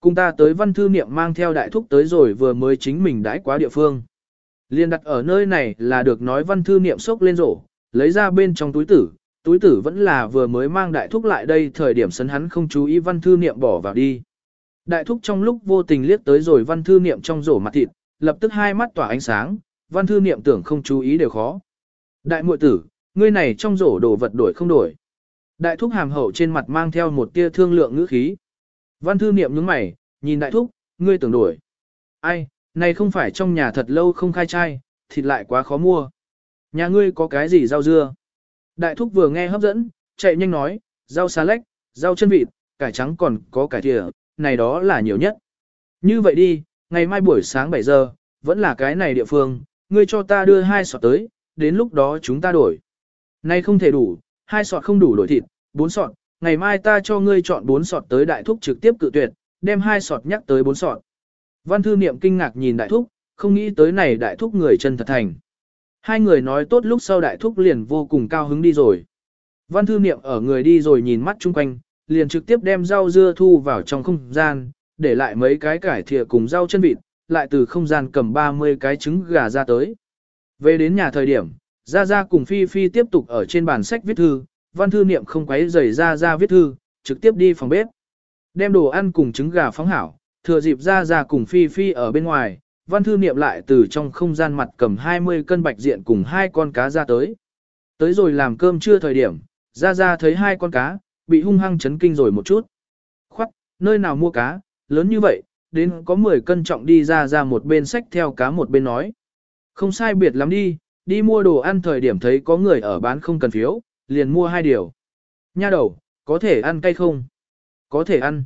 Cùng ta tới văn thư niệm mang theo đại thúc tới rồi vừa mới chính mình đãi quá địa phương. Liên đặt ở nơi này là được nói văn thư niệm sốc lên rổ, lấy ra bên trong túi tử, túi tử vẫn là vừa mới mang đại thúc lại đây thời điểm sấn hắn không chú ý văn thư niệm bỏ vào đi. Đại thúc trong lúc vô tình liếc tới rồi văn thư niệm trong rổ mặt thịt, lập tức hai mắt tỏa ánh sáng, văn thư niệm tưởng không chú ý đều khó. Đại muội tử, ngươi này trong rổ đồ vật đổi không đổi. Đại thúc hàm hậu trên mặt mang theo một tia thương lượng ngữ khí. Văn thư niệm nhướng mày, nhìn đại thúc, ngươi tưởng đổi. Ai, này không phải trong nhà thật lâu không khai trai, thịt lại quá khó mua. Nhà ngươi có cái gì rau dưa? Đại thúc vừa nghe hấp dẫn, chạy nhanh nói, rau xà lách, rau chân vịt, cải trắng còn có cải thìa, này đó là nhiều nhất. Như vậy đi, ngày mai buổi sáng 7 giờ, vẫn là cái này địa phương, ngươi cho ta đưa hai sọt tới, đến lúc đó chúng ta đổi. Này không thể đủ, hai sọt không đủ đổi thịt, bốn sọt, ngày mai ta cho ngươi chọn bốn sọt tới đại thúc trực tiếp cự tuyệt, đem hai sọt nhắc tới bốn sọt. Văn thư niệm kinh ngạc nhìn đại thúc, không nghĩ tới này đại thúc người chân thật thành. Hai người nói tốt lúc sau đại thúc liền vô cùng cao hứng đi rồi. Văn thư niệm ở người đi rồi nhìn mắt chung quanh, liền trực tiếp đem rau dưa thu vào trong không gian, để lại mấy cái cải thìa cùng rau chân vịt, lại từ không gian cầm 30 cái trứng gà ra tới. Về đến nhà thời điểm, Gia Gia cùng Phi Phi tiếp tục ở trên bàn sách viết thư, văn thư niệm không quấy rầy Gia Gia viết thư, trực tiếp đi phòng bếp. Đem đồ ăn cùng trứng gà phóng hảo, thừa dịp Gia Gia cùng Phi Phi ở bên ngoài, văn thư niệm lại từ trong không gian mặt cầm 20 cân bạch diện cùng hai con cá ra tới. Tới rồi làm cơm trưa thời điểm, Gia Gia thấy hai con cá, bị hung hăng chấn kinh rồi một chút. Khoát, nơi nào mua cá, lớn như vậy, đến có 10 cân trọng đi ra ra một bên sách theo cá một bên nói. Không sai biệt lắm đi, đi mua đồ ăn thời điểm thấy có người ở bán không cần phiếu, liền mua hai điều. Nha đầu, có thể ăn cay không? Có thể ăn.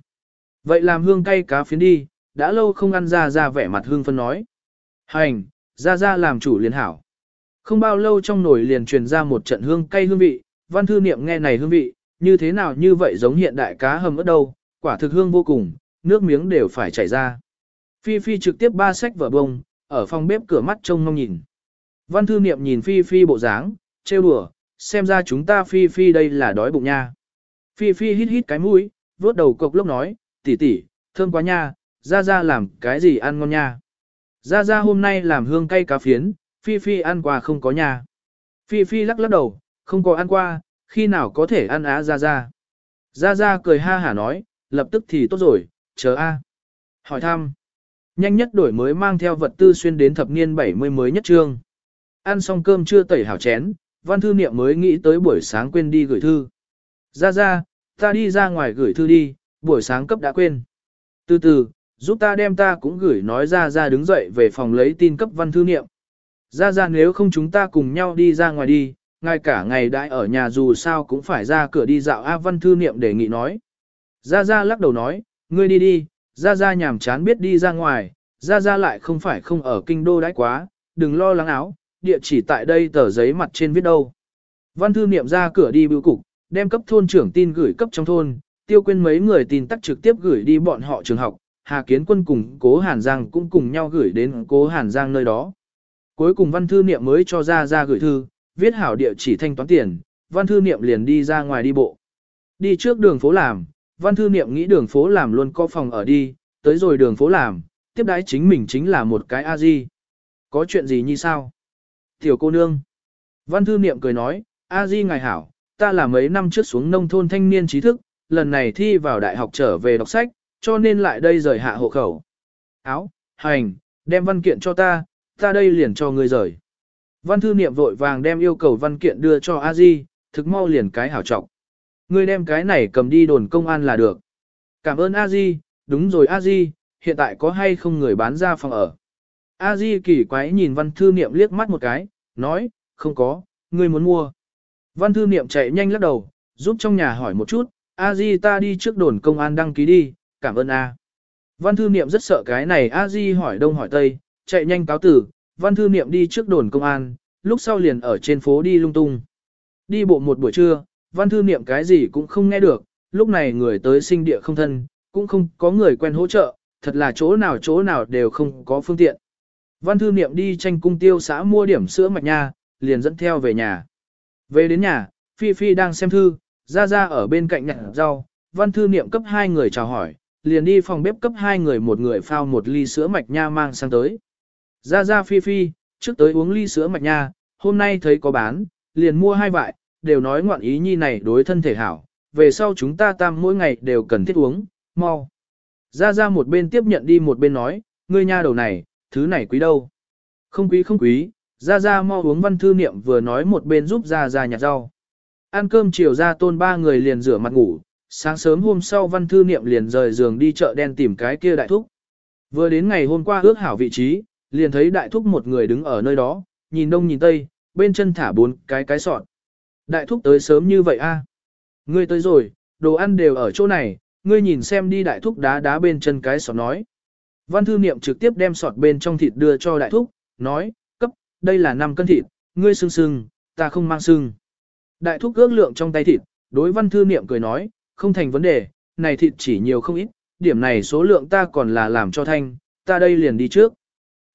Vậy làm hương cay cá phiến đi, đã lâu không ăn ra ra vẻ mặt hương phân nói. Hành, ra ra làm chủ liền hảo. Không bao lâu trong nồi liền truyền ra một trận hương cay hương vị, văn thư niệm nghe này hương vị, như thế nào như vậy giống hiện đại cá hầm ở đâu, quả thực hương vô cùng, nước miếng đều phải chảy ra. Phi Phi trực tiếp ba sách vở bông, ở phòng bếp cửa mắt trông mong nhìn. Văn thư niệm nhìn Phi Phi bộ dáng, trêu đùa, xem ra chúng ta Phi Phi đây là đói bụng nha. Phi Phi hít hít cái mũi, vuốt đầu cộc lốc nói, tỷ tỷ, thơm quá nha, ra ra làm cái gì ăn ngon nha. Ra ra hôm nay làm hương cay cá phiến, Phi Phi ăn qua không có nha. Phi Phi lắc lắc đầu, không có ăn qua, khi nào có thể ăn á ra ra. Ra ra cười ha hả nói, lập tức thì tốt rồi, chờ a. Hỏi thăm. Nhanh nhất đổi mới mang theo vật tư xuyên đến thập niên 70 mới nhất trương. Ăn xong cơm chưa tẩy hảo chén, văn thư niệm mới nghĩ tới buổi sáng quên đi gửi thư. Ra ra, ta đi ra ngoài gửi thư đi, buổi sáng cấp đã quên. Từ từ, giúp ta đem ta cũng gửi nói ra ra đứng dậy về phòng lấy tin cấp văn thư niệm. Ra ra nếu không chúng ta cùng nhau đi ra ngoài đi, ngay cả ngày đãi ở nhà dù sao cũng phải ra cửa đi dạo A văn thư niệm đề nghị nói. Ra ra lắc đầu nói, ngươi đi đi, ra ra nhàm chán biết đi ra ngoài, ra ra lại không phải không ở kinh đô đãi quá, đừng lo lắng áo, địa chỉ tại đây tờ giấy mặt trên viết đâu. Văn thư niệm ra cửa đi bưu cục, đem cấp thôn trưởng tin gửi cấp trong thôn, tiêu quên mấy người tin tắt trực tiếp gửi đi bọn họ trường học, Hà Kiến Quân cùng Cố Hàn Giang cũng cùng nhau gửi đến Cố Hàn Giang nơi đó. Cuối cùng văn thư niệm mới cho ra ra gửi thư, viết hảo địa chỉ thanh toán tiền, văn thư niệm liền đi ra ngoài đi bộ. Đi trước đường phố làm, văn thư niệm nghĩ đường phố làm luôn có phòng ở đi, tới rồi đường phố làm, tiếp đái chính mình chính là một cái a di. Có chuyện gì như sao? Tiểu cô nương. Văn thư niệm cười nói, a di ngài hảo, ta là mấy năm trước xuống nông thôn thanh niên trí thức, lần này thi vào đại học trở về đọc sách, cho nên lại đây rời hạ hộ khẩu. Áo, hành, đem văn kiện cho ta, ta đây liền cho ngươi rời. Văn thư niệm vội vàng đem yêu cầu văn kiện đưa cho a di, thực mau liền cái hảo trọng. Ngươi đem cái này cầm đi đồn công an là được. Cảm ơn a di, đúng rồi a di, hiện tại có hay không người bán ra phòng ở. A di kỳ quái nhìn văn thư niệm liếc mắt một cái, nói, không có, ngươi muốn mua. Văn thư niệm chạy nhanh lắc đầu, giúp trong nhà hỏi một chút, A Di ta đi trước đồn công an đăng ký đi, cảm ơn A. Văn thư niệm rất sợ cái này A Di hỏi đông hỏi tây, chạy nhanh cáo tử, văn thư niệm đi trước đồn công an, lúc sau liền ở trên phố đi lung tung. Đi bộ một buổi trưa, văn thư niệm cái gì cũng không nghe được, lúc này người tới sinh địa không thân, cũng không có người quen hỗ trợ, thật là chỗ nào chỗ nào đều không có phương tiện. Văn thư niệm đi tranh cung tiêu xã mua điểm sữa mạch nha, liền dẫn theo về nhà. Về đến nhà, Phi Phi đang xem thư, ra ra ở bên cạnh nhặt rau, văn thư niệm cấp hai người chào hỏi, liền đi phòng bếp cấp hai người một người phao một ly sữa mạch nha mang sang tới. Ra ra Phi Phi, trước tới uống ly sữa mạch nha, hôm nay thấy có bán, liền mua hai vại, đều nói ngoạn ý nhi này đối thân thể hảo, về sau chúng ta tam mỗi ngày đều cần thiết uống, mau. Ra ra một bên tiếp nhận đi một bên nói, ngươi nha đầu này, thứ này quý đâu. Không quý không quý, ra ra mau uống văn thư niệm vừa nói một bên giúp ra ra nhặt rau. Ăn cơm chiều ra tôn ba người liền rửa mặt ngủ, sáng sớm hôm sau văn thư niệm liền rời giường đi chợ đen tìm cái kia đại thúc. Vừa đến ngày hôm qua ước hảo vị trí, liền thấy đại thúc một người đứng ở nơi đó, nhìn đông nhìn tây, bên chân thả bốn cái cái sọt. Đại thúc tới sớm như vậy a? Ngươi tới rồi, đồ ăn đều ở chỗ này, ngươi nhìn xem đi đại thúc đá đá bên chân cái sọt nói. Văn thư niệm trực tiếp đem sọt bên trong thịt đưa cho đại thúc, nói, cấp, đây là 5 cân thịt, ngươi sưng sưng, ta không mang sưng. Đại thúc ước lượng trong tay thịt, đối văn thư niệm cười nói, không thành vấn đề, này thịt chỉ nhiều không ít, điểm này số lượng ta còn là làm cho thanh, ta đây liền đi trước.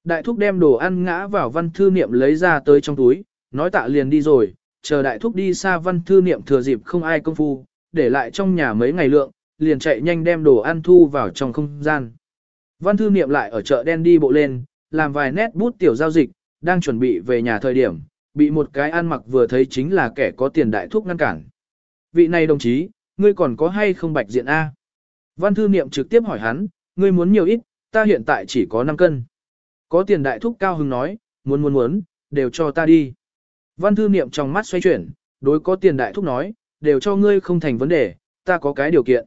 Đại thúc đem đồ ăn ngã vào văn thư niệm lấy ra tới trong túi, nói tạ liền đi rồi, chờ đại thúc đi xa văn thư niệm thừa dịp không ai công phu, để lại trong nhà mấy ngày lượng, liền chạy nhanh đem đồ ăn thu vào trong không gian. Văn thư niệm lại ở chợ đen đi bộ lên, làm vài nét bút tiểu giao dịch, đang chuẩn bị về nhà thời điểm, bị một cái ăn mặc vừa thấy chính là kẻ có tiền đại thúc ngăn cản. Vị này đồng chí, ngươi còn có hay không bạch diện A? Văn thư niệm trực tiếp hỏi hắn, ngươi muốn nhiều ít, ta hiện tại chỉ có 5 cân. Có tiền đại thúc cao hứng nói, muốn muốn muốn, đều cho ta đi. Văn thư niệm trong mắt xoay chuyển, đối có tiền đại thúc nói, đều cho ngươi không thành vấn đề, ta có cái điều kiện.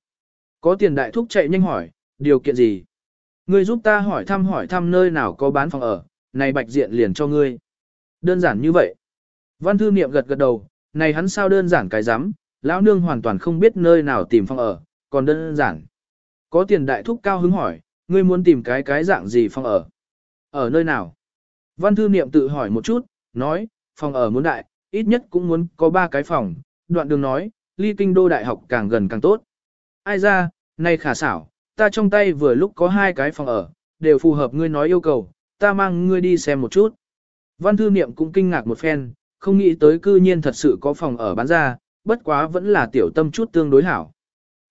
Có tiền đại thúc chạy nhanh hỏi, điều kiện gì? Ngươi giúp ta hỏi thăm hỏi thăm nơi nào có bán phòng ở, này bạch diện liền cho ngươi. Đơn giản như vậy. Văn thư niệm gật gật đầu, này hắn sao đơn giản cái rắm lão nương hoàn toàn không biết nơi nào tìm phòng ở, còn đơn giản. Có tiền đại thúc cao hứng hỏi, ngươi muốn tìm cái cái dạng gì phòng ở? Ở nơi nào? Văn thư niệm tự hỏi một chút, nói, phòng ở muốn đại, ít nhất cũng muốn có ba cái phòng. Đoạn đường nói, ly kinh đô đại học càng gần càng tốt. Ai ra, này khả xảo, ta trong tay vừa lúc có hai cái phòng ở, đều phù hợp ngươi nói yêu cầu, ta mang ngươi đi xem một chút. Văn thư niệm cũng kinh ngạc một phen, không nghĩ tới cư nhiên thật sự có phòng ở bán ra, bất quá vẫn là tiểu tâm chút tương đối hảo.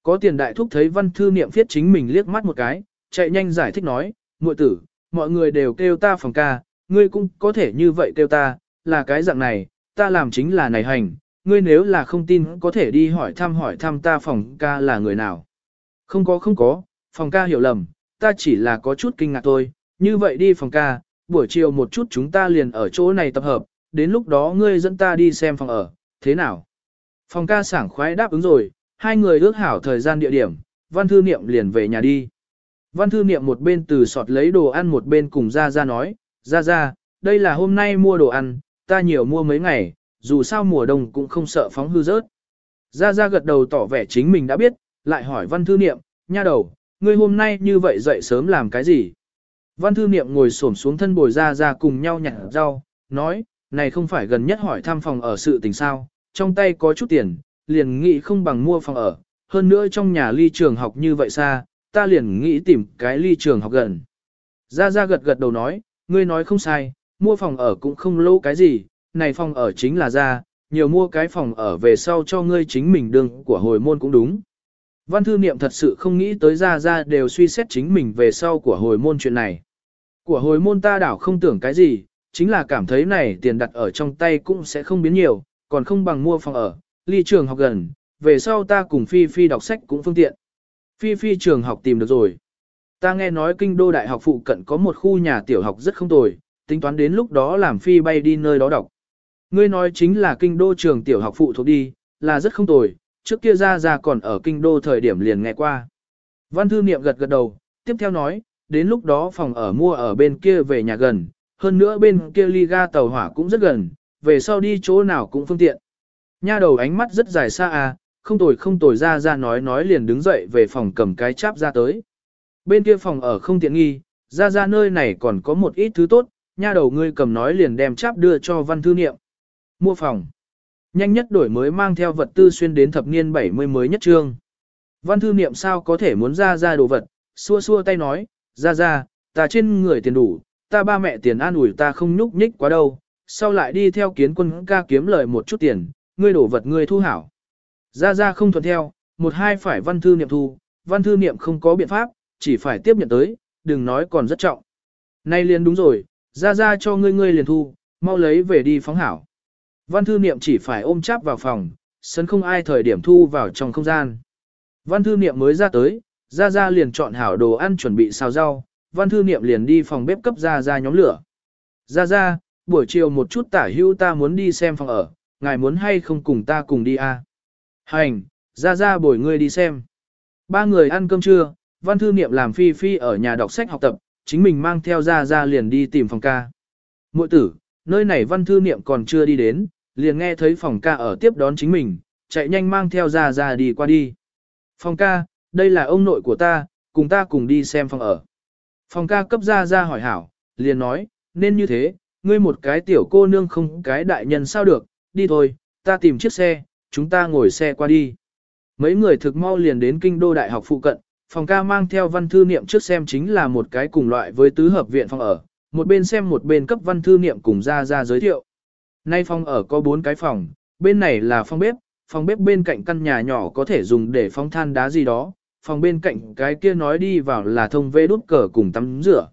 Có tiền đại thúc thấy văn thư niệm viết chính mình liếc mắt một cái, chạy nhanh giải thích nói, muội tử, mọi người đều kêu ta phòng ca, ngươi cũng có thể như vậy kêu ta, là cái dạng này, ta làm chính là này hành, ngươi nếu là không tin có thể đi hỏi thăm hỏi thăm ta phòng ca là người nào. Không có không có, phòng ca hiểu lầm, ta chỉ là có chút kinh ngạc thôi, như vậy đi phòng ca, buổi chiều một chút chúng ta liền ở chỗ này tập hợp, đến lúc đó ngươi dẫn ta đi xem phòng ở, thế nào? Phòng ca sảng khoái đáp ứng rồi, hai người ước hảo thời gian địa điểm, văn thư niệm liền về nhà đi. Văn thư niệm một bên từ sọt lấy đồ ăn một bên cùng ra ra nói, ra ra, đây là hôm nay mua đồ ăn, ta nhiều mua mấy ngày, dù sao mùa đông cũng không sợ phóng hư rớt. Ra ra gật đầu tỏ vẻ chính mình đã biết, lại hỏi văn thư niệm, nha đầu, ngươi hôm nay như vậy dậy sớm làm cái gì? Văn thư niệm ngồi xổm xuống thân bồi ra ra cùng nhau nhặt rau, nói, này không phải gần nhất hỏi thăm phòng ở sự tình sao, trong tay có chút tiền, liền nghĩ không bằng mua phòng ở, hơn nữa trong nhà ly trường học như vậy xa, ta liền nghĩ tìm cái ly trường học gần. Ra ra gật gật đầu nói, ngươi nói không sai, mua phòng ở cũng không lâu cái gì, này phòng ở chính là ra, nhiều mua cái phòng ở về sau cho ngươi chính mình đương của hồi môn cũng đúng. Văn thư niệm thật sự không nghĩ tới ra ra đều suy xét chính mình về sau của hồi môn chuyện này. Của hồi môn ta đảo không tưởng cái gì, chính là cảm thấy này tiền đặt ở trong tay cũng sẽ không biến nhiều, còn không bằng mua phòng ở, ly trường học gần, về sau ta cùng Phi Phi đọc sách cũng phương tiện. Phi Phi trường học tìm được rồi. Ta nghe nói kinh đô đại học phụ cận có một khu nhà tiểu học rất không tồi, tính toán đến lúc đó làm Phi bay đi nơi đó đọc. Ngươi nói chính là kinh đô trường tiểu học phụ thuộc đi, là rất không tồi, trước kia ra ra còn ở kinh đô thời điểm liền nghe qua. Văn thư niệm gật gật đầu, tiếp theo nói, đến lúc đó phòng ở mua ở bên kia về nhà gần, hơn nữa bên kia ly ga tàu hỏa cũng rất gần, về sau đi chỗ nào cũng phương tiện. Nha đầu ánh mắt rất dài xa à, không tồi không tồi ra ra nói nói liền đứng dậy về phòng cầm cái cháp ra tới. Bên kia phòng ở không tiện nghi, ra ra nơi này còn có một ít thứ tốt, nha đầu ngươi cầm nói liền đem cháp đưa cho văn thư niệm. Mua phòng. Nhanh nhất đổi mới mang theo vật tư xuyên đến thập niên 70 mới nhất trương. Văn thư niệm sao có thể muốn ra ra đồ vật, xua xua tay nói, ra ra, ta trên người tiền đủ, ta ba mẹ tiền an ủi ta không nhúc nhích quá đâu, sau lại đi theo kiến quân ca kiếm lời một chút tiền, ngươi đổ vật ngươi thu hảo. Ra ra không thuận theo, một hai phải văn thư niệm thu, văn thư niệm không có biện pháp, chỉ phải tiếp nhận tới, đừng nói còn rất trọng. Nay liền đúng rồi, ra ra cho ngươi ngươi liền thu, mau lấy về đi phóng hảo. Văn thư niệm chỉ phải ôm cháp vào phòng, sân không ai thời điểm thu vào trong không gian. Văn thư niệm mới ra tới, ra ra liền chọn hảo đồ ăn chuẩn bị xào rau, văn thư niệm liền đi phòng bếp cấp ra ra nhóm lửa. Ra ra, buổi chiều một chút tả hưu ta muốn đi xem phòng ở, ngài muốn hay không cùng ta cùng đi à? Hành, ra ra bồi ngươi đi xem. Ba người ăn cơm trưa, văn thư niệm làm phi phi ở nhà đọc sách học tập, chính mình mang theo ra ra liền đi tìm phòng ca. Mội tử, nơi này văn thư niệm còn chưa đi đến, liền nghe thấy phòng ca ở tiếp đón chính mình, chạy nhanh mang theo ra ra đi qua đi. Phòng ca, đây là ông nội của ta, cùng ta cùng đi xem phòng ở. Phòng ca cấp ra ra hỏi hảo, liền nói, nên như thế, ngươi một cái tiểu cô nương không cái đại nhân sao được, đi thôi, ta tìm chiếc xe, chúng ta ngồi xe qua đi. Mấy người thực mau liền đến kinh đô đại học phụ cận, phòng ca mang theo văn thư niệm trước xem chính là một cái cùng loại với tứ hợp viện phòng ở, một bên xem một bên cấp văn thư niệm cùng ra ra giới thiệu. Nay phòng ở có bốn cái phòng, bên này là phòng bếp, phòng bếp bên cạnh căn nhà nhỏ có thể dùng để phóng than đá gì đó, phòng bên cạnh cái kia nói đi vào là thông vê đút cờ cùng tắm rửa.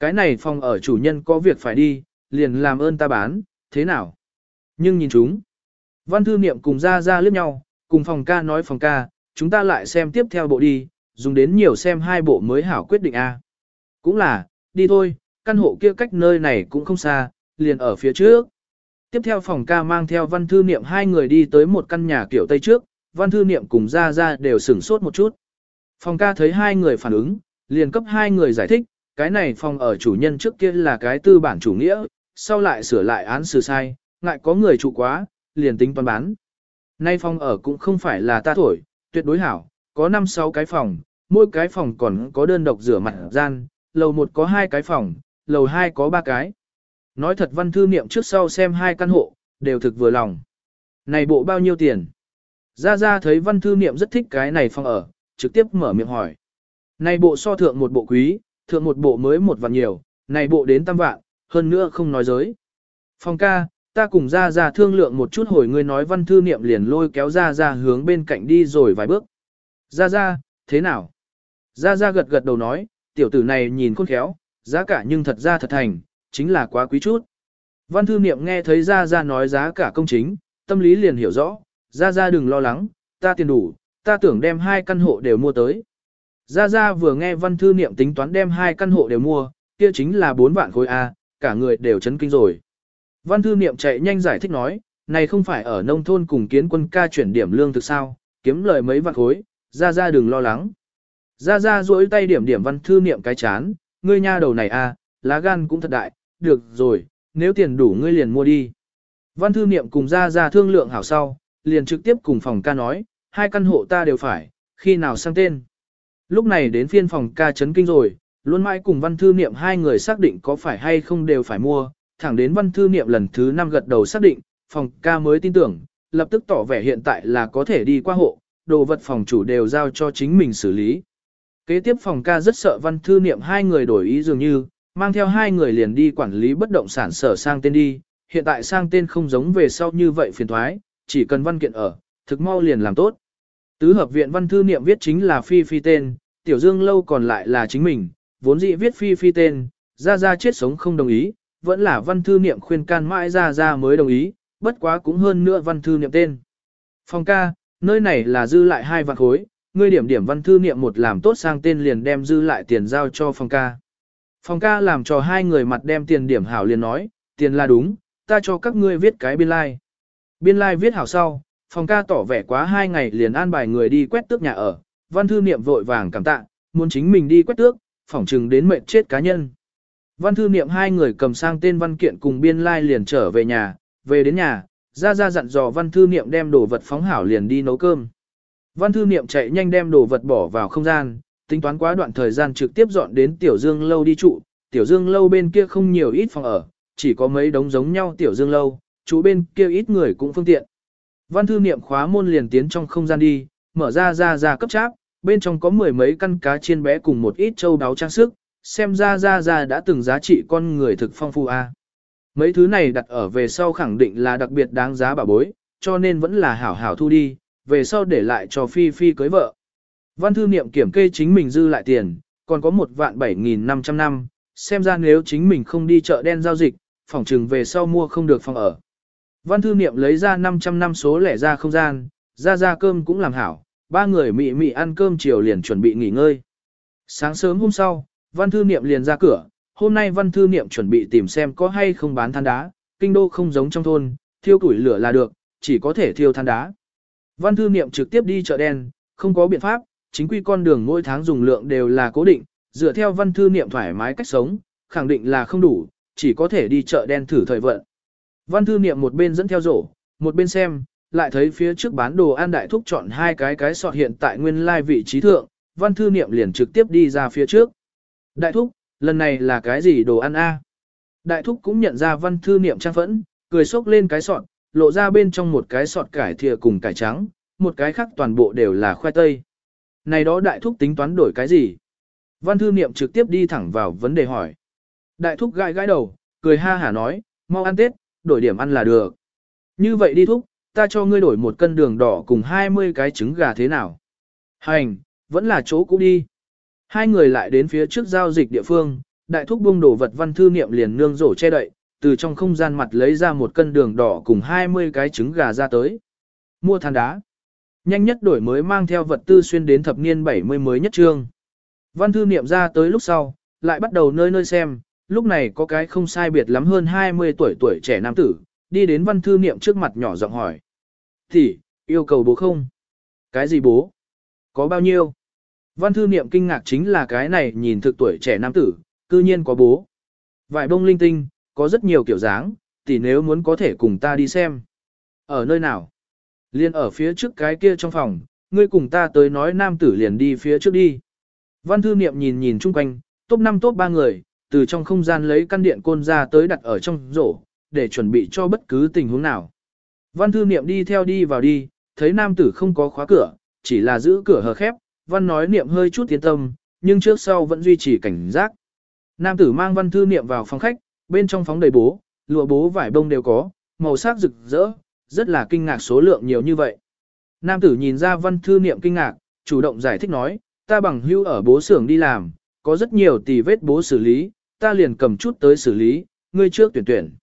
Cái này phòng ở chủ nhân có việc phải đi, liền làm ơn ta bán, thế nào? Nhưng nhìn chúng. Văn thư niệm cùng ra ra liếc nhau, cùng phòng ca nói phòng ca, chúng ta lại xem tiếp theo bộ đi, dùng đến nhiều xem hai bộ mới hảo quyết định A. Cũng là, đi thôi, căn hộ kia cách nơi này cũng không xa, liền ở phía trước. Tiếp theo phòng ca mang theo văn thư niệm hai người đi tới một căn nhà kiểu Tây trước, văn thư niệm cùng ra ra đều sửng sốt một chút. Phòng ca thấy hai người phản ứng, liền cấp hai người giải thích, cái này phòng ở chủ nhân trước kia là cái tư bản chủ nghĩa, sau lại sửa lại án xử sai, ngại có người trụ quá, liền tính toán bán. Nay phòng ở cũng không phải là ta thổi, tuyệt đối hảo, có 5-6 cái phòng, mỗi cái phòng còn có đơn độc rửa mặt gian, lầu 1 có 2 cái phòng, lầu 2 có 3 cái. Nói thật văn thư niệm trước sau xem hai căn hộ, đều thực vừa lòng. Này bộ bao nhiêu tiền? Gia Gia thấy văn thư niệm rất thích cái này phòng ở, trực tiếp mở miệng hỏi. Này bộ so thượng một bộ quý, thượng một bộ mới một vạn nhiều, này bộ đến tam vạn, hơn nữa không nói giới. Phòng ca, ta cùng Gia Gia thương lượng một chút hồi ngươi nói văn thư niệm liền lôi kéo Gia Gia hướng bên cạnh đi rồi vài bước. Gia Gia, thế nào? Gia Gia gật gật đầu nói, tiểu tử này nhìn khôn khéo, giá cả nhưng thật ra thật thành, chính là quá quý chút. Văn thư niệm nghe thấy Gia Gia nói giá cả công chính, tâm lý liền hiểu rõ, Gia Gia đừng lo lắng, ta tiền đủ, ta tưởng đem hai căn hộ đều mua tới. Gia Gia vừa nghe văn thư niệm tính toán đem hai căn hộ đều mua, kia chính là 4 vạn khối A, cả người đều chấn kinh rồi. Văn thư niệm chạy nhanh giải thích nói, này không phải ở nông thôn cùng kiến quân ca chuyển điểm lương thực sao, kiếm lời mấy vạn khối, Gia Gia đừng lo lắng. Gia Gia duỗi tay điểm điểm văn thư niệm cái chán, ngươi nha đầu này a, lá gan cũng thật đại, được rồi, nếu tiền đủ ngươi liền mua đi. Văn thư niệm cùng Gia Gia thương lượng hảo sau, liền trực tiếp cùng phòng ca nói, hai căn hộ ta đều phải, khi nào sang tên. Lúc này đến phiên phòng ca chấn kinh rồi, luôn mãi cùng văn thư niệm hai người xác định có phải hay không đều phải mua, thẳng đến văn thư niệm lần thứ năm gật đầu xác định, phòng ca mới tin tưởng, lập tức tỏ vẻ hiện tại là có thể đi qua hộ, đồ vật phòng chủ đều giao cho chính mình xử lý. Kế tiếp phòng ca rất sợ văn thư niệm hai người đổi ý dường như, mang theo hai người liền đi quản lý bất động sản sở sang tên đi, hiện tại sang tên không giống về sau như vậy phiền thoái, chỉ cần văn kiện ở, thực mau liền làm tốt. Tứ hợp viện văn thư niệm viết chính là Phi Phi tên, Tiểu Dương lâu còn lại là chính mình, vốn dĩ viết Phi Phi tên, ra ra chết sống không đồng ý, vẫn là văn thư niệm khuyên can mãi ra ra mới đồng ý, bất quá cũng hơn nữa văn thư niệm tên. Phòng ca, nơi này là dư lại hai vạn khối, ngươi điểm điểm văn thư niệm một làm tốt sang tên liền đem dư lại tiền giao cho phòng ca. Phòng ca làm cho hai người mặt đem tiền điểm hảo liền nói, tiền là đúng, ta cho các ngươi viết cái biên lai. Like. Biên lai like viết hảo sau, phòng ca tỏ vẻ quá hai ngày liền an bài người đi quét tước nhà ở, văn thư niệm vội vàng cảm tạ, muốn chính mình đi quét tước, phỏng chừng đến mệnh chết cá nhân. Văn thư niệm hai người cầm sang tên văn kiện cùng biên lai like liền trở về nhà, về đến nhà, ra ra dặn dò văn thư niệm đem đồ vật phóng hảo liền đi nấu cơm. Văn thư niệm chạy nhanh đem đồ vật bỏ vào không gian, tính toán quá đoạn thời gian trực tiếp dọn đến Tiểu Dương lâu đi trụ, Tiểu Dương lâu bên kia không nhiều ít phòng ở, chỉ có mấy đống giống nhau Tiểu Dương lâu, chú bên kia ít người cũng phương tiện. Văn thư niệm khóa môn liền tiến trong không gian đi, mở ra ra ra cấp cháp, bên trong có mười mấy căn cá chiên bé cùng một ít châu đáo trang sức, xem ra ra ra đã từng giá trị con người thực phong phú a. Mấy thứ này đặt ở về sau khẳng định là đặc biệt đáng giá bảo bối, cho nên vẫn là hảo hảo thu đi, về sau để lại cho Phi Phi cưới vợ. Văn thư niệm kiểm kê chính mình dư lại tiền, còn có một vạn bảy nghìn năm trăm năm, xem ra nếu chính mình không đi chợ đen giao dịch, phòng trừng về sau mua không được phòng ở. Văn thư niệm lấy ra 500 năm số lẻ ra không gian, ra ra cơm cũng làm hảo, ba người mị mị ăn cơm chiều liền chuẩn bị nghỉ ngơi. Sáng sớm hôm sau, văn thư niệm liền ra cửa, hôm nay văn thư niệm chuẩn bị tìm xem có hay không bán than đá, kinh đô không giống trong thôn, thiêu củi lửa là được, chỉ có thể thiêu than đá. Văn thư niệm trực tiếp đi chợ đen, không có biện pháp, chính quy con đường mỗi tháng dùng lượng đều là cố định, dựa theo văn thư niệm thoải mái cách sống, khẳng định là không đủ, chỉ có thể đi chợ đen thử thời vận. Văn thư niệm một bên dẫn theo rổ, một bên xem, lại thấy phía trước bán đồ ăn đại thúc chọn hai cái cái sọt hiện tại nguyên lai vị trí thượng, văn thư niệm liền trực tiếp đi ra phía trước. Đại thúc, lần này là cái gì đồ ăn a? Đại thúc cũng nhận ra văn thư niệm trang phẫn, cười xốc lên cái sọt, lộ ra bên trong một cái sọt cải thìa cùng cải trắng, một cái khác toàn bộ đều là khoai tây. Này đó đại thúc tính toán đổi cái gì? Văn thư niệm trực tiếp đi thẳng vào vấn đề hỏi. Đại thúc gãi gãi đầu, cười ha hả nói, mau ăn tết, đổi điểm ăn là được. Như vậy đi thúc, ta cho ngươi đổi một cân đường đỏ cùng 20 cái trứng gà thế nào? Hành, vẫn là chỗ cũ đi. Hai người lại đến phía trước giao dịch địa phương, đại thúc buông đổ vật văn thư niệm liền nương rổ che đậy, từ trong không gian mặt lấy ra một cân đường đỏ cùng 20 cái trứng gà ra tới. Mua than đá. Nhanh nhất đổi mới mang theo vật tư xuyên đến thập niên 70 mới nhất trương. Văn thư niệm ra tới lúc sau, lại bắt đầu nơi nơi xem, lúc này có cái không sai biệt lắm hơn 20 tuổi tuổi trẻ nam tử, đi đến văn thư niệm trước mặt nhỏ giọng hỏi. Thì, yêu cầu bố không? Cái gì bố? Có bao nhiêu? Văn thư niệm kinh ngạc chính là cái này nhìn thực tuổi trẻ nam tử, cư nhiên có bố. Vải bông linh tinh, có rất nhiều kiểu dáng, tỷ nếu muốn có thể cùng ta đi xem. Ở nơi nào? Liên ở phía trước cái kia trong phòng, ngươi cùng ta tới nói nam tử liền đi phía trước đi. Văn thư niệm nhìn nhìn chung quanh, top 5 top 3 người, từ trong không gian lấy căn điện côn ra tới đặt ở trong rổ, để chuẩn bị cho bất cứ tình huống nào. Văn thư niệm đi theo đi vào đi, thấy nam tử không có khóa cửa, chỉ là giữ cửa hờ khép, văn nói niệm hơi chút tiến tâm, nhưng trước sau vẫn duy trì cảnh giác. Nam tử mang văn thư niệm vào phòng khách, bên trong phóng đầy bố, lụa bố vải bông đều có, màu sắc rực rỡ, rất là kinh ngạc số lượng nhiều như vậy. Nam tử nhìn ra văn thư niệm kinh ngạc, chủ động giải thích nói, ta bằng hưu ở bố xưởng đi làm, có rất nhiều tì vết bố xử lý, ta liền cầm chút tới xử lý, ngươi trước tuyển tuyển.